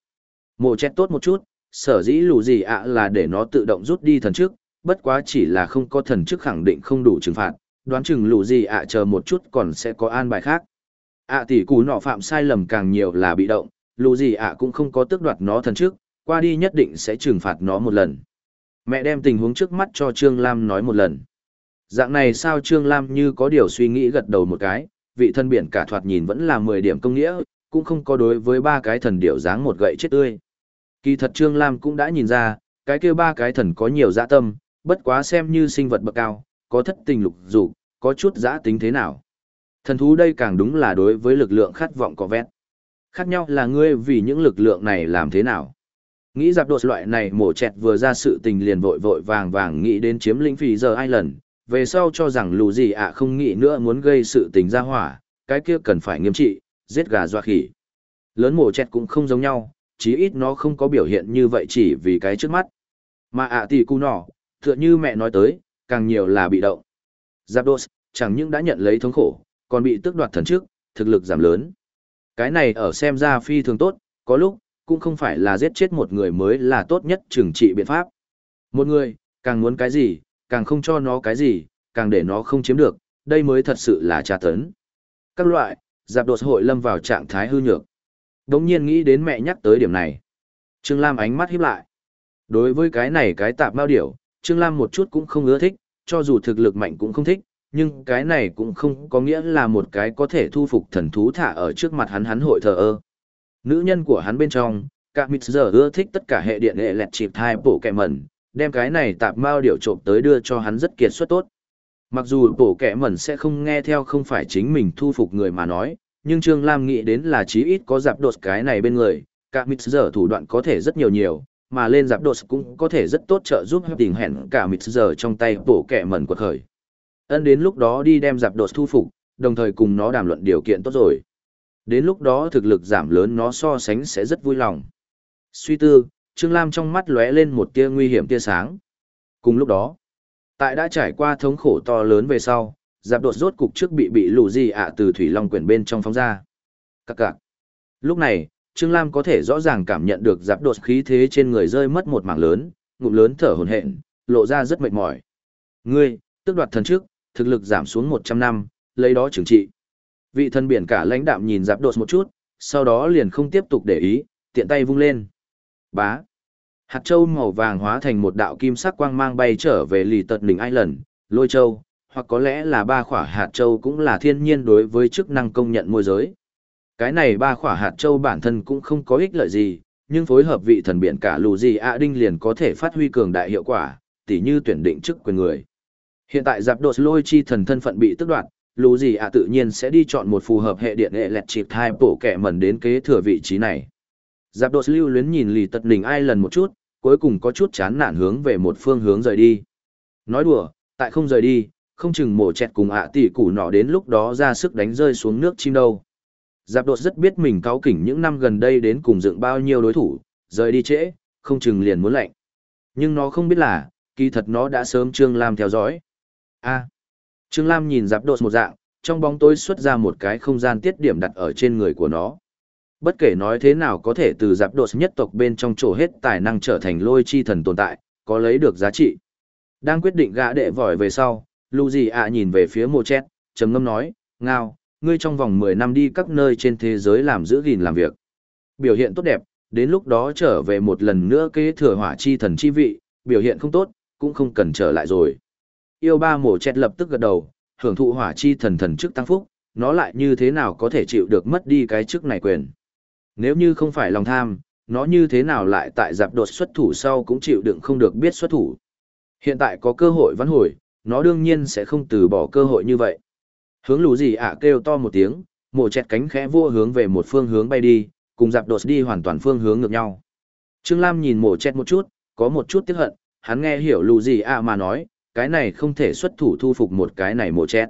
Mộ chết tốt một chút, sở dĩ lù gì ạ là để nó tự động rút đi thần chức bất quá chỉ là không có thần chức khẳng định không đủ trừng phạt, đoán chừng lù gì ạ chờ một chút còn sẽ có an bài khác. ạ tỷ cú nọ phạm sai lầm càng nhiều là bị động, lù gì ạ cũng không có tước đoạt nó thần chức qua đi nhất định sẽ trừng phạt nó một lần. Mẹ đem tình huống trước mắt cho Trương Lam nói một lần. Dạng này sao Trương Lam như có điều suy nghĩ gật đầu một cái, vị thân biển cả thoạt nhìn vẫn là 10 điểm công nghĩa, cũng không có đối với ba cái thần điểu dáng một gậy chết tươi. Kỳ thật Trương Lam cũng đã nhìn ra, cái kia ba cái thần có nhiều dạ tâm, bất quá xem như sinh vật bậc cao, có thất tình lục dục, có chút dã tính thế nào. Thần thú đây càng đúng là đối với lực lượng khát vọng có vét. Khác nhau là ngươi vì những lực lượng này làm thế nào. Nghĩ giặc đột loại này mổ chẹt vừa ra sự tình liền vội vội vàng vàng nghĩ đến chiếm lĩnh phì giờ ai lần, về sau cho rằng lù gì ạ không nghĩ nữa muốn gây sự tình ra hỏa, cái kia cần phải nghiêm trị, giết gà doa khỉ. Lớn mổ chẹt cũng không giống nhau, chí ít nó không có biểu hiện như vậy chỉ vì cái trước mắt. Mà ạ tỷ cu nỏ tựa như mẹ nói tới, càng nhiều là bị động. Zapdos, chẳng những đã nhận lấy thống khổ, còn bị tước đoạt thần trước, thực lực giảm lớn. Cái này ở xem ra phi thường tốt, có lúc, cũng không phải là giết chết một người mới là tốt nhất trừng trị biện pháp. Một người, càng muốn cái gì, càng không cho nó cái gì, càng để nó không chiếm được, đây mới thật sự là tra tấn. Các loại, giạp đột hội lâm vào trạng thái hư nhược. Đống nhiên nghĩ đến mẹ nhắc tới điểm này. Trương Lam ánh mắt híp lại. Đối với cái này cái tạp bao điểu, Trương Lam một chút cũng không ưa thích, cho dù thực lực mạnh cũng không thích, nhưng cái này cũng không có nghĩa là một cái có thể thu phục thần thú thả ở trước mặt hắn hắn hội thờ ơ. Nữ nhân của hắn bên trong, cả mịt giờ ưa thích tất cả hệ điện hệ lẹt chịp thai bổ kẹ mẩn, đem cái này tạp mao điều trộm tới đưa cho hắn rất kiệt xuất tốt. Mặc dù bổ kẻ mẩn sẽ không nghe theo không phải chính mình thu phục người mà nói, nhưng Trương Lam nghĩ đến là chí ít có giạp đột cái này bên người, cả mít giờ thủ đoạn có thể rất nhiều nhiều, mà lên giáp đột cũng có thể rất tốt trợ giúp tình hẹn cả mịt giờ trong tay bổ kẻ mẩn quật khởi. Ân đến lúc đó đi đem giáp đột thu phục, đồng thời cùng nó đàm luận điều kiện tốt rồi. Đến lúc đó thực lực giảm lớn nó so sánh sẽ rất vui lòng. Suy tư, Trương Lam trong mắt lóe lên một tia nguy hiểm tia sáng. Cùng lúc đó, tại đã trải qua thống khổ to lớn về sau, giáp đột rốt cục trước bị bị lù gì ạ từ thủy long quyển bên trong phóng ra. Các cạc. Lúc này, Trương Lam có thể rõ ràng cảm nhận được giáp đột khí thế trên người rơi mất một mảng lớn, ngụm lớn thở hổn hển, lộ ra rất mệt mỏi. Ngươi, tước đoạt thần trước, thực lực giảm xuống 100 năm, lấy đó chứng trị. Vị thần biển cả lãnh đạm nhìn giáp đột một chút, sau đó liền không tiếp tục để ý, tiện tay vung lên. Bá. Hạt châu màu vàng hóa thành một đạo kim sắc quang mang bay trở về lì tật đỉnh Island, lôi châu, hoặc có lẽ là ba khỏa hạt châu cũng là thiên nhiên đối với chức năng công nhận môi giới. Cái này ba khỏa hạt châu bản thân cũng không có ích lợi gì, nhưng phối hợp vị thần biển cả lù gì ạ đinh liền có thể phát huy cường đại hiệu quả, tỉ như tuyển định chức quyền người. Hiện tại giáp đột lôi chi thần thân phận bị tức đoạt, lù gì ạ tự nhiên sẽ đi chọn một phù hợp hệ điện hệ lẹt chịp thai bổ kẻ mẩn đến kế thừa vị trí này. Giáp đột lưu luyến nhìn lì tật đỉnh ai lần một chút, cuối cùng có chút chán nản hướng về một phương hướng rời đi. Nói đùa, tại không rời đi, không chừng mổ chẹt cùng ạ tỷ củ nọ đến lúc đó ra sức đánh rơi xuống nước chim đâu. Giáp đột rất biết mình cáo kỉnh những năm gần đây đến cùng dựng bao nhiêu đối thủ, rời đi trễ, không chừng liền muốn lạnh. Nhưng nó không biết là, kỳ thật nó đã sớm Trương Lam theo dõi. a Trương Lam nhìn giáp đột một dạng, trong bóng tối xuất ra một cái không gian tiết điểm đặt ở trên người của nó. Bất kể nói thế nào có thể từ giáp đột nhất tộc bên trong chỗ hết tài năng trở thành lôi chi thần tồn tại, có lấy được giá trị. Đang quyết định gã đệ vòi về sau, Lu gì ạ nhìn về phía Mộ chết, trầm ngâm nói, ngao, ngươi trong vòng 10 năm đi các nơi trên thế giới làm giữ gìn làm việc. Biểu hiện tốt đẹp, đến lúc đó trở về một lần nữa kế thừa hỏa chi thần chi vị, biểu hiện không tốt, cũng không cần trở lại rồi. Yêu ba mổ chết lập tức gật đầu, hưởng thụ hỏa chi thần thần chức tăng phúc, nó lại như thế nào có thể chịu được mất đi cái chức này quyền. Nếu như không phải lòng tham, nó như thế nào lại tại giạp đột xuất thủ sau cũng chịu đựng không được biết xuất thủ. Hiện tại có cơ hội vãn hồi, nó đương nhiên sẽ không từ bỏ cơ hội như vậy. Hướng lù gì ạ à kêu to một tiếng, mổ chẹt cánh khẽ vua hướng về một phương hướng bay đi, cùng giạp đột đi hoàn toàn phương hướng ngược nhau. Trương Lam nhìn mổ chẹt một chút, có một chút tiếc hận, hắn nghe hiểu lù gì ạ à mà nói, cái này không thể xuất thủ thu phục một cái này mổ chẹt.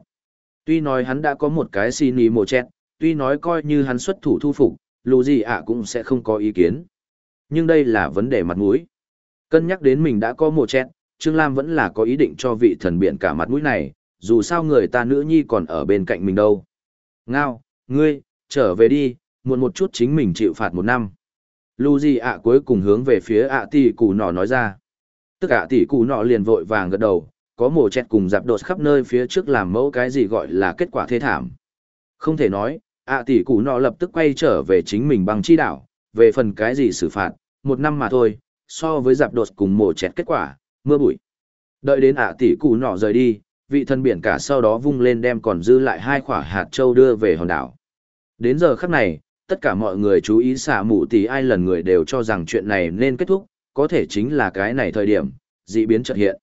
Tuy nói hắn đã có một cái xin ý mổ chẹt, tuy nói coi như hắn xuất thủ thu phục, lù gì ạ cũng sẽ không có ý kiến. Nhưng đây là vấn đề mặt mũi. Cân nhắc đến mình đã có mổ chẹt, Trương Lam vẫn là có ý định cho vị thần biển cả mặt mũi này, dù sao người ta nữ nhi còn ở bên cạnh mình đâu. Ngao, ngươi, trở về đi, muộn một chút chính mình chịu phạt một năm. Lù gì ạ cuối cùng hướng về phía ạ tỷ cụ nọ nói ra. Tức ạ tỷ cụ nọ liền vội vàng gật đầu, có mồ chẹt cùng dạp đột khắp nơi phía trước làm mẫu cái gì gọi là kết quả thế thảm. Không thể nói, ạ tỷ cụ nọ lập tức quay trở về chính mình bằng chi đảo, về phần cái gì xử phạt, một năm mà thôi, so với dạp đột cùng mổ chẹt kết quả, mưa bụi. Đợi đến ạ tỷ cụ nọ rời đi, vị thần biển cả sau đó vung lên đem còn dư lại hai quả hạt châu đưa về hòn đảo. Đến giờ khắc này, tất cả mọi người chú ý xả mụ tỷ ai lần người đều cho rằng chuyện này nên kết thúc, có thể chính là cái này thời điểm, dị biến chợt hiện.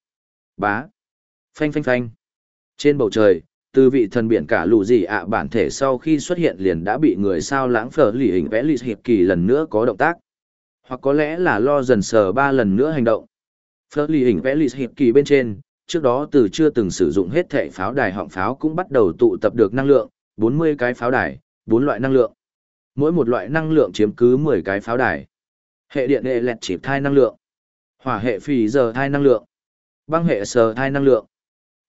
Bá. Phanh phanh phanh. Trên bầu trời, từ vị thần biển cả lù gì ạ bản thể sau khi xuất hiện liền đã bị người sao lãng phở lì hình vẽ lì hiệp kỳ lần nữa có động tác. Hoặc có lẽ là lo dần sờ ba lần nữa hành động. Phở lì hình vẽ lì hiệp kỳ bên trên, trước đó từ chưa từng sử dụng hết thệ pháo đài họng pháo cũng bắt đầu tụ tập được năng lượng, 40 cái pháo đài, bốn loại năng lượng. Mỗi một loại năng lượng chiếm cứ 10 cái pháo đài. Hệ điện hệ lẹt chịp thai năng lượng. Hỏa hệ phì giờ thai năng lượng. Băng hệ sờ thai năng lượng.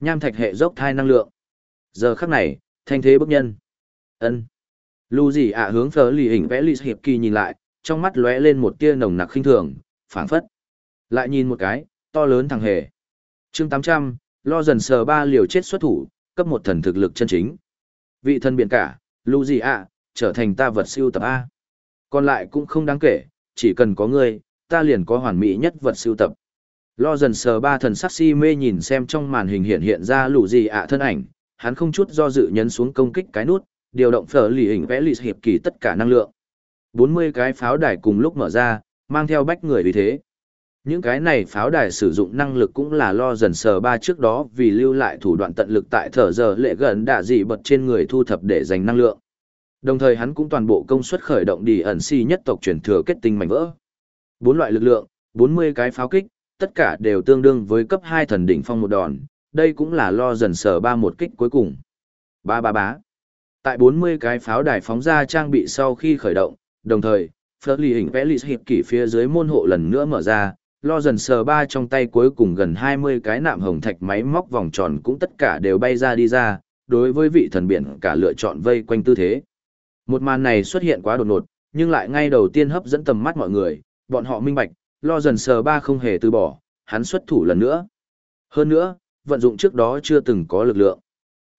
Nham thạch hệ dốc thai năng lượng. Giờ khắc này, thanh thế bức nhân. ân. Lu gì ạ hướng phở lì hình vẽ lì hiệp kỳ nhìn lại, trong mắt lóe lên một tia nồng nặc khinh thường, phảng phất. Lại nhìn một cái, to lớn thằng hề. Chương tám trăm lo dần sờ ba liều chết xuất thủ cấp một thần thực lực chân chính. Vị thần biển cả lu gì ạ trở thành ta vật siêu tập a. Còn lại cũng không đáng kể chỉ cần có ngươi ta liền có hoàn mỹ nhất vật siêu tập. Lo dần sờ ba thần sắc si mê nhìn xem trong màn hình hiện hiện ra lũ gì ạ thân ảnh hắn không chút do dự nhấn xuống công kích cái nút điều động phở lì hình vẽ lì hiệp kỳ tất cả năng lượng bốn mươi cái pháo đài cùng lúc mở ra mang theo bách người vì thế những cái này pháo đài sử dụng năng lực cũng là lo dần sờ ba trước đó vì lưu lại thủ đoạn tận lực tại thở giờ lệ gần đã dị bật trên người thu thập để dành năng lượng. Đồng thời hắn cũng toàn bộ công suất khởi động đi ẩn si nhất tộc truyền thừa kết tinh mảnh vỡ. Bốn loại lực lượng, bốn mươi cái pháo kích, tất cả đều tương đương với cấp hai thần đỉnh phong một đòn, đây cũng là lo dần sờ ba một kích cuối cùng. Ba ba bá. Tại bốn mươi cái pháo đài phóng ra trang bị sau khi khởi động, đồng thời, Phớt lì hình vẽ lì hiệp kỷ phía dưới môn hộ lần nữa mở ra, lo dần sờ ba trong tay cuối cùng gần 20 cái nạm hồng thạch máy móc vòng tròn cũng tất cả đều bay ra đi ra, đối với vị thần biển cả lựa chọn vây quanh tư thế. Một màn này xuất hiện quá đột ngột, nhưng lại ngay đầu tiên hấp dẫn tầm mắt mọi người, bọn họ minh bạch, lo dần sờ ba không hề từ bỏ, hắn xuất thủ lần nữa. Hơn nữa, vận dụng trước đó chưa từng có lực lượng.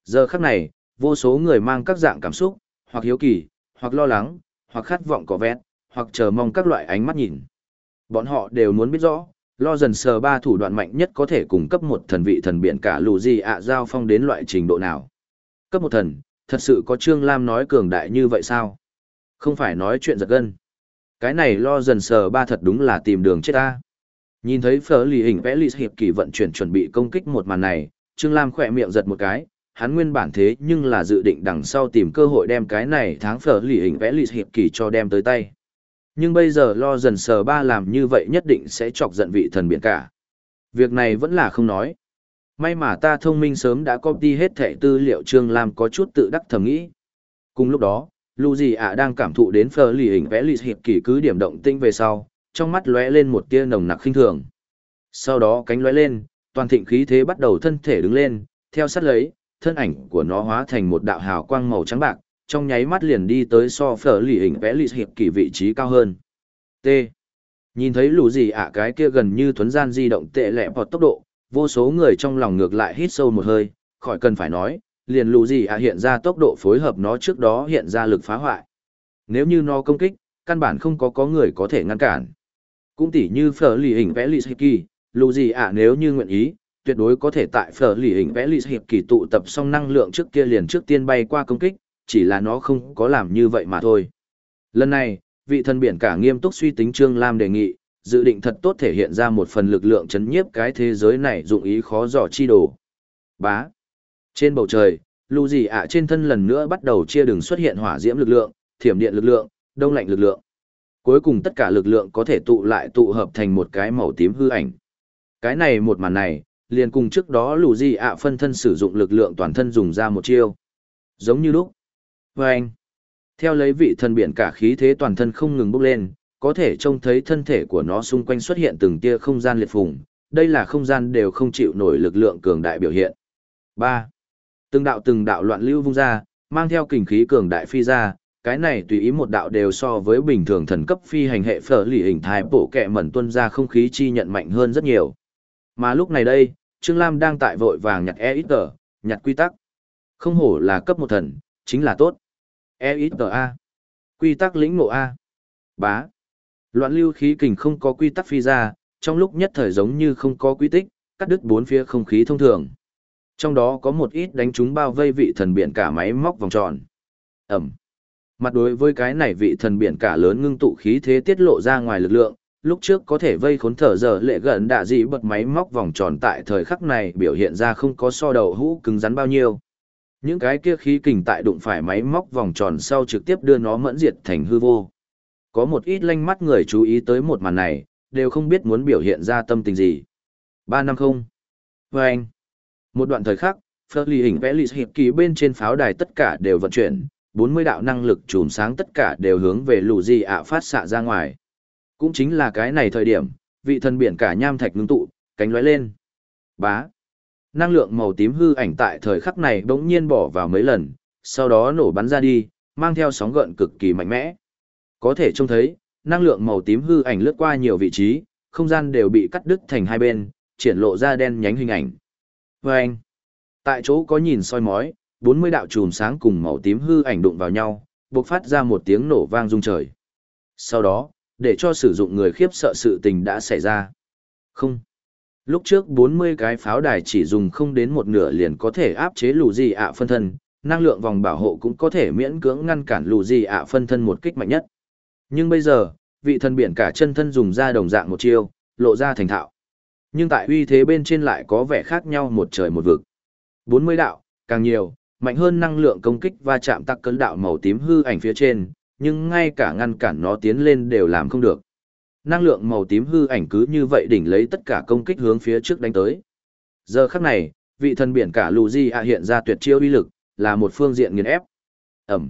Giờ khắc này, vô số người mang các dạng cảm xúc, hoặc hiếu kỳ, hoặc lo lắng, hoặc khát vọng có vẹn, hoặc chờ mong các loại ánh mắt nhìn. Bọn họ đều muốn biết rõ, lo dần sờ ba thủ đoạn mạnh nhất có thể cung cấp một thần vị thần biển cả lù gì ạ giao phong đến loại trình độ nào. Cấp một thần, thật sự có Trương Lam nói cường đại như vậy sao? Không phải nói chuyện giật gân. Cái này lo dần sờ ba thật đúng là tìm đường chết ta. Nhìn thấy phở lì hình vẽ lì hiệp kỳ vận chuyển chuẩn bị công kích một màn này, Trương Lam khỏe miệng giật một cái, hắn nguyên bản thế nhưng là dự định đằng sau tìm cơ hội đem cái này tháng phở lì hình vẽ lì hiệp kỳ cho đem tới tay. Nhưng bây giờ lo dần sờ ba làm như vậy nhất định sẽ chọc giận vị thần biển cả. Việc này vẫn là không nói. May mà ta thông minh sớm đã copy hết thẻ tư liệu Trương Lam có chút tự đắc thầm nghĩ. Cùng lúc đó, Lu gì ạ đang cảm thụ đến phở lì hình vẽ lì hiệp kỳ cứ điểm động tinh về sau, trong mắt lóe lên một tia nồng nặc khinh thường. Sau đó cánh lóe lên, toàn thịnh khí thế bắt đầu thân thể đứng lên, theo sát lấy, thân ảnh của nó hóa thành một đạo hào quang màu trắng bạc, trong nháy mắt liền đi tới so phở lì hình vẽ lì hiệp kỳ vị trí cao hơn. T. Nhìn thấy lù gì ạ cái kia gần như thuấn gian di động tệ lẹ vọt tốc độ, vô số người trong lòng ngược lại hít sâu một hơi, khỏi cần phải nói, liền lù gì ạ hiện ra tốc độ phối hợp nó trước đó hiện ra lực phá hoại. Nếu như nó công kích, căn bản không có có người có thể ngăn cản. Cũng tỉ như phở lì hình vẽ lì hiệp kỳ, lù gì ạ nếu như nguyện ý, tuyệt đối có thể tại phở lì hình vẽ lì hiệp kỳ tụ tập xong năng lượng trước kia liền trước tiên bay qua công kích, chỉ là nó không có làm như vậy mà thôi. Lần này, vị thần biển cả nghiêm túc suy tính Trương Lam đề nghị, dự định thật tốt thể hiện ra một phần lực lượng chấn nhiếp cái thế giới này dụng ý khó dò chi đồ. Bá. Trên bầu trời, lù gì ạ trên thân lần nữa bắt đầu chia đường xuất hiện hỏa diễm lực lượng, thiểm điện lực lượng, đông lạnh lực lượng. Cuối cùng tất cả lực lượng có thể tụ lại tụ hợp thành một cái màu tím hư ảnh. Cái này một màn này, liền cùng trước đó lù gì ạ phân thân sử dụng lực lượng toàn thân dùng ra một chiêu. Giống như lúc. Vâng. Theo lấy vị thần biển cả khí thế toàn thân không ngừng bốc lên, có thể trông thấy thân thể của nó xung quanh xuất hiện từng tia không gian liệt phùng, đây là không gian đều không chịu nổi lực lượng cường đại biểu hiện. 3. Từng đạo từng đạo loạn lưu vung ra, mang theo kình khí cường đại phi ra, cái này tùy ý một đạo đều so với bình thường thần cấp phi hành hệ phở lì hình thái bộ kẹ mẩn tuân ra không khí chi nhận mạnh hơn rất nhiều. Mà lúc này đây, Trương Lam đang tại vội vàng nhặt e ít tờ, nhặt quy tắc. Không hổ là cấp một thần, chính là tốt. E ít tờ A. Quy tắc lĩnh ngộ A. Bá. Loạn lưu khí kình không có quy tắc phi ra, trong lúc nhất thời giống như không có quy tích, cắt đứt bốn phía không khí thông thường. Trong đó có một ít đánh trúng bao vây vị thần biển cả máy móc vòng tròn. Ẩm. Mặt đối với cái này vị thần biển cả lớn ngưng tụ khí thế tiết lộ ra ngoài lực lượng, lúc trước có thể vây khốn thở giờ lệ gần đạ dị bật máy móc vòng tròn tại thời khắc này biểu hiện ra không có so đầu hũ cứng rắn bao nhiêu. Những cái kia khí kình tại đụng phải máy móc vòng tròn sau trực tiếp đưa nó mẫn diệt thành hư vô. Có một ít lanh mắt người chú ý tới một màn này, đều không biết muốn biểu hiện ra tâm tình gì. Ba năm không. Và anh. Một đoạn thời khắc, phơ lì hình vẽ lì hiệp kỳ bên trên pháo đài tất cả đều vận chuyển, 40 đạo năng lực chùm sáng tất cả đều hướng về lù di ạ phát xạ ra ngoài. Cũng chính là cái này thời điểm, vị thần biển cả nham thạch ngưng tụ, cánh lóe lên. Bá. Năng lượng màu tím hư ảnh tại thời khắc này bỗng nhiên bỏ vào mấy lần, sau đó nổ bắn ra đi, mang theo sóng gợn cực kỳ mạnh mẽ. Có thể trông thấy, năng lượng màu tím hư ảnh lướt qua nhiều vị trí, không gian đều bị cắt đứt thành hai bên, triển lộ ra đen nhánh hình ảnh. Và anh, tại chỗ có nhìn soi mói, 40 đạo chùm sáng cùng màu tím hư ảnh đụng vào nhau, bộc phát ra một tiếng nổ vang rung trời. Sau đó, để cho sử dụng người khiếp sợ sự tình đã xảy ra. Không. Lúc trước 40 cái pháo đài chỉ dùng không đến một nửa liền có thể áp chế lù gì ạ phân thân, năng lượng vòng bảo hộ cũng có thể miễn cưỡng ngăn cản lù gì ạ phân thân một kích mạnh nhất. Nhưng bây giờ, vị thần biển cả chân thân dùng ra đồng dạng một chiêu, lộ ra thành thạo. Nhưng tại uy thế bên trên lại có vẻ khác nhau một trời một vực. 40 đạo, càng nhiều, mạnh hơn năng lượng công kích va chạm tắc cấn đạo màu tím hư ảnh phía trên, nhưng ngay cả ngăn cản nó tiến lên đều làm không được. Năng lượng màu tím hư ảnh cứ như vậy đỉnh lấy tất cả công kích hướng phía trước đánh tới. Giờ khắc này, vị thần biển cả Luigi hiện ra tuyệt chiêu uy lực, là một phương diện nghiền ép. Ẩm.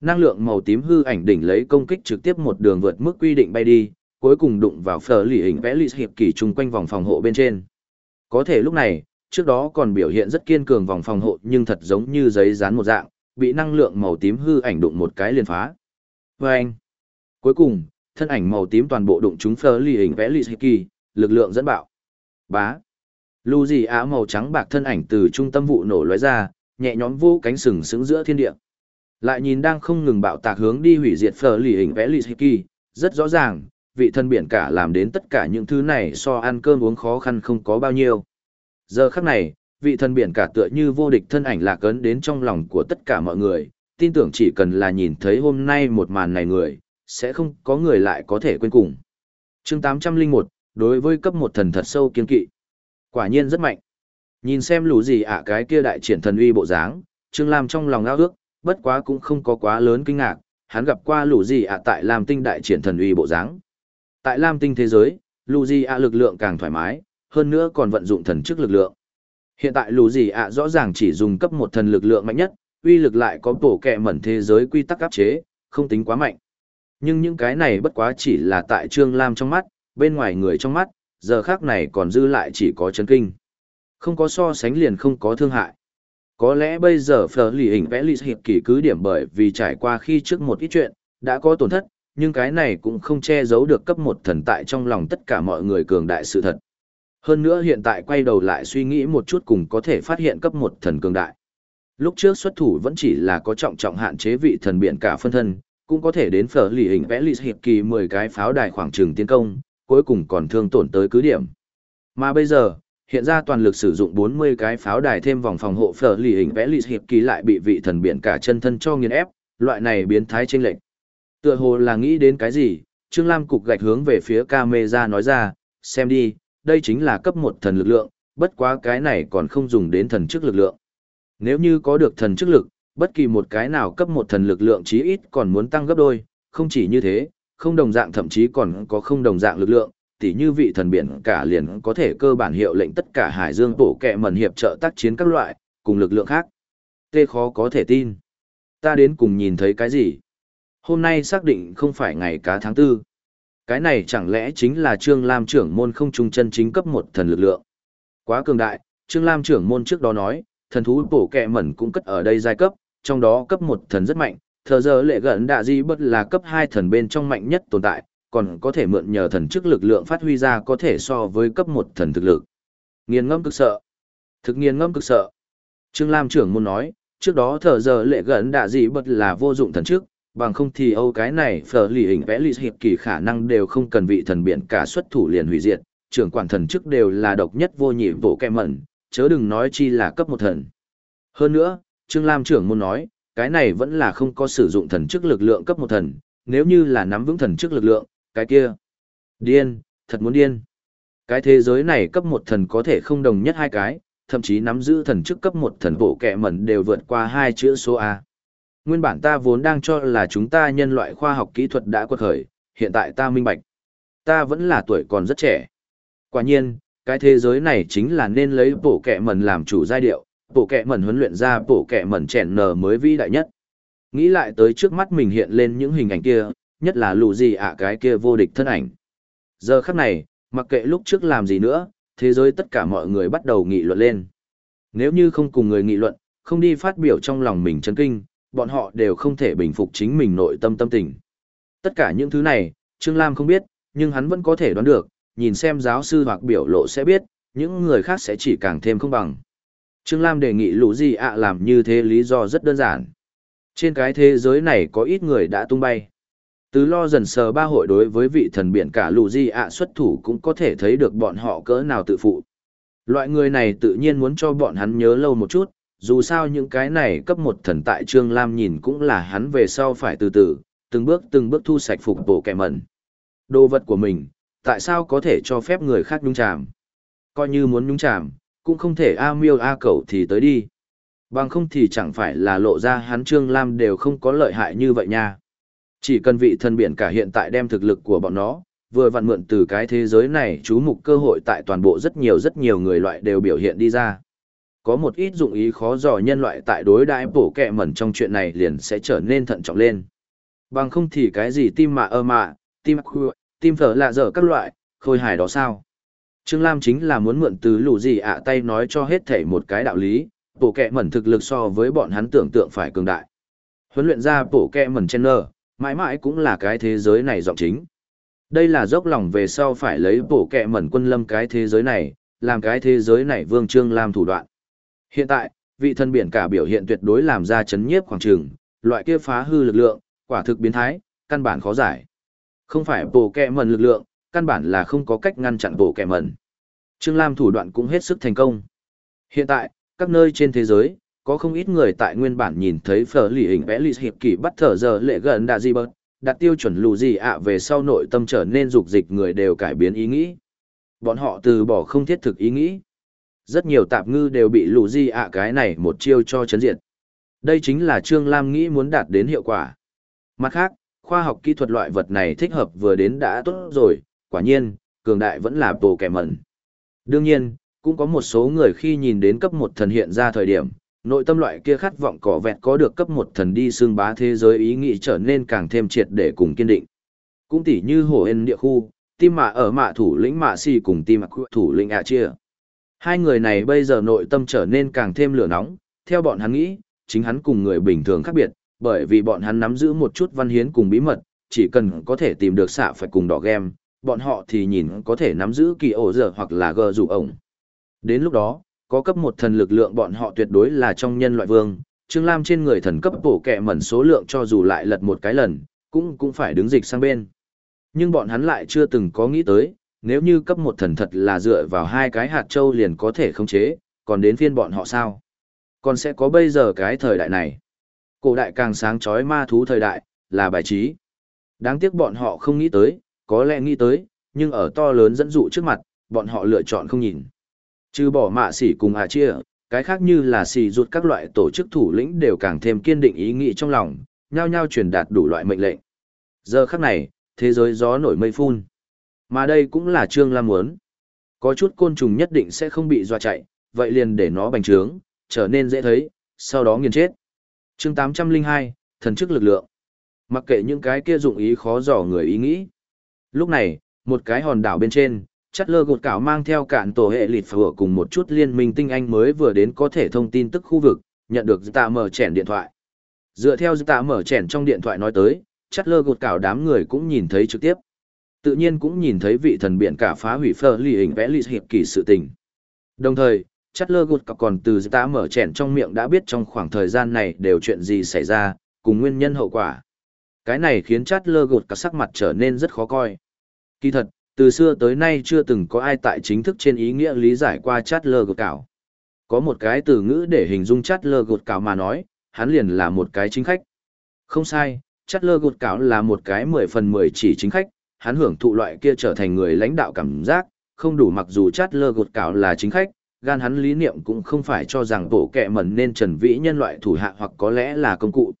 Năng lượng màu tím hư ảnh đỉnh lấy công kích trực tiếp một đường vượt mức quy định bay đi, cuối cùng đụng vào phở lì hình vẽ lì hiệp kỳ chung quanh vòng phòng hộ bên trên. Có thể lúc này, trước đó còn biểu hiện rất kiên cường vòng phòng hộ nhưng thật giống như giấy dán một dạng, bị năng lượng màu tím hư ảnh đụng một cái liền phá. Và anh, cuối cùng, thân ảnh màu tím toàn bộ đụng trúng phở lì hình vẽ lì kỳ, lực lượng dẫn bạo. Bá. Lưu gì á màu trắng bạc thân ảnh từ trung tâm vụ nổ lóe ra, nhẹ nhõm vô cánh sừng sững giữa thiên địa. Lại nhìn đang không ngừng bạo tạc hướng đi hủy diệt phở lì hình vẽ lì kỳ, rất rõ ràng, vị thân biển cả làm đến tất cả những thứ này so ăn cơm uống khó khăn không có bao nhiêu. Giờ khắc này, vị thần biển cả tựa như vô địch thân ảnh lạc ấn đến trong lòng của tất cả mọi người, tin tưởng chỉ cần là nhìn thấy hôm nay một màn này người, sẽ không có người lại có thể quên cùng. chương 801, đối với cấp một thần thật sâu kiên kỵ. Quả nhiên rất mạnh. Nhìn xem lũ gì ạ cái kia đại triển thần uy bộ dáng, Trương Lam trong lòng ngao ước, bất quá cũng không có quá lớn kinh ngạc, hắn gặp qua lũ gì ạ tại Lam Tinh đại triển thần uy bộ dáng. Tại Lam Tinh thế giới, lũ gì ạ lực lượng càng thoải mái, hơn nữa còn vận dụng thần chức lực lượng. Hiện tại lũ gì ạ rõ ràng chỉ dùng cấp một thần lực lượng mạnh nhất, uy lực lại có tổ kẹ mẩn thế giới quy tắc áp chế, không tính quá mạnh. Nhưng những cái này bất quá chỉ là tại Trương Lam trong mắt, bên ngoài người trong mắt, giờ khác này còn dư lại chỉ có chấn kinh. Không có so sánh liền không có thương hại. Có lẽ bây giờ phở lì hình vẽ lì hiệp kỳ cứ điểm bởi vì trải qua khi trước một ít chuyện, đã có tổn thất, nhưng cái này cũng không che giấu được cấp một thần tại trong lòng tất cả mọi người cường đại sự thật. Hơn nữa hiện tại quay đầu lại suy nghĩ một chút cùng có thể phát hiện cấp một thần cường đại. Lúc trước xuất thủ vẫn chỉ là có trọng trọng hạn chế vị thần biển cả phân thân, cũng có thể đến phở lì hình vẽ lì hiệp kỳ 10 cái pháo đài khoảng trường tiến công, cuối cùng còn thương tổn tới cứ điểm. Mà bây giờ, hiện ra toàn lực sử dụng 40 cái pháo đài thêm vòng phòng hộ phở lì hình vẽ lì hiệp kỳ lại bị vị thần biển cả chân thân cho nghiền ép, loại này biến thái chênh lệnh. Tựa hồ là nghĩ đến cái gì, Trương Lam cục gạch hướng về phía camera nói ra, xem đi, đây chính là cấp một thần lực lượng, bất quá cái này còn không dùng đến thần chức lực lượng. Nếu như có được thần chức lực, bất kỳ một cái nào cấp một thần lực lượng chí ít còn muốn tăng gấp đôi, không chỉ như thế, không đồng dạng thậm chí còn có không đồng dạng lực lượng, tỉ như vị thần biển cả liền có thể cơ bản hiệu lệnh tất cả hải dương bổ kẹ mẩn hiệp trợ tác chiến các loại, cùng lực lượng khác. Tê khó có thể tin. Ta đến cùng nhìn thấy cái gì? Hôm nay xác định không phải ngày cá tháng tư. Cái này chẳng lẽ chính là Trương Lam trưởng môn không trung chân chính cấp một thần lực lượng. Quá cường đại, Trương Lam trưởng môn trước đó nói, thần thú bổ kẹ mẩn cũng cất ở đây giai cấp, trong đó cấp một thần rất mạnh, thờ giờ lệ gần đạ di bất là cấp hai thần bên trong mạnh nhất tồn tại, còn có thể mượn nhờ thần chức lực lượng phát huy ra có thể so với cấp một thần thực lực. Nghiền ngâm cực sợ. Thực nghiền ngâm cực sợ. Trương Lam trưởng môn nói, trước đó thờ giờ lệ gần đạ di bất là vô dụng thần chức, bằng không thì âu cái này phở lì hình vẽ lì hiệp kỳ khả năng đều không cần vị thần biển cả xuất thủ liền hủy diệt, trưởng quản thần chức đều là độc nhất vô nhị bộ kẹ mẩn, chớ đừng nói chi là cấp một thần. Hơn nữa, Trương Lam trưởng muốn nói, cái này vẫn là không có sử dụng thần chức lực lượng cấp một thần, nếu như là nắm vững thần chức lực lượng, cái kia. Điên, thật muốn điên. Cái thế giới này cấp một thần có thể không đồng nhất hai cái, thậm chí nắm giữ thần chức cấp một thần bộ kẹ mẩn đều vượt qua hai chữ số A. Nguyên bản ta vốn đang cho là chúng ta nhân loại khoa học kỹ thuật đã quật khởi, hiện tại ta minh bạch. Ta vẫn là tuổi còn rất trẻ. Quả nhiên, cái thế giới này chính là nên lấy bổ kẹ mẩn làm chủ giai điệu, bổ kẹ mẩn huấn luyện ra bổ kẹ mẩn chèn nở mới vĩ đại nhất. Nghĩ lại tới trước mắt mình hiện lên những hình ảnh kia, nhất là lù gì ạ cái kia vô địch thân ảnh. Giờ khắc này, mặc kệ lúc trước làm gì nữa, thế giới tất cả mọi người bắt đầu nghị luận lên. Nếu như không cùng người nghị luận, không đi phát biểu trong lòng mình chấn kinh, bọn họ đều không thể bình phục chính mình nội tâm tâm tình. Tất cả những thứ này, Trương Lam không biết, nhưng hắn vẫn có thể đoán được, nhìn xem giáo sư hoặc biểu lộ sẽ biết, những người khác sẽ chỉ càng thêm không bằng. Trương Lam đề nghị lũ gì ạ làm như thế lý do rất đơn giản. Trên cái thế giới này có ít người đã tung bay. Từ lo dần sờ ba hội đối với vị thần biển cả lũ gì ạ xuất thủ cũng có thể thấy được bọn họ cỡ nào tự phụ. Loại người này tự nhiên muốn cho bọn hắn nhớ lâu một chút, dù sao những cái này cấp một thần tại Trương Lam nhìn cũng là hắn về sau phải từ từ, từng bước từng bước thu sạch phục bộ kẻ mẩn. Đồ vật của mình, tại sao có thể cho phép người khác nhúng chàm? Coi như muốn nhúng chàm, cũng không thể a miêu a cẩu thì tới đi. Bằng không thì chẳng phải là lộ ra hắn Trương Lam đều không có lợi hại như vậy nha. Chỉ cần vị thần biển cả hiện tại đem thực lực của bọn nó, vừa vặn mượn từ cái thế giới này chú mục cơ hội tại toàn bộ rất nhiều rất nhiều người loại đều biểu hiện đi ra. Có một ít dụng ý khó dò nhân loại tại đối đãi bổ kẹ mẩn trong chuyện này liền sẽ trở nên thận trọng lên. Bằng không thì cái gì tim mạ ơ mạ, tim khu, tim phở lạ dở các loại, khôi hài đó sao? Trương Lam chính là muốn mượn từ lũ gì ạ tay nói cho hết thể một cái đạo lý, bổ kẹ mẩn thực lực so với bọn hắn tưởng tượng phải cường đại. Huấn luyện ra bổ kẹ mẩn chen nơ, mãi mãi cũng là cái thế giới này giọng chính. Đây là dốc lòng về sau phải lấy bổ kẹ mẩn quân lâm cái thế giới này, làm cái thế giới này vương trương lam thủ đoạn. Hiện tại, vị thần biển cả biểu hiện tuyệt đối làm ra chấn nhiếp khoảng trường, loại kia phá hư lực lượng, quả thực biến thái, căn bản khó giải. Không phải bổ kẹ mần lực lượng, căn bản là không có cách ngăn chặn bổ kẹ mần. Trương Lam thủ đoạn cũng hết sức thành công. Hiện tại, các nơi trên thế giới, có không ít người tại nguyên bản nhìn thấy phở lì hình vẽ lì hiệp kỷ bắt thở giờ lệ gần đạ di bớt, đặt tiêu chuẩn lù gì ạ về sau nội tâm trở nên dục dịch người đều cải biến ý nghĩ. Bọn họ từ bỏ không thiết thực ý nghĩ. Rất nhiều tạp ngư đều bị lù di ạ cái này một chiêu cho chấn diệt. Đây chính là Trương Lam nghĩ muốn đạt đến hiệu quả. Mặt khác, khoa học kỹ thuật loại vật này thích hợp vừa đến đã tốt rồi, quả nhiên, cường đại vẫn là bồ kẻ mẩn. Đương nhiên, cũng có một số người khi nhìn đến cấp một thần hiện ra thời điểm, nội tâm loại kia khát vọng cỏ vẹt có được cấp một thần đi xương bá thế giới ý nghĩ trở nên càng thêm triệt để cùng kiên định. Cũng tỉ như hổ hên địa khu, tim mạ ở mạ thủ lĩnh mạ si cùng tim mạ thủ lĩnh ạ chia. Hai người này bây giờ nội tâm trở nên càng thêm lửa nóng, theo bọn hắn nghĩ, chính hắn cùng người bình thường khác biệt, bởi vì bọn hắn nắm giữ một chút văn hiến cùng bí mật, chỉ cần có thể tìm được xạ phải cùng đỏ game, bọn họ thì nhìn có thể nắm giữ kỳ ổ giờ hoặc là gờ rủ ổng. Đến lúc đó, có cấp một thần lực lượng bọn họ tuyệt đối là trong nhân loại vương, Trương Lam trên người thần cấp bổ kẹ mẩn số lượng cho dù lại lật một cái lần, cũng cũng phải đứng dịch sang bên. Nhưng bọn hắn lại chưa từng có nghĩ tới, nếu như cấp một thần thật là dựa vào hai cái hạt châu liền có thể khống chế, còn đến phiên bọn họ sao? Còn sẽ có bây giờ cái thời đại này. Cổ đại càng sáng chói ma thú thời đại, là bài trí. Đáng tiếc bọn họ không nghĩ tới, có lẽ nghĩ tới, nhưng ở to lớn dẫn dụ trước mặt, bọn họ lựa chọn không nhìn. Trừ bỏ mạ sỉ cùng à chia, cái khác như là xì rụt các loại tổ chức thủ lĩnh đều càng thêm kiên định ý nghĩ trong lòng, nhao nhao truyền đạt đủ loại mệnh lệnh. Giờ khắc này, thế giới gió nổi mây phun. Mà đây cũng là Trương Lam muốn. Có chút côn trùng nhất định sẽ không bị dọa chạy, vậy liền để nó bành trướng, trở nên dễ thấy, sau đó nghiền chết. chương 802, thần chức lực lượng. Mặc kệ những cái kia dụng ý khó dò người ý nghĩ. Lúc này, một cái hòn đảo bên trên, chất lơ gột cảo mang theo cạn tổ hệ lịt phở cùng một chút liên minh tinh anh mới vừa đến có thể thông tin tức khu vực, nhận được tạ mở chèn điện thoại. Dựa theo tạ mở chèn trong điện thoại nói tới, chất lơ gột cảo đám người cũng nhìn thấy trực tiếp. Tự nhiên cũng nhìn thấy vị thần biển cả phá hủy phở lì hình vẽ lì hiệp kỳ sự tình. Đồng thời, chất lơ gột còn từ tạ mở chèn trong miệng đã biết trong khoảng thời gian này đều chuyện gì xảy ra, cùng nguyên nhân hậu quả. Cái này khiến chát lơ gột cả sắc mặt trở nên rất khó coi. Kỳ thật, từ xưa tới nay chưa từng có ai tại chính thức trên ý nghĩa lý giải qua chát lơ gột cảo. Có một cái từ ngữ để hình dung chát lơ gột cảo mà nói, hắn liền là một cái chính khách. Không sai, chát lơ gột cảo là một cái mười phần mười chỉ chính khách, hắn hưởng thụ loại kia trở thành người lãnh đạo cảm giác, không đủ mặc dù chát lơ gột cảo là chính khách, gan hắn lý niệm cũng không phải cho rằng tổ kẹ mẩn nên trần vĩ nhân loại thủ hạ hoặc có lẽ là công cụ.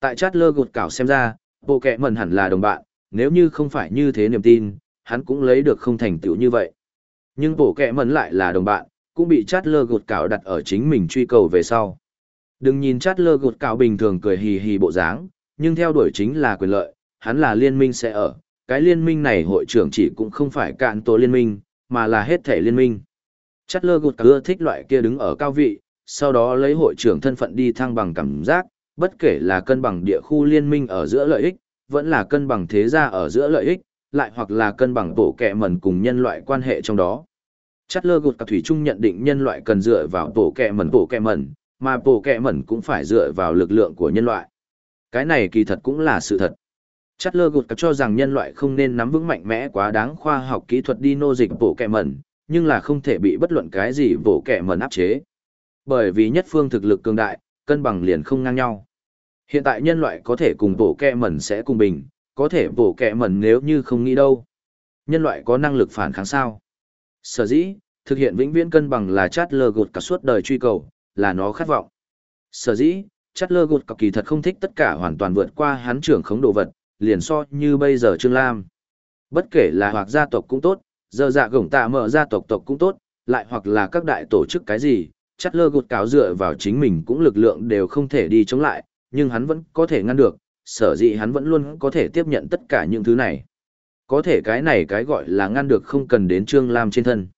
Tại chát lơ gột cảo xem ra, bộ kẹ mẩn hẳn là đồng bạn, nếu như không phải như thế niềm tin, hắn cũng lấy được không thành tựu như vậy. Nhưng bộ kẹ mẩn lại là đồng bạn, cũng bị chát lơ gột Cảo đặt ở chính mình truy cầu về sau. Đừng nhìn chát lơ gột Cảo bình thường cười hì hì bộ dáng, nhưng theo đuổi chính là quyền lợi, hắn là liên minh sẽ ở. Cái liên minh này hội trưởng chỉ cũng không phải cạn tổ liên minh, mà là hết thể liên minh. Chát lơ gột cào thích loại kia đứng ở cao vị, sau đó lấy hội trưởng thân phận đi thăng bằng cảm giác, bất kể là cân bằng địa khu liên minh ở giữa lợi ích, vẫn là cân bằng thế gia ở giữa lợi ích, lại hoặc là cân bằng tổ kẹ mẩn cùng nhân loại quan hệ trong đó. Chất lơ gột cả thủy trung nhận định nhân loại cần dựa vào tổ kẹ mẩn tổ kẹ mẩn, mà tổ kẹ mẩn cũng phải dựa vào lực lượng của nhân loại. Cái này kỳ thật cũng là sự thật. Chất lơ gột cho rằng nhân loại không nên nắm vững mạnh mẽ quá đáng khoa học kỹ thuật đi nô dịch bộ kẹ mẩn, nhưng là không thể bị bất luận cái gì bộ kẹ mẩn áp chế. Bởi vì nhất phương thực lực cường đại, cân bằng liền không ngang nhau. Hiện tại nhân loại có thể cùng bổ kẹ mẩn sẽ cùng bình, có thể bổ kẹ mẩn nếu như không nghĩ đâu. Nhân loại có năng lực phản kháng sao? Sở dĩ, thực hiện vĩnh viễn cân bằng là chát lơ gột cả suốt đời truy cầu, là nó khát vọng. Sở dĩ, chát lơ gột cả kỳ thật không thích tất cả hoàn toàn vượt qua hắn trưởng khống đồ vật, liền so như bây giờ Trương Lam. Bất kể là hoặc gia tộc cũng tốt, giờ dạ gổng tạ mở gia tộc tộc cũng tốt, lại hoặc là các đại tổ chức cái gì, chát lơ gột cáo dựa vào chính mình cũng lực lượng đều không thể đi chống lại, nhưng hắn vẫn có thể ngăn được, sở dĩ hắn vẫn luôn có thể tiếp nhận tất cả những thứ này. Có thể cái này cái gọi là ngăn được không cần đến Trương Lam trên thân.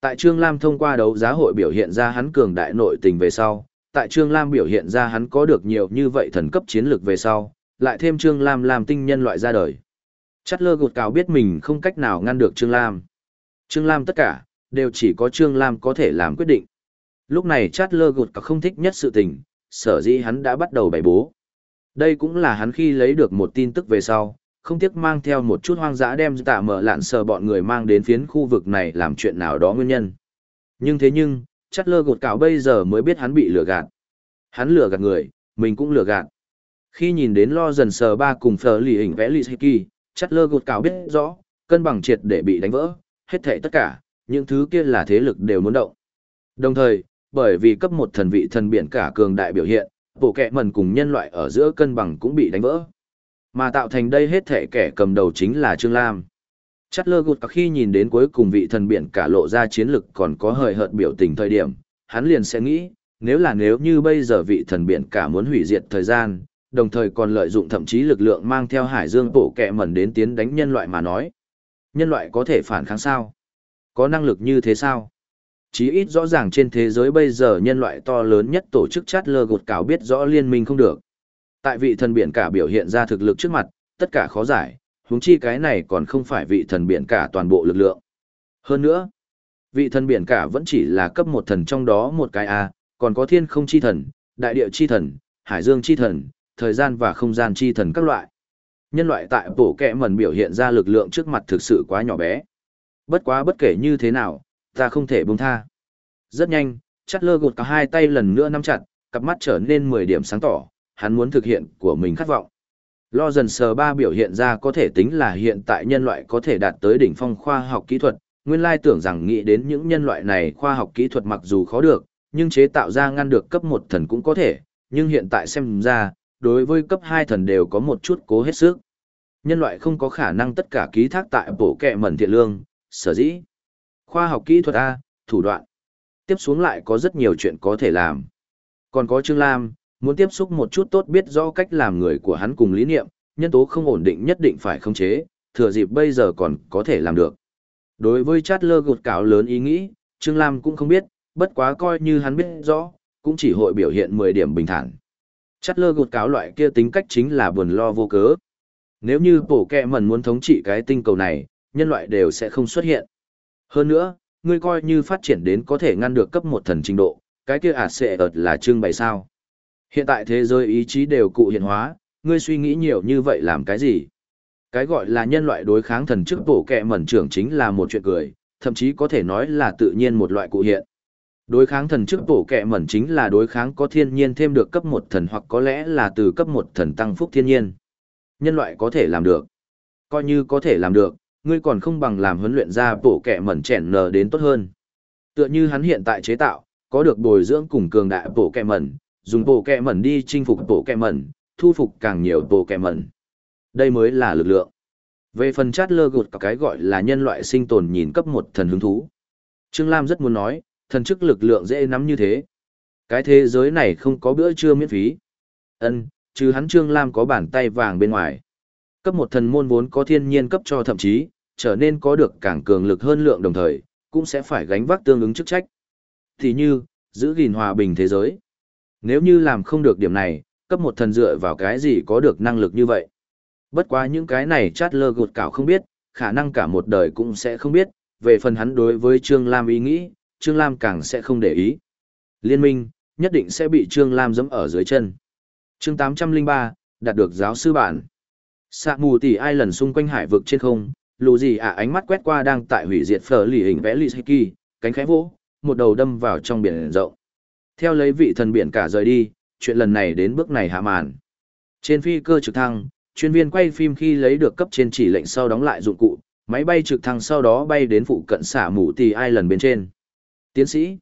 Tại Trương Lam thông qua đấu giá hội biểu hiện ra hắn cường đại nội tình về sau, tại Trương Lam biểu hiện ra hắn có được nhiều như vậy thần cấp chiến lược về sau, lại thêm Trương Lam làm tinh nhân loại ra đời. Chắc lơ gột cào biết mình không cách nào ngăn được Trương Lam. Trương Lam tất cả, đều chỉ có Trương Lam có thể làm quyết định. Lúc này chát lơ gột cào không thích nhất sự tình, sở dĩ hắn đã bắt đầu bày bố. Đây cũng là hắn khi lấy được một tin tức về sau, không tiếc mang theo một chút hoang dã đem tạ mở lạn sờ bọn người mang đến phiến khu vực này làm chuyện nào đó nguyên nhân. Nhưng thế nhưng, chắc lơ gột cào bây giờ mới biết hắn bị lừa gạt. Hắn lừa gạt người, mình cũng lừa gạt. Khi nhìn đến lo dần sờ ba cùng phở lì hình vẽ lì kỳ, chắt lơ gột cào biết rõ, cân bằng triệt để bị đánh vỡ, hết thảy tất cả, những thứ kia là thế lực đều muốn động. Đồng thời, bởi vì cấp một thần vị thần biển cả cường đại biểu hiện, bộ kẹ mần cùng nhân loại ở giữa cân bằng cũng bị đánh vỡ. Mà tạo thành đây hết thể kẻ cầm đầu chính là Trương Lam. Chất lơ gụt khi nhìn đến cuối cùng vị thần biển cả lộ ra chiến lực còn có hời hợt biểu tình thời điểm, hắn liền sẽ nghĩ, nếu là nếu như bây giờ vị thần biển cả muốn hủy diệt thời gian, đồng thời còn lợi dụng thậm chí lực lượng mang theo hải dương bổ kẹ mẩn đến tiến đánh nhân loại mà nói. Nhân loại có thể phản kháng sao? Có năng lực như thế sao? Chí ít rõ ràng trên thế giới bây giờ nhân loại to lớn nhất tổ chức chát lơ gột cáo biết rõ liên minh không được. Tại vị thần biển cả biểu hiện ra thực lực trước mặt, tất cả khó giải, huống chi cái này còn không phải vị thần biển cả toàn bộ lực lượng. Hơn nữa, vị thần biển cả vẫn chỉ là cấp một thần trong đó một cái A, còn có thiên không chi thần, đại địa chi thần, hải dương chi thần, thời gian và không gian chi thần các loại. Nhân loại tại bổ kẹ mẩn biểu hiện ra lực lượng trước mặt thực sự quá nhỏ bé. Bất quá bất kể như thế nào, ta không thể buông tha. Rất nhanh, chắt lơ gột cả hai tay lần nữa nắm chặt, cặp mắt trở nên 10 điểm sáng tỏ, hắn muốn thực hiện của mình khát vọng. Lo dần sờ ba biểu hiện ra có thể tính là hiện tại nhân loại có thể đạt tới đỉnh phong khoa học kỹ thuật, nguyên lai tưởng rằng nghĩ đến những nhân loại này khoa học kỹ thuật mặc dù khó được, nhưng chế tạo ra ngăn được cấp một thần cũng có thể, nhưng hiện tại xem ra, đối với cấp hai thần đều có một chút cố hết sức. Nhân loại không có khả năng tất cả ký thác tại bổ kẹ mẩn thiện lương, sở dĩ. Khoa học kỹ thuật A, thủ đoạn. Tiếp xuống lại có rất nhiều chuyện có thể làm. Còn có Trương Lam, muốn tiếp xúc một chút tốt biết rõ cách làm người của hắn cùng lý niệm, nhân tố không ổn định nhất định phải khống chế, thừa dịp bây giờ còn có thể làm được. Đối với chát lơ gột cáo lớn ý nghĩ, Trương Lam cũng không biết, bất quá coi như hắn biết rõ, cũng chỉ hội biểu hiện 10 điểm bình thản. Chất lơ gột cáo loại kia tính cách chính là buồn lo vô cớ. Nếu như bổ kẹ mẩn muốn thống trị cái tinh cầu này, nhân loại đều sẽ không xuất hiện. Hơn nữa, ngươi coi như phát triển đến có thể ngăn được cấp một thần trình độ, cái kia ạt sẽ ợt là trưng bày sao. Hiện tại thế giới ý chí đều cụ hiện hóa, ngươi suy nghĩ nhiều như vậy làm cái gì? Cái gọi là nhân loại đối kháng thần chức bổ kẹ mẩn trưởng chính là một chuyện cười, thậm chí có thể nói là tự nhiên một loại cụ hiện. Đối kháng thần chức bổ kẹ mẩn chính là đối kháng có thiên nhiên thêm được cấp một thần hoặc có lẽ là từ cấp một thần tăng phúc thiên nhiên. Nhân loại có thể làm được. Coi như có thể làm được, ngươi còn không bằng làm huấn luyện ra bổ kẹ mẩn chèn nờ đến tốt hơn. Tựa như hắn hiện tại chế tạo, có được bồi dưỡng cùng cường đại bổ kẹ mẩn, dùng bổ kẹ mẩn đi chinh phục bổ kẹ mẩn, thu phục càng nhiều bổ kẹ mẩn. Đây mới là lực lượng. Về phần chát lơ gột cái gọi là nhân loại sinh tồn nhìn cấp một thần hứng thú. Trương Lam rất muốn nói, thần chức lực lượng dễ nắm như thế. Cái thế giới này không có bữa trưa miễn phí. ân chứ hắn Trương Lam có bàn tay vàng bên ngoài. Cấp một thần môn vốn có thiên nhiên cấp cho thậm chí, trở nên có được càng cường lực hơn lượng đồng thời, cũng sẽ phải gánh vác tương ứng chức trách. Thì như, giữ gìn hòa bình thế giới. Nếu như làm không được điểm này, cấp một thần dựa vào cái gì có được năng lực như vậy. Bất quá những cái này chát lơ gột cảo không biết, khả năng cả một đời cũng sẽ không biết, về phần hắn đối với Trương Lam ý nghĩ, Trương Lam càng sẽ không để ý. Liên minh, nhất định sẽ bị Trương Lam dẫm ở dưới chân. chương 803, đạt được giáo sư bản. Sạ mù tỷ ai lần xung quanh hải vực trên không, lù gì à ánh mắt quét qua đang tại hủy diệt phở lì hình vẽ lì kỳ, cánh khẽ vỗ, một đầu đâm vào trong biển rộng. Theo lấy vị thần biển cả rời đi, chuyện lần này đến bước này hạ màn. Trên phi cơ trực thăng, chuyên viên quay phim khi lấy được cấp trên chỉ lệnh sau đóng lại dụng cụ, máy bay trực thăng sau đó bay đến phụ cận xả mù tỷ ai lần bên trên. Tiến sĩ,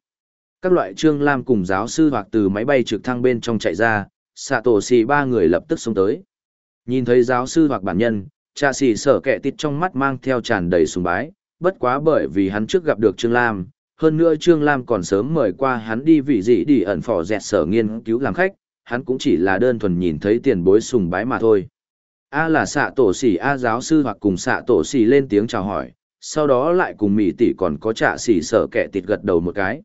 các loại trương lam cùng giáo sư hoặc từ máy bay trực thăng bên trong chạy ra, xạ tổ xì ba người lập tức xông tới. Nhìn thấy giáo sư hoặc bản nhân, cha xì sở kẹ tít trong mắt mang theo tràn đầy sùng bái, bất quá bởi vì hắn trước gặp được trương lam, hơn nữa Trương Lam còn sớm mời qua hắn đi vị dị đi ẩn phỏ dẹt sở nghiên cứu làm khách, hắn cũng chỉ là đơn thuần nhìn thấy tiền bối sùng bái mà thôi. A là xạ tổ xỉ A giáo sư hoặc cùng xạ tổ xỉ lên tiếng chào hỏi, sau đó lại cùng mỹ tỷ còn có trả xỉ sở kẻ tịt gật đầu một cái.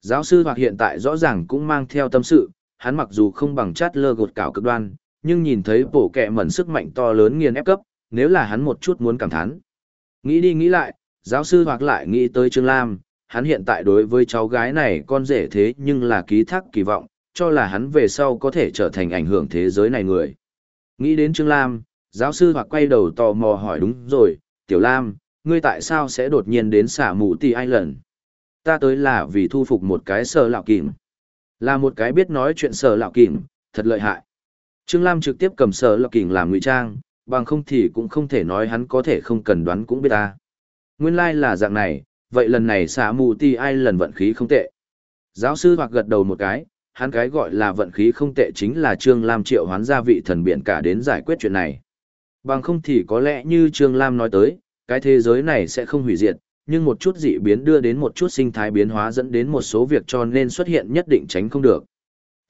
Giáo sư hoặc hiện tại rõ ràng cũng mang theo tâm sự, hắn mặc dù không bằng chát lơ gột cảo cực đoan, nhưng nhìn thấy bổ kẹ mẩn sức mạnh to lớn nghiền ép cấp, nếu là hắn một chút muốn cảm thán. Nghĩ đi nghĩ lại, giáo sư hoặc lại nghĩ tới Trương Lam, hắn hiện tại đối với cháu gái này con rể thế nhưng là ký thác kỳ vọng, cho là hắn về sau có thể trở thành ảnh hưởng thế giới này người. Nghĩ đến Trương Lam, giáo sư hoặc quay đầu tò mò hỏi đúng rồi, Tiểu Lam, ngươi tại sao sẽ đột nhiên đến xả mù tì ai lần? Ta tới là vì thu phục một cái sờ lạo kìm. Là một cái biết nói chuyện sờ lạo kìm, thật lợi hại. Trương Lam trực tiếp cầm sờ lạo kìm làm ngụy trang, bằng không thì cũng không thể nói hắn có thể không cần đoán cũng biết ta. Nguyên lai like là dạng này, vậy lần này xả mù ti ai lần vận khí không tệ. Giáo sư hoặc gật đầu một cái, hắn cái gọi là vận khí không tệ chính là Trương Lam triệu hoán gia vị thần biện cả đến giải quyết chuyện này. Bằng không thì có lẽ như Trương Lam nói tới, cái thế giới này sẽ không hủy diệt, nhưng một chút dị biến đưa đến một chút sinh thái biến hóa dẫn đến một số việc cho nên xuất hiện nhất định tránh không được.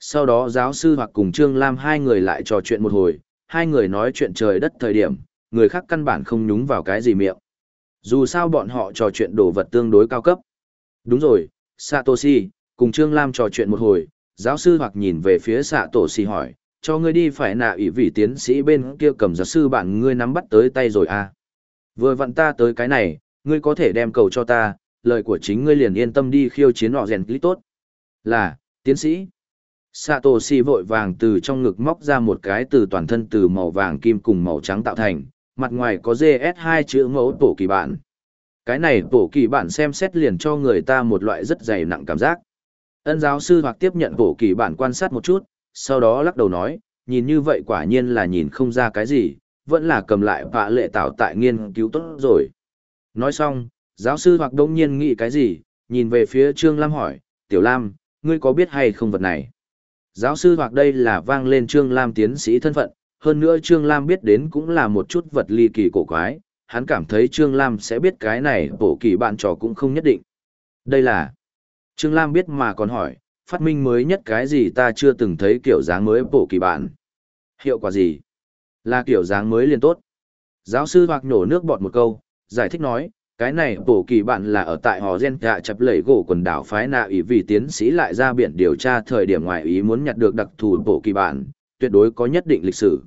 Sau đó giáo sư hoặc cùng Trương Lam hai người lại trò chuyện một hồi, hai người nói chuyện trời đất thời điểm, người khác căn bản không nhúng vào cái gì miệng. Dù sao bọn họ trò chuyện đồ vật tương đối cao cấp. Đúng rồi, Satoshi, cùng Trương Lam trò chuyện một hồi, giáo sư hoặc nhìn về phía Satoshi hỏi, cho ngươi đi phải nạ ủy vị tiến sĩ bên kia cầm giáo sư bạn ngươi nắm bắt tới tay rồi à. Vừa vặn ta tới cái này, ngươi có thể đem cầu cho ta, lời của chính ngươi liền yên tâm đi khiêu chiến họ rèn lý tốt. Là, tiến sĩ. Satoshi vội vàng từ trong ngực móc ra một cái từ toàn thân từ màu vàng kim cùng màu trắng tạo thành, mặt ngoài có GS2 chữ mẫu tổ kỳ bản. Cái này tổ kỳ bản xem xét liền cho người ta một loại rất dày nặng cảm giác. Ân giáo sư hoặc tiếp nhận tổ kỳ bản quan sát một chút, sau đó lắc đầu nói, nhìn như vậy quả nhiên là nhìn không ra cái gì, vẫn là cầm lại vạ lệ tạo tại nghiên cứu tốt rồi. Nói xong, giáo sư hoặc đông nhiên nghĩ cái gì, nhìn về phía Trương Lam hỏi, Tiểu Lam, ngươi có biết hay không vật này? Giáo sư hoặc đây là vang lên Trương Lam tiến sĩ thân phận, hơn nữa Trương Lam biết đến cũng là một chút vật ly kỳ cổ quái, hắn cảm thấy Trương Lam sẽ biết cái này bổ kỳ bạn trò cũng không nhất định. Đây là... Trương Lam biết mà còn hỏi, phát minh mới nhất cái gì ta chưa từng thấy kiểu dáng mới bổ kỳ bạn. Hiệu quả gì? Là kiểu dáng mới liền tốt. Giáo sư hoặc nổ nước bọt một câu, giải thích nói, cái này bổ kỳ bạn là ở tại họ gen gạ chập lẩy gỗ quần đảo phái nạ ý vì tiến sĩ lại ra biển điều tra thời điểm ngoài ý muốn nhặt được đặc thù bổ kỳ bạn, tuyệt đối có nhất định lịch sử.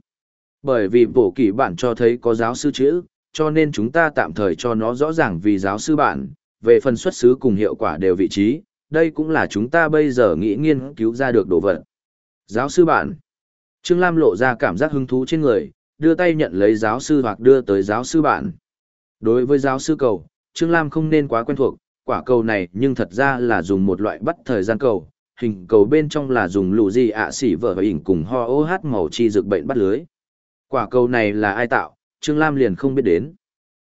Bởi vì bổ kỳ bạn cho thấy có giáo sư chữ, cho nên chúng ta tạm thời cho nó rõ ràng vì giáo sư bạn, về phần xuất xứ cùng hiệu quả đều vị trí, đây cũng là chúng ta bây giờ nghĩ nghiên cứu ra được đồ vật. Giáo sư bạn, Trương Lam lộ ra cảm giác hứng thú trên người, đưa tay nhận lấy giáo sư hoặc đưa tới giáo sư bạn. Đối với giáo sư cầu, Trương Lam không nên quá quen thuộc, quả cầu này nhưng thật ra là dùng một loại bắt thời gian cầu, hình cầu bên trong là dùng lù gì ạ xỉ vở và hình cùng ho ô hát màu chi dược bệnh bắt lưới. Quả cầu này là ai tạo, Trương Lam liền không biết đến.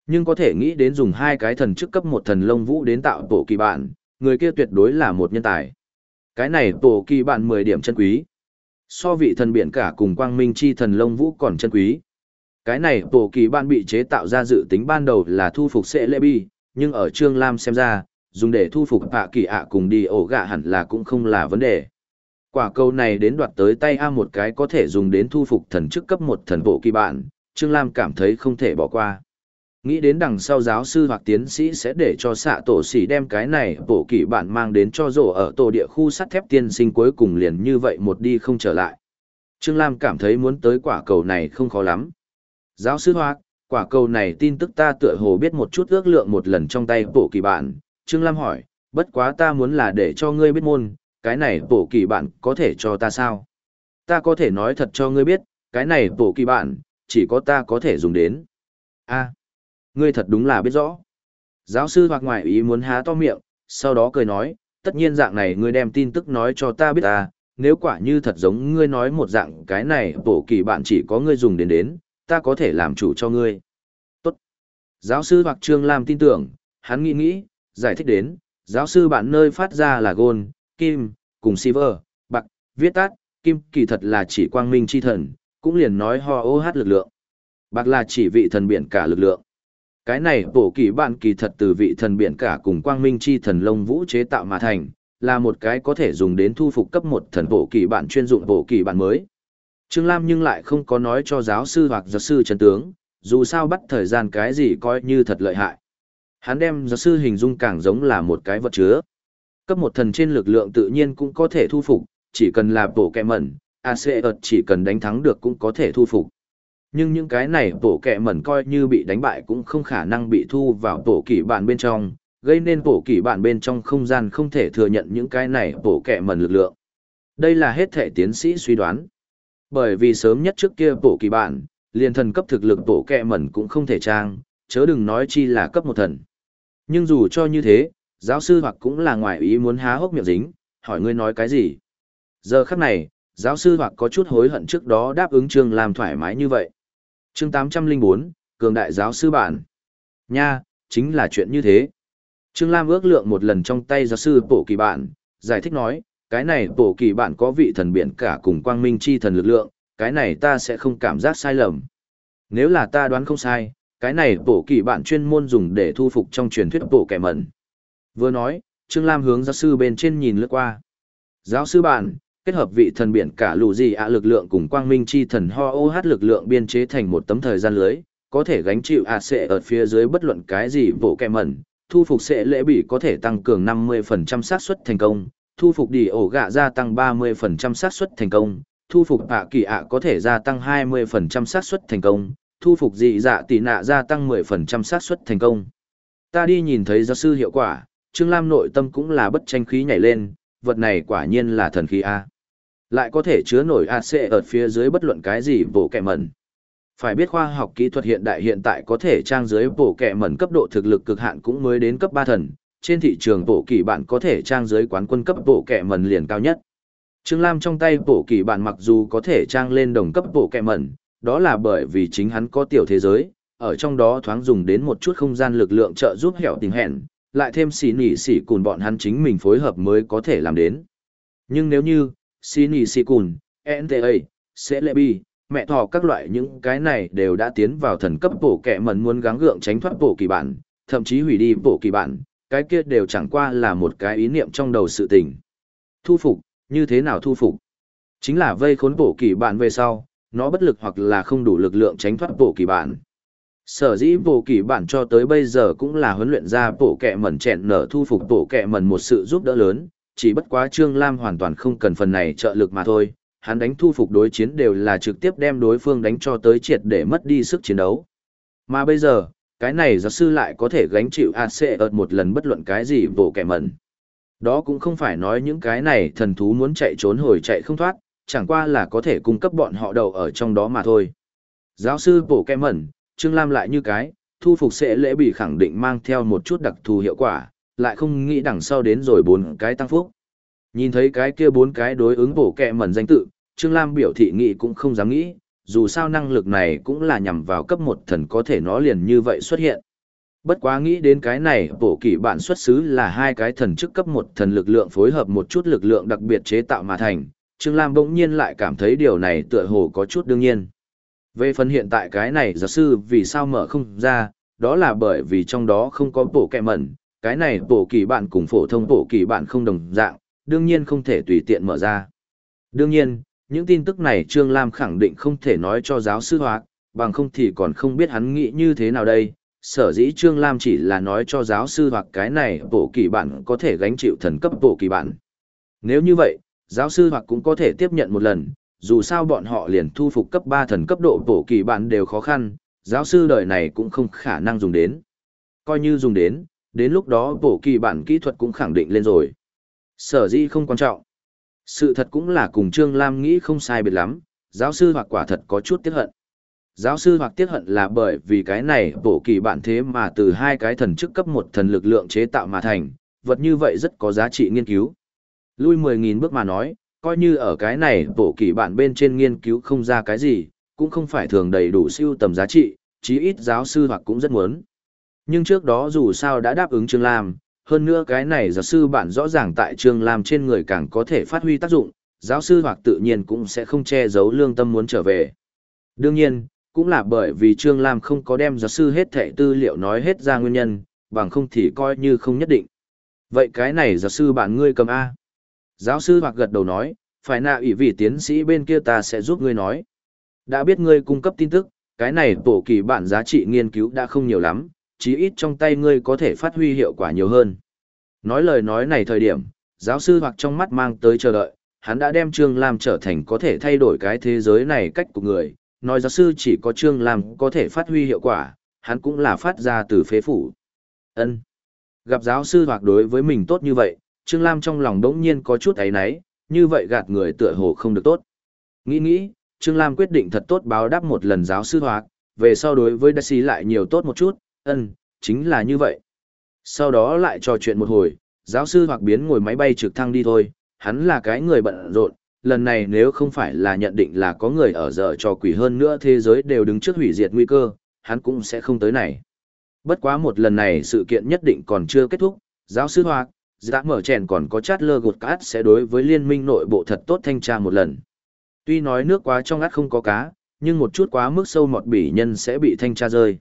Nhưng có thể nghĩ đến dùng hai cái thần chức cấp một thần lông vũ đến tạo tổ kỳ bạn. người kia tuyệt đối là một nhân tài. Cái này tổ kỳ bạn 10 điểm chân quý. So vị thần biển cả cùng quang minh chi thần lông vũ còn chân quý. Cái này tổ kỳ bản bị chế tạo ra dự tính ban đầu là thu phục sẽ lệ bi, nhưng ở Trương Lam xem ra, dùng để thu phục hạ kỳ ạ cùng đi ổ gạ hẳn là cũng không là vấn đề. Quả cầu này đến đoạt tới tay A một cái có thể dùng đến thu phục thần chức cấp một thần bộ kỳ bản, Trương Lam cảm thấy không thể bỏ qua. Nghĩ đến đằng sau giáo sư hoặc tiến sĩ sẽ để cho xạ tổ xỉ đem cái này bộ kỷ bản mang đến cho rổ ở tổ địa khu sắt thép tiên sinh cuối cùng liền như vậy một đi không trở lại. Trương Lam cảm thấy muốn tới quả cầu này không khó lắm. Giáo sư hoặc, quả cầu này tin tức ta tựa hồ biết một chút ước lượng một lần trong tay bộ kỳ bản. Trương Lam hỏi, bất quá ta muốn là để cho ngươi biết môn, cái này bộ kỳ bản có thể cho ta sao? Ta có thể nói thật cho ngươi biết, cái này bộ kỳ bản, chỉ có ta có thể dùng đến. a ngươi thật đúng là biết rõ. Giáo sư hoặc ngoại ý muốn há to miệng, sau đó cười nói, tất nhiên dạng này ngươi đem tin tức nói cho ta biết ta, nếu quả như thật giống ngươi nói một dạng cái này bổ kỳ bạn chỉ có ngươi dùng đến đến, ta có thể làm chủ cho ngươi. Tốt. Giáo sư hoặc Trương làm tin tưởng, hắn nghĩ nghĩ, giải thích đến, giáo sư bạn nơi phát ra là gold, kim, cùng silver, bạc, viết tắt, kim kỳ thật là chỉ quang minh chi thần, cũng liền nói ho ô hát lực lượng. Bạc là chỉ vị thần biển cả lực lượng. Cái này bộ kỳ bạn kỳ thật từ vị thần biển cả cùng quang minh chi thần lông vũ chế tạo mà thành, là một cái có thể dùng đến thu phục cấp một thần bộ kỳ bạn chuyên dụng bộ kỳ bạn mới. Trương Lam nhưng lại không có nói cho giáo sư hoặc giáo sư trần tướng, dù sao bắt thời gian cái gì coi như thật lợi hại. Hắn đem giáo sư hình dung càng giống là một cái vật chứa. Cấp một thần trên lực lượng tự nhiên cũng có thể thu phục, chỉ cần là bộ kẹ mẩn, AC ợt chỉ cần đánh thắng được cũng có thể thu phục. Nhưng những cái này bổ kẹ mẩn coi như bị đánh bại cũng không khả năng bị thu vào bổ kỷ bản bên trong, gây nên bổ kỷ bản bên trong không gian không thể thừa nhận những cái này bổ kẹ mẩn lực lượng. Đây là hết thể tiến sĩ suy đoán. Bởi vì sớm nhất trước kia bổ kỳ bản, liền thần cấp thực lực bổ kẹ mẩn cũng không thể trang, chớ đừng nói chi là cấp một thần. Nhưng dù cho như thế, giáo sư hoặc cũng là ngoại ý muốn há hốc miệng dính, hỏi ngươi nói cái gì? Giờ khắc này, giáo sư hoặc có chút hối hận trước đó đáp ứng Trương Lam thoải mái như vậy chương 804, Cường Đại Giáo Sư Bản. Nha, chính là chuyện như thế. Trương Lam ước lượng một lần trong tay giáo sư bổ kỳ bản, giải thích nói, cái này bổ kỳ bản có vị thần biển cả cùng quang minh chi thần lực lượng, cái này ta sẽ không cảm giác sai lầm. Nếu là ta đoán không sai, cái này bổ kỳ bản chuyên môn dùng để thu phục trong truyền thuyết bổ kẻ mẩn. Vừa nói, Trương Lam hướng giáo sư bên trên nhìn lướt qua. Giáo sư bản, kết hợp vị thần biển cả lù gì ạ lực lượng cùng quang minh chi thần ho ô hát lực lượng biên chế thành một tấm thời gian lưới, có thể gánh chịu ạ sẽ ở phía dưới bất luận cái gì vỗ kẹ mẩn, thu phục sẽ lễ bị có thể tăng cường 50% xác suất thành công, thu phục đi ổ gạ gia tăng 30% xác suất thành công, thu phục ạ kỳ ạ có thể gia tăng 20% xác suất thành công, thu phục dị dạ tỷ nạ gia tăng 10% xác suất thành công. Ta đi nhìn thấy giáo sư hiệu quả, Trương Lam nội tâm cũng là bất tranh khí nhảy lên, vật này quả nhiên là thần khí A. Lại có thể chứa nổi AC ở phía dưới bất luận cái gì bổ kẹ mẩn. Phải biết khoa học kỹ thuật hiện đại hiện tại có thể trang dưới bổ kẹ mẩn cấp độ thực lực cực hạn cũng mới đến cấp 3 thần, trên thị trường bổ kỳ bạn có thể trang dưới quán quân cấp bổ kẹ mẩn liền cao nhất. Trương Lam trong tay bổ kỳ bạn mặc dù có thể trang lên đồng cấp bổ kẹ mẩn, đó là bởi vì chính hắn có tiểu thế giới, ở trong đó thoáng dùng đến một chút không gian lực lượng trợ giúp hẻo tình hẹn, lại thêm xỉ nỉ xỉ cùn bọn hắn chính mình phối hợp mới có thể làm đến. Nhưng nếu như, Sini Sikun, NTA, Celebi, mẹ thỏ các loại những cái này đều đã tiến vào thần cấp bổ kẹ mẩn muốn gắng gượng tránh thoát bổ kỳ bản, thậm chí hủy đi bổ kỳ bản, cái kia đều chẳng qua là một cái ý niệm trong đầu sự tình. Thu phục, như thế nào thu phục? Chính là vây khốn bổ kỳ bản về sau, nó bất lực hoặc là không đủ lực lượng tránh thoát bổ kỳ bản. Sở dĩ bổ kỳ bản cho tới bây giờ cũng là huấn luyện ra bổ kẹ mẩn chẹn nở thu phục bổ kẹ mẩn một sự giúp đỡ lớn, chỉ bất quá Trương Lam hoàn toàn không cần phần này trợ lực mà thôi, hắn đánh thu phục đối chiến đều là trực tiếp đem đối phương đánh cho tới triệt để mất đi sức chiến đấu. Mà bây giờ, cái này giáo sư lại có thể gánh chịu AC ợt một lần bất luận cái gì bổ kẻ mẩn. Đó cũng không phải nói những cái này thần thú muốn chạy trốn hồi chạy không thoát, chẳng qua là có thể cung cấp bọn họ đầu ở trong đó mà thôi. Giáo sư bổ kẻ mẩn, Trương Lam lại như cái, thu phục sẽ lễ bị khẳng định mang theo một chút đặc thù hiệu quả, lại không nghĩ đằng sau đến rồi bốn cái tăng phúc. Nhìn thấy cái kia bốn cái đối ứng bổ kẹ mẩn danh tự, Trương Lam biểu thị nghị cũng không dám nghĩ, dù sao năng lực này cũng là nhằm vào cấp một thần có thể nó liền như vậy xuất hiện. Bất quá nghĩ đến cái này, bổ kỷ bản xuất xứ là hai cái thần chức cấp một thần lực lượng phối hợp một chút lực lượng đặc biệt chế tạo mà thành, Trương Lam bỗng nhiên lại cảm thấy điều này tựa hồ có chút đương nhiên. Về phần hiện tại cái này giả sư vì sao mở không ra, đó là bởi vì trong đó không có bổ kẹ mẩn, cái này bổ kỳ bản cùng phổ thông bổ kỳ bản không đồng dạng, đương nhiên không thể tùy tiện mở ra. Đương nhiên, những tin tức này Trương Lam khẳng định không thể nói cho giáo sư Hoác, bằng không thì còn không biết hắn nghĩ như thế nào đây. Sở dĩ Trương Lam chỉ là nói cho giáo sư hoặc cái này bộ kỳ bản có thể gánh chịu thần cấp bộ kỳ bản. Nếu như vậy, giáo sư hoặc cũng có thể tiếp nhận một lần, dù sao bọn họ liền thu phục cấp 3 thần cấp độ bộ kỳ bản đều khó khăn, giáo sư đời này cũng không khả năng dùng đến. Coi như dùng đến, đến lúc đó bộ kỳ bản kỹ thuật cũng khẳng định lên rồi. Sở dĩ không quan trọng. Sự thật cũng là cùng Trương Lam nghĩ không sai biệt lắm, giáo sư hoặc quả thật có chút tiếc hận. Giáo sư hoặc tiếc hận là bởi vì cái này bổ kỳ bản thế mà từ hai cái thần chức cấp một thần lực lượng chế tạo mà thành, vật như vậy rất có giá trị nghiên cứu. Lui 10.000 bước mà nói, coi như ở cái này bổ kỳ bản bên trên nghiên cứu không ra cái gì, cũng không phải thường đầy đủ siêu tầm giá trị, chí ít giáo sư hoặc cũng rất muốn. Nhưng trước đó dù sao đã đáp ứng Trương Lam, hơn nữa cái này giáo sư bản rõ ràng tại Trương Lam trên người càng có thể phát huy tác dụng, giáo sư hoặc tự nhiên cũng sẽ không che giấu lương tâm muốn trở về. Đương nhiên, cũng là bởi vì Trương Lam không có đem giáo sư hết thẻ tư liệu nói hết ra nguyên nhân, bằng không thì coi như không nhất định. Vậy cái này giáo sư bạn ngươi cầm A. Giáo sư hoặc gật đầu nói, phải nạ ủy vị tiến sĩ bên kia ta sẽ giúp ngươi nói. Đã biết ngươi cung cấp tin tức, cái này tổ kỳ bản giá trị nghiên cứu đã không nhiều lắm, chí ít trong tay ngươi có thể phát huy hiệu quả nhiều hơn. Nói lời nói này thời điểm, giáo sư hoặc trong mắt mang tới chờ đợi, hắn đã đem Trương Lam trở thành có thể thay đổi cái thế giới này cách của người, nói giáo sư chỉ có Trương Lam có thể phát huy hiệu quả, hắn cũng là phát ra từ phế phủ. ân Gặp giáo sư hoặc đối với mình tốt như vậy, Trương Lam trong lòng đống nhiên có chút ấy náy, như vậy gạt người tựa hồ không được tốt. Nghĩ nghĩ, Trương Lam quyết định thật tốt báo đáp một lần giáo sư hoặc, về sau đối với Daisy lại nhiều tốt một chút, ân, chính là như vậy. Sau đó lại trò chuyện một hồi, giáo sư hoặc biến ngồi máy bay trực thăng đi thôi, hắn là cái người bận rộn, lần này nếu không phải là nhận định là có người ở giờ trò quỷ hơn nữa thế giới đều đứng trước hủy diệt nguy cơ, hắn cũng sẽ không tới này. Bất quá một lần này sự kiện nhất định còn chưa kết thúc, giáo sư hoặc, Giá mở chèn còn có chát lơ gột cát sẽ đối với liên minh nội bộ thật tốt thanh tra một lần. Tuy nói nước quá trong át không có cá, nhưng một chút quá mức sâu mọt bỉ nhân sẽ bị thanh tra rơi.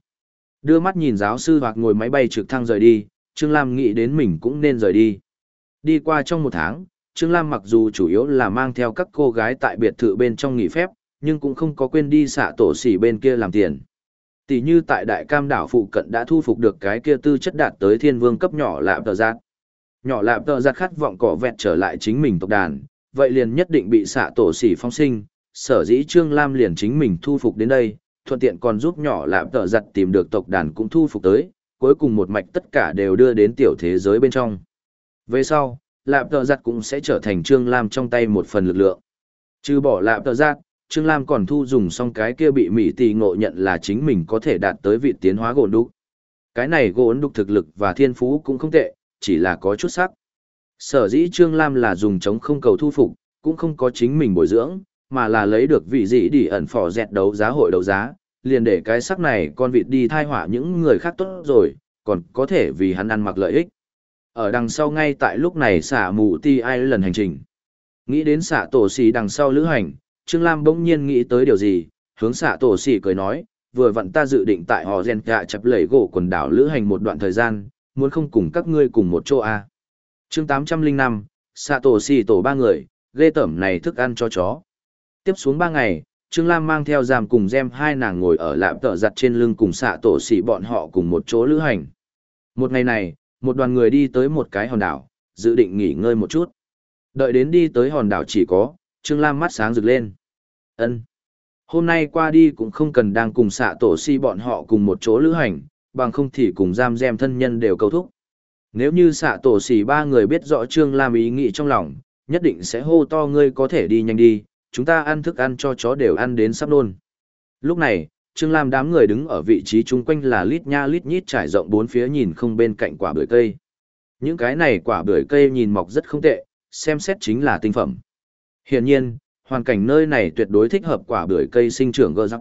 Đưa mắt nhìn giáo sư hoặc ngồi máy bay trực thăng rời đi, Trương Lam nghĩ đến mình cũng nên rời đi. Đi qua trong một tháng, Trương Lam mặc dù chủ yếu là mang theo các cô gái tại biệt thự bên trong nghỉ phép, nhưng cũng không có quên đi xạ tổ xỉ bên kia làm tiền. Tỷ như tại đại cam đảo phụ cận đã thu phục được cái kia tư chất đạt tới thiên vương cấp nhỏ lạm tờ giác. Nhỏ lạp tờ giác khát vọng cỏ vẹt trở lại chính mình tộc đàn, vậy liền nhất định bị xạ tổ xỉ phong sinh, sở dĩ Trương Lam liền chính mình thu phục đến đây, thuận tiện còn giúp nhỏ lạp tờ giặt tìm được tộc đàn cũng thu phục tới, cuối cùng một mạch tất cả đều đưa đến tiểu thế giới bên trong. Về sau, lạp tờ giặt cũng sẽ trở thành Trương Lam trong tay một phần lực lượng. Trừ bỏ lạp tờ giặt, Trương Lam còn thu dùng xong cái kia bị Mỹ tỷ ngộ nhận là chính mình có thể đạt tới vị tiến hóa gồn đúc. Cái này gồn đúc thực lực và thiên phú cũng không tệ, chỉ là có chút sắc. Sở dĩ Trương Lam là dùng chống không cầu thu phục, cũng không có chính mình bồi dưỡng, mà là lấy được vị dị đi ẩn phỏ dẹt đấu giá hội đấu giá, liền để cái sắc này con vịt đi thai hỏa những người khác tốt rồi, còn có thể vì hắn ăn mặc lợi ích. Ở đằng sau ngay tại lúc này xả mù ti ai lần hành trình. Nghĩ đến xả tổ xì đằng sau lữ hành, Trương Lam bỗng nhiên nghĩ tới điều gì, hướng xả tổ xì cười nói, vừa vặn ta dự định tại họ rèn gạ chập lẩy gỗ quần đảo lữ hành một đoạn thời gian, muốn không cùng các ngươi cùng một chỗ à. chương 805, xạ tổ xì tổ ba người, ghê tẩm này thức ăn cho chó. Tiếp xuống ba ngày, Trương Lam mang theo giam cùng gem hai nàng ngồi ở lạm tợ giặt trên lưng cùng xạ tổ xỉ bọn họ cùng một chỗ lữ hành. Một ngày này, một đoàn người đi tới một cái hòn đảo, dự định nghỉ ngơi một chút. Đợi đến đi tới hòn đảo chỉ có, Trương Lam mắt sáng rực lên. ân Hôm nay qua đi cũng không cần đang cùng xạ tổ si bọn họ cùng một chỗ lữ hành, bằng không thì cùng giam gem thân nhân đều cầu thúc. Nếu như xạ tổ xỉ ba người biết rõ Trương Lam ý nghĩ trong lòng, nhất định sẽ hô to ngươi có thể đi nhanh đi, chúng ta ăn thức ăn cho chó đều ăn đến sắp nôn. Lúc này, Trương Lam đám người đứng ở vị trí chung quanh là lít nha lít nhít trải rộng bốn phía nhìn không bên cạnh quả bưởi cây. Những cái này quả bưởi cây nhìn mọc rất không tệ, xem xét chính là tinh phẩm. Hiển nhiên, hoàn cảnh nơi này tuyệt đối thích hợp quả bưởi cây sinh trưởng gơ rắc.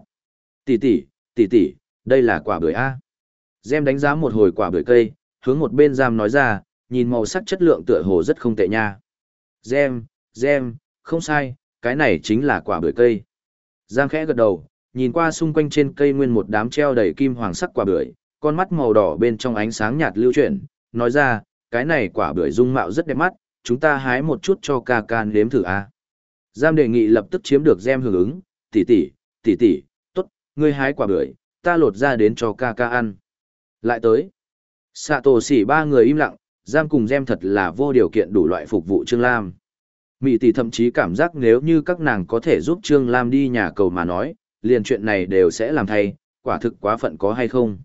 Tỷ tỷ, tỷ tỷ, đây là quả bưởi A. Gem đánh giá một hồi quả bưởi cây, hướng một bên giam nói ra, nhìn màu sắc chất lượng tựa hồ rất không tệ nha. Gem, gem, không sai, cái này chính là quả bưởi cây. Giang khẽ gật đầu, nhìn qua xung quanh trên cây nguyên một đám treo đầy kim hoàng sắc quả bưởi, con mắt màu đỏ bên trong ánh sáng nhạt lưu chuyển, nói ra, cái này quả bưởi dung mạo rất đẹp mắt, chúng ta hái một chút cho ca ca nếm thử a. Giam đề nghị lập tức chiếm được gem hưởng ứng, tỷ tỷ, tỷ tỷ, tốt, ngươi hái quả bưởi, ta lột ra đến cho ca ca ăn. Lại tới. Sạ tổ xỉ ba người im lặng, giam cùng gem thật là vô điều kiện đủ loại phục vụ Trương Lam. Mỹ tỷ thậm chí cảm giác nếu như các nàng có thể giúp Trương Lam đi nhà cầu mà nói, liền chuyện này đều sẽ làm thay, quả thực quá phận có hay không.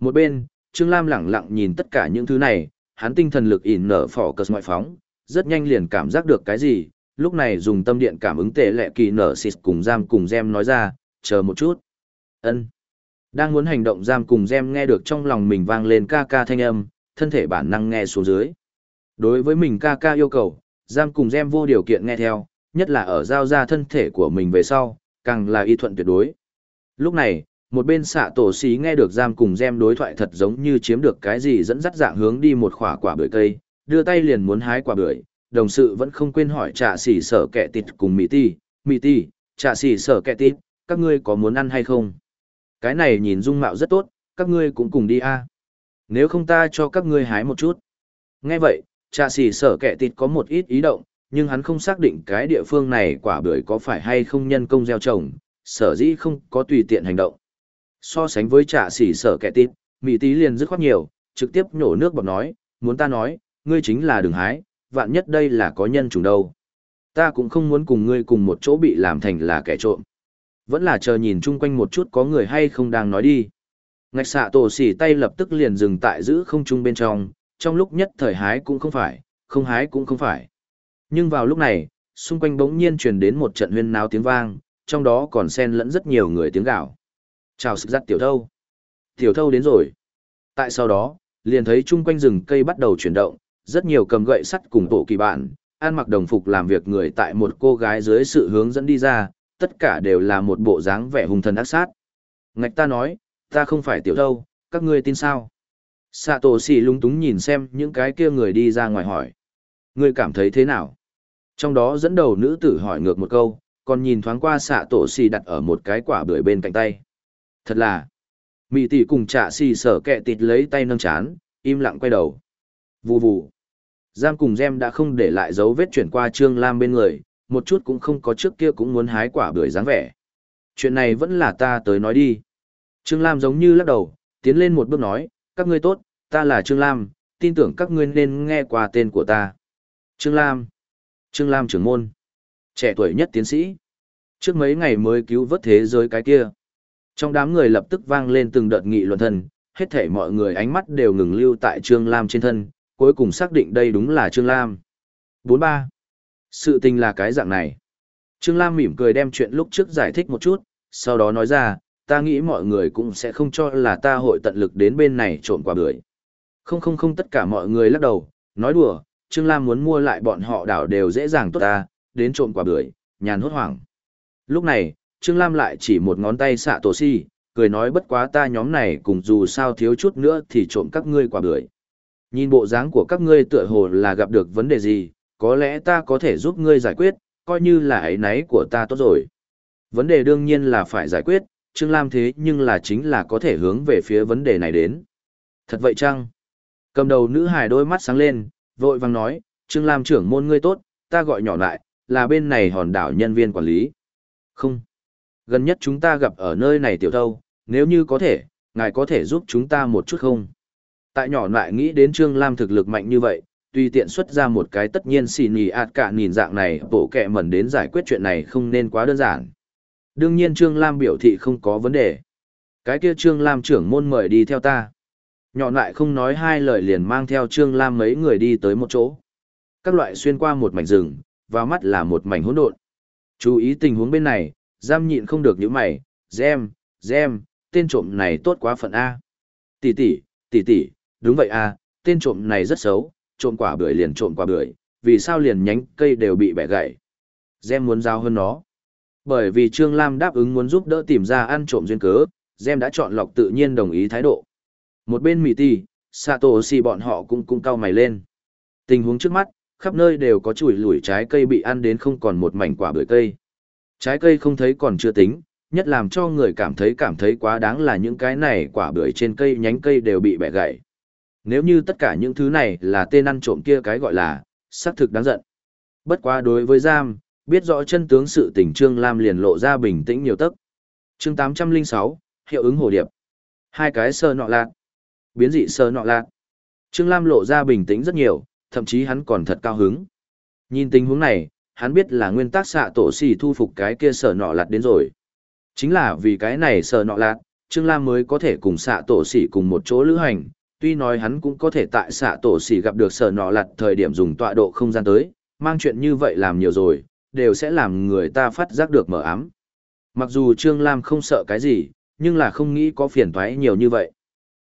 Một bên, Trương Lam lẳng lặng nhìn tất cả những thứ này, hắn tinh thần lực ỉn nở phỏ cờ ngoại phóng, rất nhanh liền cảm giác được cái gì, lúc này dùng tâm điện cảm ứng tệ lệ kỳ nở xịt cùng giam cùng gem nói ra, chờ một chút. ân đang muốn hành động giam cùng gem nghe được trong lòng mình vang lên ca ca thanh âm, thân thể bản năng nghe xuống dưới. Đối với mình ca ca yêu cầu, giam cùng gem vô điều kiện nghe theo, nhất là ở giao ra thân thể của mình về sau, càng là y thuận tuyệt đối. Lúc này, một bên xạ tổ xí nghe được giam cùng gem đối thoại thật giống như chiếm được cái gì dẫn dắt dạng hướng đi một khỏa quả bưởi cây, đưa tay liền muốn hái quả bưởi, đồng sự vẫn không quên hỏi trà xỉ sở kẻ tịt cùng mỹ ti, mỹ ti, trà xỉ sở kẻ tịt, các ngươi có muốn ăn hay không? Cái này nhìn dung mạo rất tốt, các ngươi cũng cùng đi a. Nếu không ta cho các ngươi hái một chút. Nghe vậy, trà xỉ sở kẻ tịt có một ít ý động, nhưng hắn không xác định cái địa phương này quả bưởi có phải hay không nhân công gieo trồng, sở dĩ không có tùy tiện hành động. So sánh với trà xỉ sở kẻ tịt, mỹ tí liền dứt khoát nhiều, trực tiếp nhổ nước bọt nói, muốn ta nói, ngươi chính là đường hái, vạn nhất đây là có nhân chủng đâu. Ta cũng không muốn cùng ngươi cùng một chỗ bị làm thành là kẻ trộm. Vẫn là chờ nhìn chung quanh một chút có người hay không đang nói đi. Ngạch xạ tổ xỉ tay lập tức liền dừng tại giữ không trung bên trong, trong lúc nhất thời hái cũng không phải, không hái cũng không phải. Nhưng vào lúc này, xung quanh bỗng nhiên truyền đến một trận huyên náo tiếng vang, trong đó còn xen lẫn rất nhiều người tiếng gạo. Chào sức dắt tiểu thâu. Tiểu thâu đến rồi. Tại sau đó, liền thấy chung quanh rừng cây bắt đầu chuyển động, rất nhiều cầm gậy sắt cùng bộ kỳ bạn, ăn mặc đồng phục làm việc người tại một cô gái dưới sự hướng dẫn đi ra, tất cả đều là một bộ dáng vẻ hung thần ác sát. Ngạch ta nói, ta không phải tiểu thâu, các ngươi tin sao? Sạ tổ xì lung túng nhìn xem những cái kia người đi ra ngoài hỏi. Ngươi cảm thấy thế nào? Trong đó dẫn đầu nữ tử hỏi ngược một câu, còn nhìn thoáng qua sạ tổ xì đặt ở một cái quả bưởi bên cạnh tay. Thật là, mị tỷ cùng trả xì sở kẹ tịt lấy tay nâng chán, im lặng quay đầu. Vù vù. Giam cùng Gem đã không để lại dấu vết chuyển qua Trương Lam bên người, một chút cũng không có trước kia cũng muốn hái quả bưởi dáng vẻ. Chuyện này vẫn là ta tới nói đi. Trương Lam giống như lắc đầu, tiến lên một bước nói, các ngươi tốt, ta là Trương Lam, tin tưởng các ngươi nên nghe qua tên của ta. Trương Lam. Trương Lam trưởng môn. Trẻ tuổi nhất tiến sĩ. Trước mấy ngày mới cứu vớt thế giới cái kia. Trong đám người lập tức vang lên từng đợt nghị luận thân, hết thảy mọi người ánh mắt đều ngừng lưu tại Trương Lam trên thân, cuối cùng xác định đây đúng là Trương Lam. 43. Sự tình là cái dạng này. Trương Lam mỉm cười đem chuyện lúc trước giải thích một chút, sau đó nói ra, ta nghĩ mọi người cũng sẽ không cho là ta hội tận lực đến bên này trộm quả bưởi. Không không không tất cả mọi người lắc đầu, nói đùa, Trương Lam muốn mua lại bọn họ đảo đều dễ dàng tốt ta, đến trộm quả bưởi, nhàn hốt hoảng. Lúc này, Trương Lam lại chỉ một ngón tay xạ tổ si, cười nói bất quá ta nhóm này cùng dù sao thiếu chút nữa thì trộm các ngươi quả bưởi. Nhìn bộ dáng của các ngươi tựa hồ là gặp được vấn đề gì, có lẽ ta có thể giúp ngươi giải quyết, coi như là ấy náy của ta tốt rồi. Vấn đề đương nhiên là phải giải quyết, Trương Lam thế nhưng là chính là có thể hướng về phía vấn đề này đến. Thật vậy chăng? Cầm đầu nữ hài đôi mắt sáng lên, vội vàng nói, Trương Lam trưởng môn ngươi tốt, ta gọi nhỏ lại, là bên này hòn đảo nhân viên quản lý. Không. Gần nhất chúng ta gặp ở nơi này tiểu thâu, nếu như có thể, ngài có thể giúp chúng ta một chút không? Tại nhỏ lại nghĩ đến Trương Lam thực lực mạnh như vậy, tuy tiện xuất ra một cái tất nhiên xì nhì ạt cả nhìn dạng này bộ kẹ mẩn đến giải quyết chuyện này không nên quá đơn giản. Đương nhiên Trương Lam biểu thị không có vấn đề. Cái kia Trương Lam trưởng môn mời đi theo ta. nhọn lại không nói hai lời liền mang theo Trương Lam mấy người đi tới một chỗ. Các loại xuyên qua một mảnh rừng, vào mắt là một mảnh hỗn độn. Chú ý tình huống bên này, giam nhịn không được những mày, gem, gem, tên trộm này tốt quá phận A. Tỷ tỷ, tỷ tỷ, đúng vậy A, tên trộm này rất xấu, trộm quả bưởi liền trộm quả bưởi, vì sao liền nhánh cây đều bị bẻ gãy. Gem muốn giao hơn nó. Bởi vì Trương Lam đáp ứng muốn giúp đỡ tìm ra ăn trộm duyên cớ, Gem đã chọn lọc tự nhiên đồng ý thái độ. Một bên mì ti, xì bọn họ cũng cung cao mày lên. Tình huống trước mắt, khắp nơi đều có chùi lủi trái cây bị ăn đến không còn một mảnh quả bưởi cây. Trái cây không thấy còn chưa tính, nhất làm cho người cảm thấy cảm thấy quá đáng là những cái này quả bưởi trên cây nhánh cây đều bị bẻ gãy. Nếu như tất cả những thứ này là tên ăn trộm kia cái gọi là, xác thực đáng giận. Bất quá đối với giam, biết rõ chân tướng sự tình Trương Lam liền lộ ra bình tĩnh nhiều tấc chương 806, hiệu ứng hồ điệp. Hai cái sơ nọ lạc. Biến dị sơ nọ lạc. Trương Lam lộ ra bình tĩnh rất nhiều, thậm chí hắn còn thật cao hứng. Nhìn tình huống này, hắn biết là nguyên tắc xạ tổ xì thu phục cái kia sở nọ lạt đến rồi. Chính là vì cái này sở nọ lạt, Trương Lam mới có thể cùng xạ tổ xì cùng một chỗ lữ hành, tuy nói hắn cũng có thể tại xạ tổ xì gặp được sở nọ lạt thời điểm dùng tọa độ không gian tới, mang chuyện như vậy làm nhiều rồi, đều sẽ làm người ta phát giác được mở ám. Mặc dù Trương Lam không sợ cái gì, nhưng là không nghĩ có phiền toái nhiều như vậy.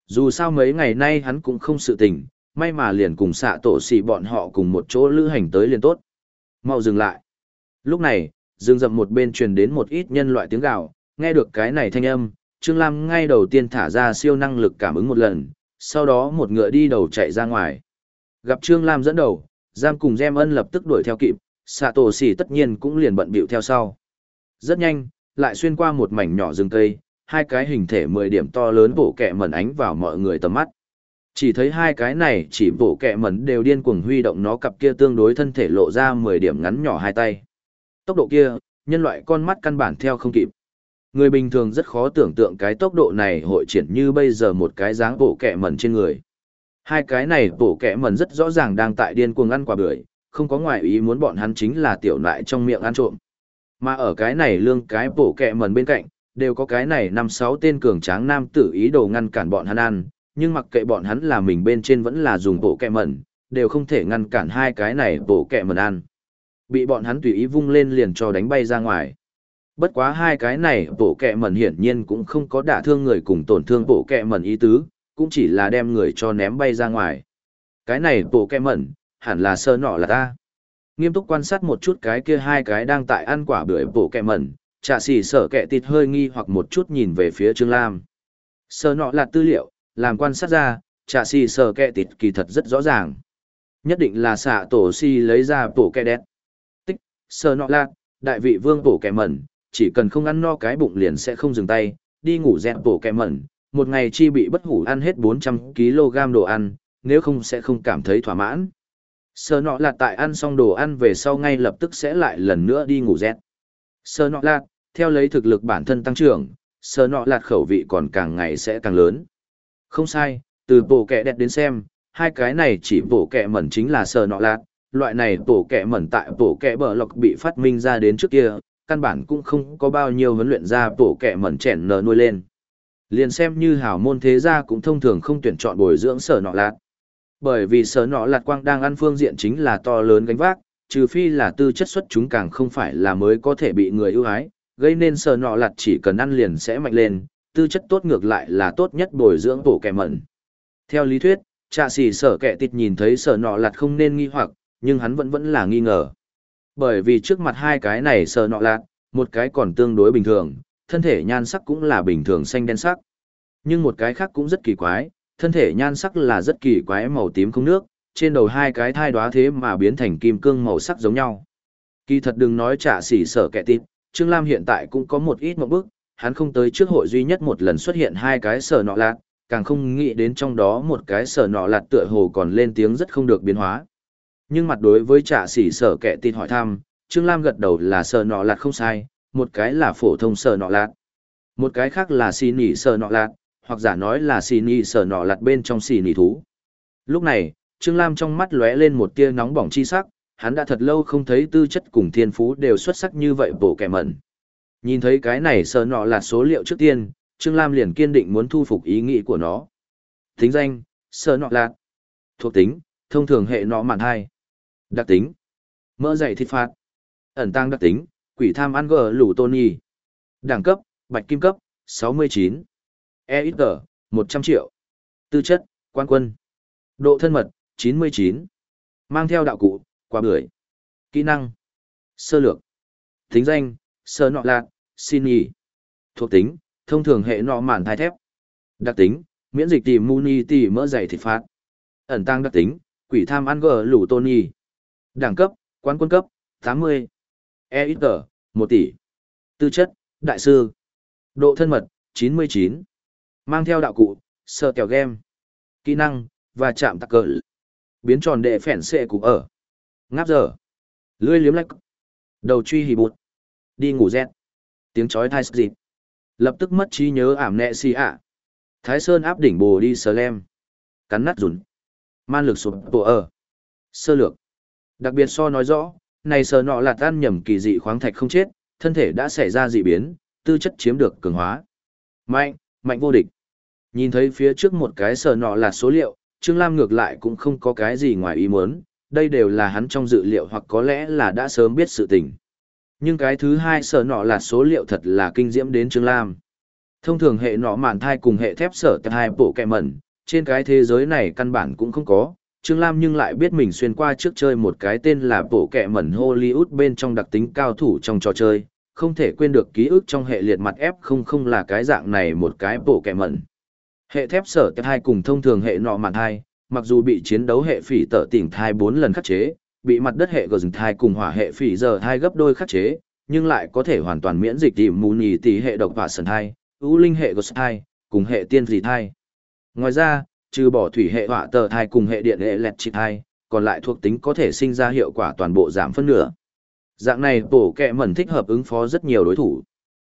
Dù sao mấy ngày nay hắn cũng không sự tình, may mà liền cùng xạ tổ xì bọn họ cùng một chỗ lữ hành tới liền tốt. Mau dừng lại. Lúc này, dừng rậm một bên truyền đến một ít nhân loại tiếng gào, nghe được cái này thanh âm, Trương Lam ngay đầu tiên thả ra siêu năng lực cảm ứng một lần, sau đó một ngựa đi đầu chạy ra ngoài. Gặp Trương Lam dẫn đầu, Giam cùng Gem ân lập tức đuổi theo kịp, xạ tổ xỉ tất nhiên cũng liền bận bịu theo sau. Rất nhanh, lại xuyên qua một mảnh nhỏ rừng cây, hai cái hình thể 10 điểm to lớn bổ kẹ mẩn ánh vào mọi người tầm mắt. Chỉ thấy hai cái này chỉ bổ kẹ mẩn đều điên cuồng huy động nó cặp kia tương đối thân thể lộ ra 10 điểm ngắn nhỏ hai tay. Tốc độ kia, nhân loại con mắt căn bản theo không kịp. Người bình thường rất khó tưởng tượng cái tốc độ này hội triển như bây giờ một cái dáng bổ kẹ mẩn trên người. Hai cái này bổ kẹ mẩn rất rõ ràng đang tại điên cuồng ăn quả bưởi, không có ngoại ý muốn bọn hắn chính là tiểu nại trong miệng ăn trộm. Mà ở cái này lương cái bổ kẹ mần bên cạnh, đều có cái này năm sáu tên cường tráng nam tử ý đồ ngăn cản bọn hắn ăn, nhưng mặc kệ bọn hắn là mình bên trên vẫn là dùng bộ kẹ mẩn, đều không thể ngăn cản hai cái này bộ kẹ mẩn ăn. Bị bọn hắn tùy ý vung lên liền cho đánh bay ra ngoài. Bất quá hai cái này bộ kẹ mẩn hiển nhiên cũng không có đả thương người cùng tổn thương bộ kẹ mẩn ý tứ, cũng chỉ là đem người cho ném bay ra ngoài. Cái này bộ kẹ mẩn, hẳn là sơ nọ là ta. nghiêm túc quan sát một chút cái kia hai cái đang tại ăn quả bưởi bổ kẹ mẩn, trà xỉ sở kẹ tịt hơi nghi hoặc một chút nhìn về phía Trương Lam. Sơ nọ là tư liệu, làm quan sát ra, trà xỉ sở kẹ tịt kỳ thật rất rõ ràng. Nhất định là xạ tổ si lấy ra bổ kẹ đét. Tích, sơ nọ là, đại vị vương bổ kẹ mẩn, chỉ cần không ăn no cái bụng liền sẽ không dừng tay, đi ngủ dẹn bổ kẹ mẩn, một ngày chi bị bất hủ ăn hết 400kg đồ ăn, nếu không sẽ không cảm thấy thỏa mãn. Sơ nọ lạt tại ăn xong đồ ăn về sau ngay lập tức sẽ lại lần nữa đi ngủ rét. Sơ nọ lạt, theo lấy thực lực bản thân tăng trưởng, sơ nọ lạt khẩu vị còn càng ngày sẽ càng lớn. Không sai, từ bộ kẹ đẹp đến xem, hai cái này chỉ bộ kẹ mẩn chính là sơ nọ lạt. Loại này bộ kẹ mẩn tại bộ kẹ bờ lọc bị phát minh ra đến trước kia, căn bản cũng không có bao nhiêu huấn luyện ra bộ kẹ mẩn chèn nở nuôi lên. Liền xem như hảo môn thế gia cũng thông thường không tuyển chọn bồi dưỡng sở nọ lạt. Bởi vì sở nọ lạt quang đang ăn phương diện chính là to lớn gánh vác, trừ phi là tư chất xuất chúng càng không phải là mới có thể bị người ưu ái, gây nên sở nọ lạt chỉ cần ăn liền sẽ mạnh lên, tư chất tốt ngược lại là tốt nhất bồi dưỡng bổ kẻ mẩn. Theo lý thuyết, trà xỉ sở kẻ tịt nhìn thấy sở nọ lạt không nên nghi hoặc, nhưng hắn vẫn vẫn là nghi ngờ. Bởi vì trước mặt hai cái này sở nọ lạt, một cái còn tương đối bình thường, thân thể nhan sắc cũng là bình thường xanh đen sắc. Nhưng một cái khác cũng rất kỳ quái, thân thể nhan sắc là rất kỳ quái màu tím không nước, trên đầu hai cái thai đoá thế mà biến thành kim cương màu sắc giống nhau. Kỳ thật đừng nói trả sỉ sở kẻ tít, Trương Lam hiện tại cũng có một ít một bước, hắn không tới trước hội duy nhất một lần xuất hiện hai cái sở nọ lạt, càng không nghĩ đến trong đó một cái sở nọ lạt tựa hồ còn lên tiếng rất không được biến hóa. Nhưng mặt đối với trả sỉ sở kẻ tin hỏi thăm, Trương Lam gật đầu là sở nọ lạt không sai, một cái là phổ thông sở nọ lạt, một cái khác là xì nỉ sở nọ lạt, hoặc giả nói là xì nỉ sở nọ lạt bên trong xì nỉ thú. Lúc này, Trương Lam trong mắt lóe lên một tia nóng bỏng chi sắc, hắn đã thật lâu không thấy tư chất cùng thiên phú đều xuất sắc như vậy bổ kẻ mẩn. Nhìn thấy cái này sở nọ là số liệu trước tiên, Trương Lam liền kiên định muốn thu phục ý nghĩ của nó. Tính danh, sở nọ lạt. Thuộc tính, thông thường hệ nọ mạn hai. Đặc tính, mỡ dày thịt phạt. Ẩn tăng đặc tính, quỷ tham ăn gờ lủ tôn y. Đẳng cấp, bạch kim cấp, 69. E ít tờ, 100 triệu. Tư chất, quan quân. Độ thân mật, 99. Mang theo đạo cụ, quả bưởi. Kỹ năng. Sơ lược. Tính danh, sơ nọ lạc, xin nhì. Thuộc tính, thông thường hệ nọ màn thai thép. Đặc tính, miễn dịch tìm muni tỉ mỡ dày thịt phạt. Ẩn tăng đặc tính, quỷ tham ăn gờ lủ tôn nhì. Đẳng cấp, quan quân cấp, 80. E ít tờ, 1 tỷ. Tư chất, đại sư. Độ thân mật, 99. Mang theo đạo cụ, sợ kèo game. Kỹ năng, và chạm tắc cỡ. Biến tròn đệ phèn xệ cụ ở. Ngáp giờ. Lưỡi liếm lách. Đầu truy hì bụt. Đi ngủ rét. Tiếng chói thai dịp. Lập tức mất trí nhớ ảm nẹ xì ạ. Thái Sơn áp đỉnh bồ đi sờ lem. Cắn nát rùn. Man lực sụp bộ ở. Sơ lược. Đặc biệt so nói rõ, này sờ nọ là tan nhầm kỳ dị khoáng thạch không chết, thân thể đã xảy ra dị biến, tư chất chiếm được cường hóa. Mạnh, mạnh vô địch. Nhìn thấy phía trước một cái sờ nọ là số liệu, Trương Lam ngược lại cũng không có cái gì ngoài ý muốn, đây đều là hắn trong dự liệu hoặc có lẽ là đã sớm biết sự tình. Nhưng cái thứ hai sở nọ là số liệu thật là kinh diễm đến Trương Lam. Thông thường hệ nọ mạn thai cùng hệ thép sở tại hai bộ kẹ mẩn, trên cái thế giới này căn bản cũng không có. Trương Lam nhưng lại biết mình xuyên qua trước chơi một cái tên là bộ kẹ mẩn Hollywood bên trong đặc tính cao thủ trong trò chơi, không thể quên được ký ức trong hệ liệt mặt F00 là cái dạng này một cái bộ kẹ mẩn. Hệ thép sở tệp hai cùng thông thường hệ nọ mạn hai, mặc dù bị chiến đấu hệ phỉ tở tỉnh thai 4 lần khắc chế, bị mặt đất hệ gờ rừng thai cùng hỏa hệ phỉ giờ thai gấp đôi khắc chế, nhưng lại có thể hoàn toàn miễn dịch tìm mù nhì tỷ hệ độc và sần thai, ưu linh hệ gờ thai, cùng hệ tiên dị thai. Ngoài ra, trừ bỏ thủy hệ hỏa tờ thai cùng hệ điện hệ lẹt trị thai, còn lại thuộc tính có thể sinh ra hiệu quả toàn bộ giảm phân nửa. Dạng này bổ kẹ mẩn thích hợp ứng phó rất nhiều đối thủ.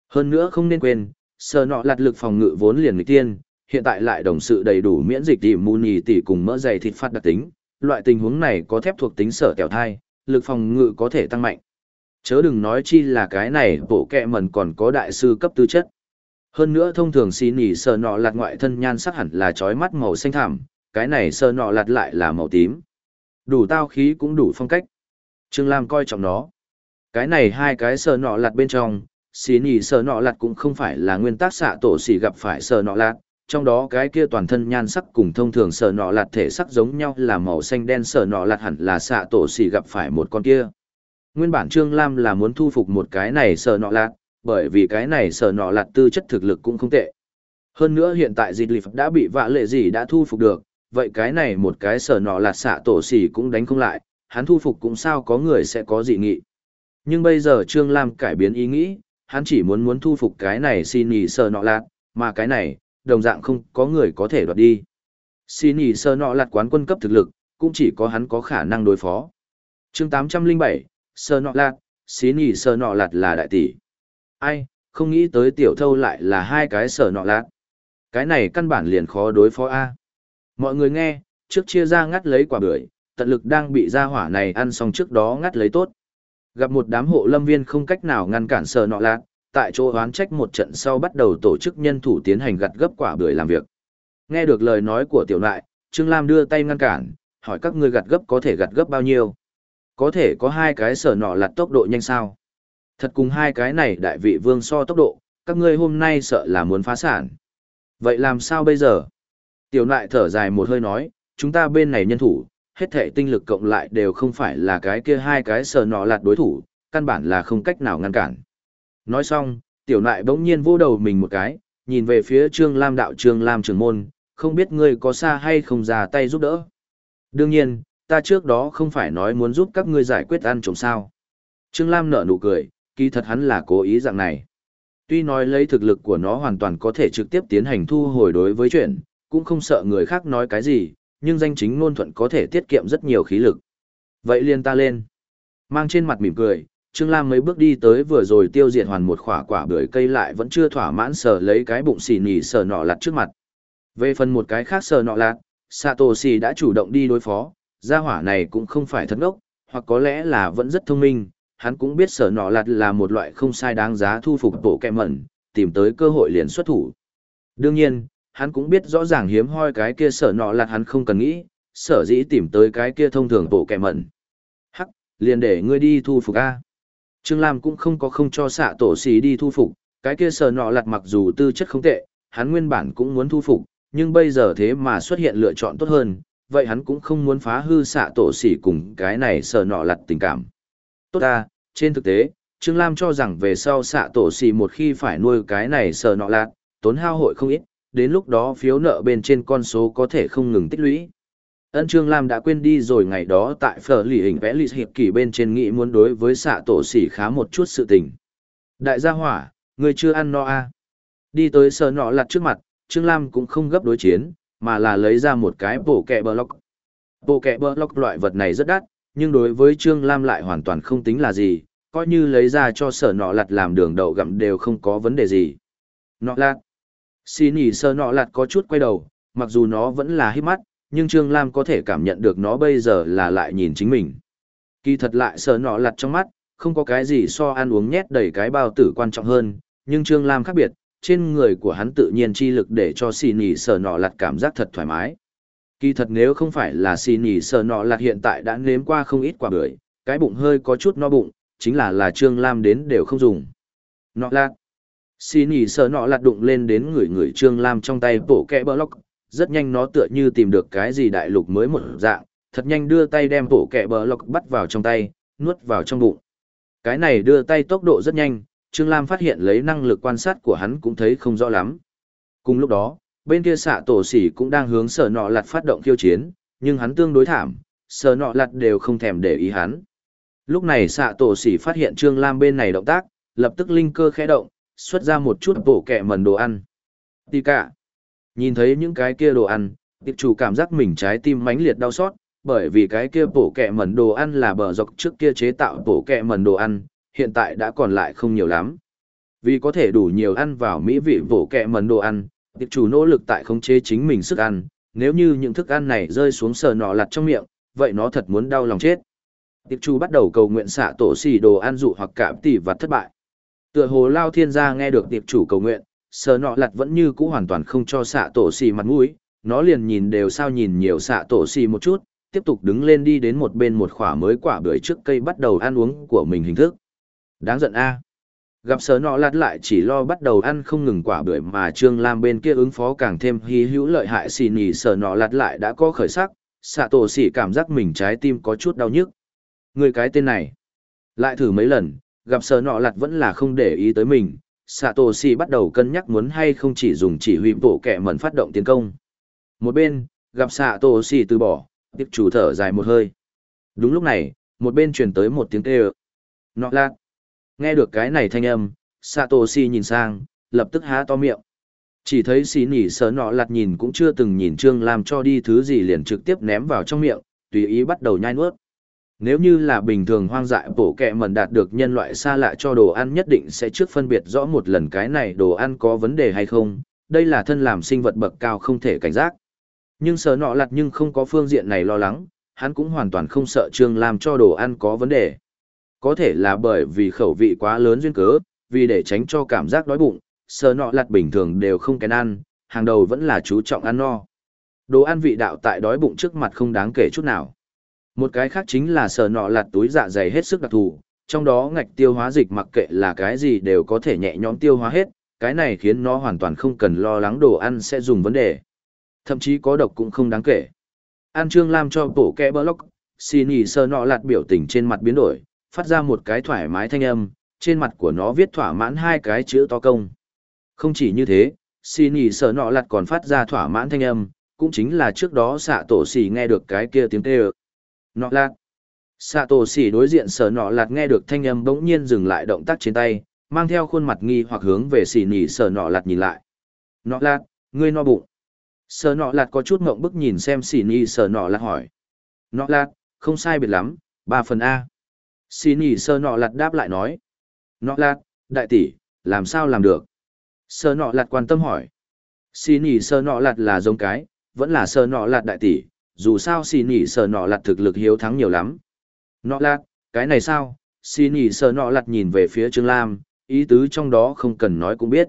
Hơn nữa không nên quên, sờ nọ lạt lực phòng ngự vốn liền nghịch tiên, hiện tại lại đồng sự đầy đủ miễn dịch tìm mù nhì tỉ cùng mỡ dày thịt phát đặc tính. Loại tình huống này có thép thuộc tính sở kẹo thai, lực phòng ngự có thể tăng mạnh. Chớ đừng nói chi là cái này bộ kẹ mần còn có đại sư cấp tư chất. Hơn nữa thông thường xì nỉ sờ nọ lạt ngoại thân nhan sắc hẳn là trói mắt màu xanh thảm, cái này sờ nọ lạt lại là màu tím. Đủ tao khí cũng đủ phong cách. Trương Lam coi trọng nó. Cái này hai cái sờ nọ lạt bên trong, xì nỉ sờ nọ lạt cũng không phải là nguyên tắc xạ tổ xỉ gặp phải sờ nọ lạt, trong đó cái kia toàn thân nhan sắc cùng thông thường sở nọ lạt thể sắc giống nhau là màu xanh đen sở nọ lạt hẳn là xạ tổ xỉ gặp phải một con kia. Nguyên bản Trương Lam là muốn thu phục một cái này sở nọ lạt, bởi vì cái này sở nọ lạt tư chất thực lực cũng không tệ. Hơn nữa hiện tại dịch lịp đã bị vạ lệ gì đã thu phục được, vậy cái này một cái sở nọ lạt xạ tổ xỉ cũng đánh không lại, hắn thu phục cũng sao có người sẽ có dị nghị. Nhưng bây giờ Trương Lam cải biến ý nghĩ, hắn chỉ muốn muốn thu phục cái này xin nhì sở nọ lạt, mà cái này, đồng dạng không có người có thể đoạt đi. Xin nhỉ sơ nọ lạt quán quân cấp thực lực, cũng chỉ có hắn có khả năng đối phó. chương 807, sơ nọ lạt, xin nhỉ sơ nọ lạt là đại tỷ. Ai, không nghĩ tới tiểu thâu lại là hai cái sở nọ lạt. Cái này căn bản liền khó đối phó A. Mọi người nghe, trước chia ra ngắt lấy quả bưởi, tận lực đang bị ra hỏa này ăn xong trước đó ngắt lấy tốt. Gặp một đám hộ lâm viên không cách nào ngăn cản sở nọ lạc, tại chỗ hoán trách một trận sau bắt đầu tổ chức nhân thủ tiến hành gặt gấp quả bưởi làm việc. Nghe được lời nói của tiểu nại, Trương Lam đưa tay ngăn cản, hỏi các ngươi gặt gấp có thể gặt gấp bao nhiêu? Có thể có hai cái sở nọ lặt tốc độ nhanh sao? Thật cùng hai cái này đại vị vương so tốc độ, các ngươi hôm nay sợ là muốn phá sản. Vậy làm sao bây giờ? Tiểu nại thở dài một hơi nói, chúng ta bên này nhân thủ, hết thể tinh lực cộng lại đều không phải là cái kia hai cái sờ nọ lạt đối thủ, căn bản là không cách nào ngăn cản. Nói xong, tiểu nại bỗng nhiên vô đầu mình một cái, nhìn về phía Trương Lam đạo Trương Lam trưởng môn, không biết ngươi có xa hay không ra tay giúp đỡ. Đương nhiên, ta trước đó không phải nói muốn giúp các ngươi giải quyết ăn trộm sao. Trương Lam nở nụ cười, kỳ thật hắn là cố ý dạng này. Tuy nói lấy thực lực của nó hoàn toàn có thể trực tiếp tiến hành thu hồi đối với chuyện, cũng không sợ người khác nói cái gì, nhưng danh chính ngôn thuận có thể tiết kiệm rất nhiều khí lực. Vậy liền ta lên. Mang trên mặt mỉm cười, Trương Lam mấy bước đi tới vừa rồi tiêu diệt hoàn một khỏa quả bưởi cây lại vẫn chưa thỏa mãn sờ lấy cái bụng xì nỉ sờ nọ lặt trước mặt. Về phần một cái khác sờ nọ lặt, Satoshi đã chủ động đi đối phó, gia hỏa này cũng không phải thật ngốc, hoặc có lẽ là vẫn rất thông minh, hắn cũng biết sở nọ lặt là một loại không sai đáng giá thu phục bộ kẹ mẩn, tìm tới cơ hội liền xuất thủ. Đương nhiên, hắn cũng biết rõ ràng hiếm hoi cái kia sở nọ lặt hắn không cần nghĩ, sở dĩ tìm tới cái kia thông thường bộ kẹ mẩn. Hắc, liền để ngươi đi thu phục A. Trương Lam cũng không có không cho xạ tổ xì đi thu phục, cái kia sờ nọ lặt mặc dù tư chất không tệ, hắn nguyên bản cũng muốn thu phục, nhưng bây giờ thế mà xuất hiện lựa chọn tốt hơn, vậy hắn cũng không muốn phá hư xạ tổ xỉ cùng cái này sờ nọ lặt tình cảm. Tốt ta, trên thực tế, Trương Lam cho rằng về sau xạ tổ xỉ một khi phải nuôi cái này sờ nọ lặt, tốn hao hội không ít, đến lúc đó phiếu nợ bên trên con số có thể không ngừng tích lũy. Ân Trương Lam đã quên đi rồi ngày đó tại phở lì hình vẽ lì hiệp kỳ bên trên nghĩ muốn đối với xạ tổ xỉ khá một chút sự tình. Đại gia hỏa, người chưa ăn no à. Đi tới sờ nọ lặt trước mặt, Trương Lam cũng không gấp đối chiến, mà là lấy ra một cái bộ kẹ bờ lọc. Bộ kẹ bờ lọc loại vật này rất đắt, nhưng đối với Trương Lam lại hoàn toàn không tính là gì, coi như lấy ra cho sở nọ lặt làm đường đậu gặm đều không có vấn đề gì. Nọ lặt. Xin nỉ sơ nọ lặt có chút quay đầu, mặc dù nó vẫn là hít mắt, nhưng Trương Lam có thể cảm nhận được nó bây giờ là lại nhìn chính mình. Kỳ thật lại sờ nọ lặt trong mắt, không có cái gì so ăn uống nhét đầy cái bao tử quan trọng hơn, nhưng Trương Lam khác biệt, trên người của hắn tự nhiên chi lực để cho xì nhỉ sờ nọ lặt cảm giác thật thoải mái. Kỳ thật nếu không phải là xì nhỉ sờ nọ lặt hiện tại đã nếm qua không ít quả bưởi, cái bụng hơi có chút no bụng, chính là là Trương Lam đến đều không dùng. Nọ lạt. Xì nhỉ sờ nọ lặt đụng lên đến người người Trương Lam trong tay bổ kẹ bờ lọc, rất nhanh nó tựa như tìm được cái gì đại lục mới một dạng, thật nhanh đưa tay đem bộ kẹ bờ lọc bắt vào trong tay, nuốt vào trong bụng. Cái này đưa tay tốc độ rất nhanh, Trương Lam phát hiện lấy năng lực quan sát của hắn cũng thấy không rõ lắm. Cùng lúc đó, bên kia xạ tổ sỉ cũng đang hướng sở nọ lặt phát động khiêu chiến, nhưng hắn tương đối thảm, sở nọ lặt đều không thèm để ý hắn. Lúc này xạ tổ sỉ phát hiện Trương Lam bên này động tác, lập tức linh cơ khẽ động, xuất ra một chút bộ kẹ mần đồ ăn. Tì cả. Nhìn thấy những cái kia đồ ăn, tiệp chủ cảm giác mình trái tim mãnh liệt đau xót, bởi vì cái kia bộ kẹ mần đồ ăn là bờ dọc trước kia chế tạo bộ kẹ mần đồ ăn, hiện tại đã còn lại không nhiều lắm. Vì có thể đủ nhiều ăn vào mỹ vị bộ kẹ mần đồ ăn, tiệp chủ nỗ lực tại khống chế chính mình sức ăn, nếu như những thức ăn này rơi xuống sờ nọ lặt trong miệng, vậy nó thật muốn đau lòng chết. Tiệp chủ bắt đầu cầu nguyện xạ tổ xì đồ ăn dụ hoặc cảm tỷ và thất bại. Tựa hồ Lao Thiên gia nghe được tiệp chủ cầu nguyện, sờ nọ lặt vẫn như cũ hoàn toàn không cho xạ tổ xì mặt mũi, nó liền nhìn đều sao nhìn nhiều xạ tổ xì một chút, tiếp tục đứng lên đi đến một bên một khỏa mới quả bưởi trước cây bắt đầu ăn uống của mình hình thức. Đáng giận a. Gặp sở nọ lạt lại chỉ lo bắt đầu ăn không ngừng quả bưởi mà Trương Lam bên kia ứng phó càng thêm hy hữu lợi hại xì nhì sở nọ lạt lại đã có khởi sắc, xạ tổ xì cảm giác mình trái tim có chút đau nhức. Người cái tên này, lại thử mấy lần, gặp sở nọ lạt vẫn là không để ý tới mình, Satoshi bắt đầu cân nhắc muốn hay không chỉ dùng chỉ huy bộ kẻ mẩn phát động tiến công. Một bên, gặp Satoshi từ bỏ, tiếp chủ thở dài một hơi. Đúng lúc này, một bên truyền tới một tiếng kêu. Nọ lạt. Nghe được cái này thanh âm, Satoshi nhìn sang, lập tức há to miệng. Chỉ thấy xí nỉ sớ nọ lặt nhìn cũng chưa từng nhìn Trương Lam cho đi thứ gì liền trực tiếp ném vào trong miệng, tùy ý bắt đầu nhai nuốt. Nếu như là bình thường hoang dại bổ kẹ mần đạt được nhân loại xa lạ cho đồ ăn nhất định sẽ trước phân biệt rõ một lần cái này đồ ăn có vấn đề hay không, đây là thân làm sinh vật bậc cao không thể cảnh giác. Nhưng sở nọ lặt nhưng không có phương diện này lo lắng, hắn cũng hoàn toàn không sợ Trương Lam cho đồ ăn có vấn đề. Có thể là bởi vì khẩu vị quá lớn duyên cớ, vì để tránh cho cảm giác đói bụng, sở nọ lặt bình thường đều không kén ăn, hàng đầu vẫn là chú trọng ăn no. Đồ ăn vị đạo tại đói bụng trước mặt không đáng kể chút nào. Một cái khác chính là sờ nọ lặt túi dạ dày hết sức đặc thù, trong đó ngạch tiêu hóa dịch mặc kệ là cái gì đều có thể nhẹ nhõm tiêu hóa hết, cái này khiến nó hoàn toàn không cần lo lắng đồ ăn sẽ dùng vấn đề. Thậm chí có độc cũng không đáng kể. An Trương Lam cho tổ kẽ block, lóc, xin ý sờ nọ lặt biểu tình trên mặt biến đổi, phát ra một cái thoải mái thanh âm, trên mặt của nó viết thỏa mãn hai cái chữ to công. Không chỉ như thế, xin ý sở nọ lặt còn phát ra thỏa mãn thanh âm, cũng chính là trước đó xạ tổ xì nghe được cái kia tiếng kêu. Nọ lạt. Xạ tổ xỉ đối diện sở nọ lạt nghe được thanh âm bỗng nhiên dừng lại động tác trên tay, mang theo khuôn mặt nghi hoặc hướng về xỉ nỉ sở nọ lạt nhìn lại. Nọ lạt, ngươi no bụng. Sở nọ lạt có chút mộng bức nhìn xem xỉ nỉ sở nọ lạt hỏi. Nọ lạt, không sai biệt lắm, ba phần A. Xỉ nỉ sở nọ lạt đáp lại nói. Nọ lạt, đại tỷ, làm sao làm được? sở nọ lạt quan tâm hỏi. xỉ nỉ sở nọ lạt là giống cái, vẫn là sở nọ lạt đại tỷ, dù sao xì nỉ sờ nọ lạt thực lực hiếu thắng nhiều lắm. Nọ lạt, cái này sao? Xì nỉ sờ nọ lạt nhìn về phía Trương Lam, ý tứ trong đó không cần nói cũng biết.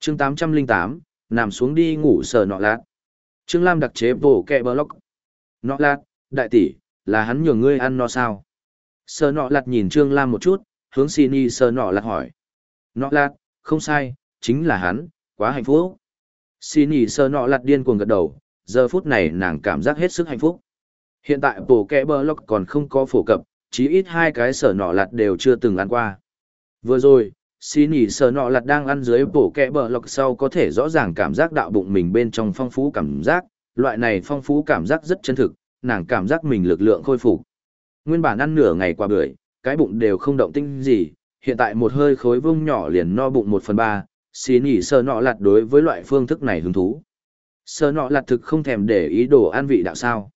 chương 808, nằm xuống đi ngủ sờ nọ lạt. Trương Lam đặc chế bổ kẹ block. Nọ lạt, đại tỷ, là hắn nhường ngươi ăn no sao? Sờ nọ lạt nhìn Trương Lam một chút, hướng xin y sờ nọ lạt hỏi. Nọ lạt, không sai, chính là hắn, quá hạnh phúc. Xin y sờ nọ lạt điên cuồng gật đầu, giờ phút này nàng cảm giác hết sức hạnh phúc. Hiện tại bổ kẽ bơ lọc còn không có phổ cập, chí ít hai cái sở nọ lạt đều chưa từng ăn qua. Vừa rồi, xin y sở nọ lạt đang ăn dưới bổ kẽ bơ lọc sau có thể rõ ràng cảm giác đạo bụng mình bên trong phong phú cảm giác, loại này phong phú cảm giác rất chân thực, nàng cảm giác mình lực lượng khôi phục. Nguyên bản ăn nửa ngày qua bưởi, cái bụng đều không động tinh gì, hiện tại một hơi khối vung nhỏ liền no bụng một phần ba, xí nhỉ sờ nọ lặt đối với loại phương thức này hứng thú. Sờ nọ lặt thực không thèm để ý đồ ăn vị đạo sao.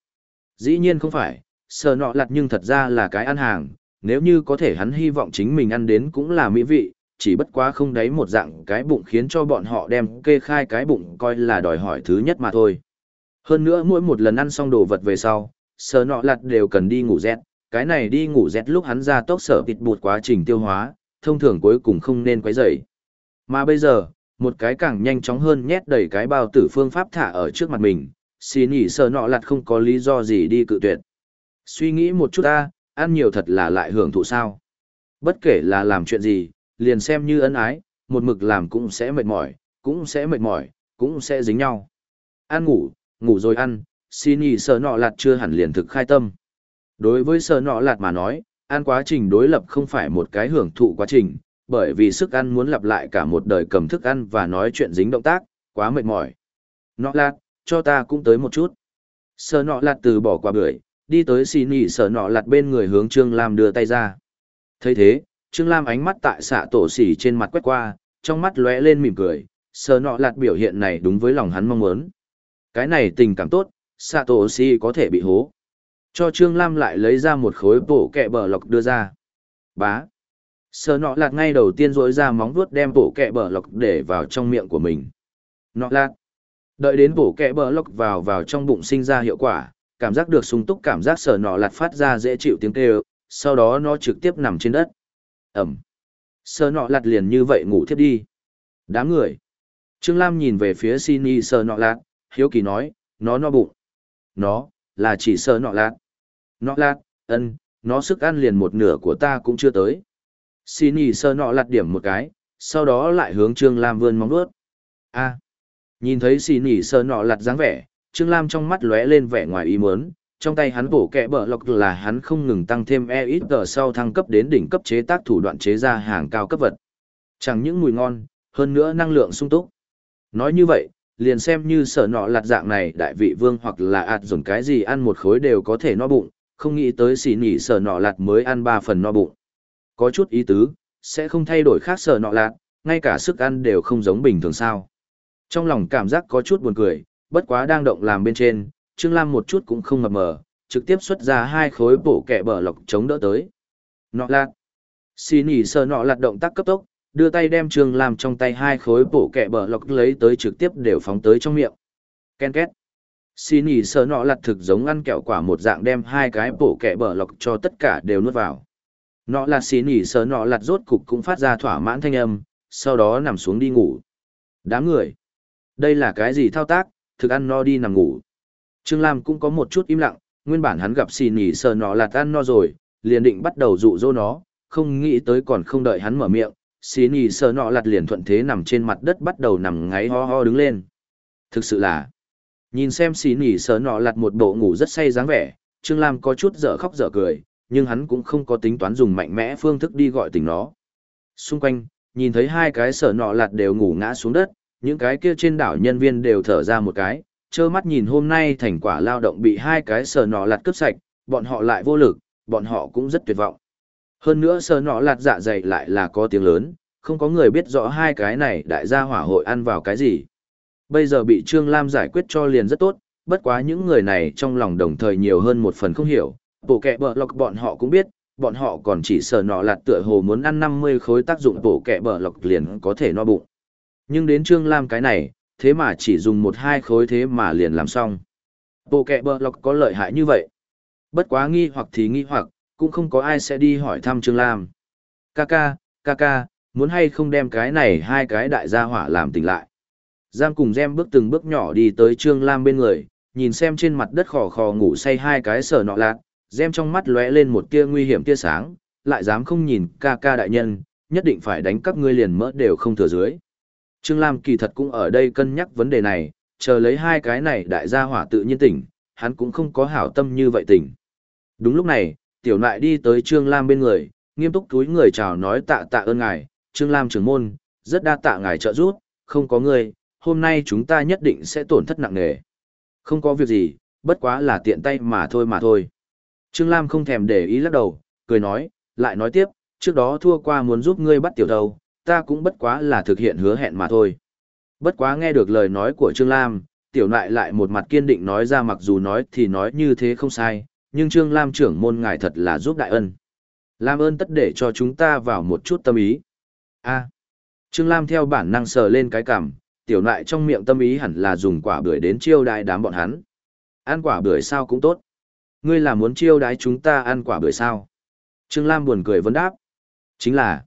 Dĩ nhiên không phải, sờ nọ lặt nhưng thật ra là cái ăn hàng, nếu như có thể hắn hy vọng chính mình ăn đến cũng là mỹ vị, chỉ bất quá không đáy một dạng cái bụng khiến cho bọn họ đem kê khai cái bụng coi là đòi hỏi thứ nhất mà thôi. Hơn nữa mỗi một lần ăn xong đồ vật về sau, sờ nọ lặt đều cần đi ngủ rét, cái này đi ngủ rét lúc hắn ra tốc sở thịt bụt quá trình tiêu hóa, thông thường cuối cùng không nên quấy rầy. Mà bây giờ, một cái càng nhanh chóng hơn nhét đầy cái bao tử phương pháp thả ở trước mặt mình, xì nhỉ sợ nọ lặt không có lý do gì đi cự tuyệt. Suy nghĩ một chút ta, ăn nhiều thật là lại hưởng thụ sao. Bất kể là làm chuyện gì, liền xem như ân ái, một mực làm cũng sẽ mệt mỏi, cũng sẽ mệt mỏi, cũng sẽ dính nhau. Ăn ngủ, ngủ rồi ăn, xì nhỉ sợ nọ lặt chưa hẳn liền thực khai tâm. Đối với sợ nọ lạt mà nói, ăn quá trình đối lập không phải một cái hưởng thụ quá trình, bởi vì sức ăn muốn lặp lại cả một đời cầm thức ăn và nói chuyện dính động tác, quá mệt mỏi. Nọ lạt, cho ta cũng tới một chút. Sờ nọ lạt từ bỏ qua bưởi, đi tới xì nỉ sờ nọ lạt bên người hướng Trương Lam đưa tay ra. thấy thế, Trương Lam ánh mắt tại xạ tổ xỉ trên mặt quét qua, trong mắt lóe lên mỉm cười, sờ nọ lạt biểu hiện này đúng với lòng hắn mong muốn. Cái này tình cảm tốt, xạ tổ xỉ có thể bị hố. Cho Trương Lam lại lấy ra một khối bổ kẹ bờ lọc đưa ra. Bá. Sờ nọ lạt ngay đầu tiên rỗi ra móng vuốt đem bổ kẹ bờ lọc để vào trong miệng của mình. Nọ lạt. Đợi đến bổ kẹ bờ lọc vào vào trong bụng sinh ra hiệu quả, cảm giác được sung túc cảm giác sờ nọ lạt phát ra dễ chịu tiếng kêu, sau đó nó trực tiếp nằm trên đất. Ẩm. Sờ nọ lạt liền như vậy ngủ thiếp đi. Đám người. Trương Lam nhìn về phía Sini sờ nọ lạt, hiếu kỳ nói, nó no bụng. Nó, là chỉ sờ nọ lạt. Nọ lạt, ân, nó sức ăn liền một nửa của ta cũng chưa tới. Xin ý sơ nọ lặt điểm một cái, sau đó lại hướng Trương Lam vươn móng vuốt. A. Nhìn thấy xin ý sơ nọ lặt dáng vẻ, Trương Lam trong mắt lóe lên vẻ ngoài ý muốn, trong tay hắn bổ kẹ bờ lọc là hắn không ngừng tăng thêm e ít tờ sau thăng cấp đến đỉnh cấp chế tác thủ đoạn chế ra hàng cao cấp vật. Chẳng những mùi ngon, hơn nữa năng lượng sung túc. Nói như vậy, liền xem như sở nọ lặt dạng này đại vị vương hoặc là ạt dồn cái gì ăn một khối đều có thể no bụng, không nghĩ tới xỉ nỉ sở nọ lặt mới ăn ba phần no bụng. Có chút ý tứ, sẽ không thay đổi khác sở nọ lạc ngay cả sức ăn đều không giống bình thường sao. Trong lòng cảm giác có chút buồn cười, bất quá đang động làm bên trên, Trương Lam một chút cũng không mập mờ, trực tiếp xuất ra hai khối bổ kẹ bờ lọc chống đỡ tới. Nọ lạc xì nỉ sở nọ lạc động tác cấp tốc, đưa tay đem Trương Lam trong tay hai khối bổ kẹ bờ lọc lấy tới trực tiếp đều phóng tới trong miệng. Ken két. Xin ý sờ nọ lạc thực giống ăn kẹo quả một dạng đem hai cái bổ kẹ bờ lọc cho tất cả đều nuốt vào. Nọ là xì nỉ sờ nọ lạt rốt cục cũng phát ra thỏa mãn thanh âm, sau đó nằm xuống đi ngủ. Đám người. Đây là cái gì thao tác, thực ăn no đi nằm ngủ. Trương Lam cũng có một chút im lặng, nguyên bản hắn gặp xì nỉ sờ nọ lạt ăn no rồi, liền định bắt đầu dụ dỗ nó, không nghĩ tới còn không đợi hắn mở miệng, xì nỉ sờ nọ lạt liền thuận thế nằm trên mặt đất bắt đầu nằm ngáy ho ho đứng lên thực sự là nhìn xem xì nỉ sờ nọ lạt một bộ ngủ rất say dáng vẻ trương lam có chút dở khóc dở cười nhưng hắn cũng không có tính toán dùng mạnh mẽ phương thức đi gọi tỉnh nó xung quanh nhìn thấy hai cái sở nọ lạt đều ngủ ngã xuống đất những cái kia trên đảo nhân viên đều thở ra một cái trơ mắt nhìn hôm nay thành quả lao động bị hai cái sở nọ lạt cướp sạch bọn họ lại vô lực bọn họ cũng rất tuyệt vọng hơn nữa sở nọ lạt dạ dày lại là có tiếng lớn, không có người biết rõ hai cái này đại gia hỏa hội ăn vào cái gì. Bây giờ bị Trương Lam giải quyết cho liền rất tốt, bất quá những người này trong lòng đồng thời nhiều hơn một phần không hiểu. Bộ kẹ bờ lọc bọn họ cũng biết, bọn họ còn chỉ sờ nọ lạt tựa hồ muốn ăn 50 khối tác dụng bộ kẹ bờ lọc liền có thể no bụng. Nhưng đến Trương Lam cái này, thế mà chỉ dùng một hai khối thế mà liền làm xong. Bộ kẹ bờ lọc có lợi hại như vậy. Bất quá nghi hoặc thì nghi hoặc, cũng không có ai sẽ đi hỏi thăm Trương Lam. Kaka, Kaka, muốn hay không đem cái này hai cái đại gia hỏa làm tỉnh lại. Giang cùng Gem bước từng bước nhỏ đi tới Trương Lam bên người, nhìn xem trên mặt đất khò khò ngủ say hai cái sở nọ lạc, Gem trong mắt lóe lên một tia nguy hiểm tia sáng, lại dám không nhìn ca ca đại nhân, nhất định phải đánh các ngươi liền mỡ đều không thừa dưới. Trương Lam kỳ thật cũng ở đây cân nhắc vấn đề này, chờ lấy hai cái này đại gia hỏa tự nhiên tỉnh, hắn cũng không có hảo tâm như vậy tỉnh. Đúng lúc này, tiểu nại đi tới Trương Lam bên người, nghiêm túc túi người chào nói tạ tạ ơn ngài, Trương Lam trưởng môn, rất đa tạ ngài trợ giúp, không có người, hôm nay chúng ta nhất định sẽ tổn thất nặng nề. Không có việc gì, bất quá là tiện tay mà thôi mà thôi. Trương Lam không thèm để ý lắc đầu, cười nói, lại nói tiếp, trước đó thua qua muốn giúp ngươi bắt tiểu đầu, ta cũng bất quá là thực hiện hứa hẹn mà thôi. Bất quá nghe được lời nói của Trương Lam, tiểu nại lại một mặt kiên định nói ra mặc dù nói thì nói như thế không sai, nhưng Trương Lam trưởng môn ngài thật là giúp đại ân. Làm ơn tất để cho chúng ta vào một chút tâm ý. a Trương Lam theo bản năng sờ lên cái cằm, tiểu nại trong miệng tâm ý hẳn là dùng quả bưởi đến chiêu đại đám bọn hắn. Ăn quả bưởi sao cũng tốt. Ngươi là muốn chiêu đái chúng ta ăn quả bưởi sao? Trương Lam buồn cười vấn đáp. Chính là.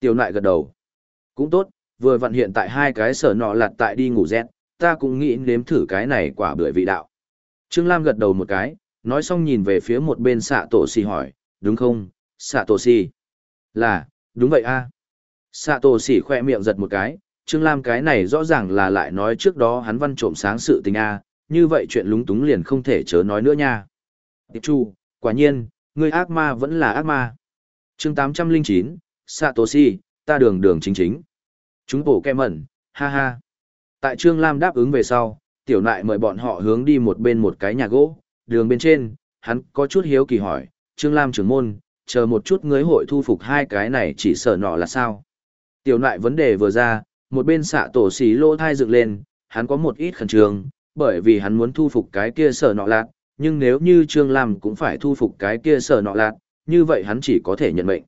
Tiểu nại gật đầu. Cũng tốt, vừa vặn hiện tại hai cái sở nọ lặt tại đi ngủ rét, ta cũng nghĩ nếm thử cái này quả bưởi vị đạo. Trương Lam gật đầu một cái, nói xong nhìn về phía một bên xạ tổ xì hỏi, đúng không, xạ tổ xì? Là, đúng vậy a Xạ tổ xì khoe miệng giật một cái, Trương Lam cái này rõ ràng là lại nói trước đó hắn văn trộm sáng sự tình a như vậy chuyện lúng túng liền không thể chớ nói nữa nha. Tiệp chu, quả nhiên, người ác ma vẫn là ác ma. chương 809, Satoshi, ta đường đường chính chính. Chúng bổ kem mẩn, ha ha. Tại Trương Lam đáp ứng về sau, tiểu nại mời bọn họ hướng đi một bên một cái nhà gỗ, đường bên trên, hắn có chút hiếu kỳ hỏi, Trương Lam trưởng môn, chờ một chút ngươi hội thu phục hai cái này chỉ sợ nọ là sao. Tiểu nại vấn đề vừa ra, một bên xạ tổ xí lô thai dựng lên, hắn có một ít khẩn trương, bởi vì hắn muốn thu phục cái kia sở nọ lạc, nhưng nếu như Trương Lam cũng phải thu phục cái kia sở nọ lạt như vậy hắn chỉ có thể nhận mệnh.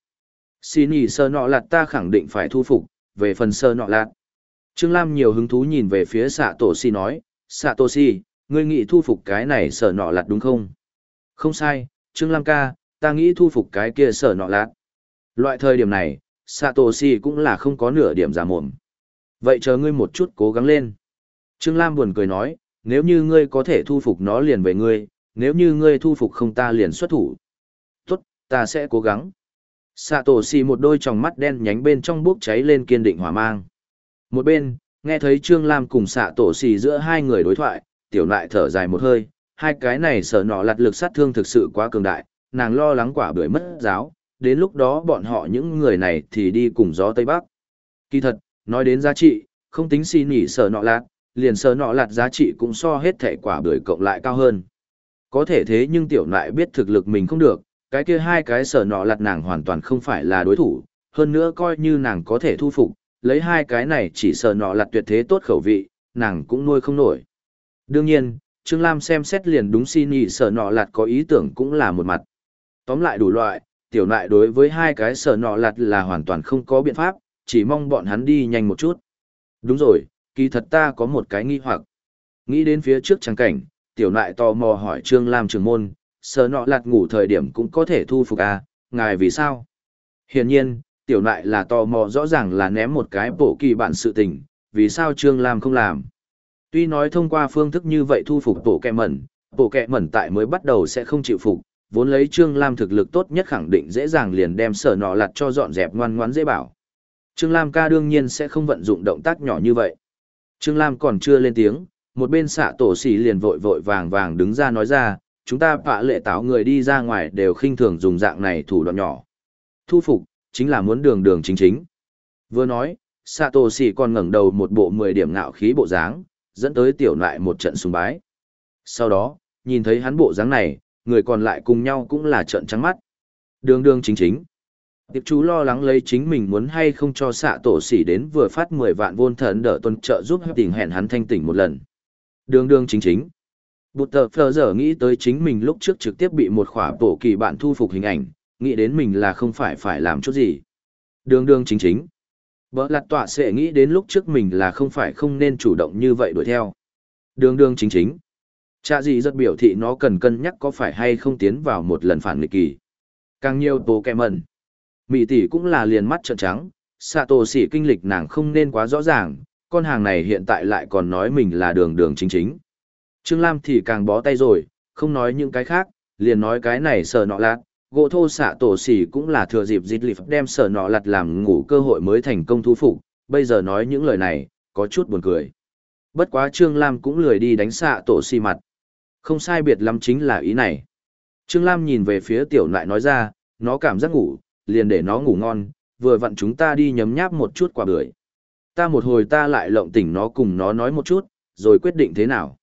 Xin ý sở nọ lạt ta khẳng định phải thu phục, về phần sở nọ lạt Trương Lam nhiều hứng thú nhìn về phía xạ tổ si nói, xạ tổ si, ngươi nghĩ thu phục cái này sở nọ lạt đúng không? Không sai, Trương Lam ca, ta nghĩ thu phục cái kia sở nọ lạt. Loại thời điểm này, xạ tổ si cũng là không có nửa điểm giả mồm. Vậy chờ ngươi một chút cố gắng lên. Trương Lam buồn cười nói, nếu như ngươi có thể thu phục nó liền về ngươi, nếu như ngươi thu phục không ta liền xuất thủ. Tốt, ta sẽ cố gắng. Sạ tổ xì một đôi tròng mắt đen nhánh bên trong bốc cháy lên kiên định hỏa mang. Một bên, nghe thấy Trương Lam cùng xạ tổ xì giữa hai người đối thoại, tiểu lại thở dài một hơi, hai cái này sợ nọ lặt lực sát thương thực sự quá cường đại, nàng lo lắng quả bưởi mất giáo, đến lúc đó bọn họ những người này thì đi cùng gió Tây Bắc. Kỳ thật, nói đến giá trị, không tính xì nỉ sợ nọ lạt, liền sợ nọ lạt giá trị cũng so hết thể quả bưởi cộng lại cao hơn. Có thể thế nhưng tiểu nại biết thực lực mình không được, cái kia hai cái sở nọ lặt nàng hoàn toàn không phải là đối thủ, hơn nữa coi như nàng có thể thu phục, lấy hai cái này chỉ sở nọ lặt tuyệt thế tốt khẩu vị, nàng cũng nuôi không nổi. Đương nhiên, Trương Lam xem xét liền đúng xin nhị sở nọ lặt có ý tưởng cũng là một mặt. Tóm lại đủ loại, tiểu nại đối với hai cái sở nọ lặt là hoàn toàn không có biện pháp, chỉ mong bọn hắn đi nhanh một chút. Đúng rồi, kỳ thật ta có một cái nghi hoặc. Nghĩ đến phía trước trang cảnh, tiểu nại tò mò hỏi Trương Lam trường môn, sờ nọ lạt ngủ thời điểm cũng có thể thu phục à, ngài vì sao? Hiển nhiên, tiểu nại là tò mò rõ ràng là ném một cái bộ kỳ bản sự tình, vì sao Trương Lam không làm? Tuy nói thông qua phương thức như vậy thu phục bộ kẹ mẩn, bộ kẹ mẩn tại mới bắt đầu sẽ không chịu phục, vốn lấy Trương Lam thực lực tốt nhất khẳng định dễ dàng liền đem sở nọ lặt cho dọn dẹp ngoan ngoãn dễ bảo. Trương Lam ca đương nhiên sẽ không vận dụng động tác nhỏ như vậy. Trương Lam còn chưa lên tiếng, một bên xạ tổ xỉ liền vội vội vàng vàng đứng ra nói ra, chúng ta vạ lệ táo người đi ra ngoài đều khinh thường dùng dạng này thủ đoạn nhỏ. Thu phục, chính là muốn đường đường chính chính. Vừa nói, xạ tổ xỉ còn ngẩng đầu một bộ 10 điểm ngạo khí bộ dáng, dẫn tới tiểu lại một trận sùng bái. Sau đó, nhìn thấy hắn bộ dáng này, người còn lại cùng nhau cũng là trận trắng mắt. Đường đường chính chính. Tiệp chú lo lắng lấy chính mình muốn hay không cho xạ tổ xỉ đến vừa phát 10 vạn vôn thần đỡ tuần trợ giúp tình hẹn hắn thanh tỉnh một lần. Đường đường chính chính. Bụt tờ phờ giờ nghĩ tới chính mình lúc trước trực tiếp bị một khỏa bổ kỳ bạn thu phục hình ảnh, nghĩ đến mình là không phải phải làm chút gì. Đường đường chính chính. Bỡ lặt tọa sẽ nghĩ đến lúc trước mình là không phải không nên chủ động như vậy đuổi theo. Đường đường chính chính. Chạ gì rất biểu thị nó cần cân nhắc có phải hay không tiến vào một lần phản nghịch kỳ. Càng nhiều bố kẹ mẩn. Mỹ tỷ cũng là liền mắt trợn trắng, Sato xỉ kinh lịch nàng không nên quá rõ ràng, con hàng này hiện tại lại còn nói mình là đường đường chính chính. Trương Lam thì càng bó tay rồi, không nói những cái khác, liền nói cái này sờ nọ lạt, gỗ thô xạ tổ xỉ cũng là thừa dịp dịch lịp đem sờ nọ lạt làm ngủ cơ hội mới thành công thu phục, bây giờ nói những lời này, có chút buồn cười. Bất quá Trương Lam cũng lười đi đánh xạ tổ xỉ mặt. Không sai biệt lắm chính là ý này. Trương Lam nhìn về phía tiểu nại nói ra, nó cảm giác ngủ, liền để nó ngủ ngon, vừa vặn chúng ta đi nhấm nháp một chút quả bưởi. Ta một hồi ta lại lộng tỉnh nó cùng nó nói một chút, rồi quyết định thế nào.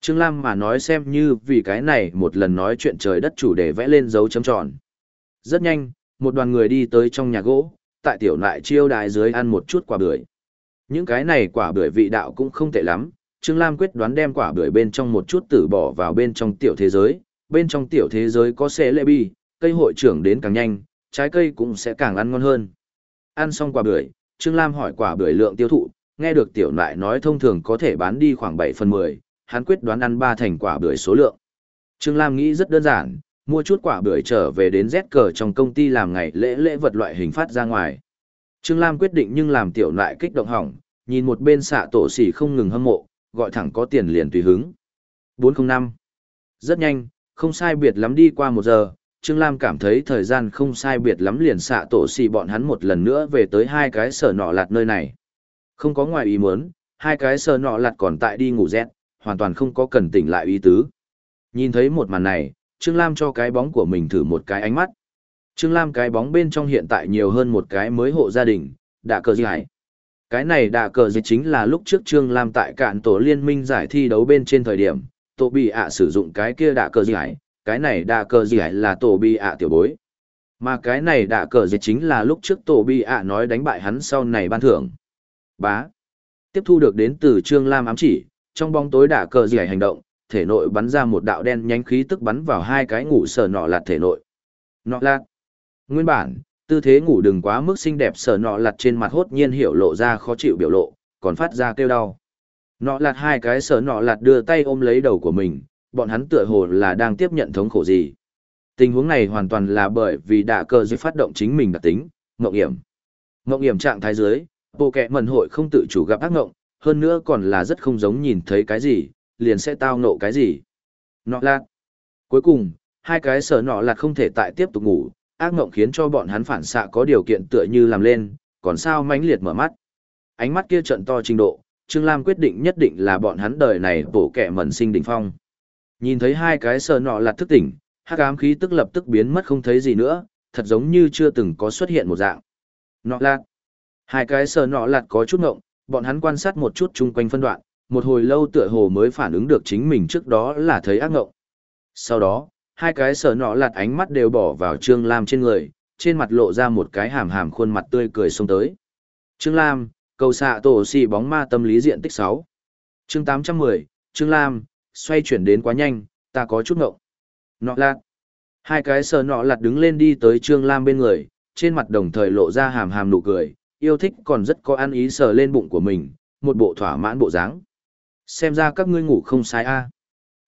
Trương Lam mà nói xem như vì cái này một lần nói chuyện trời đất chủ đề vẽ lên dấu chấm tròn. Rất nhanh, một đoàn người đi tới trong nhà gỗ, tại tiểu nại chiêu đại dưới ăn một chút quả bưởi. Những cái này quả bưởi vị đạo cũng không tệ lắm, Trương Lam quyết đoán đem quả bưởi bên trong một chút tử bỏ vào bên trong tiểu thế giới, bên trong tiểu thế giới có xe lệ bi, cây hội trưởng đến càng nhanh, trái cây cũng sẽ càng ăn ngon hơn. Ăn xong quả bưởi, Trương Lam hỏi quả bưởi lượng tiêu thụ, nghe được tiểu nại nói thông thường có thể bán đi khoảng 7 phần 10, hắn quyết đoán ăn ba thành quả bưởi số lượng. Trương Lam nghĩ rất đơn giản, mua chút quả bưởi trở về đến Z cờ trong công ty làm ngày lễ lễ vật loại hình phát ra ngoài. Trương Lam quyết định nhưng làm tiểu nại kích động hỏng, nhìn một bên xạ tổ xỉ không ngừng hâm mộ, gọi thẳng có tiền liền tùy hứng. 405. Rất nhanh, không sai biệt lắm đi qua một giờ, Trương Lam cảm thấy thời gian không sai biệt lắm liền xạ tổ xì bọn hắn một lần nữa về tới hai cái sở nọ lạt nơi này. Không có ngoài ý muốn, hai cái sở nọ lạt còn tại đi ngủ rét, hoàn toàn không có cần tỉnh lại ý tứ. Nhìn thấy một màn này, Trương Lam cho cái bóng của mình thử một cái ánh mắt. Trương Lam cái bóng bên trong hiện tại nhiều hơn một cái mới hộ gia đình, đã cờ giải. Cái này đã cờ gì chính là lúc trước Trương Lam tại cạn tổ liên minh giải thi đấu bên trên thời điểm, tổ bị ạ sử dụng cái kia đã cờ giải, cái này đạ cờ giải là tổ bi ạ tiểu bối. Mà cái này đạ cờ gì chính là lúc trước tổ bi ạ nói đánh bại hắn sau này ban thưởng. Bá. Tiếp thu được đến từ Trương Lam ám chỉ, trong bóng tối đả cờ dỉ hành động, thể nội bắn ra một đạo đen nhánh khí tức bắn vào hai cái ngủ sở nọ lạt thể nội. Nọ lạt. Nguyên bản, tư thế ngủ đừng quá mức xinh đẹp sở nọ lạt trên mặt hốt nhiên hiểu lộ ra khó chịu biểu lộ, còn phát ra kêu đau. Nọ lạt hai cái sở nọ lạt đưa tay ôm lấy đầu của mình, bọn hắn tựa hồ là đang tiếp nhận thống khổ gì. Tình huống này hoàn toàn là bởi vì đạ cờ dưới phát động chính mình đặc tính, ngộng hiểm. Ngộng hiểm trạng thái dưới, bộ kẹ mẩn hội không tự chủ gặp ác ngộng, hơn nữa còn là rất không giống nhìn thấy cái gì, liền sẽ tao nộ cái gì. Nọ lạt. Cuối cùng, hai cái sở nọ lạt không thể tại tiếp tục ngủ, ác ngộng khiến cho bọn hắn phản xạ có điều kiện tựa như làm lên, còn sao mãnh liệt mở mắt. Ánh mắt kia trận to trình độ, Trương Lam quyết định nhất định là bọn hắn đời này bổ kẻ mẩn sinh đỉnh phong. Nhìn thấy hai cái sờ nọ lạt thức tỉnh, hắc ám khí tức lập tức biến mất không thấy gì nữa, thật giống như chưa từng có xuất hiện một dạng. Nọ lạt. Hai cái sờ nọ lạt có chút ngộng, bọn hắn quan sát một chút chung quanh phân đoạn, một hồi lâu tựa hồ mới phản ứng được chính mình trước đó là thấy ác ngộng. Sau đó, hai cái sờ nọ lạt ánh mắt đều bỏ vào Trương Lam trên người, trên mặt lộ ra một cái hàm hàm khuôn mặt tươi cười xông tới. Trương Lam, cầu xạ tổ xì bóng ma tâm lý diện tích 6. Chương 810, Trương Lam, xoay chuyển đến quá nhanh, ta có chút ngộng. Nọ lạt. Hai cái sờ nọ lạt đứng lên đi tới Trương Lam bên người, trên mặt đồng thời lộ ra hàm hàm nụ cười, yêu thích còn rất có ăn ý sờ lên bụng của mình, một bộ thỏa mãn bộ dáng. Xem ra các ngươi ngủ không sai a.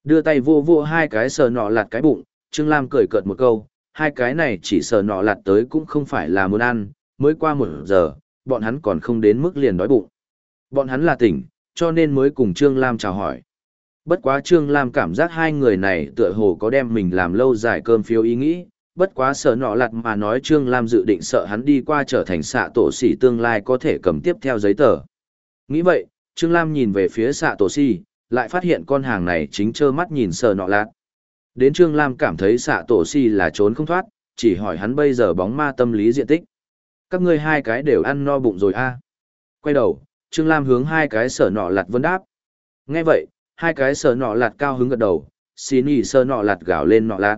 Đưa tay vô vô hai cái sờ nọ lạt cái bụng, Trương Lam cười cợt một câu, hai cái này chỉ sờ nọ lạt tới cũng không phải là muốn ăn, mới qua một giờ, bọn hắn còn không đến mức liền đói bụng. Bọn hắn là tỉnh, cho nên mới cùng Trương Lam chào hỏi. Bất quá Trương Lam cảm giác hai người này tựa hồ có đem mình làm lâu dài cơm phiếu ý nghĩ, bất quá sợ nọ lặt mà nói Trương Lam dự định sợ hắn đi qua trở thành xạ tổ sĩ tương lai có thể cầm tiếp theo giấy tờ. Nghĩ vậy, Trương Lam nhìn về phía xạ tổ sĩ, lại phát hiện con hàng này chính trơ mắt nhìn sợ nọ lạt. Đến Trương Lam cảm thấy xạ tổ sĩ là trốn không thoát, chỉ hỏi hắn bây giờ bóng ma tâm lý diện tích. Các ngươi hai cái đều ăn no bụng rồi a à? Quay đầu, Trương Lam hướng hai cái sở nọ lặt vấn đáp. Nghe vậy, hai cái sờ nọ lạt cao hứng gật đầu, xin ỉ sờ nọ lạt gào lên nọ lạt.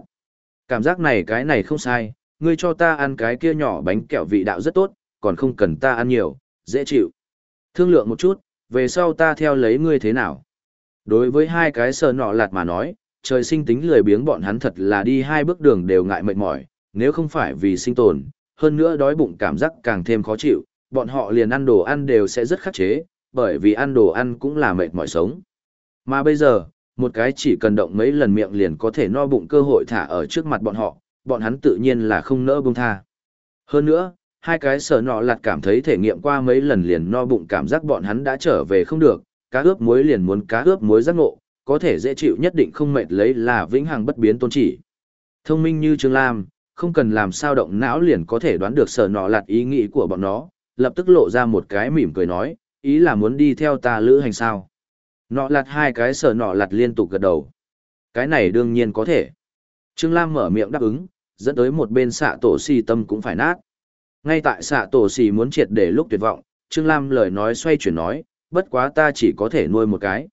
Cảm giác này cái này không sai, ngươi cho ta ăn cái kia nhỏ bánh kẹo vị đạo rất tốt, còn không cần ta ăn nhiều, dễ chịu. Thương lượng một chút, về sau ta theo lấy ngươi thế nào. Đối với hai cái sờ nọ lạt mà nói, trời sinh tính lười biếng bọn hắn thật là đi hai bước đường đều ngại mệt mỏi, nếu không phải vì sinh tồn, hơn nữa đói bụng cảm giác càng thêm khó chịu, bọn họ liền ăn đồ ăn đều sẽ rất khắc chế, bởi vì ăn đồ ăn cũng là mệt mỏi sống. Mà bây giờ, một cái chỉ cần động mấy lần miệng liền có thể no bụng cơ hội thả ở trước mặt bọn họ, bọn hắn tự nhiên là không nỡ buông tha. Hơn nữa, hai cái sở nọ lạt cảm thấy thể nghiệm qua mấy lần liền no bụng cảm giác bọn hắn đã trở về không được, cá ướp muối liền muốn cá ướp muối giác ngộ, có thể dễ chịu nhất định không mệt lấy là vĩnh hằng bất biến tôn chỉ. Thông minh như Trương Lam, không cần làm sao động não liền có thể đoán được sở nọ lạt ý nghĩ của bọn nó, lập tức lộ ra một cái mỉm cười nói, ý là muốn đi theo ta lữ hành sao. Nọ lặt hai cái sở nọ lặt liên tục gật đầu. Cái này đương nhiên có thể. Trương Lam mở miệng đáp ứng, dẫn tới một bên xạ tổ xì tâm cũng phải nát. Ngay tại xạ tổ xì muốn triệt để lúc tuyệt vọng, Trương Lam lời nói xoay chuyển nói, bất quá ta chỉ có thể nuôi một cái.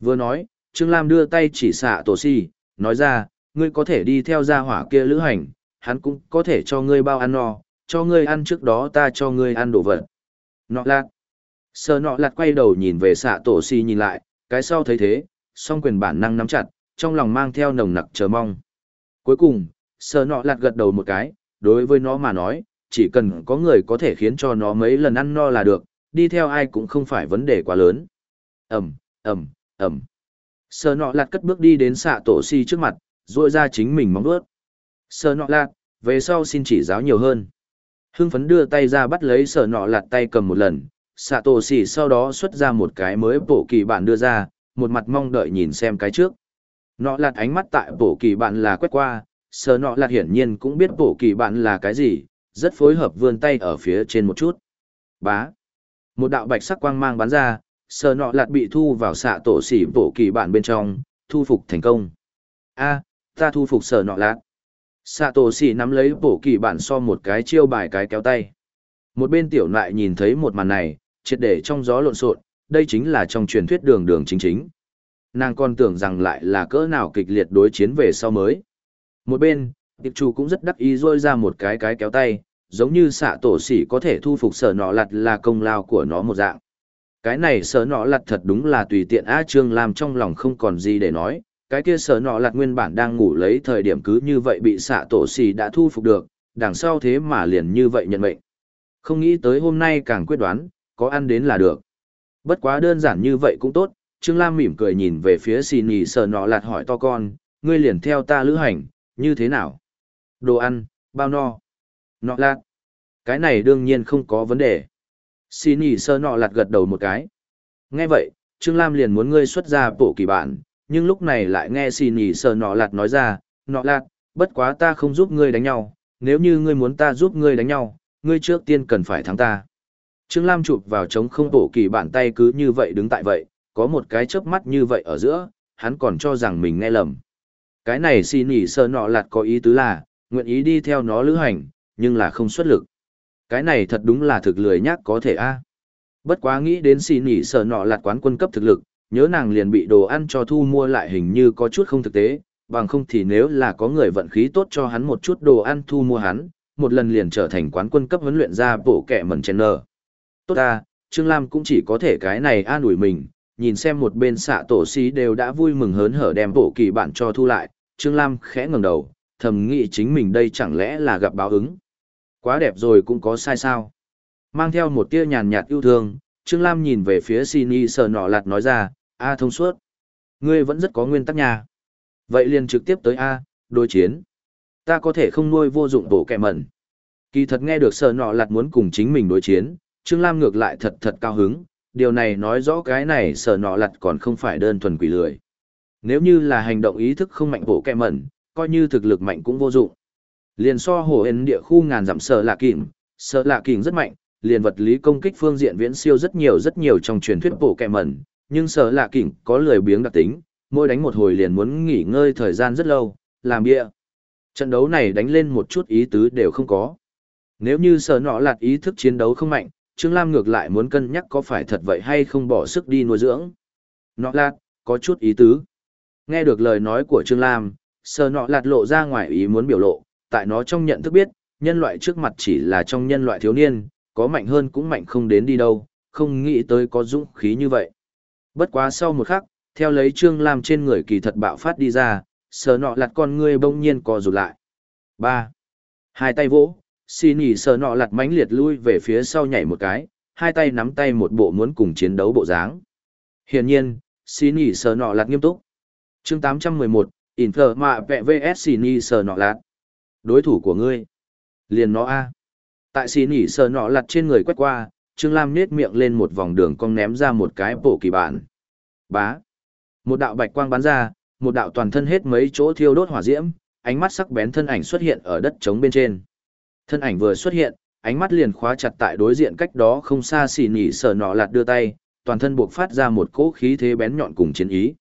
Vừa nói, Trương Lam đưa tay chỉ xạ tổ xì, nói ra, ngươi có thể đi theo gia hỏa kia lữ hành, hắn cũng có thể cho ngươi bao ăn no, cho ngươi ăn trước đó ta cho ngươi ăn đồ vật. Nọ lạt. Sờ nọ lạt quay đầu nhìn về xạ tổ xì nhìn lại, cái sau thấy thế, song quyền bản năng nắm chặt, trong lòng mang theo nồng nặc chờ mong. Cuối cùng, sờ nọ lạt gật đầu một cái, đối với nó mà nói, chỉ cần có người có thể khiến cho nó mấy lần ăn no là được, đi theo ai cũng không phải vấn đề quá lớn. Ẩm, Ẩm, Ẩm. Sờ nọ lạt cất bước đi đến xạ tổ si trước mặt, rôi ra chính mình móng bước. Sờ nọ lạt, về sau xin chỉ giáo nhiều hơn. Hưng phấn đưa tay ra bắt lấy sờ nọ lạt tay cầm một lần, xạ tổ xỉ sau đó xuất ra một cái mới bổ kỳ bạn đưa ra, một mặt mong đợi nhìn xem cái trước. Nọ lạt ánh mắt tại bổ kỳ bạn là quét qua, sờ nọ lạt hiển nhiên cũng biết bổ kỳ bạn là cái gì, rất phối hợp vươn tay ở phía trên một chút. Bá. Một đạo bạch sắc quang mang bắn ra, sờ nọ lạt bị thu vào xạ tổ xỉ bổ kỳ bạn bên trong, thu phục thành công. A, ta thu phục sờ nọ lạt. Xạ tổ xỉ nắm lấy bổ kỳ bạn so một cái chiêu bài cái kéo tay. Một bên tiểu lại nhìn thấy một màn này triệt để trong gió lộn xộn, đây chính là trong truyền thuyết đường đường chính chính. Nàng còn tưởng rằng lại là cỡ nào kịch liệt đối chiến về sau mới. Một bên, tiệp chủ cũng rất đắc ý rôi ra một cái cái kéo tay, giống như xạ tổ sỉ có thể thu phục sở nọ lặt là công lao của nó một dạng. Cái này sở nọ lặt thật đúng là tùy tiện á trương làm trong lòng không còn gì để nói, cái kia sở nọ lặt nguyên bản đang ngủ lấy thời điểm cứ như vậy bị xạ tổ xỉ đã thu phục được, đằng sau thế mà liền như vậy nhận mệnh. Không nghĩ tới hôm nay càng quyết đoán, có ăn đến là được. Bất quá đơn giản như vậy cũng tốt, Trương Lam mỉm cười nhìn về phía xì nhì sờ nọ lạt hỏi to con, ngươi liền theo ta lữ hành, như thế nào? Đồ ăn, bao no? Nọ lạt. Cái này đương nhiên không có vấn đề. Xì nhì sờ nọ lạt gật đầu một cái. Nghe vậy, Trương Lam liền muốn ngươi xuất ra bổ kỳ bản, nhưng lúc này lại nghe xì nhì sờ nọ lạt nói ra, nọ lạt, bất quá ta không giúp ngươi đánh nhau, nếu như ngươi muốn ta giúp ngươi đánh nhau, ngươi trước tiên cần phải thắng ta. Trương Lam chụp vào chống không bổ kỳ bàn tay cứ như vậy đứng tại vậy, có một cái chớp mắt như vậy ở giữa, hắn còn cho rằng mình nghe lầm. Cái này xin nhỉ sơ nọ lạt có ý tứ là, nguyện ý đi theo nó lữ hành, nhưng là không xuất lực. Cái này thật đúng là thực lười nhác có thể a. Bất quá nghĩ đến xin nhỉ sơ nọ lạt quán quân cấp thực lực, nhớ nàng liền bị đồ ăn cho thu mua lại hình như có chút không thực tế, bằng không thì nếu là có người vận khí tốt cho hắn một chút đồ ăn thu mua hắn, một lần liền trở thành quán quân cấp huấn luyện ra bộ kẻ mẩn chèn nở. Tốt ta, Trương Lam cũng chỉ có thể cái này an ủi mình, nhìn xem một bên xạ tổ xí đều đã vui mừng hớn hở đem bộ kỳ bạn cho thu lại, Trương Lam khẽ ngẩng đầu, thầm nghĩ chính mình đây chẳng lẽ là gặp báo ứng. Quá đẹp rồi cũng có sai sao. Mang theo một tia nhàn nhạt yêu thương, Trương Lam nhìn về phía Sini sờ nọ lạt nói ra, A thông suốt. Ngươi vẫn rất có nguyên tắc nha. Vậy liền trực tiếp tới A, đối chiến. Ta có thể không nuôi vô dụng bộ kẹ mẩn. Kỳ thật nghe được sờ nọ lạt muốn cùng chính mình đối chiến, Trương Lam ngược lại thật thật cao hứng, điều này nói rõ cái này sở nọ lặt còn không phải đơn thuần quỷ lười. Nếu như là hành động ý thức không mạnh bộ kẹ mẩn, coi như thực lực mạnh cũng vô dụng. Liền so hồ ấn địa khu ngàn dặm sở lạ kìm, sở lạ kìm rất mạnh, liền vật lý công kích phương diện viễn siêu rất nhiều rất nhiều trong truyền thuyết bộ kẹ mẩn, nhưng sở lạ kìm có lười biếng đặc tính, mỗi đánh một hồi liền muốn nghỉ ngơi thời gian rất lâu, làm bia. Trận đấu này đánh lên một chút ý tứ đều không có. Nếu như sở nọ lạt ý thức chiến đấu không mạnh, Trương Lam ngược lại muốn cân nhắc có phải thật vậy hay không bỏ sức đi nuôi dưỡng. Nọ lạt, có chút ý tứ. Nghe được lời nói của Trương Lam, sờ nọ lạt lộ ra ngoài ý muốn biểu lộ, tại nó trong nhận thức biết, nhân loại trước mặt chỉ là trong nhân loại thiếu niên, có mạnh hơn cũng mạnh không đến đi đâu, không nghĩ tới có dũng khí như vậy. Bất quá sau một khắc, theo lấy Trương Lam trên người kỳ thật bạo phát đi ra, sờ nọ lạt con ngươi bỗng nhiên co rụt lại. ba Hai tay vỗ, Xin nhỉ sờ nọ lặt mãnh liệt lui về phía sau nhảy một cái, hai tay nắm tay một bộ muốn cùng chiến đấu bộ dáng. Hiển nhiên, xin nhỉ sờ nọ lặt nghiêm túc. chương 811, Infer mạ vẹ vs xin nhỉ sờ nọ lặt. Đối thủ của ngươi. Liền nó A. Tại xin nhỉ sờ nọ lặt trên người quét qua, Trương Lam nết miệng lên một vòng đường cong ném ra một cái bộ kỳ bản. Bá. Một đạo bạch quang bắn ra, một đạo toàn thân hết mấy chỗ thiêu đốt hỏa diễm, ánh mắt sắc bén thân ảnh xuất hiện ở đất trống bên trên. Thân ảnh vừa xuất hiện, ánh mắt liền khóa chặt tại đối diện cách đó không xa xì nỉ sờ nọ lạt đưa tay, toàn thân buộc phát ra một cỗ khí thế bén nhọn cùng chiến ý.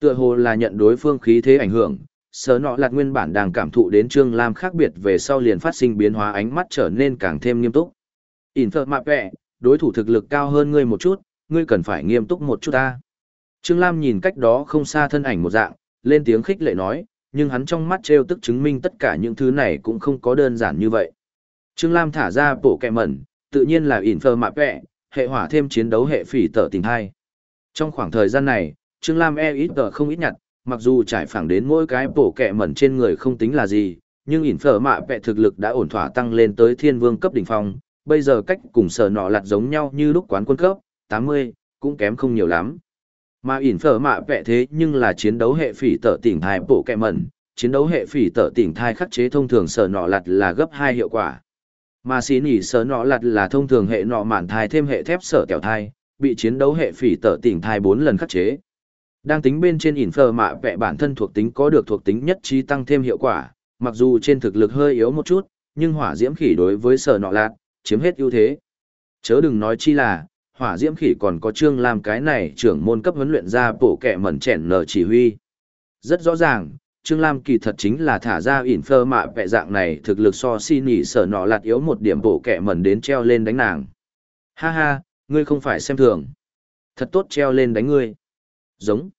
Tựa hồ là nhận đối phương khí thế ảnh hưởng, sờ nọ lạt nguyên bản đang cảm thụ đến Trương Lam khác biệt về sau liền phát sinh biến hóa ánh mắt trở nên càng thêm nghiêm túc. Infer mạ vẹ, đối thủ thực lực cao hơn ngươi một chút, ngươi cần phải nghiêm túc một chút ta. Trương Lam nhìn cách đó không xa thân ảnh một dạng, lên tiếng khích lệ nói, nhưng hắn trong mắt trêu tức chứng minh tất cả những thứ này cũng không có đơn giản như vậy. Trương Lam thả ra bộ kẹ mẩn, tự nhiên là Infer mạ vẹ, hệ hỏa thêm chiến đấu hệ phỉ tở tình hai. Trong khoảng thời gian này, Trương Lam e ít tờ không ít nhặt, mặc dù trải phẳng đến mỗi cái bộ kẹ mẩn trên người không tính là gì, nhưng Infer mạ vẹ thực lực đã ổn thỏa tăng lên tới thiên vương cấp đỉnh phong, bây giờ cách cùng sở nọ lặt giống nhau như lúc quán quân cấp, 80, cũng kém không nhiều lắm. Mà ỉn phở mạ vẹ thế nhưng là chiến đấu hệ phỉ tở tỉnh thai bổ kẹ mẩn, chiến đấu hệ phỉ tở tỉnh thai khắc chế thông thường sở nọ lặt là gấp hai hiệu quả. Mà xí nỉ sở nọ lặt là thông thường hệ nọ mạn thai thêm hệ thép sở kẹo thai, bị chiến đấu hệ phỉ tở tỉnh thai bốn lần khắc chế. Đang tính bên trên ỉn phở mạ vẹ bản thân thuộc tính có được thuộc tính nhất trí tăng thêm hiệu quả, mặc dù trên thực lực hơi yếu một chút, nhưng hỏa diễm khỉ đối với sở nọ lạt, chiếm hết ưu thế. Chớ đừng nói chi là, hỏa diễm khỉ còn có trương làm cái này trưởng môn cấp huấn luyện ra bổ kẻ mẩn chèn nở chỉ huy. Rất rõ ràng, Trương Lam kỳ thật chính là thả ra ỉn phơ mạ vẹ dạng này thực lực so si nỉ sở nọ lạt yếu một điểm bổ kẻ mẩn đến treo lên đánh nàng. Ha ha, ngươi không phải xem thường. Thật tốt treo lên đánh ngươi. Giống.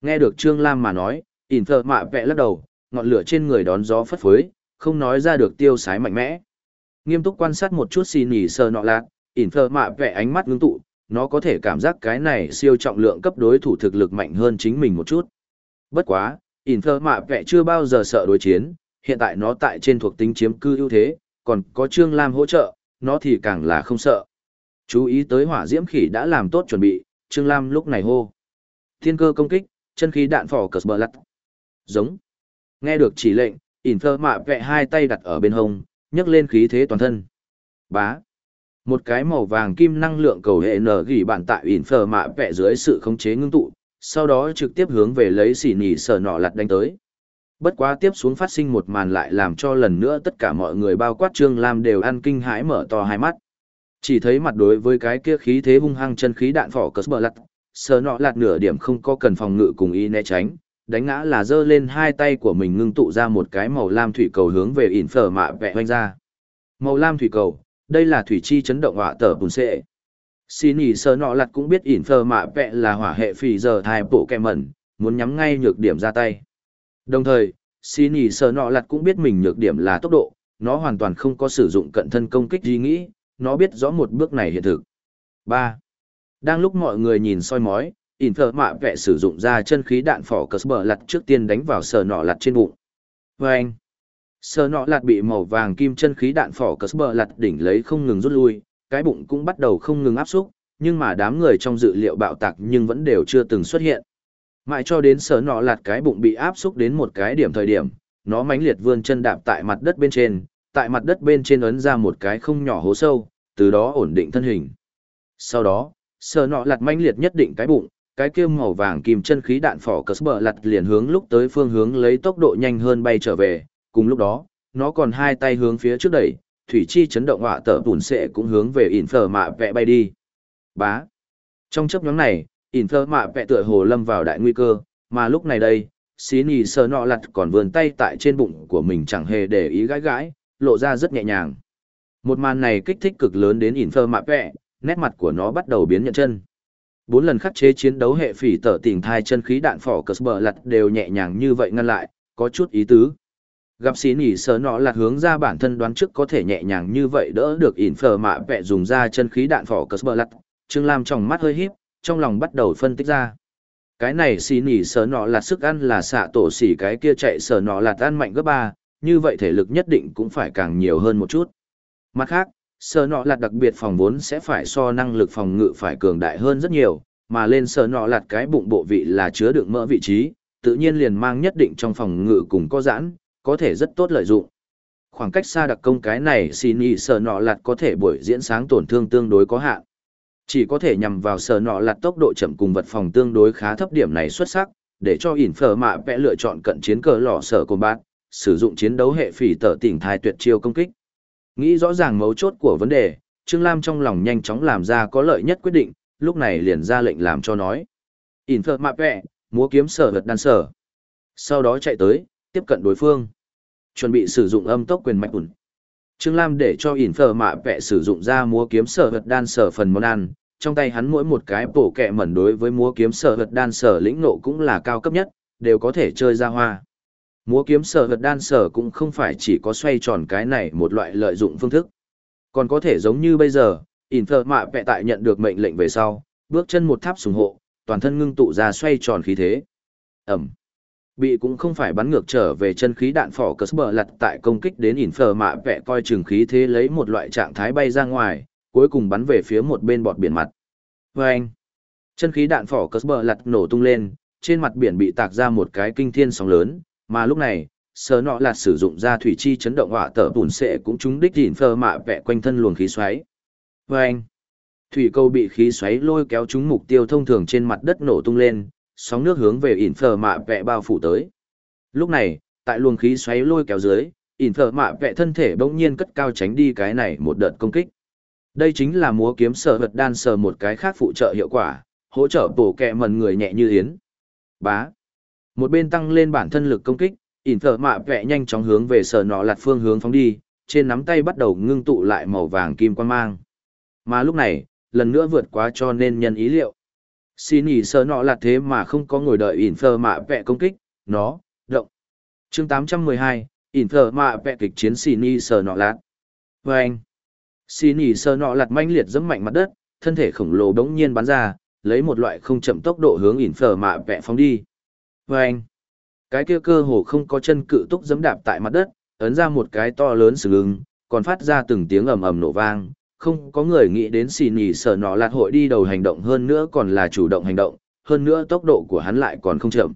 Nghe được Trương Lam mà nói, ỉn phơ mạ vẹ lắc đầu, ngọn lửa trên người đón gió phất phới, không nói ra được tiêu sái mạnh mẽ. Nghiêm túc quan sát một chút si nỉ sở nọ lạt, ỉn phờ mạ vẽ ánh mắt ngưng tụ, nó có thể cảm giác cái này siêu trọng lượng cấp đối thủ thực lực mạnh hơn chính mình một chút. Bất quá, ỉn phờ mạ vẽ chưa bao giờ sợ đối chiến, hiện tại nó tại trên thuộc tính chiếm cư ưu thế, còn có Trương Lam hỗ trợ, nó thì càng là không sợ. Chú ý tới hỏa diễm khỉ đã làm tốt chuẩn bị, Trương Lam lúc này hô. Thiên cơ công kích, chân khí đạn phỏ cờ bờ lặt. Giống. Nghe được chỉ lệnh, ỉn phơ mạ vẽ hai tay đặt ở bên hông, nhấc lên khí thế toàn thân. Bá. Một cái màu vàng kim năng lượng cầu hệ nở gỉ bạn tại ỉn phở mạ vẽ dưới sự khống chế ngưng tụ, sau đó trực tiếp hướng về lấy xỉ nỉ sở nọ lặt đánh tới. Bất quá tiếp xuống phát sinh một màn lại làm cho lần nữa tất cả mọi người bao quát Trương Lam đều ăn kinh hãi mở to hai mắt. Chỉ thấy mặt đối với cái kia khí thế hung hăng chân khí đạn phỏ cờ bờ lặt, sờ nọ lạt nửa điểm không có cần phòng ngự cùng y né tránh, đánh ngã là giơ lên hai tay của mình ngưng tụ ra một cái màu lam thủy cầu hướng về ỉn phở mạ vẽ hoanh ra. Màu lam thủy cầu, đây là thủy chi chấn động hỏa tờ bùn xệ. Xin ý sơ nọ lặt cũng biết ỉn phơ mạ vẹ là hỏa hệ phì giờ thai bộ kẹ mẩn, muốn nhắm ngay nhược điểm ra tay. Đồng thời, xin ý sơ nọ lặt cũng biết mình nhược điểm là tốc độ, nó hoàn toàn không có sử dụng cận thân công kích gì nghĩ, nó biết rõ một bước này hiện thực. ba Đang lúc mọi người nhìn soi mói, ỉn phơ mạ vẹ sử dụng ra chân khí đạn phỏ cờ bờ lặt trước tiên đánh vào sờ nọ lặt trên bụng. vê anh, sờ nọ lạt bị màu vàng kim chân khí đạn phỏ cờ bờ lặt đỉnh lấy không ngừng rút lui, cái bụng cũng bắt đầu không ngừng áp xúc, nhưng mà đám người trong dự liệu bạo tạc nhưng vẫn đều chưa từng xuất hiện. Mãi cho đến sờ nọ lạt cái bụng bị áp xúc đến một cái điểm thời điểm, nó mãnh liệt vươn chân đạp tại mặt đất bên trên, tại mặt đất bên trên ấn ra một cái không nhỏ hố sâu, từ đó ổn định thân hình. Sau đó, sờ nọ lạt mãnh liệt nhất định cái bụng, cái kia màu vàng kim chân khí đạn phỏ cờ bờ lặt liền hướng lúc tới phương hướng lấy tốc độ nhanh hơn bay trở về, cùng lúc đó, nó còn hai tay hướng phía trước đẩy, thủy chi chấn động họa tở bùn sệ cũng hướng về ỉn phở mạ vẽ bay đi. Bá. Trong chấp nhóm này, ỉn phở mạ vẽ tựa hồ lâm vào đại nguy cơ, mà lúc này đây, xí nhì sờ nọ lặt còn vườn tay tại trên bụng của mình chẳng hề để ý gãi gãi, lộ ra rất nhẹ nhàng. Một màn này kích thích cực lớn đến ỉn phở mạ vẽ, nét mặt của nó bắt đầu biến nhận chân. Bốn lần khắc chế chiến đấu hệ phỉ tở tỉnh thai chân khí đạn phỏ cờ bờ lặt đều nhẹ nhàng như vậy ngăn lại, có chút ý tứ. Gặp xí nỉ sờ nọ là hướng ra bản thân đoán trước có thể nhẹ nhàng như vậy đỡ được ỉn phở mạ vẹ dùng ra chân khí đạn phỏ cờ bờ lặt. Trương Lam trong mắt hơi híp, trong lòng bắt đầu phân tích ra. Cái này xí nỉ sờ nọ là sức ăn là xạ tổ xỉ cái kia chạy sờ nọ là ăn mạnh gấp ba, như vậy thể lực nhất định cũng phải càng nhiều hơn một chút. Mặt khác, sở nọ lạt đặc biệt phòng vốn sẽ phải so năng lực phòng ngự phải cường đại hơn rất nhiều, mà lên sở nọ lạt cái bụng bộ vị là chứa đựng mỡ vị trí, tự nhiên liền mang nhất định trong phòng ngự cùng có giãn, có thể rất tốt lợi dụng. Khoảng cách xa đặc công cái này xin ý sở nọ lạt có thể buổi diễn sáng tổn thương tương đối có hạn. Chỉ có thể nhằm vào sở nọ lạt tốc độ chậm cùng vật phòng tương đối khá thấp điểm này xuất sắc, để cho ỉn phở mạ vẽ lựa chọn cận chiến cờ lò sở của bạn sử dụng chiến đấu hệ phỉ tở tỉnh thai tuyệt chiêu công kích. Nghĩ rõ ràng mấu chốt của vấn đề, Trương Lam trong lòng nhanh chóng làm ra có lợi nhất quyết định, lúc này liền ra lệnh làm cho nói. ẩn phở mạ vẽ múa kiếm sở vật đan sở. Sau đó chạy tới, tiếp cận đối phương. Chuẩn bị sử dụng âm tốc quyền mạnh ủn. Trương Lam để cho Infer mạ vẹ sử dụng ra múa kiếm sở vật đan sở phần món ăn, trong tay hắn mỗi một cái bổ kẹ mẩn đối với múa kiếm sở vật đan sở lĩnh nộ cũng là cao cấp nhất, đều có thể chơi ra hoa. Múa kiếm sở vật đan sở cũng không phải chỉ có xoay tròn cái này một loại lợi dụng phương thức. Còn có thể giống như bây giờ, Infer mạ vẹ tại nhận được mệnh lệnh về sau, bước chân một tháp sùng hộ, toàn thân ngưng tụ ra xoay tròn khí thế. Ẩm. Bị cũng không phải bắn ngược trở về chân khí đạn phỏ cờ bờ lặt tại công kích đến Infer mạ vẹ coi chừng khí thế lấy một loại trạng thái bay ra ngoài, cuối cùng bắn về phía một bên bọt biển mặt. Anh, Chân khí đạn phỏ cờ bờ lặt nổ tung lên, trên mặt biển bị tạc ra một cái kinh thiên sóng lớn, mà lúc này, sờ nọ là sử dụng ra thủy chi chấn động hỏa tở bùn sệ cũng trúng đích ỉn phờ mạ vẽ quanh thân luồng khí xoáy. Và anh, thủy câu bị khí xoáy lôi kéo trúng mục tiêu thông thường trên mặt đất nổ tung lên, sóng nước hướng về ỉn phơ mạ vẽ bao phủ tới. Lúc này, tại luồng khí xoáy lôi kéo dưới, ỉn phơ mạ vẽ thân thể bỗng nhiên cất cao tránh đi cái này một đợt công kích. Đây chính là múa kiếm sở vật đan sờ một cái khác phụ trợ hiệu quả, hỗ trợ bổ kẹ mần người nhẹ như yến. Bá. Một bên tăng lên bản thân lực công kích, ỉn thợ mạ vẽ nhanh chóng hướng về sở nọ lạt phương hướng phóng đi, trên nắm tay bắt đầu ngưng tụ lại màu vàng kim quan mang. Mà lúc này, lần nữa vượt quá cho nên nhân ý liệu. Xin ỉ sở nọ là thế mà không có ngồi đợi ỉn thợ mạ vẽ công kích, nó, động. chương 812, ỉn thợ mạ vẽ kịch chiến xin ỉ sơ nọ lạt. Và anh, xin ỉ sở nọ lạt manh liệt dẫm mạnh mặt đất, thân thể khổng lồ đống nhiên bắn ra, lấy một loại không chậm tốc độ hướng ỉn thợ mạ vẽ phóng đi. Và anh, cái kia cơ hồ không có chân cự túc dẫm đạp tại mặt đất, ấn ra một cái to lớn sừng ứng, còn phát ra từng tiếng ầm ầm nổ vang. Không có người nghĩ đến xì nhì sở nọ lạt hội đi đầu hành động hơn nữa còn là chủ động hành động, hơn nữa tốc độ của hắn lại còn không chậm.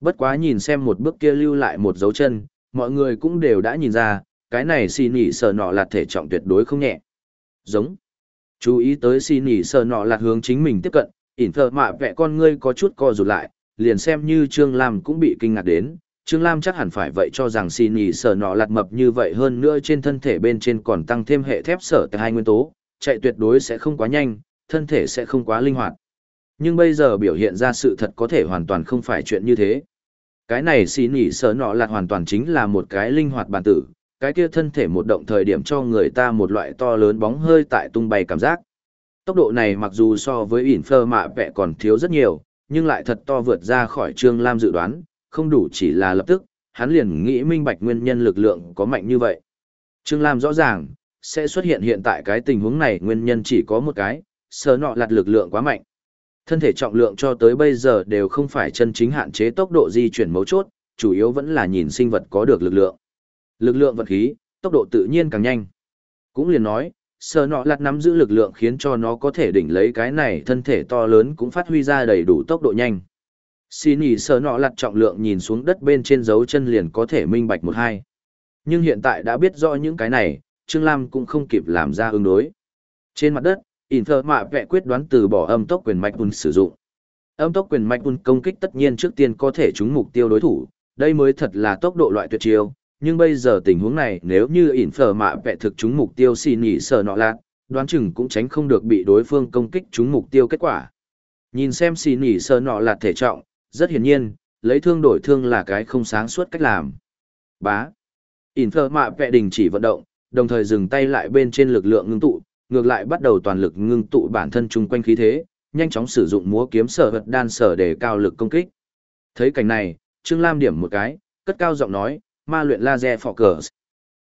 Bất quá nhìn xem một bước kia lưu lại một dấu chân, mọi người cũng đều đã nhìn ra, cái này xì nhì sở nọ lạt thể trọng tuyệt đối không nhẹ. Giống. Chú ý tới xì nhì sở nọ lạt hướng chính mình tiếp cận, ỉn thợ mạ vẹ con ngươi có chút co rụt lại, liền xem như Trương Lam cũng bị kinh ngạc đến, Trương Lam chắc hẳn phải vậy cho rằng xì nhì sở nọ lạt mập như vậy hơn nữa trên thân thể bên trên còn tăng thêm hệ thép sở tại hai nguyên tố, chạy tuyệt đối sẽ không quá nhanh, thân thể sẽ không quá linh hoạt. Nhưng bây giờ biểu hiện ra sự thật có thể hoàn toàn không phải chuyện như thế. Cái này xì nhì sở nọ lạt hoàn toàn chính là một cái linh hoạt bản tử, cái kia thân thể một động thời điểm cho người ta một loại to lớn bóng hơi tại tung bay cảm giác. Tốc độ này mặc dù so với ỉn phơ mạ vẹ còn thiếu rất nhiều, nhưng lại thật to vượt ra khỏi Trương Lam dự đoán, không đủ chỉ là lập tức, hắn liền nghĩ minh bạch nguyên nhân lực lượng có mạnh như vậy. Trương Lam rõ ràng, sẽ xuất hiện hiện tại cái tình huống này nguyên nhân chỉ có một cái, sờ nọ lạt lực lượng quá mạnh. Thân thể trọng lượng cho tới bây giờ đều không phải chân chính hạn chế tốc độ di chuyển mấu chốt, chủ yếu vẫn là nhìn sinh vật có được lực lượng. Lực lượng vật khí, tốc độ tự nhiên càng nhanh. Cũng liền nói, sờ nọ lạt nắm giữ lực lượng khiến cho nó có thể đỉnh lấy cái này thân thể to lớn cũng phát huy ra đầy đủ tốc độ nhanh. Xin ý sờ nọ lặt trọng lượng nhìn xuống đất bên trên dấu chân liền có thể minh bạch một hai. Nhưng hiện tại đã biết rõ những cái này, Trương Lam cũng không kịp làm ra ứng đối. Trên mặt đất, Inter mạ vẽ quyết đoán từ bỏ âm tốc quyền mạch un sử dụng. Âm tốc quyền mạch un công kích tất nhiên trước tiên có thể trúng mục tiêu đối thủ, đây mới thật là tốc độ loại tuyệt chiêu, nhưng bây giờ tình huống này nếu như ỉn phở mạ vẽ thực trúng mục tiêu xì nhỉ sờ nọ lạt, đoán chừng cũng tránh không được bị đối phương công kích trúng mục tiêu kết quả. Nhìn xem xì nhỉ sờ nọ lạt thể trọng, rất hiển nhiên, lấy thương đổi thương là cái không sáng suốt cách làm. Bá. ỉn phở mạ vẽ đình chỉ vận động, đồng thời dừng tay lại bên trên lực lượng ngưng tụ, ngược lại bắt đầu toàn lực ngưng tụ bản thân chung quanh khí thế, nhanh chóng sử dụng múa kiếm sở vật đan sở để cao lực công kích. Thấy cảnh này, Trương Lam điểm một cái, cất cao giọng nói, ma luyện laser focus.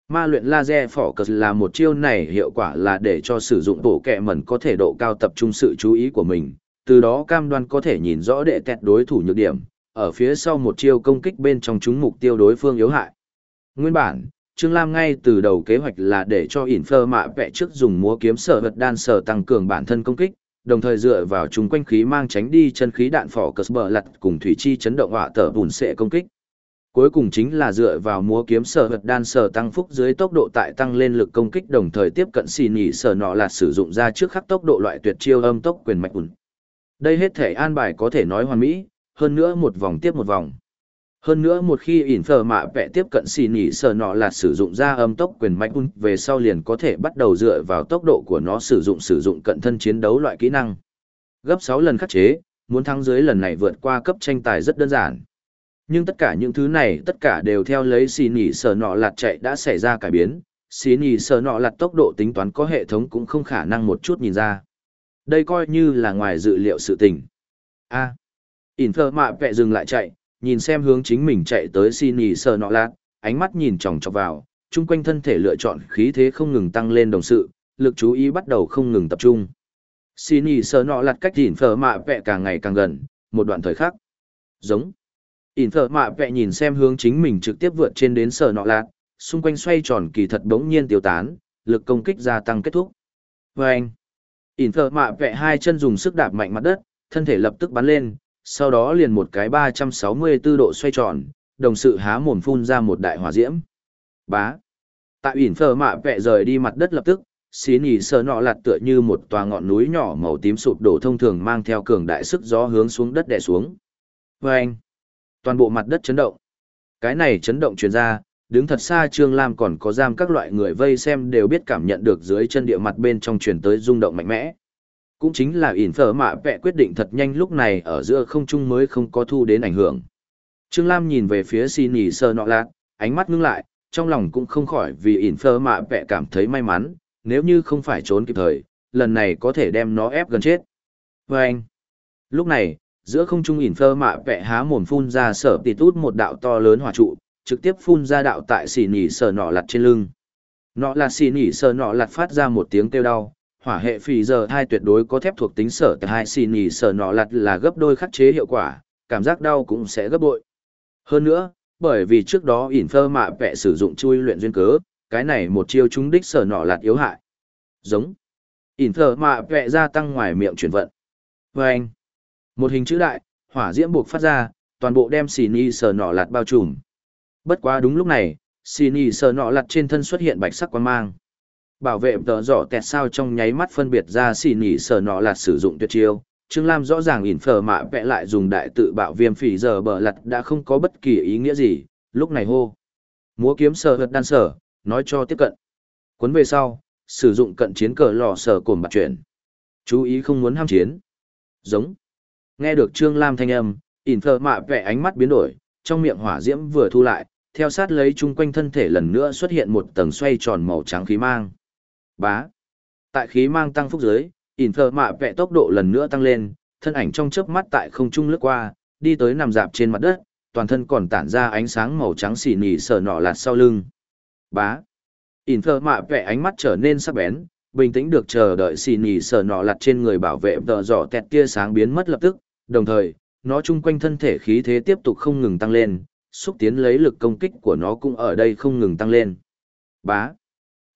Ma luyện laser focus là một chiêu này hiệu quả là để cho sử dụng bộ kẹ mẩn có thể độ cao tập trung sự chú ý của mình, từ đó cam đoan có thể nhìn rõ đệ tẹt đối thủ nhược điểm, ở phía sau một chiêu công kích bên trong chúng mục tiêu đối phương yếu hại. Nguyên bản, Trương Lam ngay từ đầu kế hoạch là để cho Infer mạ vẽ trước dùng múa kiếm sở vật đan sở tăng cường bản thân công kích, đồng thời dựa vào chúng quanh khí mang tránh đi chân khí đạn phỏ cờ bờ lặt cùng thủy chi chấn động hỏa tở bùn sệ công kích. Cuối cùng chính là dựa vào múa kiếm sở vật đan sở tăng phúc dưới tốc độ tại tăng lên lực công kích đồng thời tiếp cận xì nhị sở nọ là sử dụng ra trước khắc tốc độ loại tuyệt chiêu âm tốc quyền mạch ủn. Đây hết thể an bài có thể nói hoàn mỹ, hơn nữa một vòng tiếp một vòng. Hơn nữa một khi ỉn phở mạ vẽ tiếp cận xì nhỉ sở nọ là sử dụng ra âm tốc quyền mạch un về sau liền có thể bắt đầu dựa vào tốc độ của nó sử dụng sử dụng cận thân chiến đấu loại kỹ năng. Gấp 6 lần khắc chế, muốn thắng dưới lần này vượt qua cấp tranh tài rất đơn giản nhưng tất cả những thứ này tất cả đều theo lấy xì nhỉ sờ nọ lạt chạy đã xảy ra cải biến xì nhỉ sờ nọ lạt tốc độ tính toán có hệ thống cũng không khả năng một chút nhìn ra đây coi như là ngoài dự liệu sự tình. A. À. ỉn phơ mạ vẹ dừng lại chạy, nhìn xem hướng chính mình chạy tới xin nhì sờ nọ lạt, ánh mắt nhìn chòng chọc vào, chung quanh thân thể lựa chọn khí thế không ngừng tăng lên đồng sự, lực chú ý bắt đầu không ngừng tập trung. Xin nhì sờ nọ lạt cách ỉn phơ mạ vẹ càng ngày càng gần, một đoạn thời khắc. Giống. Ỉn thợ mạ vẹ nhìn xem hướng chính mình trực tiếp vượt trên đến sở nọ lạc xung quanh xoay tròn kỳ thật bỗng nhiên tiêu tán, lực công kích gia tăng kết thúc. Vê anh ỉn thợ mạ vẹ hai chân dùng sức đạp mạnh mặt đất thân thể lập tức bắn lên sau đó liền một cái ba trăm sáu mươi 364 độ xoay tròn đồng sự há mồm phun ra một đại hỏa diễm. Bá. Tại ỉn thợ mạ vẹ rời đi mặt đất lập tức xí nhì sờ nọ lặt tựa như một tòa ngọn núi nhỏ màu tím sụp đổ thông thường mang theo cường đại sức gió hướng xuống đất đè xuống. Vê anh toàn bộ mặt đất chấn động. Cái này chấn động truyền ra, đứng thật xa Trương Lam còn có giam các loại người vây xem đều biết cảm nhận được dưới chân địa mặt bên trong truyền tới rung động mạnh mẽ. Cũng chính là ỉn phở mạ vẹ quyết định thật nhanh lúc này ở giữa không trung mới không có thu đến ảnh hưởng. Trương Lam nhìn về phía xì nỉ sơ nọ lạc, ánh mắt ngưng lại, trong lòng cũng không khỏi vì ỉn phở mạ vẹ cảm thấy may mắn, nếu như không phải trốn kịp thời, lần này có thể đem nó ép gần chết. Và anh, lúc này, giữa không trung ỉn phơ mạ vẹ há mồm phun ra sở tịt út một đạo to lớn hỏa trụ trực tiếp phun ra đạo tại xỉ nỉ sờ nọ lặt trên lưng. Nọ là xỉ nỉ sờ nọ lặt phát ra một tiếng kêu đau hỏa hệ phì giờ hai tuyệt đối có thép thuộc tính sở tại hai xỉ nỉ sờ nọ lặt là gấp đôi khắc chế hiệu quả cảm giác đau cũng sẽ gấp bội. Hơn nữa bởi vì trước đó ỉn phơ mạ vẹ sử dụng chui luyện duyên cớ cái này một chiêu trúng đích sở nọ lặt yếu hại. Giống. Ỉn phơ mạ vẹ gia tăng ngoài miệng chuyển vận. Vê anh. Một hình chữ đại, hỏa diễm buộc phát ra, toàn bộ đem xỉ nỉ sờ nọ lạt bao trùm. Bất quá đúng lúc này, xì ni sờ nọ lặt trên thân xuất hiện bạch sắc quang mang. Bảo vệ tờ rõ tẹt sao trong nháy mắt phân biệt ra xì ni sờ nọ lặt sử dụng tuyệt chiêu. Trương Lam rõ ràng ỉn phở mạ vẽ lại dùng đại tự bạo viêm phỉ giờ bờ lặt đã không có bất kỳ ý nghĩa gì, lúc này hô. Múa kiếm sở hợt đan sở, nói cho tiếp cận. Quấn về sau, sử dụng cận chiến cờ lò sở cồn bạc chuyển. Chú ý không muốn ham chiến. Giống. Nghe được Trương Lam thanh âm, ỉn phở mạ vẽ ánh mắt biến đổi, trong miệng hỏa diễm vừa thu lại, theo sát lấy chung quanh thân thể lần nữa xuất hiện một tầng xoay tròn màu trắng khí mang. Bá. Tại khí mang tăng phúc dưới, ỉn thờ mạ vẹ tốc độ lần nữa tăng lên, thân ảnh trong chớp mắt tại không trung lướt qua, đi tới nằm dạp trên mặt đất, toàn thân còn tản ra ánh sáng màu trắng xỉ nỉ sờ nọ lạt sau lưng. Bá. ỉn thờ mạ vẹ ánh mắt trở nên sắc bén, bình tĩnh được chờ đợi xỉ nỉ sờ nọ lạt trên người bảo vệ tờ giỏ tẹt tia sáng biến mất lập tức, đồng thời, nó chung quanh thân thể khí thế tiếp tục không ngừng tăng lên, xúc tiến lấy lực công kích của nó cũng ở đây không ngừng tăng lên. Bá.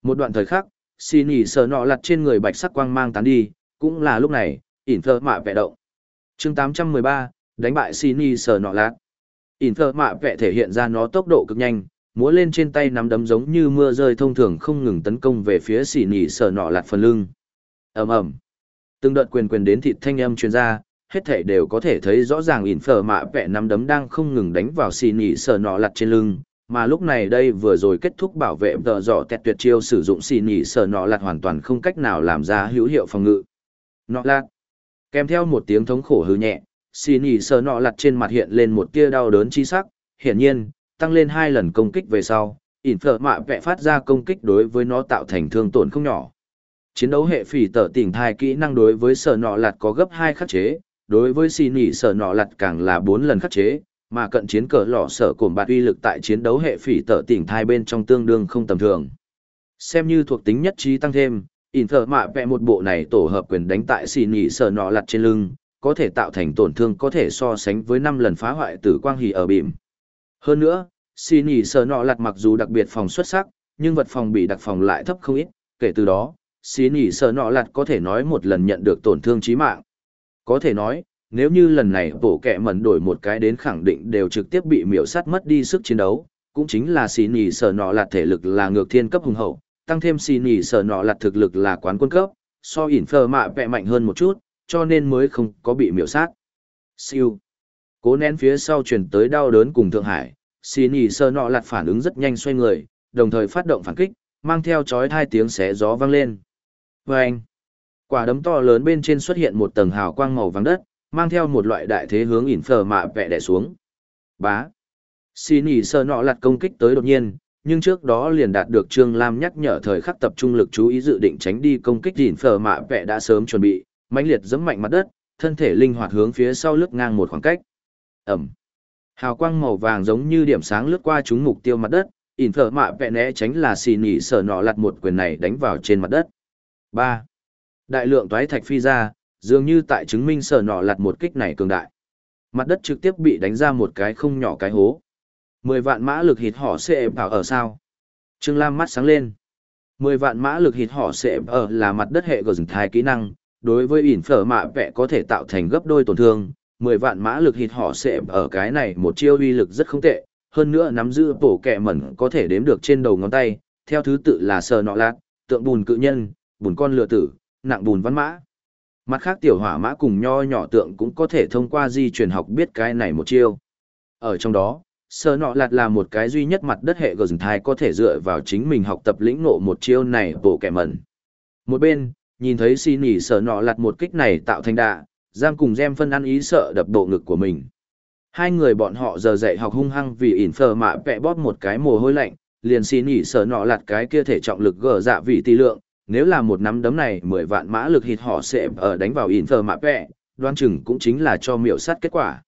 Một đoạn thời khắc, xì nhì sờ nọ lặt trên người bạch sắc quang mang tán đi, cũng là lúc này, ỉn thơ mạ vẹ động. chương 813, đánh bại xì nhì sờ nọ lặt. ỉn thơ mạ vẹ thể hiện ra nó tốc độ cực nhanh, múa lên trên tay nắm đấm giống như mưa rơi thông thường không ngừng tấn công về phía xì nhì sờ nọ lặt phần lưng. ầm ầm Từng đợt quyền quyền đến thịt thanh âm truyền ra, hết thảy đều có thể thấy rõ ràng ỉn phở mạ vẽ nắm đấm đang không ngừng đánh vào xì nhị sờ nọ lặt trên lưng, mà lúc này đây vừa rồi kết thúc bảo vệ tờ dọ tẹt tuyệt chiêu sử dụng xì nhị sờ nọ lặt hoàn toàn không cách nào làm ra hữu hiệu phòng ngự. Nọ lặt. Kèm theo một tiếng thống khổ hư nhẹ, xì nhị sờ nọ lặt trên mặt hiện lên một tia đau đớn chi sắc, hiển nhiên, tăng lên hai lần công kích về sau, ỉn phở mạ vẽ phát ra công kích đối với nó tạo thành thương tổn không nhỏ. Chiến đấu hệ phỉ tở tỉnh thai kỹ năng đối với sở nọ lặt có gấp hai khắc chế đối với xì nỉ sở nọ lặt càng là bốn lần khắc chế, mà cận chiến cờ lọ sở cổm bạt uy lực tại chiến đấu hệ phỉ tở tỉnh thai bên trong tương đương không tầm thường. Xem như thuộc tính nhất trí tăng thêm in thợ mạ vẽ một bộ này tổ hợp quyền đánh tại xì nỉ sở nọ lặt trên lưng, có thể tạo thành tổn thương có thể so sánh với năm lần phá hoại tử quang hỉ ở bìm. Hơn nữa, xì nỉ sở nọ lặt mặc dù đặc biệt phòng xuất sắc, nhưng vật phòng bị đặc phòng lại thấp không ít, kể từ đó, xì nỉ sở nọ lặt có thể nói một lần nhận được tổn thương chí mạng có thể nói, nếu như lần này bổ kẹ mẩn đổi một cái đến khẳng định đều trực tiếp bị miểu sát mất đi sức chiến đấu, cũng chính là xì nỉ sở nọ lạt thể lực là ngược thiên cấp hùng hậu, tăng thêm xì nỉ sở nọ lạt thực lực là quán quân cấp, so ỉn phờ mạ vẹ mạnh hơn một chút, cho nên mới không có bị miểu sát. Siêu. Cố nén phía sau truyền tới đau đớn cùng Thượng Hải, xì nỉ sở nọ lạt phản ứng rất nhanh xoay người, đồng thời phát động phản kích, mang theo chói hai tiếng xé gió vang lên. Vâng! Quả đấm to lớn bên trên xuất hiện một tầng hào quang màu vàng đất, mang theo một loại đại thế hướng ỉn phờ mạ vẹ đẻ xuống. Bá. Xì nỉ sơ nọ lặt công kích tới đột nhiên, nhưng trước đó liền đạt được Trương Lam nhắc nhở thời khắc tập trung lực chú ý dự định tránh đi công kích ỉn phờ mạ vẹ đã sớm chuẩn bị, mãnh liệt giẫm mạnh mặt đất, thân thể linh hoạt hướng phía sau lướt ngang một khoảng cách. Ẩm. Hào quang màu vàng giống như điểm sáng lướt qua chúng mục tiêu mặt đất, ỉn phờ mạ vẹ né tránh là xì nỉ sờ nọ lặt một quyền này đánh vào trên mặt đất. Ba. Đại lượng toái thạch phi ra, dường như tại chứng minh sở nọ lặt một kích này cường đại. Mặt đất trực tiếp bị đánh ra một cái không nhỏ cái hố. Mười vạn mã lực hít họ sẽ bảo ở sao? Trương Lam mắt sáng lên. Mười vạn mã lực hít họ sẽ ở là mặt đất hệ của rừng thai kỹ năng, đối với ỉn phở mạ vẽ có thể tạo thành gấp đôi tổn thương. Mười vạn mã lực hít họ sẽ ở cái này một chiêu uy lực rất không tệ, hơn nữa nắm giữ bổ kẹ mẩn có thể đếm được trên đầu ngón tay, theo thứ tự là sờ nọ lạt, tượng bùn cự nhân, bùn con lừa tử, nặng bùn văn mã. Mặt khác tiểu hỏa mã cùng nho nhỏ tượng cũng có thể thông qua di truyền học biết cái này một chiêu. Ở trong đó, sơ nọ lạt là một cái duy nhất mặt đất hệ gờ rừng thai có thể dựa vào chính mình học tập lĩnh ngộ một chiêu này bổ kẻ mẩn. Một bên, nhìn thấy xin nỉ sơ nọ lạt một kích này tạo thành đạ, giam cùng gem phân ăn ý sợ đập bộ ngực của mình. Hai người bọn họ giờ dạy học hung hăng vì ỉn phờ mạ vẽ bóp một cái mồ hôi lạnh, liền xin nỉ sơ nọ lạt cái kia thể trọng lực gờ dạ vị tỷ lượng, nếu là một nắm đấm này mười vạn mã lực hít họ sẽ ở đánh vào in thờ mạ vẹ, đoan chừng cũng chính là cho miểu sát kết quả.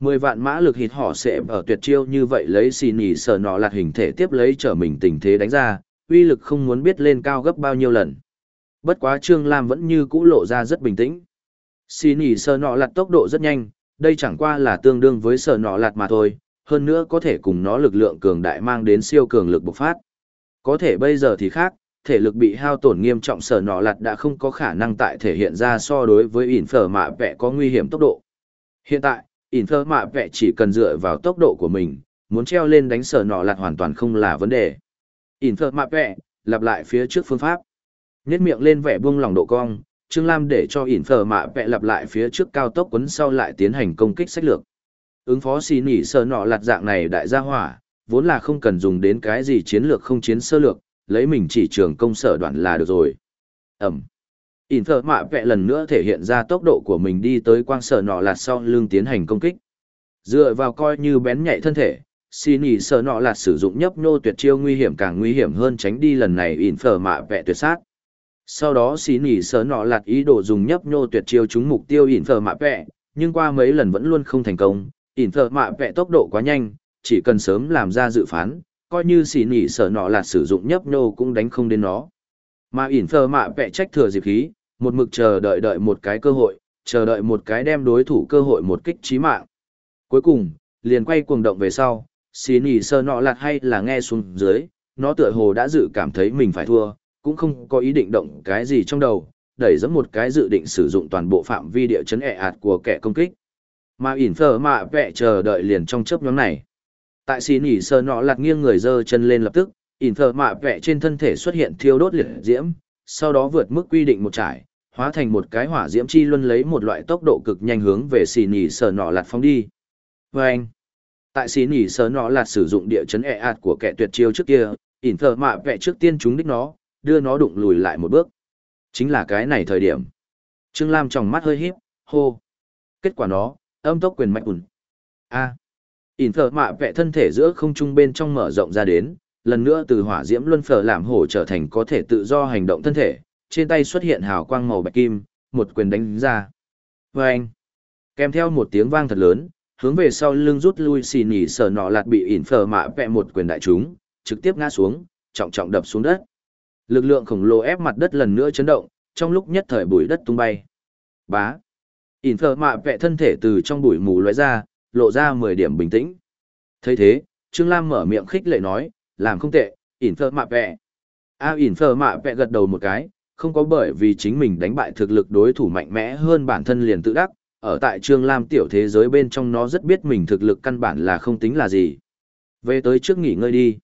mười vạn mã lực hít họ sẽ ở tuyệt chiêu như vậy lấy xì nhì sờ nọ lạt hình thể tiếp lấy trở mình tình thế đánh ra, uy lực không muốn biết lên cao gấp bao nhiêu lần. Bất quá Trương Lam vẫn như cũ lộ ra rất bình tĩnh. Xì nhì sờ nọ lạt tốc độ rất nhanh, đây chẳng qua là tương đương với sờ nọ lạt mà thôi, hơn nữa có thể cùng nó lực lượng cường đại mang đến siêu cường lực bộc phát. Có thể bây giờ thì khác, thể lực bị hao tổn nghiêm trọng sở nọ lặt đã không có khả năng tại thể hiện ra so đối với ỉn phở mạ vẹ có nguy hiểm tốc độ. Hiện tại, ỉn phở mạ vẹ chỉ cần dựa vào tốc độ của mình, muốn treo lên đánh sở nọ lặt hoàn toàn không là vấn đề. ỉn phở mạ vẹ, lặp lại phía trước phương pháp. Nhét miệng lên vẻ buông lòng độ cong, Trương Lam để cho ỉn phở mạ vẹ lặp lại phía trước cao tốc quấn sau lại tiến hành công kích sách lược. Ứng phó xì nỉ sở nọ lặt dạng này đại gia hỏa, vốn là không cần dùng đến cái gì chiến lược không chiến sơ lược, lấy mình chỉ trường công sở đoạn là được rồi. Ẩm. Ỉn thợ mạ vẹ lần nữa thể hiện ra tốc độ của mình đi tới quang sở nọ lạt sau lưng tiến hành công kích. Dựa vào coi như bén nhạy thân thể, xin ỉ sở nọ lạt sử dụng nhấp nhô tuyệt chiêu nguy hiểm càng nguy hiểm hơn tránh đi lần này ỉn thợ mạ vẹ tuyệt sát. Sau đó xin ỉ sở nọ lạt ý đồ dùng nhấp nhô tuyệt chiêu trúng mục tiêu ỉn thợ mạ vẹ, nhưng qua mấy lần vẫn luôn không thành công, ỉn thợ mạ vẹ tốc độ quá nhanh, chỉ cần sớm làm ra dự phán, coi như xỉ nỉ sở nọ là sử dụng nhấp nhô cũng đánh không đến nó. Mà ỉn thợ mạ vẽ trách thừa dịp khí, một mực chờ đợi đợi một cái cơ hội, chờ đợi một cái đem đối thủ cơ hội một kích trí mạng. Cuối cùng, liền quay cuồng động về sau, xì nỉ sơ nọ lạt hay là nghe xuống dưới, nó tựa hồ đã dự cảm thấy mình phải thua, cũng không có ý định động cái gì trong đầu, đẩy dẫn một cái dự định sử dụng toàn bộ phạm vi địa chấn ẹ ạt của kẻ công kích. Mà ỉn phở mạ vẽ chờ đợi liền trong chớp nhóm này. Tại xì nỉ sờ nọ lạt nghiêng người dơ chân lên lập tức, ỉn phở mạ vẹ trên thân thể xuất hiện thiêu đốt liệt diễm, sau đó vượt mức quy định một trải, hóa thành một cái hỏa diễm chi luân lấy một loại tốc độ cực nhanh hướng về xì nỉ sờ nọ lạt phóng đi. Và anh, tại xì nỉ sờ nọ lạt sử dụng địa chấn e ạt của kẻ tuyệt chiêu trước kia, ỉn thờ mạ vẽ trước tiên chúng đích nó, đưa nó đụng lùi lại một bước. Chính là cái này thời điểm. Trương Lam trong mắt hơi híp, hô. Kết quả nó, âm tốc quyền mạnh ủn. A ỉn phở mạ vẽ thân thể giữa không trung bên trong mở rộng ra đến, lần nữa từ hỏa diễm luân phở làm hổ trở thành có thể tự do hành động thân thể, trên tay xuất hiện hào quang màu bạch kim, một quyền đánh ra. vê anh, kèm theo một tiếng vang thật lớn, hướng về sau lưng rút lui xì nỉ sở nọ lạt bị ỉn phở mạ vẹ một quyền đại chúng trực tiếp ngã xuống, trọng trọng đập xuống đất. Lực lượng khổng lồ ép mặt đất lần nữa chấn động, trong lúc nhất thời bụi đất tung bay. Bá. ỉn phở mạ vẹ thân thể từ trong bụi mù lóe ra, lộ ra 10 điểm bình tĩnh. thấy thế, Trương Lam mở miệng khích lệ nói, làm không tệ, ỉn phơ mạ vẹ. A ỉn phơ mạ vẹ gật đầu một cái, không có bởi vì chính mình đánh bại thực lực đối thủ mạnh mẽ hơn bản thân liền tự đắc, ở tại Trương Lam tiểu thế giới bên trong nó rất biết mình thực lực căn bản là không tính là gì. Về tới trước nghỉ ngơi đi.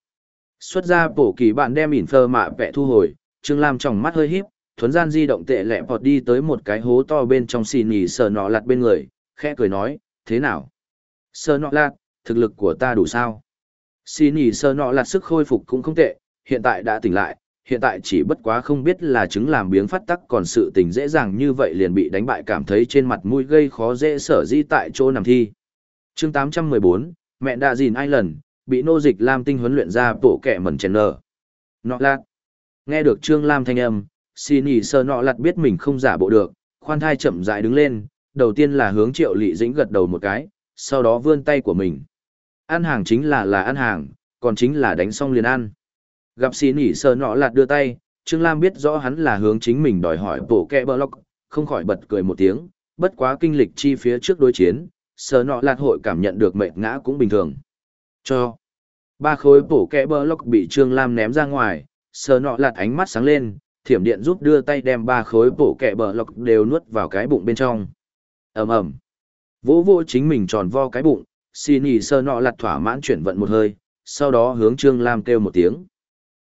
Xuất ra bổ kỳ bạn đem ỉn phơ mạ vẽ thu hồi, Trương Lam trong mắt hơi híp, thuấn gian di động tệ lẹ vọt đi tới một cái hố to bên trong xì nhì sờ nọ lặt bên người, khẽ cười nói, thế nào? Sơ nọ lạt, thực lực của ta đủ sao? Xì nhì Sơ nọ lạt sức khôi phục cũng không tệ, hiện tại đã tỉnh lại, hiện tại chỉ bất quá không biết là chứng làm biếng phát tắc còn sự tình dễ dàng như vậy liền bị đánh bại cảm thấy trên mặt mũi gây khó dễ sở di tại chỗ nằm thi. chương 814, mẹ đã dìn ai lần, bị nô dịch Lam tinh huấn luyện ra bộ kẻ mẩn chèn nở. Nọ lạt. Nghe được Trương Lam thanh âm, xin ý sơ nọ lạt biết mình không giả bộ được, khoan thai chậm rãi đứng lên, đầu tiên là hướng triệu lị dĩnh gật đầu một cái, sau đó vươn tay của mình. Ăn hàng chính là là ăn hàng, còn chính là đánh xong liền ăn. Gặp xì nỉ sờ nọ lạt đưa tay, Trương Lam biết rõ hắn là hướng chính mình đòi hỏi bổ kẹ bờ lọc, không khỏi bật cười một tiếng, bất quá kinh lịch chi phía trước đối chiến, sờ nọ lạt hội cảm nhận được mệt ngã cũng bình thường. Cho. Ba khối bổ kẹ bờ lọc bị Trương Lam ném ra ngoài, sờ nọ lạt ánh mắt sáng lên, thiểm điện giúp đưa tay đem ba khối bổ kẹ bờ lọc đều nuốt vào cái bụng bên trong. ầm ầm Vỗ vỗ chính mình tròn vo cái bụng, xin nhì sơ nọ lạt thỏa mãn chuyển vận một hơi, sau đó hướng Trương Lam kêu một tiếng.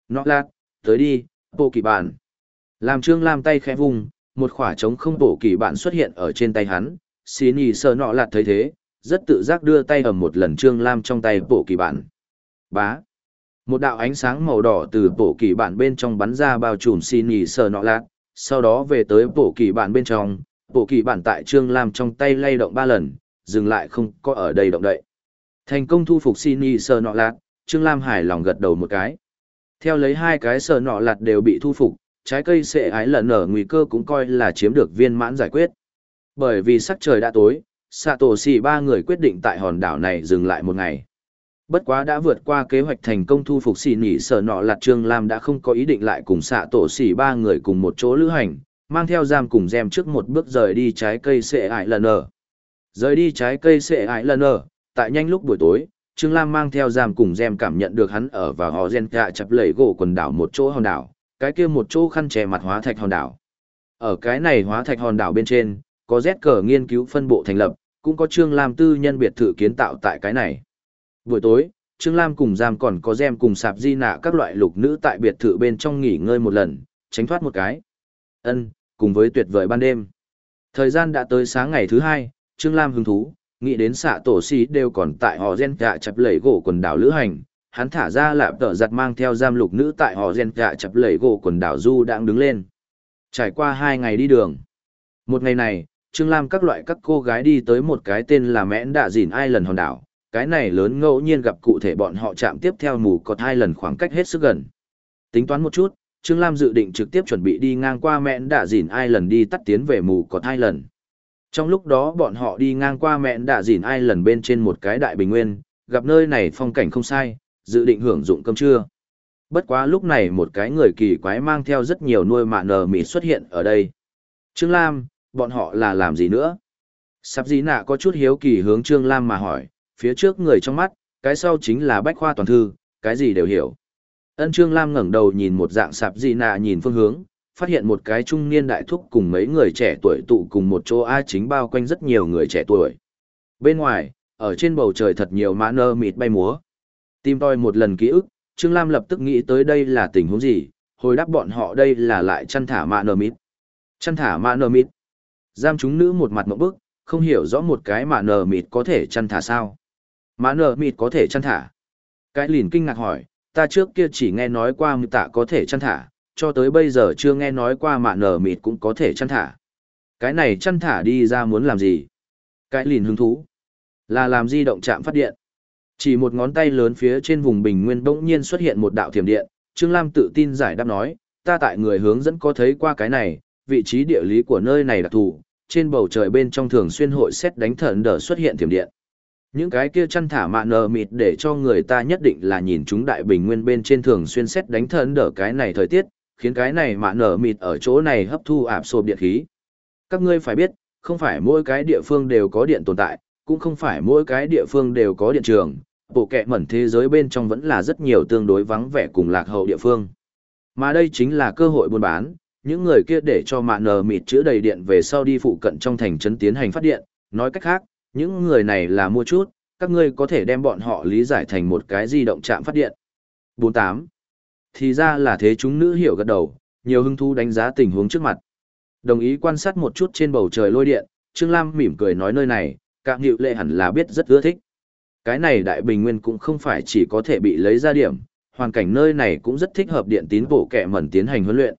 Nọ lạt, tới đi, bộ kỳ bản. Làm Trương Lam tay khẽ vùng, một khỏa trống không bộ kỳ bản xuất hiện ở trên tay hắn, xin nhì sơ nọ lạt thấy thế, rất tự giác đưa tay ầm một lần Trương Lam trong tay bộ kỳ bản. Bá. Một đạo ánh sáng màu đỏ từ bộ kỳ bản bên trong bắn ra bao trùm xin nhì sơ nọ lạt, sau đó về tới bộ kỳ bản bên trong, bộ kỳ bản tại Trương Lam trong tay lay động ba lần, dừng lại không có ở đây động đậy. Thành công thu phục xin nhì sờ nọ lạt, Trương Lam hài lòng gật đầu một cái. Theo lấy hai cái sờ nọ lạt đều bị thu phục, trái cây sẽ ái lần nở nguy cơ cũng coi là chiếm được viên mãn giải quyết. Bởi vì sắc trời đã tối, xạ tổ xì ba người quyết định tại hòn đảo này dừng lại một ngày. Bất quá đã vượt qua kế hoạch thành công thu phục xì nỉ sở nọ lạt Trương Lam đã không có ý định lại cùng xạ tổ xì ba người cùng một chỗ lữ hành, mang theo giam cùng gem trước một bước rời đi trái cây sệ ải lần nở. Rời đi trái cây sệ ải lần nở, tại nhanh lúc buổi tối, Trương Lam mang theo giam cùng gem cảm nhận được hắn ở và họ gen cạ chập lẩy gỗ quần đảo một chỗ hòn đảo, cái kia một chỗ khăn che mặt hóa thạch hòn đảo. Ở cái này hóa thạch hòn đảo bên trên, có Z cờ nghiên cứu phân bộ thành lập, cũng có Trương Lam tư nhân biệt thự kiến tạo tại cái này. Buổi tối, Trương Lam cùng giam còn có gem cùng sạp di nạ các loại lục nữ tại biệt thự bên trong nghỉ ngơi một lần, tránh thoát một cái. ân cùng với tuyệt vời ban đêm. Thời gian đã tới sáng ngày thứ hai, Trương Lam hứng thú, nghĩ đến xạ tổ sĩ đều còn tại họ gen gạ chập lẩy gỗ quần đảo lữ hành, hắn thả ra lạp tợ giặt mang theo giam lục nữ tại họ gen gạ chập lẩy gỗ quần đảo Du đang đứng lên. Trải qua hai ngày đi đường. Một ngày này, Trương Lam các loại các cô gái đi tới một cái tên là Mẽn Đạ Dìn Ai lần hòn đảo. Cái này lớn ngẫu nhiên gặp cụ thể bọn họ chạm tiếp theo mù có hai lần khoảng cách hết sức gần. Tính toán một chút, Trương Lam dự định trực tiếp chuẩn bị đi ngang qua mẹn Đạ Dìn Ai lần đi tắt tiến về mù có hai lần. Trong lúc đó bọn họ đi ngang qua mẹn Đạ Dìn Ai lần bên trên một cái đại bình nguyên, gặp nơi này phong cảnh không sai, dự định hưởng dụng cơm trưa. Bất quá lúc này một cái người kỳ quái mang theo rất nhiều nuôi mạ nờ mì xuất hiện ở đây. Trương Lam, bọn họ là làm gì nữa? Sắp dĩ nạ có chút hiếu kỳ hướng Trương Lam mà hỏi, phía trước người trong mắt, cái sau chính là bách khoa toàn thư, cái gì đều hiểu. Ân Trương Lam ngẩng đầu nhìn một dạng sạp gì nạ nhìn phương hướng, phát hiện một cái trung niên đại thúc cùng mấy người trẻ tuổi tụ cùng một chỗ A chính bao quanh rất nhiều người trẻ tuổi. Bên ngoài, ở trên bầu trời thật nhiều mã nơ mịt bay múa. Tìm tòi một lần ký ức, Trương Lam lập tức nghĩ tới đây là tình huống gì, hồi đáp bọn họ đây là lại chăn thả mã nơ mịt. Chăn thả mã nơ mịt. Giam chúng nữ một mặt mộng bức, không hiểu rõ một cái mã nơ mịt có thể chăn thả sao. Mã nơ mịt có thể chăn thả. Cái lìn kinh ngạc hỏi, ta trước kia chỉ nghe nói qua mưu tạ có thể chăn thả, cho tới bây giờ chưa nghe nói qua mạ nở mịt cũng có thể chăn thả. Cái này chăn thả đi ra muốn làm gì? Cái lìn hứng thú. Là làm di động chạm phát điện. Chỉ một ngón tay lớn phía trên vùng bình nguyên bỗng nhiên xuất hiện một đạo thiểm điện, Trương Lam tự tin giải đáp nói, ta tại người hướng dẫn có thấy qua cái này, vị trí địa lý của nơi này đặc thù, trên bầu trời bên trong thường xuyên hội xét đánh thần đờ xuất hiện thiểm điện. Những cái kia chăn thả mạ nờ mịt để cho người ta nhất định là nhìn chúng đại bình nguyên bên trên thường xuyên xét đánh thần đỡ cái này thời tiết, khiến cái này mạ nở mịt ở chỗ này hấp thu ạp sộp điện khí. Các ngươi phải biết, không phải mỗi cái địa phương đều có điện tồn tại, cũng không phải mỗi cái địa phương đều có điện trường, bộ kẹ mẩn thế giới bên trong vẫn là rất nhiều tương đối vắng vẻ cùng lạc hậu địa phương. Mà đây chính là cơ hội buôn bán, những người kia để cho mạ nờ mịt chữa đầy điện về sau đi phụ cận trong thành trấn tiến hành phát điện, nói cách khác, những người này là mua chút, các ngươi có thể đem bọn họ lý giải thành một cái di động chạm phát điện. 48. Thì ra là thế chúng nữ hiểu gật đầu, nhiều hứng thú đánh giá tình huống trước mặt. Đồng ý quan sát một chút trên bầu trời lôi điện, Trương Lam mỉm cười nói nơi này, các hiệu lệ hẳn là biết rất ưa thích. Cái này đại bình nguyên cũng không phải chỉ có thể bị lấy ra điểm, hoàn cảnh nơi này cũng rất thích hợp điện tín bộ kẹ mẩn tiến hành huấn luyện.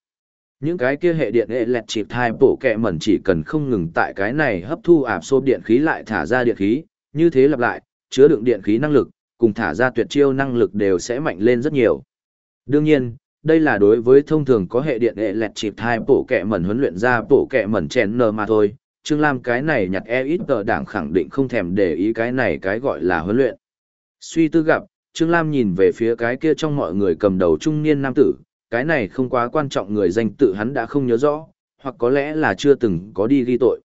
Những cái kia hệ điện hệ lẹt chịp thai bổ kẹ mẩn chỉ cần không ngừng tại cái này hấp thu ạp xô điện khí lại thả ra điện khí, như thế lặp lại, chứa đựng điện khí năng lực, cùng thả ra tuyệt chiêu năng lực đều sẽ mạnh lên rất nhiều. Đương nhiên, đây là đối với thông thường có hệ điện hệ lẹt chịp hai bộ kẹ mẩn huấn luyện ra bộ kẹ mẩn chèn nờ mà thôi. Trương Lam cái này nhặt e ít tờ đảng khẳng định không thèm để ý cái này cái gọi là huấn luyện. Suy tư gặp, Trương Lam nhìn về phía cái kia trong mọi người cầm đầu trung niên nam tử, cái này không quá quan trọng người danh tự hắn đã không nhớ rõ, hoặc có lẽ là chưa từng có đi ghi tội.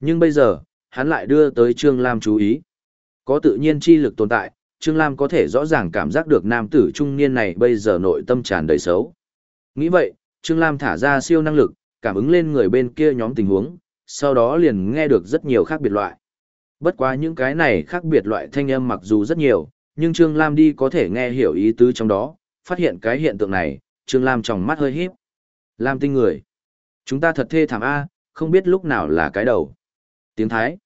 Nhưng bây giờ, hắn lại đưa tới Trương Lam chú ý. Có tự nhiên chi lực tồn tại, Trương Lam có thể rõ ràng cảm giác được nam tử trung niên này bây giờ nội tâm tràn đầy xấu. Nghĩ vậy, Trương Lam thả ra siêu năng lực, cảm ứng lên người bên kia nhóm tình huống, sau đó liền nghe được rất nhiều khác biệt loại. Bất quá những cái này khác biệt loại thanh âm mặc dù rất nhiều, nhưng Trương Lam đi có thể nghe hiểu ý tứ trong đó, phát hiện cái hiện tượng này, Trương Lam trong mắt hơi híp. Lam tinh người. Chúng ta thật thê thảm A, không biết lúc nào là cái đầu. Tiếng Thái.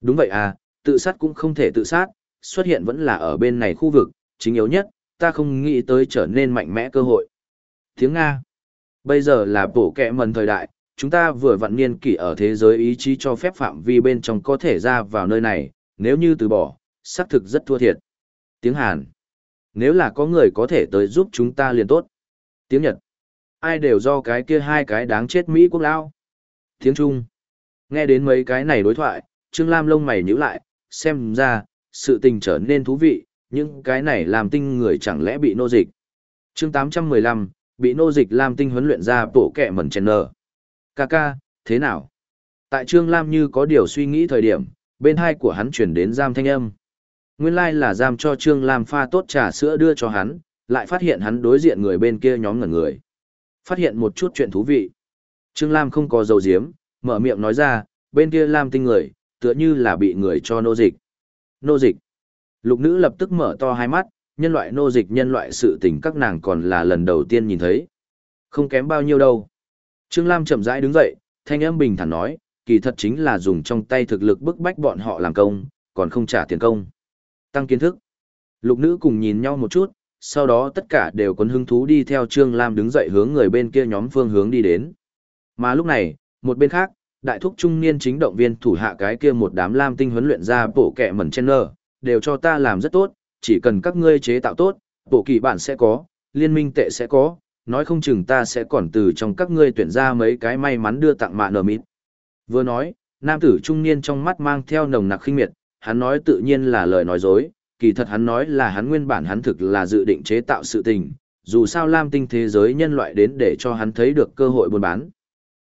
Đúng vậy à, tự sát cũng không thể tự sát, xuất hiện vẫn là ở bên này khu vực, chính yếu nhất, ta không nghĩ tới trở nên mạnh mẽ cơ hội. Tiếng Nga. Bây giờ là bổ kẹ mần thời đại, chúng ta vừa vặn niên kỷ ở thế giới ý chí cho phép phạm vi bên trong có thể ra vào nơi này, nếu như từ bỏ, xác thực rất thua thiệt. Tiếng Hàn. Nếu là có người có thể tới giúp chúng ta liền tốt. Tiếng Nhật. Ai đều do cái kia hai cái đáng chết Mỹ quốc lao. Tiếng Trung. Nghe đến mấy cái này đối thoại, Trương Lam lông mày nhíu lại, xem ra, sự tình trở nên thú vị, những cái này làm tinh người chẳng lẽ bị nô dịch. chương 815, bị nô dịch làm tinh huấn luyện ra bộ kẹ mẩn chèn nở. Kaka, thế nào? Tại Trương Lam như có điều suy nghĩ thời điểm, bên hai của hắn chuyển đến giam thanh âm. Nguyên lai là giam cho Trương Lam pha tốt trà sữa đưa cho hắn, lại phát hiện hắn đối diện người bên kia nhóm ngẩn người. Phát hiện một chút chuyện thú vị. Trương Lam không có dầu diếm, mở miệng nói ra, bên kia Lam tinh người, tựa như là bị người cho nô dịch nô dịch. Lục nữ lập tức mở to hai mắt, nhân loại nô dịch nhân loại sự tình các nàng còn là lần đầu tiên nhìn thấy. Không kém bao nhiêu đâu. Trương Lam chậm rãi đứng dậy, thanh âm bình thản nói, kỳ thật chính là dùng trong tay thực lực bức bách bọn họ làm công, còn không trả tiền công. Tăng kiến thức. Lục nữ cùng nhìn nhau một chút, sau đó tất cả đều có hứng thú đi theo Trương Lam đứng dậy hướng người bên kia nhóm phương hướng đi đến. Mà lúc này, một bên khác, đại thúc trung niên chính động viên thủ hạ cái kia một đám lam tinh huấn luyện ra bộ kẹ mẩn chen nơ, đều cho ta làm rất tốt, chỉ cần các ngươi chế tạo tốt, bộ kỳ bản sẽ có, liên minh tệ sẽ có, nói không chừng ta sẽ còn từ trong các ngươi tuyển ra mấy cái may mắn đưa tặng mạ nở mịt. Vừa nói, nam tử trung niên trong mắt mang theo nồng nặc khinh miệt, hắn nói tự nhiên là lời nói dối, kỳ thật hắn nói là hắn nguyên bản hắn thực là dự định chế tạo sự tình, dù sao lam tinh thế giới nhân loại đến để cho hắn thấy được cơ hội buôn bán.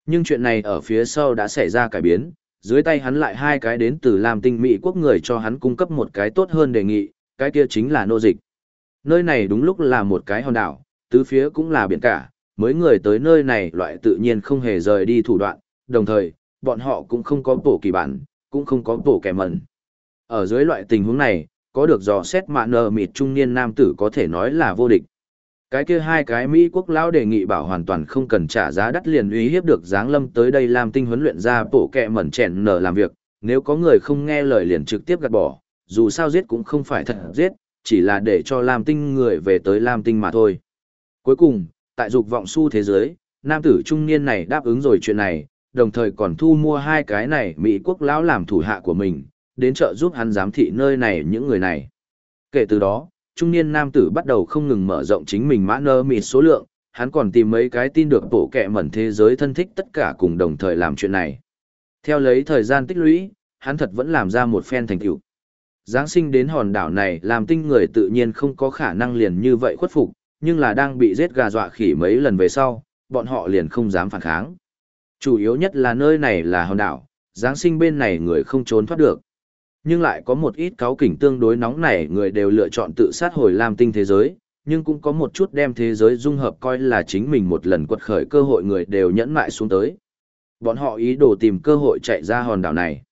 Nhưng chuyện này ở phía sau đã xảy ra cải biến, dưới tay hắn lại hai cái đến từ lam tinh Mỹ quốc người cho hắn cung cấp một cái tốt hơn đề nghị, cái kia chính là nô dịch. Nơi này đúng lúc là một cái hòn đảo, tứ phía cũng là biển cả, mới người tới nơi này loại tự nhiên không hề rời đi thủ đoạn, đồng thời, bọn họ cũng không có bổ kỳ bản, cũng không có bổ kẻ mẩn. Ở dưới loại tình huống này, có được dò xét mạ nờ mịt trung niên nam tử có thể nói là vô địch. Cái kia hai cái Mỹ quốc lão đề nghị bảo hoàn toàn không cần trả giá đắt liền uy hiếp được giáng lâm tới đây làm tinh huấn luyện ra bổ kẹ mẩn chèn nở làm việc, nếu có người không nghe lời liền trực tiếp gạt bỏ, dù sao giết cũng không phải thật giết, chỉ là để cho làm Tinh người về tới làm Tinh mà thôi. Cuối cùng, tại dục vọng su thế giới, nam tử trung niên này đáp ứng rồi chuyện này, đồng thời còn thu mua hai cái này Mỹ quốc lão làm thủ hạ của mình, đến trợ giúp hắn giám thị nơi này những người này. Kể từ đó, trung niên nam tử bắt đầu không ngừng mở rộng chính mình mã nơ mịt số lượng, hắn còn tìm mấy cái tin được bộ kẹ mẩn thế giới thân thích tất cả cùng đồng thời làm chuyện này. Theo lấy thời gian tích lũy, hắn thật vẫn làm ra một phen thành tựu. Giáng sinh đến hòn đảo này làm tinh người tự nhiên không có khả năng liền như vậy khuất phục, nhưng là đang bị giết gà dọa khỉ mấy lần về sau, bọn họ liền không dám phản kháng. Chủ yếu nhất là nơi này là hòn đảo, Giáng sinh bên này người không trốn thoát được. Nhưng lại có một ít cáo kỉnh tương đối nóng nảy người đều lựa chọn tự sát hồi làm tinh thế giới, nhưng cũng có một chút đem thế giới dung hợp coi là chính mình một lần quật khởi cơ hội người đều nhẫn mại xuống tới. Bọn họ ý đồ tìm cơ hội chạy ra hòn đảo này.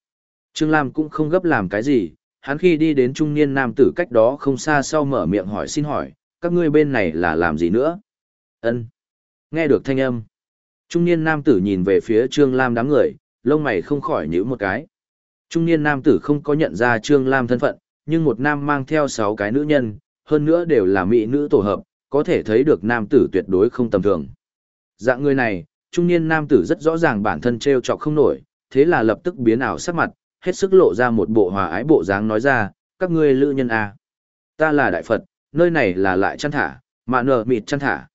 Trương Lam cũng không gấp làm cái gì, hắn khi đi đến trung niên nam tử cách đó không xa sau mở miệng hỏi xin hỏi, các ngươi bên này là làm gì nữa? Ân. Nghe được thanh âm. Trung niên nam tử nhìn về phía Trương Lam đám người, lông mày không khỏi nhíu một cái. Trung niên nam tử không có nhận ra Trương Lam thân phận, nhưng một nam mang theo sáu cái nữ nhân, hơn nữa đều là mỹ nữ tổ hợp, có thể thấy được nam tử tuyệt đối không tầm thường. Dạng người này, trung niên nam tử rất rõ ràng bản thân treo chọc không nổi, thế là lập tức biến ảo sắc mặt, hết sức lộ ra một bộ hòa ái bộ dáng nói ra, các ngươi lữ nhân à. Ta là Đại Phật, nơi này là lại chăn thả, mà nở mịt chăn thả.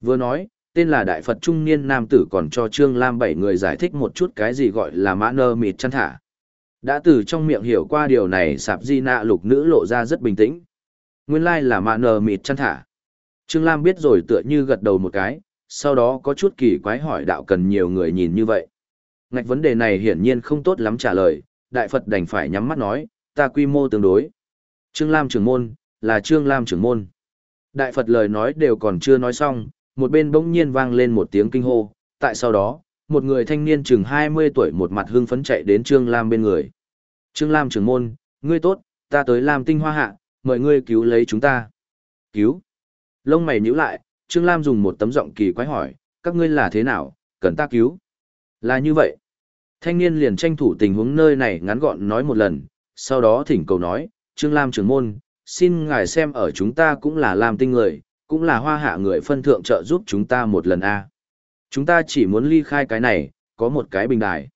Vừa nói, tên là Đại Phật trung niên nam tử còn cho Trương Lam bảy người giải thích một chút cái gì gọi là mã nơ mịt chăn thả. Đã từ trong miệng hiểu qua điều này sạp di nạ lục nữ lộ ra rất bình tĩnh. Nguyên lai là mạ nờ mịt chăn thả. Trương Lam biết rồi tựa như gật đầu một cái, sau đó có chút kỳ quái hỏi đạo cần nhiều người nhìn như vậy. Ngạch vấn đề này hiển nhiên không tốt lắm trả lời, Đại Phật đành phải nhắm mắt nói, ta quy mô tương đối. Trương Lam trưởng môn, là Trương Lam trưởng môn. Đại Phật lời nói đều còn chưa nói xong, một bên bỗng nhiên vang lên một tiếng kinh hô, tại sau đó, một người thanh niên chừng 20 tuổi một mặt hưng phấn chạy đến Trương Lam bên người. Trương Lam trưởng môn, ngươi tốt, ta tới Lam tinh hoa hạ, mời ngươi cứu lấy chúng ta. Cứu? Lông mày nhíu lại, Trương Lam dùng một tấm giọng kỳ quái hỏi, các ngươi là thế nào, cần ta cứu? Là như vậy. Thanh niên liền tranh thủ tình huống nơi này ngắn gọn nói một lần, sau đó thỉnh cầu nói, Trương Lam trưởng môn, xin ngài xem ở chúng ta cũng là Lam tinh người, cũng là hoa hạ người phân thượng trợ giúp chúng ta một lần a Chúng ta chỉ muốn ly khai cái này, có một cái bình đài.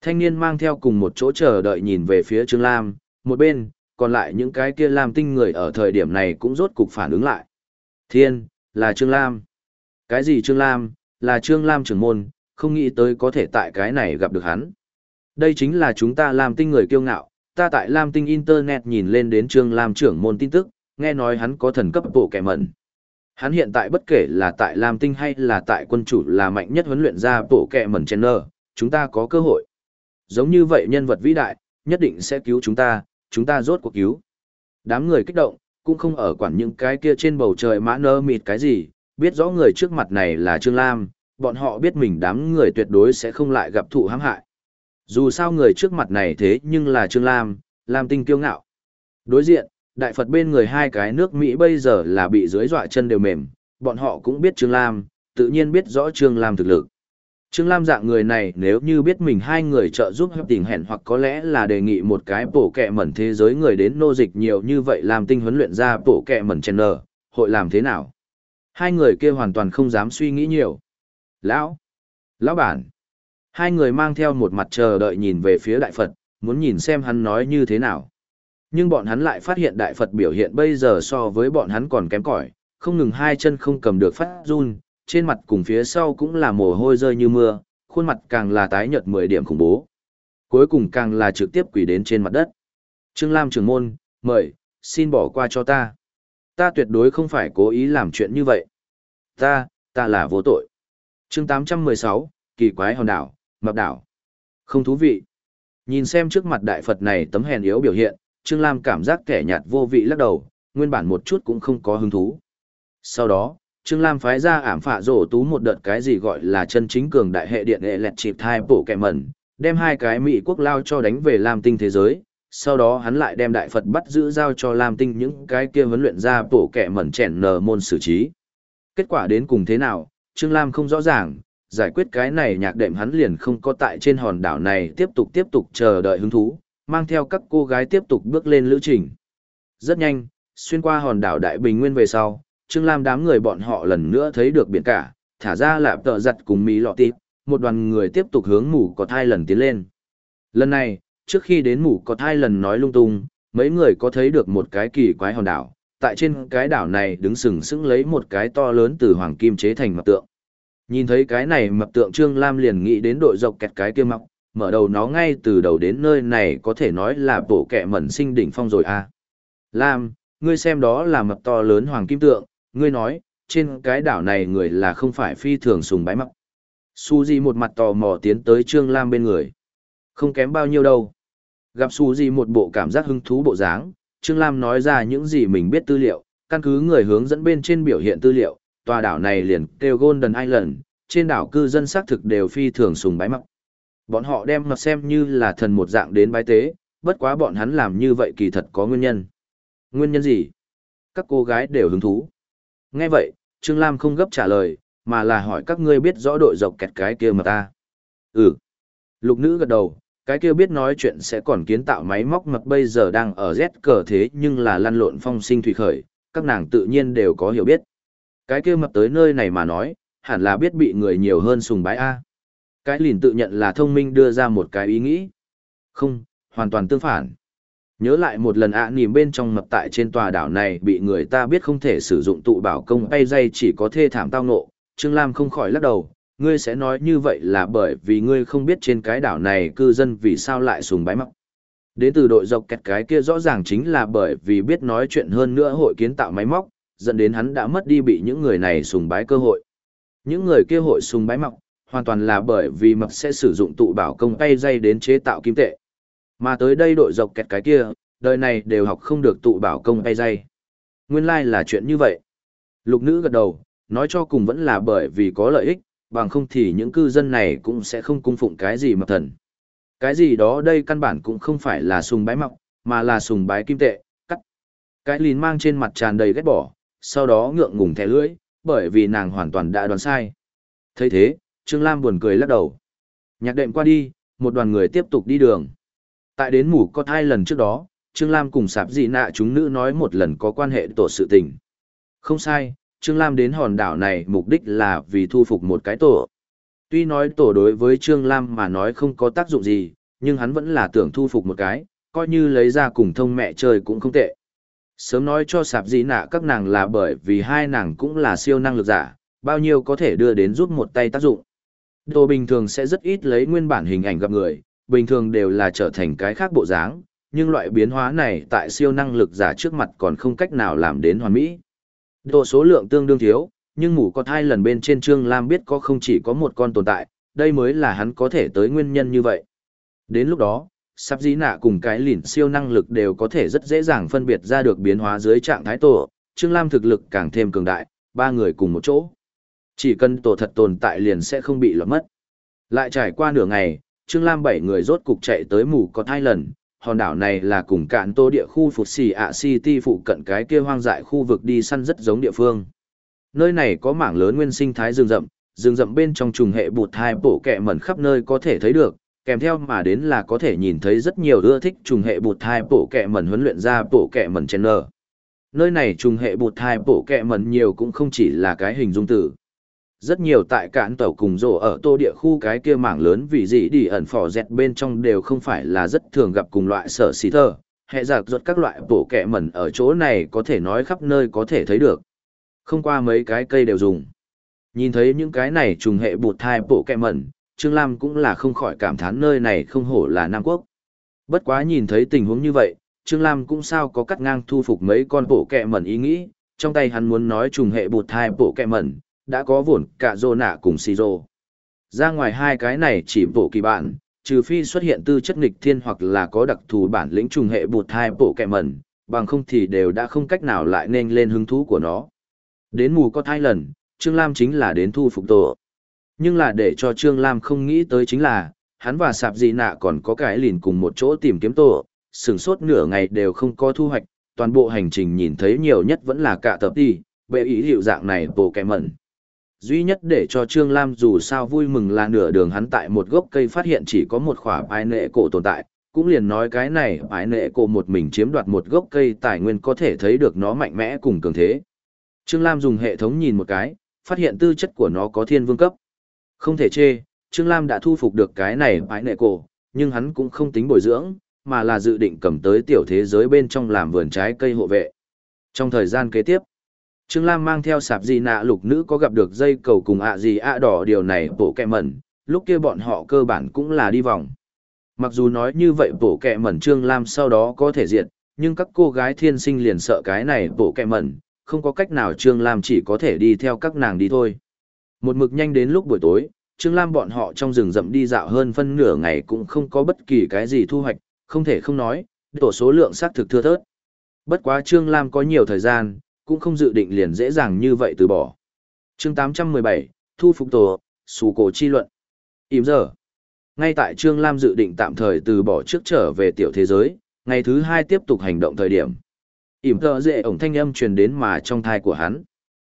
Thanh niên mang theo cùng một chỗ chờ đợi nhìn về phía Trương Lam, một bên, còn lại những cái kia Lam tinh người ở thời điểm này cũng rốt cục phản ứng lại. Thiên, là Trương Lam. Cái gì Trương Lam, là Trương Lam trưởng môn, không nghĩ tới có thể tại cái này gặp được hắn. Đây chính là chúng ta Lam tinh người kiêu ngạo, ta tại Lam tinh Internet nhìn lên đến Trương Lam trưởng môn tin tức, nghe nói hắn có thần cấp bộ kẻ mẩn. Hắn hiện tại bất kể là tại Lam Tinh hay là tại quân chủ là mạnh nhất huấn luyện ra bộ kẹ mẩn chen nơ, chúng ta có cơ hội. Giống như vậy nhân vật vĩ đại, nhất định sẽ cứu chúng ta, chúng ta rốt cuộc cứu. Đám người kích động, cũng không ở quản những cái kia trên bầu trời mã nơ mịt cái gì, biết rõ người trước mặt này là Trương Lam, bọn họ biết mình đám người tuyệt đối sẽ không lại gặp thụ hãm hại. Dù sao người trước mặt này thế nhưng là Trương Lam, Lam tinh kiêu ngạo. Đối diện, đại Phật bên người hai cái nước Mỹ bây giờ là bị dưới dọa chân đều mềm, bọn họ cũng biết Trương Lam, tự nhiên biết rõ Trương Lam thực lực. Trương Lam dạng người này nếu như biết mình hai người trợ giúp hợp tình hẹn hoặc có lẽ là đề nghị một cái bổ kẹ mẩn thế giới người đến nô dịch nhiều như vậy làm tinh huấn luyện ra bổ kẹ mẩn chen nở, hội làm thế nào? Hai người kia hoàn toàn không dám suy nghĩ nhiều. Lão! Lão bản! Hai người mang theo một mặt chờ đợi nhìn về phía đại Phật, muốn nhìn xem hắn nói như thế nào. Nhưng bọn hắn lại phát hiện đại Phật biểu hiện bây giờ so với bọn hắn còn kém cỏi, không ngừng hai chân không cầm được phát run, trên mặt cùng phía sau cũng là mồ hôi rơi như mưa, khuôn mặt càng là tái nhợt 10 điểm khủng bố. Cuối cùng càng là trực tiếp quỳ đến trên mặt đất. Trương Lam trưởng môn, mời, xin bỏ qua cho ta. Ta tuyệt đối không phải cố ý làm chuyện như vậy. Ta, ta là vô tội. chương 816, kỳ quái hòn đảo, mập đảo. Không thú vị. Nhìn xem trước mặt đại Phật này tấm hèn yếu biểu hiện, Trương Lam cảm giác kẻ nhạt vô vị lắc đầu, nguyên bản một chút cũng không có hứng thú. Sau đó, Trương Lam phái ra ảm phạ rổ tú một đợt cái gì gọi là chân chính cường đại hệ điện hệ lẹt chịp thai bổ kẻ mẩn, đem hai cái Mỹ quốc lao cho đánh về Lam tinh thế giới. Sau đó hắn lại đem đại Phật bắt giữ giao cho Lam tinh những cái kia vấn luyện ra bổ kẻ mẩn chèn nờ môn xử trí. Kết quả đến cùng thế nào, Trương Lam không rõ ràng, giải quyết cái này nhạc đệm hắn liền không có tại trên hòn đảo này tiếp tục tiếp tục chờ đợi hứng thú, mang theo các cô gái tiếp tục bước lên lữ trình. Rất nhanh, xuyên qua hòn đảo Đại Bình Nguyên về sau, Trương Lam đám người bọn họ lần nữa thấy được biển cả, thả ra lạp tợ giặt cùng Mỹ lọ tịp, một đoàn người tiếp tục hướng mù có thai lần tiến lên. Lần này, trước khi đến mù có thai lần nói lung tung, mấy người có thấy được một cái kỳ quái hòn đảo, tại trên cái đảo này đứng sừng sững lấy một cái to lớn từ hoàng kim chế thành mập tượng. Nhìn thấy cái này mập tượng Trương Lam liền nghĩ đến đội dọc kẹt cái kia mọc, mở đầu nó ngay từ đầu đến nơi này có thể nói là bộ kẹ mẩn sinh đỉnh phong rồi à. Lam, ngươi xem đó là mập to lớn hoàng kim tượng, ngươi nói, trên cái đảo này người là không phải phi thường sùng bái mập. Su Di một mặt tò mò tiến tới Trương Lam bên người. Không kém bao nhiêu đâu. Gặp Su Di một bộ cảm giác hứng thú bộ dáng, Trương Lam nói ra những gì mình biết tư liệu, căn cứ người hướng dẫn bên trên biểu hiện tư liệu, tòa đảo này liền kêu Golden Island, trên đảo cư dân xác thực đều phi thường sùng bái mập. Bọn họ đem mặt xem như là thần một dạng đến bái tế, bất quá bọn hắn làm như vậy kỳ thật có nguyên nhân. Nguyên nhân gì? Các cô gái đều hứng thú. Nghe vậy, Trương Lam không gấp trả lời, mà là hỏi các ngươi biết rõ đội dọc kẹt cái kia mà ta. Ừ. Lục nữ gật đầu, cái kia biết nói chuyện sẽ còn kiến tạo máy móc mật bây giờ đang ở Z cờ thế nhưng là lăn lộn phong sinh thủy khởi, các nàng tự nhiên đều có hiểu biết. Cái kia mật tới nơi này mà nói, hẳn là biết bị người nhiều hơn sùng bái A. Cái lìn tự nhận là thông minh đưa ra một cái ý nghĩ. Không, hoàn toàn tương phản. Nhớ lại một lần ạ à, nìm bên trong mập tại trên tòa đảo này bị người ta biết không thể sử dụng tụ bảo công bay dây chỉ có thê thảm tao nộ, Trương Lam không khỏi lắc đầu, ngươi sẽ nói như vậy là bởi vì ngươi không biết trên cái đảo này cư dân vì sao lại sùng bái mập. Đến từ đội dọc kẹt cái kia rõ ràng chính là bởi vì biết nói chuyện hơn nữa hội kiến tạo máy móc, dẫn đến hắn đã mất đi bị những người này sùng bái cơ hội. Những người kia hội sùng bái mọc, hoàn toàn là bởi vì mập sẽ sử dụng tụ bảo công tay dây đến chế tạo kim tệ. Mà tới đây đội dọc kẹt cái kia, đời này đều học không được tụ bảo công tay dây. Nguyên lai like là chuyện như vậy. Lục nữ gật đầu, nói cho cùng vẫn là bởi vì có lợi ích, bằng không thì những cư dân này cũng sẽ không cung phụng cái gì mập thần. Cái gì đó đây căn bản cũng không phải là sùng bái mọc, mà là sùng bái kim tệ, cắt. Cái lìn mang trên mặt tràn đầy ghét bỏ, sau đó ngượng ngùng thẻ lưỡi, bởi vì nàng hoàn toàn đã đoán sai. thấy thế, Trương Lam buồn cười lắc đầu. Nhạc đệm qua đi, một đoàn người tiếp tục đi đường. Tại đến mù có hai lần trước đó, Trương Lam cùng sạp dị nạ chúng nữ nói một lần có quan hệ tổ sự tình. Không sai, Trương Lam đến hòn đảo này mục đích là vì thu phục một cái tổ. Tuy nói tổ đối với Trương Lam mà nói không có tác dụng gì, nhưng hắn vẫn là tưởng thu phục một cái, coi như lấy ra cùng thông mẹ chơi cũng không tệ. Sớm nói cho sạp dị nạ các nàng là bởi vì hai nàng cũng là siêu năng lực giả, bao nhiêu có thể đưa đến giúp một tay tác dụng. Đồ bình thường sẽ rất ít lấy nguyên bản hình ảnh gặp người, bình thường đều là trở thành cái khác bộ dáng, nhưng loại biến hóa này tại siêu năng lực giả trước mặt còn không cách nào làm đến hoàn mỹ. Đồ số lượng tương đương thiếu, nhưng mù có hai lần bên trên Trương Lam biết có không chỉ có một con tồn tại, đây mới là hắn có thể tới nguyên nhân như vậy. Đến lúc đó, sắp dĩ nạ cùng cái lỉn siêu năng lực đều có thể rất dễ dàng phân biệt ra được biến hóa dưới trạng thái tổ, Trương Lam thực lực càng thêm cường đại, ba người cùng một chỗ. Chỉ cần tổ thật tồn tại liền sẽ không bị lọt mất. Lại trải qua nửa ngày, Trương Lam bảy người rốt cục chạy tới mù có hai lần, hòn đảo này là cùng cạn tô địa khu phục xì ạ city phụ cận cái kia hoang dại khu vực đi săn rất giống địa phương nơi này có mảng lớn nguyên sinh thái rừng rậm rừng rậm bên trong trùng hệ bụt hai bổ kẹ mẩn khắp nơi có thể thấy được, kèm theo mà đến là có thể nhìn thấy rất nhiều ưa thích trùng hệ bụt hai bổ kẹ mẩn huấn luyện ra bổ kẹ mẩn chen nở. Nơi này trùng hệ bụt hai bổ kẹ mẩn nhiều cũng không chỉ là cái hình dung tử. Rất nhiều tại cạn tàu cùng rổ ở tô địa khu cái kia mảng lớn vì gì đi ẩn phỏ dẹt bên trong đều không phải là rất thường gặp cùng loại sở xì thơ. Hệ giặc ruột các loại bộ kẹ mẩn ở chỗ này có thể nói khắp nơi có thể thấy được. Không qua mấy cái cây đều dùng. Nhìn thấy những cái này trùng hệ bụt thai bộ kẹ mẩn, Trương Lam cũng là không khỏi cảm thán nơi này không hổ là Nam Quốc. Bất quá nhìn thấy tình huống như vậy, Trương Lam cũng sao có cắt ngang thu phục mấy con bộ kẹ mẩn ý nghĩ, trong tay hắn muốn nói trùng hệ bụt thai bộ kẹ mẩn, đã có vốn cả rô nạ cùng xì rô. Ra ngoài hai cái này chỉ bộ kỳ bản, trừ phi xuất hiện tư chất nghịch thiên hoặc là có đặc thù bản lĩnh trùng hệ bụt hai bộ kẹ mẩn, bằng không thì đều đã không cách nào lại nên lên hứng thú của nó. Đến mù có thai lần, Trương Lam chính là đến thu phục tổ. Nhưng là để cho Trương Lam không nghĩ tới chính là, hắn và sạp dị nạ còn có cái lìn cùng một chỗ tìm kiếm tổ, sửng sốt nửa ngày đều không có thu hoạch, toàn bộ hành trình nhìn thấy nhiều nhất vẫn là cả tập đi, bệ ý hiệu dạng này bộ kẻ mẩn. Duy nhất để cho Trương Lam dù sao vui mừng là nửa đường hắn tại một gốc cây phát hiện chỉ có một khỏa bái nệ cổ tồn tại, cũng liền nói cái này bái nệ cổ một mình chiếm đoạt một gốc cây tài nguyên có thể thấy được nó mạnh mẽ cùng cường thế. Trương Lam dùng hệ thống nhìn một cái, phát hiện tư chất của nó có thiên vương cấp. Không thể chê, Trương Lam đã thu phục được cái này bài nệ cổ, nhưng hắn cũng không tính bồi dưỡng, mà là dự định cầm tới tiểu thế giới bên trong làm vườn trái cây hộ vệ. Trong thời gian kế tiếp, Trương Lam mang theo sạp gì nạ lục nữ có gặp được dây cầu cùng ạ gì ạ đỏ điều này bổ kẹ mẩn, lúc kia bọn họ cơ bản cũng là đi vòng. Mặc dù nói như vậy bổ kẹ mẩn Trương Lam sau đó có thể diệt, nhưng các cô gái thiên sinh liền sợ cái này bổ kẹ mẩn, không có cách nào Trương Lam chỉ có thể đi theo các nàng đi thôi. Một mực nhanh đến lúc buổi tối, Trương Lam bọn họ trong rừng rậm đi dạo hơn phân nửa ngày cũng không có bất kỳ cái gì thu hoạch, không thể không nói, tổ số lượng xác thực thưa thớt. Bất quá Trương Lam có nhiều thời gian, cũng không dự định liền dễ dàng như vậy từ bỏ. chương 817, Thu Phục Tổ, Sù Cổ Chi Luận. Im giờ. Ngay tại Trương Lam dự định tạm thời từ bỏ trước trở về tiểu thế giới, ngày thứ hai tiếp tục hành động thời điểm. Ỉm tờ dệ ổng thanh âm truyền đến mà trong thai của hắn.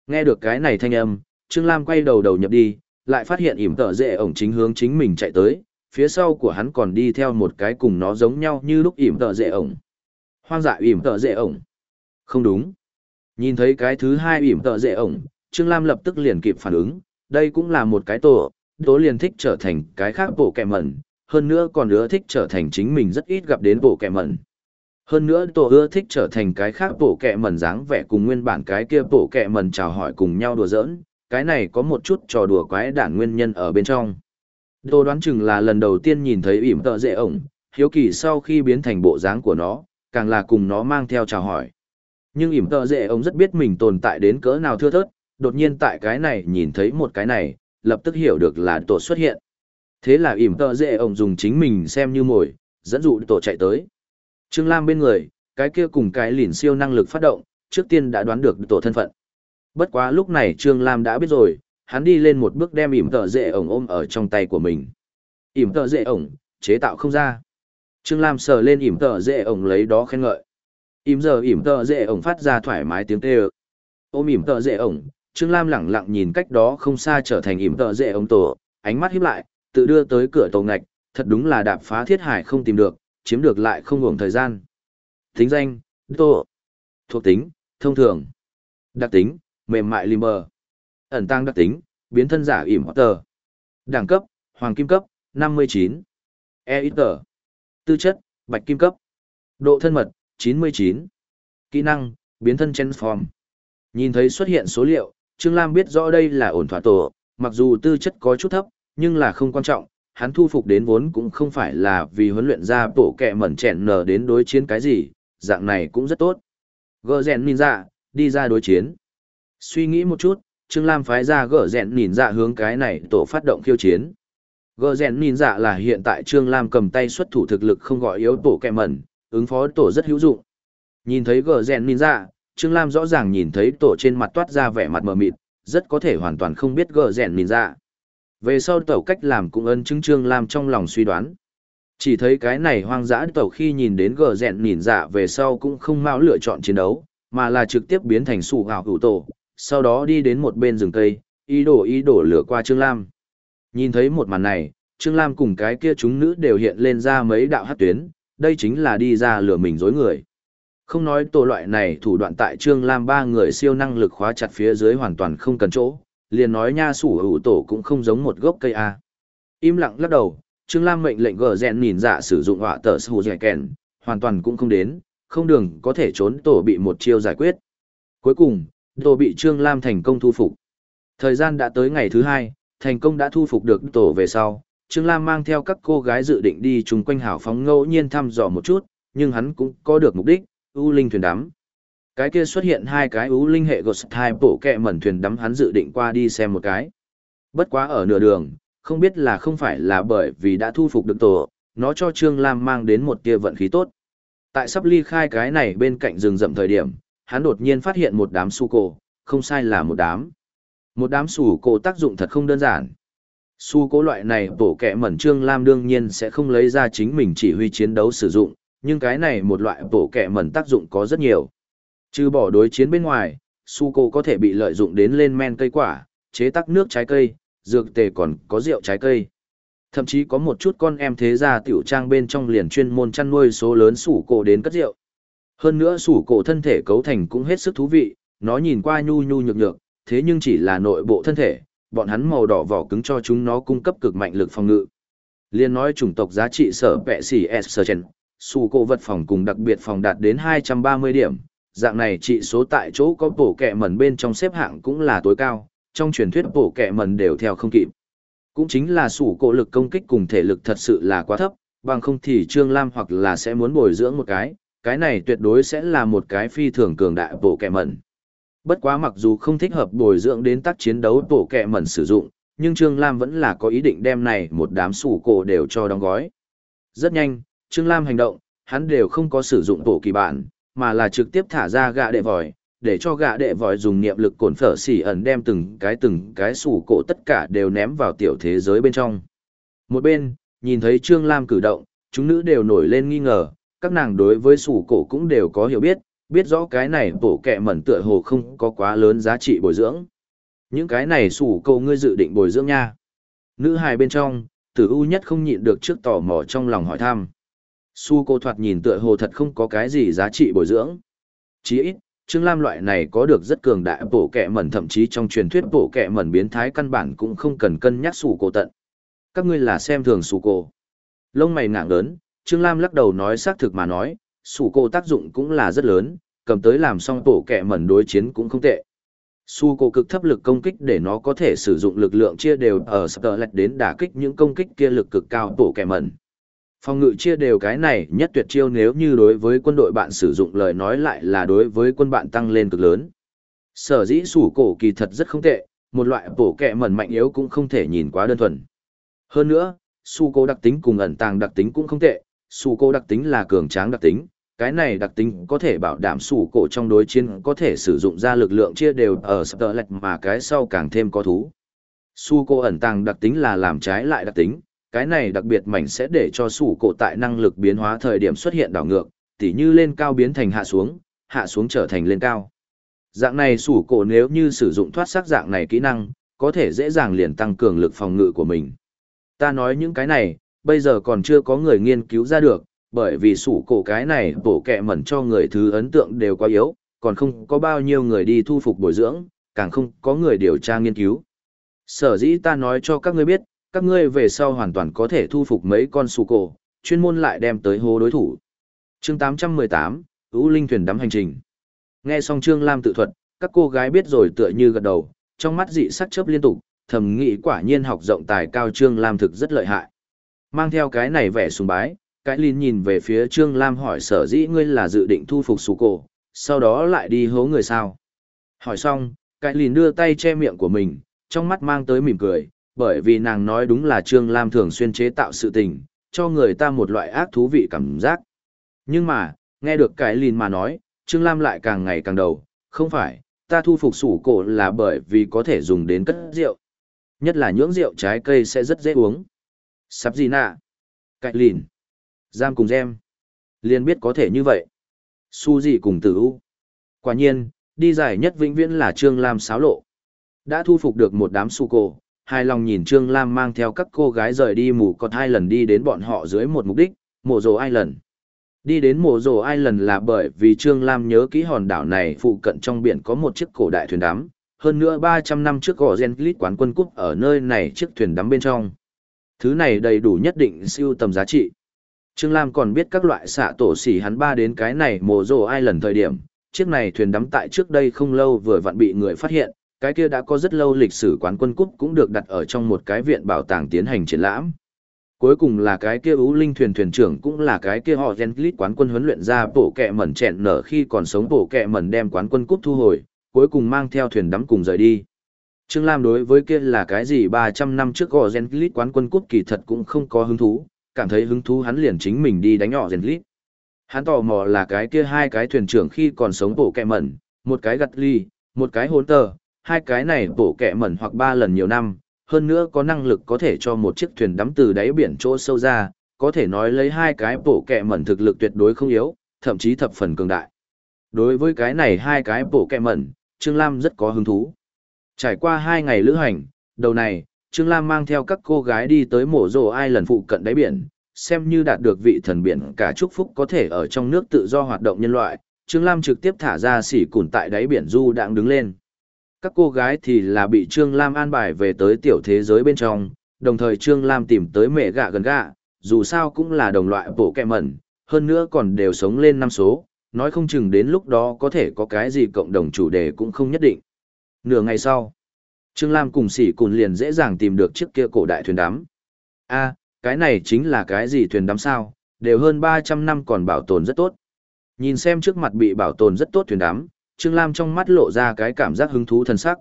Nghe được cái này thanh âm, Trương Lam quay đầu đầu nhập đi, lại phát hiện ỉm tợ dễ ổng chính hướng chính mình chạy tới, phía sau của hắn còn đi theo một cái cùng nó giống nhau như lúc ỉm tợ dễ ổng. Hoang dại ỉm tợ dễ ổng. Không đúng. Nhìn thấy cái thứ hai ỉm tợ dễ ổng, Trương Lam lập tức liền kịp phản ứng, đây cũng là một cái tổ, tố liền thích trở thành cái khác bộ kẻ mẩn, hơn nữa còn nữa thích trở thành chính mình rất ít gặp đến bộ kẻ mẩn. Hơn nữa tổ ưa thích trở thành cái khác bộ kẻ mẩn dáng vẻ cùng nguyên bản cái kia bộ kẻ mẩn chào hỏi cùng nhau đùa giỡn, cái này có một chút trò đùa quái đản nguyên nhân ở bên trong. Tôi đoán chừng là lần đầu tiên nhìn thấy ỉm tợ dễ ổng, hiếu kỳ sau khi biến thành bộ dáng của nó, càng là cùng nó mang theo chào hỏi. Nhưng ỉm tợ dễ ông rất biết mình tồn tại đến cỡ nào thưa thớt, đột nhiên tại cái này nhìn thấy một cái này, lập tức hiểu được là tổ xuất hiện. Thế là ỉm tợ dễ ông dùng chính mình xem như mồi, dẫn dụ tổ chạy tới. Trương Lam bên người, cái kia cùng cái lìn siêu năng lực phát động, trước tiên đã đoán được tổ thân phận. Bất quá lúc này Trương Lam đã biết rồi, hắn đi lên một bước đem ỉm tợ dễ ổng ôm ở trong tay của mình. ỉm tợ dễ ổng, chế tạo không ra. Trương Lam sờ lên ỉm tợ dễ ổng lấy đó khen ngợi. Im giờ ỉm tợ dễ ổng phát ra thoải mái tiếng tê Ôm ỉm tợ dễ ổng, Trương Lam lẳng lặng nhìn cách đó không xa trở thành ỉm tợ dễ ổng tổ, ánh mắt híp lại, tự đưa tới cửa tổ ngạch, thật đúng là đạp phá thiết hải không tìm được, chiếm được lại không ngủng thời gian. Tính danh, tổ. Thuộc tính, thông thường. Đặc tính, mềm mại lim bờ. Ẩn tăng đặc tính, biến thân giả ỉm tờ. Đẳng cấp, hoàng kim cấp, 59. E ít tờ. Tư chất, bạch kim cấp. Độ thân mật, 99. Kỹ năng, biến thân transform. Nhìn thấy xuất hiện số liệu, Trương Lam biết rõ đây là ổn thỏa tổ, mặc dù tư chất có chút thấp, nhưng là không quan trọng, hắn thu phục đến vốn cũng không phải là vì huấn luyện ra bộ kẹ mẩn chèn nở đến đối chiến cái gì, dạng này cũng rất tốt. Gỡ rèn ninja, dạ, đi ra đối chiến. Suy nghĩ một chút, Trương Lam phái ra gỡ rèn nhìn ra hướng cái này tổ phát động khiêu chiến. Gỡ rèn nhìn dạ là hiện tại Trương Lam cầm tay xuất thủ thực lực không gọi yếu tổ kẹ mẩn, ứng phó tổ rất hữu dụng. Nhìn thấy gờ rèn nhìn dạ, Trương Lam rõ ràng nhìn thấy tổ trên mặt toát ra vẻ mặt mờ mịt, rất có thể hoàn toàn không biết gờ rèn nhìn dạ. Về sau tẩu cách làm cũng ân chứng Trương Lam trong lòng suy đoán. Chỉ thấy cái này hoang dã tẩu khi nhìn đến gờ rèn nhìn dạ về sau cũng không mau lựa chọn chiến đấu, mà là trực tiếp biến thành sủ gạo hữu tổ, sau đó đi đến một bên rừng cây, ý đồ ý đồ lửa qua Trương Lam. Nhìn thấy một màn này, Trương Lam cùng cái kia chúng nữ đều hiện lên ra mấy đạo hát tuyến, đây chính là đi ra lừa mình dối người. Không nói tổ loại này thủ đoạn tại Trương Lam ba người siêu năng lực khóa chặt phía dưới hoàn toàn không cần chỗ, liền nói nha sủ hữu tổ cũng không giống một gốc cây A. Im lặng lắc đầu, Trương Lam mệnh lệnh gờ rèn nhìn dạ sử dụng họa tờ sù dẻ kèn, hoàn toàn cũng không đến, không đường có thể trốn tổ bị một chiêu giải quyết. Cuối cùng, tổ bị Trương Lam thành công thu phục. Thời gian đã tới ngày thứ hai, thành công đã thu phục được tổ về sau. Trương Lam mang theo các cô gái dự định đi chung quanh hảo phóng ngẫu nhiên thăm dò một chút, nhưng hắn cũng có được mục đích, U Linh thuyền đắm. Cái kia xuất hiện hai cái U Linh hệ Ghost Type bộ kẹ mẩn thuyền đắm hắn dự định qua đi xem một cái. Bất quá ở nửa đường, không biết là không phải là bởi vì đã thu phục được tổ, nó cho Trương Lam mang đến một tia vận khí tốt. Tại sắp ly khai cái này bên cạnh rừng rậm thời điểm, hắn đột nhiên phát hiện một đám su cổ, không sai là một đám. Một đám su cổ tác dụng thật không đơn giản. Su cố loại này bổ kẹ mẩn Trương Lam đương nhiên sẽ không lấy ra chính mình chỉ huy chiến đấu sử dụng, nhưng cái này một loại bổ kẹ mẩn tác dụng có rất nhiều. Trừ bỏ đối chiến bên ngoài, su cố có thể bị lợi dụng đến lên men cây quả, chế tác nước trái cây, dược tề còn có rượu trái cây. Thậm chí có một chút con em thế gia tiểu trang bên trong liền chuyên môn chăn nuôi số lớn sủ cổ đến cất rượu. Hơn nữa sủ cổ thân thể cấu thành cũng hết sức thú vị, nó nhìn qua nhu nhu nhược nhược, thế nhưng chỉ là nội bộ thân thể, bọn hắn màu đỏ vỏ cứng cho chúng nó cung cấp cực mạnh lực phòng ngự. Liên nói chủng tộc giá trị sở vẹ xỉ S sở cổ vật phòng cùng đặc biệt phòng đạt đến 230 điểm, dạng này trị số tại chỗ có bổ kẹ mẩn bên trong xếp hạng cũng là tối cao, trong truyền thuyết bổ kẹ mẩn đều theo không kịp. Cũng chính là sủ cổ lực công kích cùng thể lực thật sự là quá thấp, bằng không thì Trương Lam hoặc là sẽ muốn bồi dưỡng một cái, cái này tuyệt đối sẽ là một cái phi thường cường đại bổ kẹ mẩn. Bất quá mặc dù không thích hợp bồi dưỡng đến tác chiến đấu bổ kẹ mẩn sử dụng, nhưng Trương Lam vẫn là có ý định đem này một đám sủ cổ đều cho đóng gói. Rất nhanh, Trương Lam hành động, hắn đều không có sử dụng bổ kỳ bản, mà là trực tiếp thả ra gạ đệ vòi, để cho gạ đệ vòi dùng niệm lực cồn phở xỉ ẩn đem từng cái từng cái sủ cổ tất cả đều ném vào tiểu thế giới bên trong. Một bên, nhìn thấy Trương Lam cử động, chúng nữ đều nổi lên nghi ngờ, các nàng đối với sủ cổ cũng đều có hiểu biết, biết rõ cái này bổ kẹ mẩn tựa hồ không có quá lớn giá trị bồi dưỡng. Những cái này sủ câu ngươi dự định bồi dưỡng nha. Nữ hài bên trong, tử u nhất không nhịn được trước tò mò trong lòng hỏi thăm. Su cô thoạt nhìn tựa hồ thật không có cái gì giá trị bồi dưỡng. Chỉ ít, Trương Lam loại này có được rất cường đại bổ kẹ mẩn thậm chí trong truyền thuyết bổ kẹ mẩn biến thái căn bản cũng không cần cân nhắc sủ cổ tận. Các ngươi là xem thường sủ cổ. Lông mày ngạng lớn, Trương Lam lắc đầu nói xác thực mà nói, sủ cổ tác dụng cũng là rất lớn, cầm tới làm xong tổ kẹ mẩn đối chiến cũng không tệ. Su cổ cực thấp lực công kích để nó có thể sử dụng lực lượng chia đều ở Starlet đến đả kích những công kích kia lực cực cao tổ kẹ mẩn. Phòng ngự chia đều cái này nhất tuyệt chiêu nếu như đối với quân đội bạn sử dụng lời nói lại là đối với quân bạn tăng lên cực lớn. Sở dĩ sủ cổ kỳ thật rất không tệ, một loại bổ kẹ mẩn mạnh yếu cũng không thể nhìn quá đơn thuần. Hơn nữa, su cổ đặc tính cùng ẩn tàng đặc tính cũng không tệ, su cổ đặc tính là cường tráng đặc tính, cái này đặc tính có thể bảo đảm sủ cổ trong đối chiến có thể sử dụng ra lực lượng chia đều ở Starlet mà cái sau càng thêm có thú. Su cổ ẩn tàng đặc tính là làm trái lại đặc tính, cái này đặc biệt mảnh sẽ để cho sủ cổ tại năng lực biến hóa thời điểm xuất hiện đảo ngược, tỉ như lên cao biến thành hạ xuống, hạ xuống trở thành lên cao. Dạng này sủ cổ nếu như sử dụng thoát sắc dạng này kỹ năng, có thể dễ dàng liền tăng cường lực phòng ngự của mình. Ta nói những cái này, bây giờ còn chưa có người nghiên cứu ra được, bởi vì sủ cổ cái này bổ kẹ mẩn cho người thứ ấn tượng đều quá yếu, còn không có bao nhiêu người đi thu phục bồi dưỡng, càng không có người điều tra nghiên cứu. Sở dĩ ta nói cho các ngươi biết, các ngươi về sau hoàn toàn có thể thu phục mấy con sủ cổ, chuyên môn lại đem tới hố đối thủ. chương 818, ưu Linh thuyền đắm hành trình. Nghe xong Trương Lam tự thuật, các cô gái biết rồi tựa như gật đầu, trong mắt dị sắc chớp liên tục, thầm nghĩ quả nhiên học rộng tài cao Trương Lam thực rất lợi hại. Mang theo cái này vẻ sùng bái, cái Linh nhìn về phía Trương Lam hỏi sở dĩ ngươi là dự định thu phục Sủ cổ, sau đó lại đi hố người sao. Hỏi xong, cái Linh đưa tay che miệng của mình, trong mắt mang tới mỉm cười, bởi vì nàng nói đúng là Trương Lam thường xuyên chế tạo sự tình, cho người ta một loại ác thú vị cảm giác. Nhưng mà, nghe được cái lìn mà nói, Trương Lam lại càng ngày càng đầu, không phải, ta thu phục sủ cổ là bởi vì có thể dùng đến cất rượu. Nhất là nhưỡng rượu trái cây sẽ rất dễ uống. Sắp gì nạ? Cạnh lìn. Giam cùng gem. liền biết có thể như vậy. Su gì cùng tử u. Quả nhiên, đi dài nhất vĩnh viễn là Trương Lam xáo lộ. Đã thu phục được một đám su cổ, hài lòng nhìn Trương Lam mang theo các cô gái rời đi mù còn hai lần đi đến bọn họ dưới một mục đích, mộ rồ ai lần. Đi đến mộ rồ ai lần là bởi vì Trương Lam nhớ kỹ hòn đảo này phụ cận trong biển có một chiếc cổ đại thuyền đắm, hơn nữa 300 năm trước gò gen lít quán quân cúp ở nơi này chiếc thuyền đắm bên trong. Thứ này đầy đủ nhất định siêu tầm giá trị. Trương Lam còn biết các loại xạ tổ xỉ hắn ba đến cái này mồ rồ ai lần thời điểm, chiếc này thuyền đắm tại trước đây không lâu vừa vặn bị người phát hiện, cái kia đã có rất lâu lịch sử quán quân cúp cũng được đặt ở trong một cái viện bảo tàng tiến hành triển lãm. Cuối cùng là cái kia ú linh thuyền thuyền trưởng cũng là cái kia họ Gentlit quán quân huấn luyện ra bộ kẹ mẩn chẹn nở khi còn sống bộ kẹ mẩn đem quán quân cúp thu hồi, cuối cùng mang theo thuyền đắm cùng rời đi. Trương Lam đối với kia là cái gì 300 năm trước gò Gentlit quán quân cúp kỳ thật cũng không có hứng thú, cảm thấy hứng thú hắn liền chính mình đi đánh nhỏ Gentlit. Hắn tò mò là cái kia hai cái thuyền trưởng khi còn sống bộ kẹ mẩn, một cái gặt ly, một cái hốn tờ, hai cái này bộ kẹ mẩn hoặc ba lần nhiều năm, hơn nữa có năng lực có thể cho một chiếc thuyền đắm từ đáy biển chỗ sâu ra, có thể nói lấy hai cái bộ kẹ mẩn thực lực tuyệt đối không yếu, thậm chí thập phần cường đại. Đối với cái này hai cái bộ kẹ mẩn, Trương Lam rất có hứng thú. Trải qua hai ngày lữ hành, đầu này, Trương Lam mang theo các cô gái đi tới mổ rồ ai lần phụ cận đáy biển, xem như đạt được vị thần biển cả chúc phúc có thể ở trong nước tự do hoạt động nhân loại. Trương Lam trực tiếp thả ra xỉ cùn tại đáy biển du đang đứng lên. Các cô gái thì là bị Trương Lam an bài về tới tiểu thế giới bên trong, đồng thời Trương Lam tìm tới mẹ gạ gần gạ, dù sao cũng là đồng loại bộ kẹ mẩn, hơn nữa còn đều sống lên năm số, nói không chừng đến lúc đó có thể có cái gì cộng đồng chủ đề cũng không nhất định. Nửa ngày sau, Trương Lam cùng sỉ cùn liền dễ dàng tìm được chiếc kia cổ đại thuyền đắm. a cái này chính là cái gì thuyền đắm sao, đều hơn 300 năm còn bảo tồn rất tốt. Nhìn xem trước mặt bị bảo tồn rất tốt thuyền đắm, Trương Lam trong mắt lộ ra cái cảm giác hứng thú thân sắc.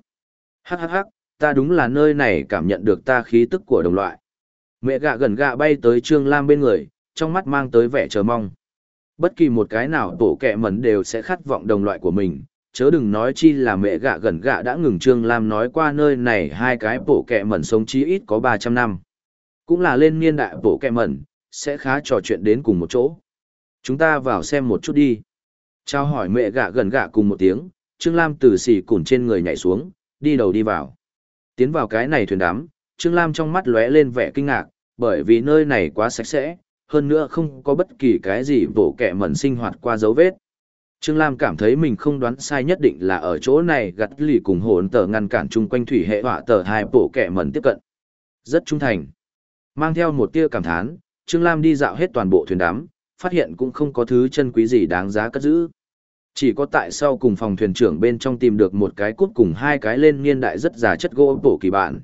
Hắc hắc hắc, ta đúng là nơi này cảm nhận được ta khí tức của đồng loại. Mẹ gạ gần gạ bay tới Trương Lam bên người, trong mắt mang tới vẻ chờ mong. Bất kỳ một cái nào tổ kẹ mẩn đều sẽ khát vọng đồng loại của mình, chớ đừng nói chi là mẹ gạ gần gạ đã ngừng Trương Lam nói qua nơi này hai cái bộ kẹ mẩn sống chí ít có 300 năm. Cũng là lên niên đại bộ kẹ mẩn, sẽ khá trò chuyện đến cùng một chỗ. Chúng ta vào xem một chút đi. Trao hỏi mẹ gạ gần gạ cùng một tiếng, Trương Lam từ xỉ cùn trên người nhảy xuống, đi đầu đi vào. Tiến vào cái này thuyền đám, Trương Lam trong mắt lóe lên vẻ kinh ngạc, bởi vì nơi này quá sạch sẽ, hơn nữa không có bất kỳ cái gì vỗ kẹ mẩn sinh hoạt qua dấu vết. Trương Lam cảm thấy mình không đoán sai nhất định là ở chỗ này gặt lì cùng hồn tờ ngăn cản chung quanh thủy hệ họa tờ hai bộ kẻ mẩn tiếp cận. Rất trung thành. Mang theo một tia cảm thán, Trương Lam đi dạo hết toàn bộ thuyền đám, phát hiện cũng không có thứ chân quý gì đáng giá cất giữ. Chỉ có tại sau cùng phòng thuyền trưởng bên trong tìm được một cái cút cùng hai cái lên niên đại rất già chất gỗ bổ kỳ bạn.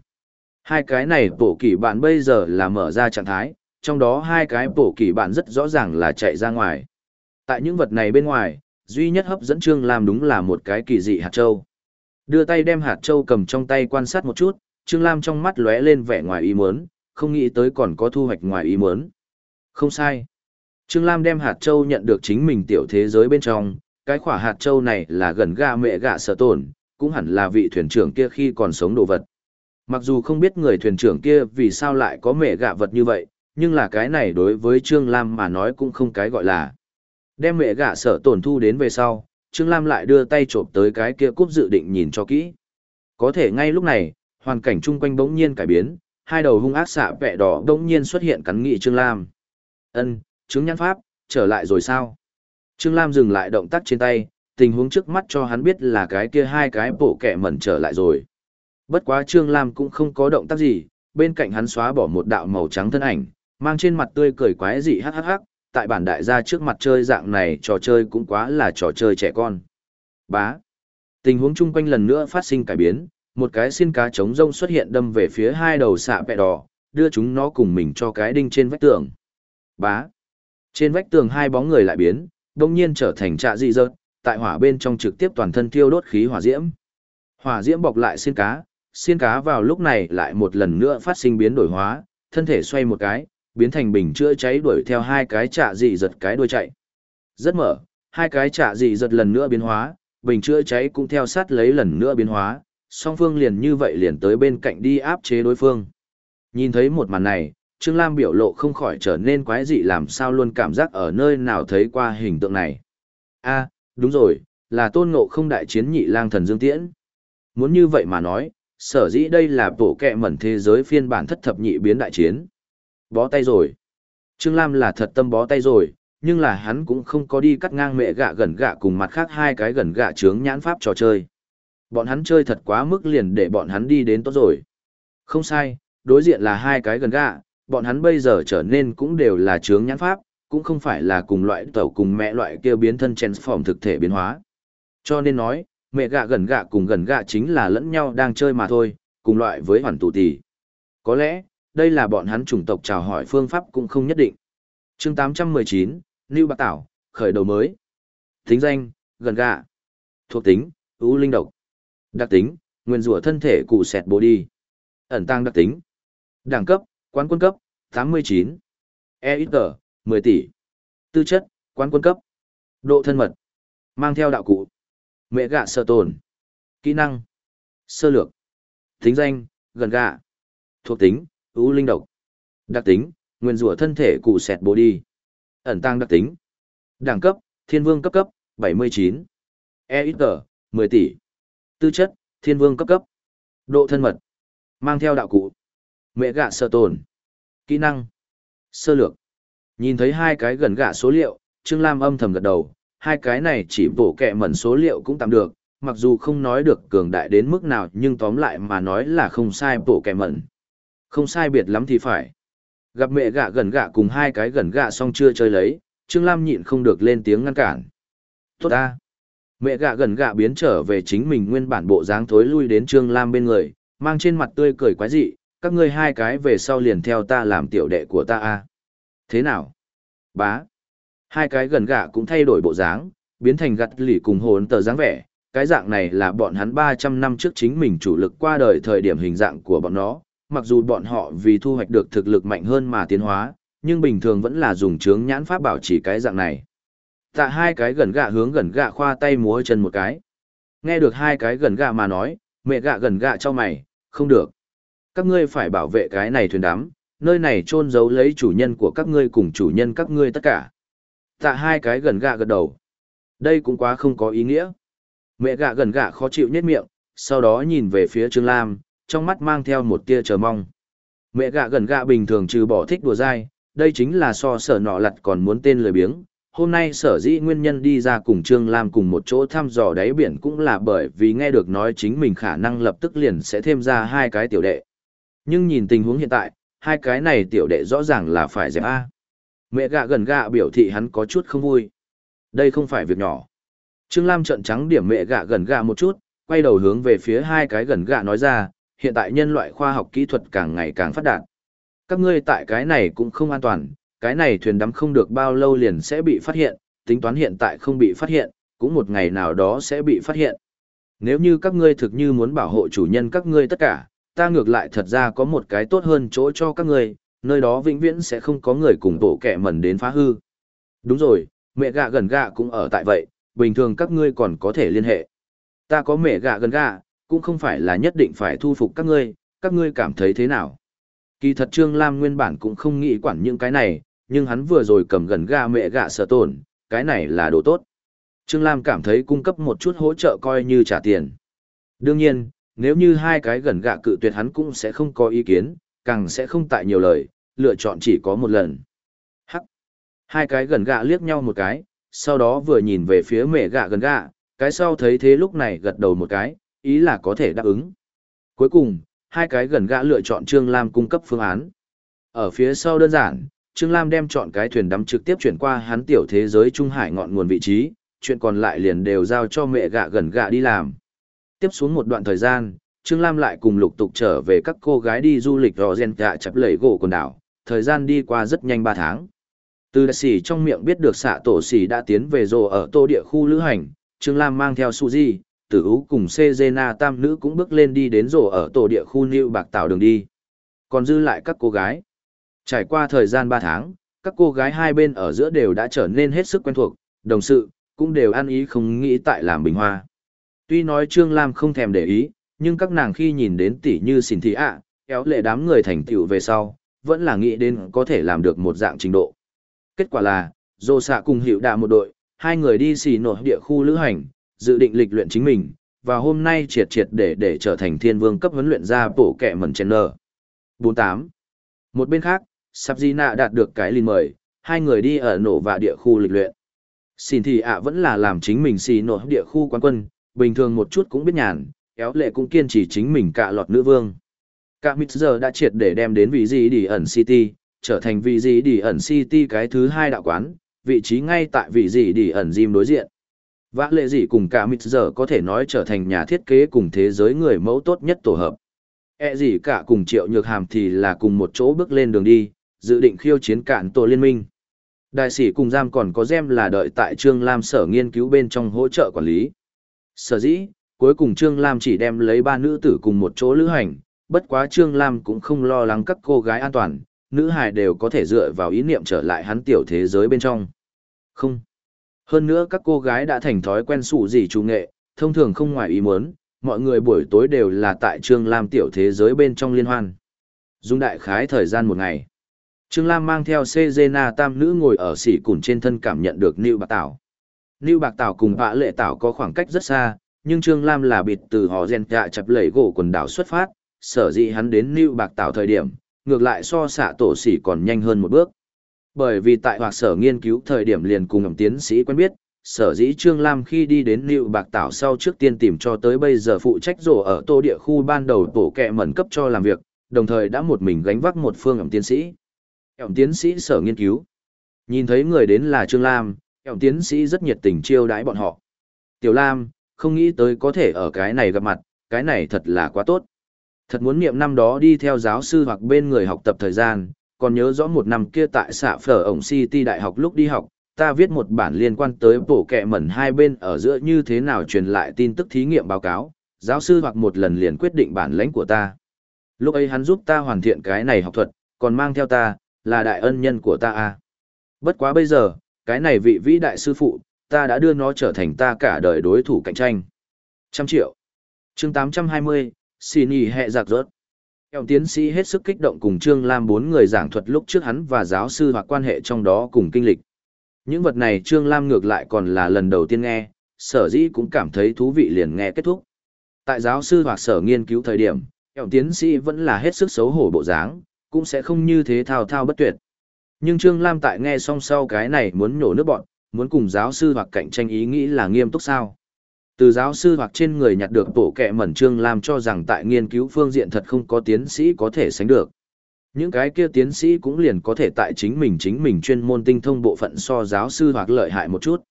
Hai cái này bổ kỳ bạn bây giờ là mở ra trạng thái, trong đó hai cái bổ kỳ bạn rất rõ ràng là chạy ra ngoài. Tại những vật này bên ngoài, duy nhất hấp dẫn Trương Lam đúng là một cái kỳ dị hạt châu. Đưa tay đem hạt châu cầm trong tay quan sát một chút, Trương Lam trong mắt lóe lên vẻ ngoài ý muốn, không nghĩ tới còn có thu hoạch ngoài ý muốn. Không sai. Trương Lam đem hạt châu nhận được chính mình tiểu thế giới bên trong, cái khỏa hạt châu này là gần gà mẹ gạ sở tổn, cũng hẳn là vị thuyền trưởng kia khi còn sống đồ vật. Mặc dù không biết người thuyền trưởng kia vì sao lại có mẹ gạ vật như vậy, nhưng là cái này đối với Trương Lam mà nói cũng không cái gọi là. Đem mẹ gạ sở tổn thu đến về sau, Trương Lam lại đưa tay trộm tới cái kia cúp dự định nhìn cho kỹ. Có thể ngay lúc này, hoàn cảnh chung quanh bỗng nhiên cải biến, hai đầu hung ác xạ vẹ đỏ bỗng nhiên xuất hiện cắn nghị Trương Lam. Ân, chứng nhãn pháp, trở lại rồi sao? Trương Lam dừng lại động tác trên tay, tình huống trước mắt cho hắn biết là cái kia hai cái bộ kẻ mẩn trở lại rồi. Bất quá Trương Lam cũng không có động tác gì, bên cạnh hắn xóa bỏ một đạo màu trắng thân ảnh, mang trên mặt tươi cười quái dị hắc hắc hắc, tại bản đại gia trước mặt chơi dạng này trò chơi cũng quá là trò chơi trẻ con. Bá. Tình huống chung quanh lần nữa phát sinh cải biến, một cái xin cá trống rông xuất hiện đâm về phía hai đầu xạ bẹ đỏ, đưa chúng nó cùng mình cho cái đinh trên vách tường. Bá. Trên vách tường hai bóng người lại biến, đông nhiên trở thành trạ dị dợt, tại hỏa bên trong trực tiếp toàn thân thiêu đốt khí hỏa diễm. Hỏa diễm bọc lại xiên cá, xiên cá vào lúc này lại một lần nữa phát sinh biến đổi hóa, thân thể xoay một cái, biến thành bình chữa cháy đuổi theo hai cái chạ dị giật cái đuôi chạy. Rất mở, hai cái chạ dị giật lần nữa biến hóa, bình chữa cháy cũng theo sát lấy lần nữa biến hóa, song phương liền như vậy liền tới bên cạnh đi áp chế đối phương. Nhìn thấy một màn này, Trương Lam biểu lộ không khỏi trở nên quái dị làm sao luôn cảm giác ở nơi nào thấy qua hình tượng này. a đúng rồi, là tôn ngộ không đại chiến nhị lang thần Dương Tiễn. Muốn như vậy mà nói, sở dĩ đây là bộ kẹ mẩn thế giới phiên bản thất thập nhị biến đại chiến. Bó tay rồi. Trương Lam là thật tâm bó tay rồi, nhưng là hắn cũng không có đi cắt ngang mẹ gạ gần gạ cùng mặt khác hai cái gần gạ trướng nhãn pháp trò chơi. Bọn hắn chơi thật quá mức liền để bọn hắn đi đến tốt rồi. Không sai, đối diện là hai cái gần gạ, bọn hắn bây giờ trở nên cũng đều là trướng nhãn pháp, cũng không phải là cùng loại tàu cùng mẹ loại kia biến thân transform thực thể biến hóa. Cho nên nói, mẹ gạ gần gạ cùng gần gạ chính là lẫn nhau đang chơi mà thôi, cùng loại với hoàn tụ tỷ. Có lẽ, đây là bọn hắn chủng tộc chào hỏi phương pháp cũng không nhất định. chương 819, Lưu Bạc Tảo, khởi đầu mới. Tính danh, gần gạ. Thuộc tính, ưu linh độc. Đặc tính, nguyên rủa thân thể cụ sẹt bộ đi. Ẩn tăng đặc tính. Đẳng cấp, quán quân cấp, 89. E ít tờ, 10 tỷ. Tư chất, quán quân cấp. Độ thân mật. Mang theo đạo cụ. Mẹ gạ sợ tồn. Kỹ năng. Sơ lược. Tính danh, gần gạ. Thuộc tính, U linh độc. Đặc tính, nguyên rủa thân thể cụ sẹt bồ đi. Ẩn tăng đặc tính. Đẳng cấp, thiên vương cấp cấp, 79. E ít tờ, 10 tỷ. Tư chất, thiên vương cấp cấp. Độ thân mật. Mang theo đạo cụ. Mẹ gạ sợ tồn. Kỹ năng. Sơ lược. Nhìn thấy hai cái gần gạ số liệu, Trương Lam âm thầm gật đầu, hai cái này chỉ bổ kẹ mẩn số liệu cũng tạm được, mặc dù không nói được cường đại đến mức nào nhưng tóm lại mà nói là không sai bổ kẹ mẩn. Không sai biệt lắm thì phải. Gặp mẹ gạ gần gạ cùng hai cái gần gạ xong chưa chơi lấy, Trương Lam nhịn không được lên tiếng ngăn cản. Tốt ta. Mẹ gạ gần gạ biến trở về chính mình nguyên bản bộ dáng thối lui đến Trương Lam bên người, mang trên mặt tươi cười quái dị, các ngươi hai cái về sau liền theo ta làm tiểu đệ của ta a Thế nào? Bá. Hai cái gần gạ cũng thay đổi bộ dáng, biến thành gặt lỉ cùng hồn tờ dáng vẻ. Cái dạng này là bọn hắn 300 năm trước chính mình chủ lực qua đời thời điểm hình dạng của bọn nó, mặc dù bọn họ vì thu hoạch được thực lực mạnh hơn mà tiến hóa, nhưng bình thường vẫn là dùng chướng nhãn pháp bảo chỉ cái dạng này. Tạ hai cái gần gạ hướng gần gạ khoa tay múa chân một cái. Nghe được hai cái gần gạ mà nói, mẹ gạ gần gạ cho mày, không được. Các ngươi phải bảo vệ cái này thuyền đám, nơi này trôn giấu lấy chủ nhân của các ngươi cùng chủ nhân các ngươi tất cả. Tạ hai cái gần gạ gật đầu. Đây cũng quá không có ý nghĩa. Mẹ gạ gần gạ khó chịu nhất miệng, sau đó nhìn về phía Trương Lam, trong mắt mang theo một tia chờ mong. Mẹ gạ gần gạ bình thường trừ bỏ thích đùa dai, đây chính là so sở nọ lặt còn muốn tên lười biếng. Hôm nay sở dĩ nguyên nhân đi ra cùng Trương Lam cùng một chỗ thăm dò đáy biển cũng là bởi vì nghe được nói chính mình khả năng lập tức liền sẽ thêm ra hai cái tiểu đệ. Nhưng nhìn tình huống hiện tại, hai cái này tiểu đệ rõ ràng là phải dẹp A. Mẹ gạ gần gạ biểu thị hắn có chút không vui. Đây không phải việc nhỏ. Trương Lam trợn trắng điểm mẹ gạ gần gạ một chút, quay đầu hướng về phía hai cái gần gạ nói ra, hiện tại nhân loại khoa học kỹ thuật càng ngày càng phát đạt. Các ngươi tại cái này cũng không an toàn, cái này thuyền đắm không được bao lâu liền sẽ bị phát hiện, tính toán hiện tại không bị phát hiện, cũng một ngày nào đó sẽ bị phát hiện. Nếu như các ngươi thực như muốn bảo hộ chủ nhân các ngươi tất cả, ta ngược lại thật ra có một cái tốt hơn chỗ cho các ngươi, nơi đó vĩnh viễn sẽ không có người cùng tổ kẻ mẩn đến phá hư. Đúng rồi, mẹ gạ gần gạ cũng ở tại vậy, bình thường các ngươi còn có thể liên hệ. Ta có mẹ gạ gần gạ, cũng không phải là nhất định phải thu phục các ngươi, các ngươi cảm thấy thế nào. Kỳ thật Trương Lam nguyên bản cũng không nghĩ quản những cái này, nhưng hắn vừa rồi cầm gần gạ mẹ gạ sợ tổn, cái này là đồ tốt. Trương Lam cảm thấy cung cấp một chút hỗ trợ coi như trả tiền. Đương nhiên, nếu như hai cái gần gạ cự tuyệt hắn cũng sẽ không có ý kiến, càng sẽ không tại nhiều lời, lựa chọn chỉ có một lần. Hắc. Hai cái gần gạ liếc nhau một cái, sau đó vừa nhìn về phía mẹ gạ gần gạ, cái sau thấy thế lúc này gật đầu một cái, ý là có thể đáp ứng. Cuối cùng, hai cái gần gạ lựa chọn Trương Lam cung cấp phương án. Ở phía sau đơn giản, Trương Lam đem chọn cái thuyền đắm trực tiếp chuyển qua hắn tiểu thế giới Trung Hải ngọn nguồn vị trí, chuyện còn lại liền đều giao cho mẹ gạ gần gạ đi làm. Tiếp xuống một đoạn thời gian, Trương Lam lại cùng lục tục trở về các cô gái đi du lịch rò rèn gạ chập lẩy gỗ quần đảo, thời gian đi qua rất nhanh 3 tháng. Từ đại sĩ trong miệng biết được xạ tổ sĩ đã tiến về rồ ở tô địa khu lữ hành, Trương Lam mang theo Suzy, tử ú cùng Sejena tam nữ cũng bước lên đi đến rổ ở tổ địa khu New Bạc Tạo đường đi. Còn dư lại các cô gái. Trải qua thời gian 3 tháng, các cô gái hai bên ở giữa đều đã trở nên hết sức quen thuộc, đồng sự, cũng đều ăn ý không nghĩ tại làm bình hoa. Tuy nói Trương Lam không thèm để ý, nhưng các nàng khi nhìn đến tỷ như xỉn thị ạ, kéo lệ đám người thành tựu về sau, vẫn là nghĩ đến có thể làm được một dạng trình độ. Kết quả là, dô xạ cùng hiệu đạ một đội, hai người đi xì nội địa khu lữ hành, dự định lịch luyện chính mình, và hôm nay triệt triệt để để trở thành thiên vương cấp huấn luyện ra bổ kẹ mẩn chen nở. 48. Một bên khác, Sabzina đạt được cái lìn mời, hai người đi ở nổ và địa khu lịch luyện. Xin thì ạ vẫn là làm chính mình xì nổ địa khu quán quân, bình thường một chút cũng biết nhàn, kéo lệ cũng kiên trì chính mình cả lọt nữ vương. Cả mít giờ đã triệt để đem đến vị gì đi ẩn City, trở thành vị gì đi ẩn City cái thứ hai đạo quán, vị trí ngay tại vị gì đi ẩn Jim đối diện. Vã lệ gì cùng cả mịt giờ có thể nói trở thành nhà thiết kế cùng thế giới người mẫu tốt nhất tổ hợp. E gì cả cùng triệu nhược hàm thì là cùng một chỗ bước lên đường đi, dự định khiêu chiến cạn tổ liên minh. Đại sĩ cùng giam còn có gem là đợi tại Trương Lam sở nghiên cứu bên trong hỗ trợ quản lý. Sở dĩ, cuối cùng Trương Lam chỉ đem lấy ba nữ tử cùng một chỗ lữ hành, bất quá Trương Lam cũng không lo lắng các cô gái an toàn, nữ hài đều có thể dựa vào ý niệm trở lại hắn tiểu thế giới bên trong. Không. Hơn nữa các cô gái đã thành thói quen sụ gì chủ nghệ, thông thường không ngoài ý muốn, mọi người buổi tối đều là tại Trương Lam tiểu thế giới bên trong liên hoan. Dung đại khái thời gian một ngày. Trương Lam mang theo Cezena tam nữ ngồi ở sỉ củn trên thân cảm nhận được Nưu Bạc Tảo. Nưu Bạc Tảo cùng Bạ Lệ Tảo có khoảng cách rất xa, nhưng Trương Lam là bịt từ họ rèn trạ dạ chập lẩy gỗ quần đảo xuất phát, sở dĩ hắn đến Nưu Bạc Tảo thời điểm, ngược lại so xạ tổ sỉ còn nhanh hơn một bước. Bởi vì tại hoặc sở nghiên cứu thời điểm liền cùng ẩm tiến sĩ quen biết, sở dĩ Trương Lam khi đi đến Nưu Bạc Tảo sau trước tiên tìm cho tới bây giờ phụ trách rổ ở tô địa khu ban đầu tổ kẹ mẩn cấp cho làm việc, đồng thời đã một mình gánh vác một phương ẩm tiến sĩ. Ẩm tiến sĩ sở nghiên cứu. Nhìn thấy người đến là Trương Lam, ẩm tiến sĩ rất nhiệt tình chiêu đãi bọn họ. Tiểu Lam, không nghĩ tới có thể ở cái này gặp mặt, cái này thật là quá tốt. Thật muốn niệm năm đó đi theo giáo sư hoặc bên người học tập thời gian, còn nhớ rõ một năm kia tại xã phở ổng City Đại học lúc đi học, ta viết một bản liên quan tới bổ kẹ mẩn hai bên ở giữa như thế nào truyền lại tin tức thí nghiệm báo cáo, giáo sư hoặc một lần liền quyết định bản lãnh của ta. Lúc ấy hắn giúp ta hoàn thiện cái này học thuật, còn mang theo ta, là đại ân nhân của ta à. Bất quá bây giờ, cái này vị vĩ đại sư phụ, ta đã đưa nó trở thành ta cả đời đối thủ cạnh tranh. Trăm triệu. chương 820, xin ý hệ giặc rớt. Ông tiến sĩ hết sức kích động cùng Trương Lam bốn người giảng thuật lúc trước hắn và giáo sư hoặc quan hệ trong đó cùng kinh lịch. Những vật này Trương Lam ngược lại còn là lần đầu tiên nghe, sở dĩ cũng cảm thấy thú vị liền nghe kết thúc. Tại giáo sư hoặc sở nghiên cứu thời điểm, ông tiến sĩ vẫn là hết sức xấu hổ bộ dáng, cũng sẽ không như thế thao thao bất tuyệt. Nhưng Trương Lam tại nghe xong sau cái này muốn nhổ nước bọn, muốn cùng giáo sư hoặc cạnh tranh ý nghĩ là nghiêm túc sao. Từ giáo sư hoặc trên người nhặt được bộ kẹ mẩn Trương làm cho rằng tại nghiên cứu phương diện thật không có tiến sĩ có thể sánh được. Những cái kia tiến sĩ cũng liền có thể tại chính mình chính mình chuyên môn tinh thông bộ phận so giáo sư hoặc lợi hại một chút.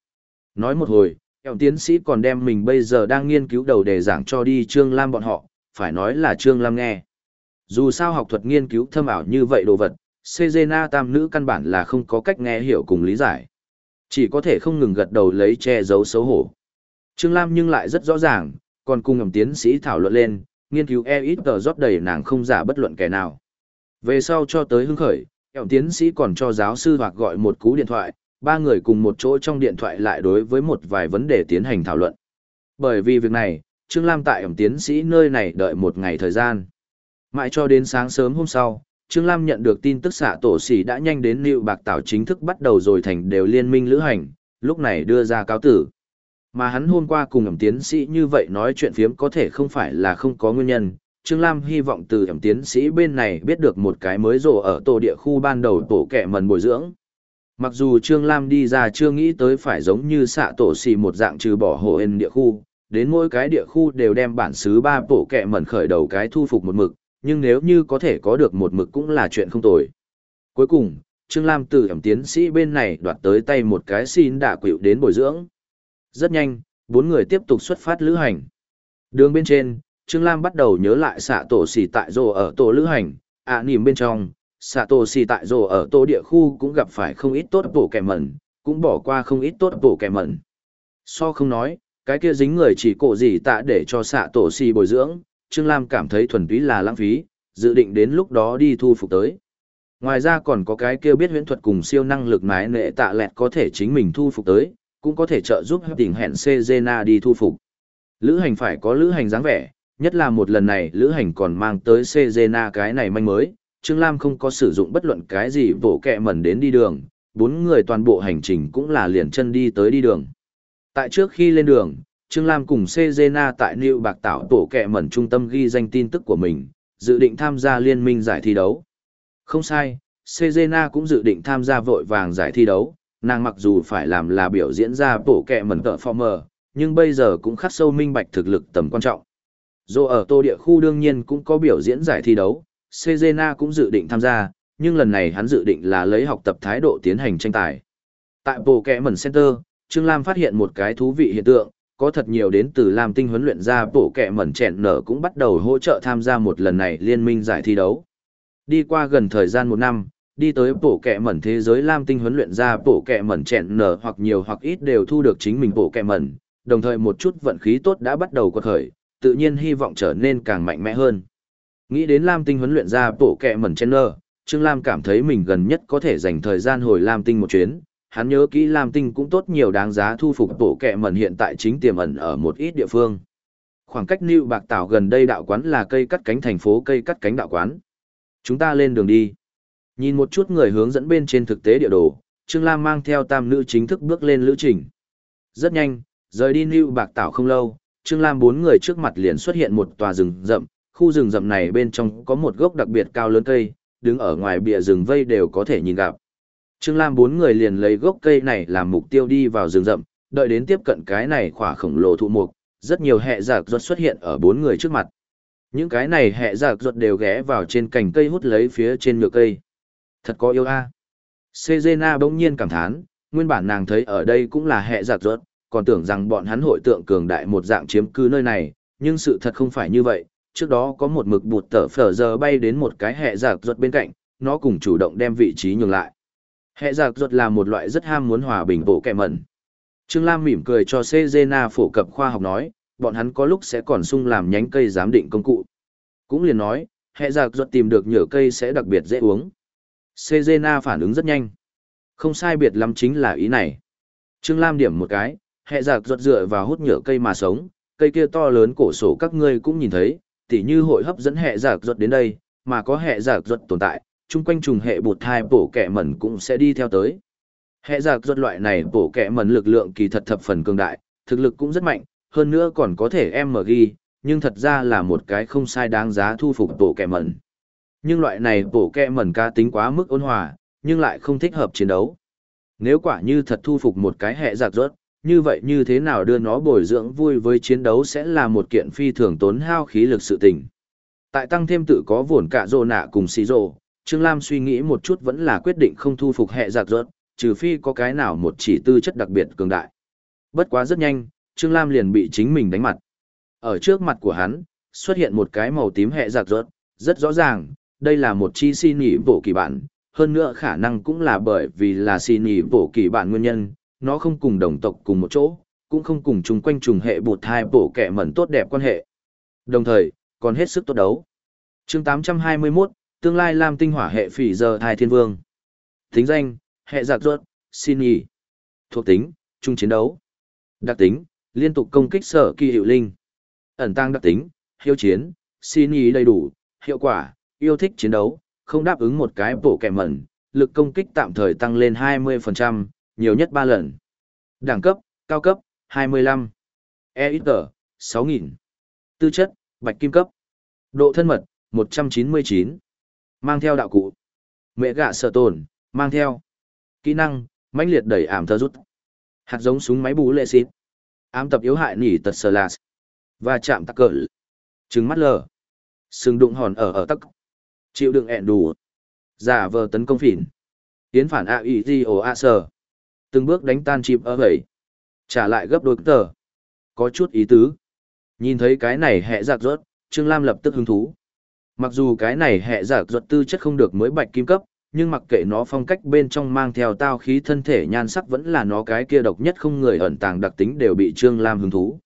Nói một hồi, kẹo tiến sĩ còn đem mình bây giờ đang nghiên cứu đầu đề giảng cho đi Trương Lam bọn họ, phải nói là Trương Lam nghe. Dù sao học thuật nghiên cứu thâm ảo như vậy đồ vật, Sejena tam nữ căn bản là không có cách nghe hiểu cùng lý giải. Chỉ có thể không ngừng gật đầu lấy che giấu xấu hổ. Trương Lam nhưng lại rất rõ ràng, còn cùng ngầm tiến sĩ thảo luận lên, nghiên cứu e ít tờ rót đầy nàng không giả bất luận kẻ nào. Về sau cho tới hưng khởi, eo tiến sĩ còn cho giáo sư hoặc gọi một cú điện thoại, ba người cùng một chỗ trong điện thoại lại đối với một vài vấn đề tiến hành thảo luận. Bởi vì việc này, Trương Lam tại ẩm tiến sĩ nơi này đợi một ngày thời gian. Mãi cho đến sáng sớm hôm sau, Trương Lam nhận được tin tức xạ tổ sĩ đã nhanh đến Liệu Bạc Tảo chính thức bắt đầu rồi thành đều liên minh lữ hành, lúc này đưa ra cáo tử. Mà hắn hôm qua cùng ẩm tiến sĩ như vậy nói chuyện phiếm có thể không phải là không có nguyên nhân. Trương Lam hy vọng từ ẩm tiến sĩ bên này biết được một cái mới rổ ở tổ địa khu ban đầu tổ kẻ mần bồi dưỡng. Mặc dù Trương Lam đi ra chưa nghĩ tới phải giống như xạ tổ xì một dạng trừ bỏ hồ ên địa khu, đến mỗi cái địa khu đều đem bản xứ ba bộ kẹ mẩn khởi đầu cái thu phục một mực, nhưng nếu như có thể có được một mực cũng là chuyện không tồi. Cuối cùng, Trương Lam từ ẩm tiến sĩ bên này đoạt tới tay một cái xin đã quỵu đến bồi dưỡng. Rất nhanh, bốn người tiếp tục xuất phát lữ hành. Đường bên trên, Trương Lam bắt đầu nhớ lại xạ tổ xì tại rồ ở tổ lữ hành, ạ à, nìm bên trong, xạ tổ xì tại rồ ở tổ địa khu cũng gặp phải không ít tốt bổ kẻ mẩn, cũng bỏ qua không ít tốt bổ kẻ mẩn. So không nói, cái kia dính người chỉ cổ gì tạ để cho xạ tổ xì bồi dưỡng, Trương Lam cảm thấy thuần túy là lãng phí, dự định đến lúc đó đi thu phục tới. Ngoài ra còn có cái kia biết huyễn thuật cùng siêu năng lực mái nệ tạ lẹt có thể chính mình thu phục tới, cũng có thể trợ giúp tỉnh hẹn Cezena đi thu phục. Lữ hành phải có lữ hành dáng vẻ, nhất là một lần này lữ hành còn mang tới Cezena cái này manh mới, Trương Lam không có sử dụng bất luận cái gì vỗ kẹ mẩn đến đi đường, bốn người toàn bộ hành trình cũng là liền chân đi tới đi đường. Tại trước khi lên đường, Trương Lam cùng Cezena tại New Bạc Tạo tổ kẹ mẩn trung tâm ghi danh tin tức của mình, dự định tham gia liên minh giải thi đấu. Không sai, Cezena cũng dự định tham gia vội vàng giải thi đấu, nàng mặc dù phải làm là biểu diễn ra bộ kẹ mẩn tợ former, nhưng bây giờ cũng khắc sâu minh bạch thực lực tầm quan trọng. Dù ở tô địa khu đương nhiên cũng có biểu diễn giải thi đấu, Sejena cũng dự định tham gia, nhưng lần này hắn dự định là lấy học tập thái độ tiến hành tranh tài. Tại bộ kẹ mẩn center, Trương Lam phát hiện một cái thú vị hiện tượng, có thật nhiều đến từ Lam Tinh huấn luyện ra bộ kẹ mẩn chẹn nở cũng bắt đầu hỗ trợ tham gia một lần này liên minh giải thi đấu. Đi qua gần thời gian một năm, đi tới bộ kẹ mẩn thế giới Lam Tinh huấn luyện ra bộ kẹ mẩn chẹn nở hoặc nhiều hoặc ít đều thu được chính mình bộ kẹ mẩn, đồng thời một chút vận khí tốt đã bắt đầu quật khởi, tự nhiên hy vọng trở nên càng mạnh mẽ hơn. Nghĩ đến Lam Tinh huấn luyện ra bộ kẹ mẩn chẹn nở, Trương Lam cảm thấy mình gần nhất có thể dành thời gian hồi Lam Tinh một chuyến, hắn nhớ kỹ Lam Tinh cũng tốt nhiều đáng giá thu phục bộ kẹ mẩn hiện tại chính tiềm ẩn ở một ít địa phương. Khoảng cách lưu Bạc Tảo gần đây đạo quán là cây cắt cánh thành phố cây cắt cánh đạo quán. Chúng ta lên đường đi. Nhìn một chút người hướng dẫn bên trên thực tế địa đồ, Trương Lam mang theo tam nữ chính thức bước lên lữ trình. Rất nhanh, rời đi New Bạc Tảo không lâu, Trương Lam bốn người trước mặt liền xuất hiện một tòa rừng rậm, khu rừng rậm này bên trong có một gốc đặc biệt cao lớn cây, đứng ở ngoài bìa rừng vây đều có thể nhìn gặp. Trương Lam bốn người liền lấy gốc cây này làm mục tiêu đi vào rừng rậm, đợi đến tiếp cận cái này khỏa khổng lồ thụ mục, rất nhiều hệ giặc ruột xuất hiện ở bốn người trước mặt. Những cái này hệ giặc ruột đều ghé vào trên cành cây hút lấy phía trên nhựa cây. Thật có yêu a. À. Sejena bỗng nhiên cảm thán, nguyên bản nàng thấy ở đây cũng là hệ giặc ruột, còn tưởng rằng bọn hắn hội tượng cường đại một dạng chiếm cứ nơi này, nhưng sự thật không phải như vậy. Trước đó có một mực bụt tở phở giờ bay đến một cái hệ giặc ruột bên cạnh, nó cùng chủ động đem vị trí nhường lại. Hệ giặc ruột là một loại rất ham muốn hòa bình bộ kẹ mẩn. Trương Lam mỉm cười cho Sejena phổ cập khoa học nói, bọn hắn có lúc sẽ còn sung làm nhánh cây giám định công cụ. Cũng liền nói, hệ giặc ruột tìm được nhựa cây sẽ đặc biệt dễ uống. Cezena phản ứng rất nhanh. Không sai biệt lắm chính là ý này. Trương Lam điểm một cái, hệ dạ giặc ruột dựa vào hút nhựa cây mà sống, cây kia to lớn cổ sổ các ngươi cũng nhìn thấy, tỉ như hội hấp dẫn hệ dạ giặc ruột đến đây, mà có hệ dạ giặc ruột tồn tại, chung quanh trùng hệ bột thai bổ kẻ mẩn cũng sẽ đi theo tới. Hệ giặc ruột loại này bổ kẻ mẩn lực lượng kỳ thật thập phần cường đại, thực lực cũng rất mạnh, hơn nữa còn có thể em mở ghi, nhưng thật ra là một cái không sai đáng giá thu phục bổ kẻ mẩn. Nhưng loại này bổ kẹ mẩn ca tính quá mức ôn hòa, nhưng lại không thích hợp chiến đấu. Nếu quả như thật thu phục một cái hệ giặc ruột, như vậy như thế nào đưa nó bồi dưỡng vui với chiến đấu sẽ là một kiện phi thường tốn hao khí lực sự tình. Tại tăng thêm tự có vốn cả rồ nạ cùng xì rồ, Trương Lam suy nghĩ một chút vẫn là quyết định không thu phục hệ giặc rốt, trừ phi có cái nào một chỉ tư chất đặc biệt cường đại. Bất quá rất nhanh, Trương Lam liền bị chính mình đánh mặt. Ở trước mặt của hắn, xuất hiện một cái màu tím hệ giặc rốt, rất rõ ràng, đây là một chi xin nhị bổ kỳ bản, hơn nữa khả năng cũng là bởi vì là xin nhị bổ kỳ bản nguyên nhân, nó không cùng đồng tộc cùng một chỗ, cũng không cùng chung quanh trùng hệ bột hai bổ kẻ mẩn tốt đẹp quan hệ. Đồng thời, còn hết sức tốt đấu. chương 821, tương lai làm tinh hỏa hệ phỉ giờ thai thiên vương. Tính danh, hệ giặc ruột, xin nghỉ. Thuộc tính, trung chiến đấu. Đặc tính, liên tục công kích sở kỳ hiệu linh. Ẩn tăng đặc tính, hiệu chiến, xin nghỉ đầy đủ, hiệu quả, yêu thích chiến đấu, không đáp ứng một cái bổ kẻ mẩn, lực công kích tạm thời tăng lên 20%, nhiều nhất 3 lần. Đẳng cấp, cao cấp, 25. EXG, 6.000. Tư chất, bạch kim cấp. Độ thân mật, 199. Mang theo đạo cụ. Mẹ gạ sợ tồn, mang theo. Kỹ năng, mãnh liệt đẩy ảm thơ rút. Hạt giống súng máy bú lệ xịt. Ám tập yếu hại nỉ tật sờ lạt. Và chạm tắc cỡ. Trứng mắt lờ. Sừng đụng hòn ở ở tắc. Chịu đựng ẹn đủ. Giả vờ tấn công phỉn. Tiến phản a ý di ồ a sờ. Từng bước đánh tan chìm ở vậy. Trả lại gấp đôi tờ. Có chút ý tứ. Nhìn thấy cái này hẹ giặc rốt, Trương Lam lập tức hứng thú. Mặc dù cái này hệ giặc ruột tư chất không được mới bạch kim cấp, nhưng mặc kệ nó phong cách bên trong mang theo tao khí thân thể nhan sắc vẫn là nó cái kia độc nhất không người ẩn tàng đặc tính đều bị Trương Lam hứng thú.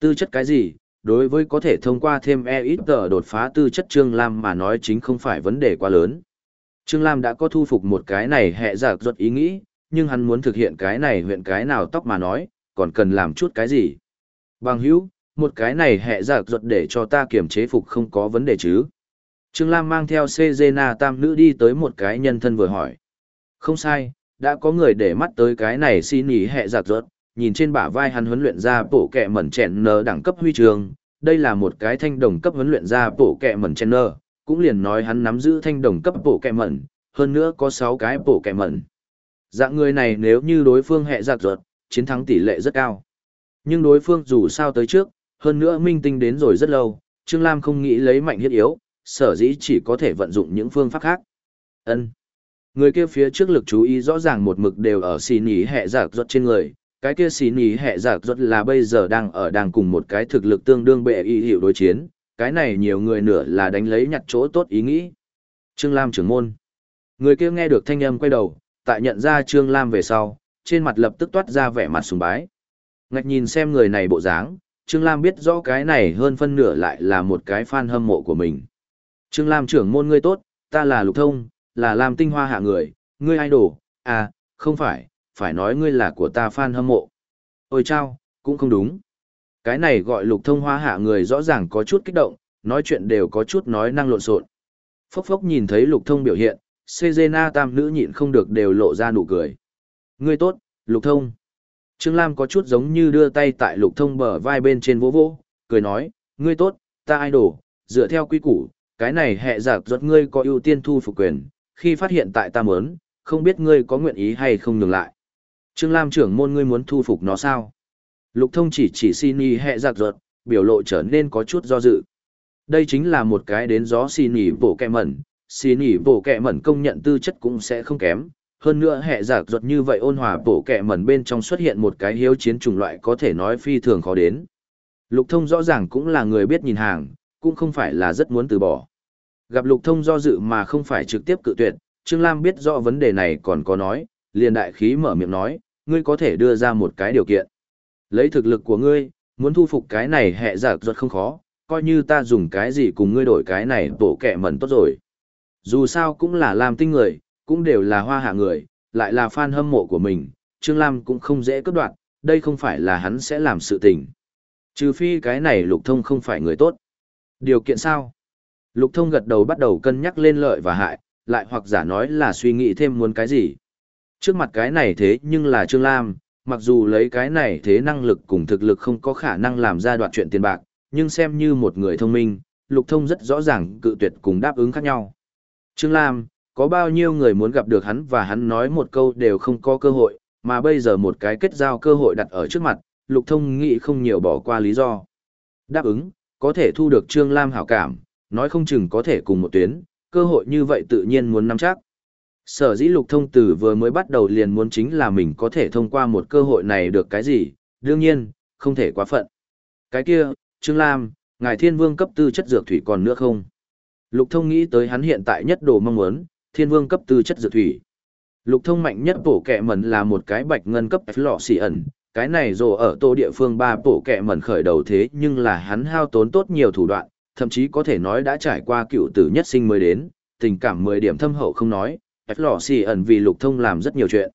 Tư chất cái gì? Đối với có thể thông qua thêm e ít tờ đột phá tư chất Trương Lam mà nói chính không phải vấn đề quá lớn. Trương Lam đã có thu phục một cái này hệ giả ruột ý nghĩ, nhưng hắn muốn thực hiện cái này huyện cái nào tóc mà nói, còn cần làm chút cái gì. Bằng hữu, một cái này hệ giả ruột để cho ta kiểm chế phục không có vấn đề chứ. Trương Lam mang theo Cezena tam nữ đi tới một cái nhân thân vừa hỏi. Không sai, đã có người để mắt tới cái này xin ý hệ giặc rốt, nhìn trên bả vai hắn huấn luyện ra bổ kẹ mẩn chèn nờ đẳng cấp huy trường, đây là một cái thanh đồng cấp huấn luyện ra bổ kẹ mẩn chèn nờ, cũng liền nói hắn nắm giữ thanh đồng cấp bổ kẹ mẩn, hơn nữa có 6 cái bổ kẹ mẩn. Dạng người này nếu như đối phương hệ giặc ruột, chiến thắng tỷ lệ rất cao. Nhưng đối phương dù sao tới trước, hơn nữa minh tinh đến rồi rất lâu, Trương Lam không nghĩ lấy mạnh hiết yếu, sở dĩ chỉ có thể vận dụng những phương pháp khác. ân Người kia phía trước lực chú ý rõ ràng một mực đều ở xì nỉ hệ giặc ruột trên người, cái kia xì nhì hệ giả ruột là bây giờ đang ở đang cùng một cái thực lực tương đương bệ y hiệu đối chiến, cái này nhiều người nửa là đánh lấy nhặt chỗ tốt ý nghĩ. Trương Lam trưởng môn. Người kia nghe được thanh âm quay đầu, tại nhận ra Trương Lam về sau, trên mặt lập tức toát ra vẻ mặt sùng bái. Ngạch nhìn xem người này bộ dáng, Trương Lam biết rõ cái này hơn phân nửa lại là một cái fan hâm mộ của mình. Trương Lam trưởng môn ngươi tốt, ta là Lục Thông, là Lam tinh hoa hạ người, ngươi idol, à, không phải, phải nói ngươi là của ta fan hâm mộ. Ôi chao, cũng không đúng. Cái này gọi Lục Thông hoa hạ người rõ ràng có chút kích động, nói chuyện đều có chút nói năng lộn xộn. Phốc phốc nhìn thấy Lục Thông biểu hiện, Sejena tam nữ nhịn không được đều lộ ra nụ cười. Ngươi tốt, Lục Thông. Trương Lam có chút giống như đưa tay tại Lục Thông bờ vai bên trên vỗ vỗ, cười nói, ngươi tốt, ta idol, dựa theo quy củ, cái này hệ giặc giọt ngươi có ưu tiên thu phục quyền, khi phát hiện tại ta muốn, không biết ngươi có nguyện ý hay không nhường lại. Trương Lam trưởng môn ngươi muốn thu phục nó sao? Lục Thông chỉ chỉ xin y hệ giặc ruột, biểu lộ trở nên có chút do dự. Đây chính là một cái đến gió xin y bổ kẹ mẩn, xin y bổ kẹ mẩn công nhận tư chất cũng sẽ không kém, hơn nữa hệ giặc ruột như vậy ôn hòa bổ kẹ mẩn bên trong xuất hiện một cái hiếu chiến chủng loại có thể nói phi thường khó đến. Lục thông rõ ràng cũng là người biết nhìn hàng, cũng không phải là rất muốn từ bỏ. Gặp lục thông do dự mà không phải trực tiếp cự tuyệt, Trương Lam biết rõ vấn đề này còn có nói, liền đại khí mở miệng nói, ngươi có thể đưa ra một cái điều kiện. Lấy thực lực của ngươi, muốn thu phục cái này hệ giả ruột không khó, coi như ta dùng cái gì cùng ngươi đổi cái này bổ kẻ mẩn tốt rồi. Dù sao cũng là làm tinh người, cũng đều là hoa hạ người, lại là fan hâm mộ của mình, Trương Lam cũng không dễ cướp đoạt, đây không phải là hắn sẽ làm sự tình. Trừ phi cái này lục thông không phải người tốt. Điều kiện sao? Lục thông gật đầu bắt đầu cân nhắc lên lợi và hại, lại hoặc giả nói là suy nghĩ thêm muốn cái gì. Trước mặt cái này thế nhưng là Trương Lam, mặc dù lấy cái này thế năng lực cùng thực lực không có khả năng làm ra đoạn chuyện tiền bạc, nhưng xem như một người thông minh, lục thông rất rõ ràng cự tuyệt cùng đáp ứng khác nhau. Trương Lam, có bao nhiêu người muốn gặp được hắn và hắn nói một câu đều không có cơ hội, mà bây giờ một cái kết giao cơ hội đặt ở trước mặt, lục thông nghĩ không nhiều bỏ qua lý do. Đáp ứng, có thể thu được Trương Lam hảo cảm, nói không chừng có thể cùng một tuyến, cơ hội như vậy tự nhiên muốn nắm chắc. Sở dĩ lục thông tử vừa mới bắt đầu liền muốn chính là mình có thể thông qua một cơ hội này được cái gì, đương nhiên, không thể quá phận. Cái kia, Trương Lam, ngài thiên vương cấp tư chất dược thủy còn nữa không? Lục thông nghĩ tới hắn hiện tại nhất đồ mong muốn, thiên vương cấp tư chất dược thủy. Lục thông mạnh nhất bổ kẹ mẩn là một cái bạch ngân cấp lọ xỉ ẩn, cái này dù ở tô địa phương ba bổ kẹ mẩn khởi đầu thế nhưng là hắn hao tốn tốt nhiều thủ đoạn, thậm chí có thể nói đã trải qua cựu tử nhất sinh mới đến, tình cảm mười điểm thâm hậu không nói, F. Lò Xì ẩn vì lục thông làm rất nhiều chuyện.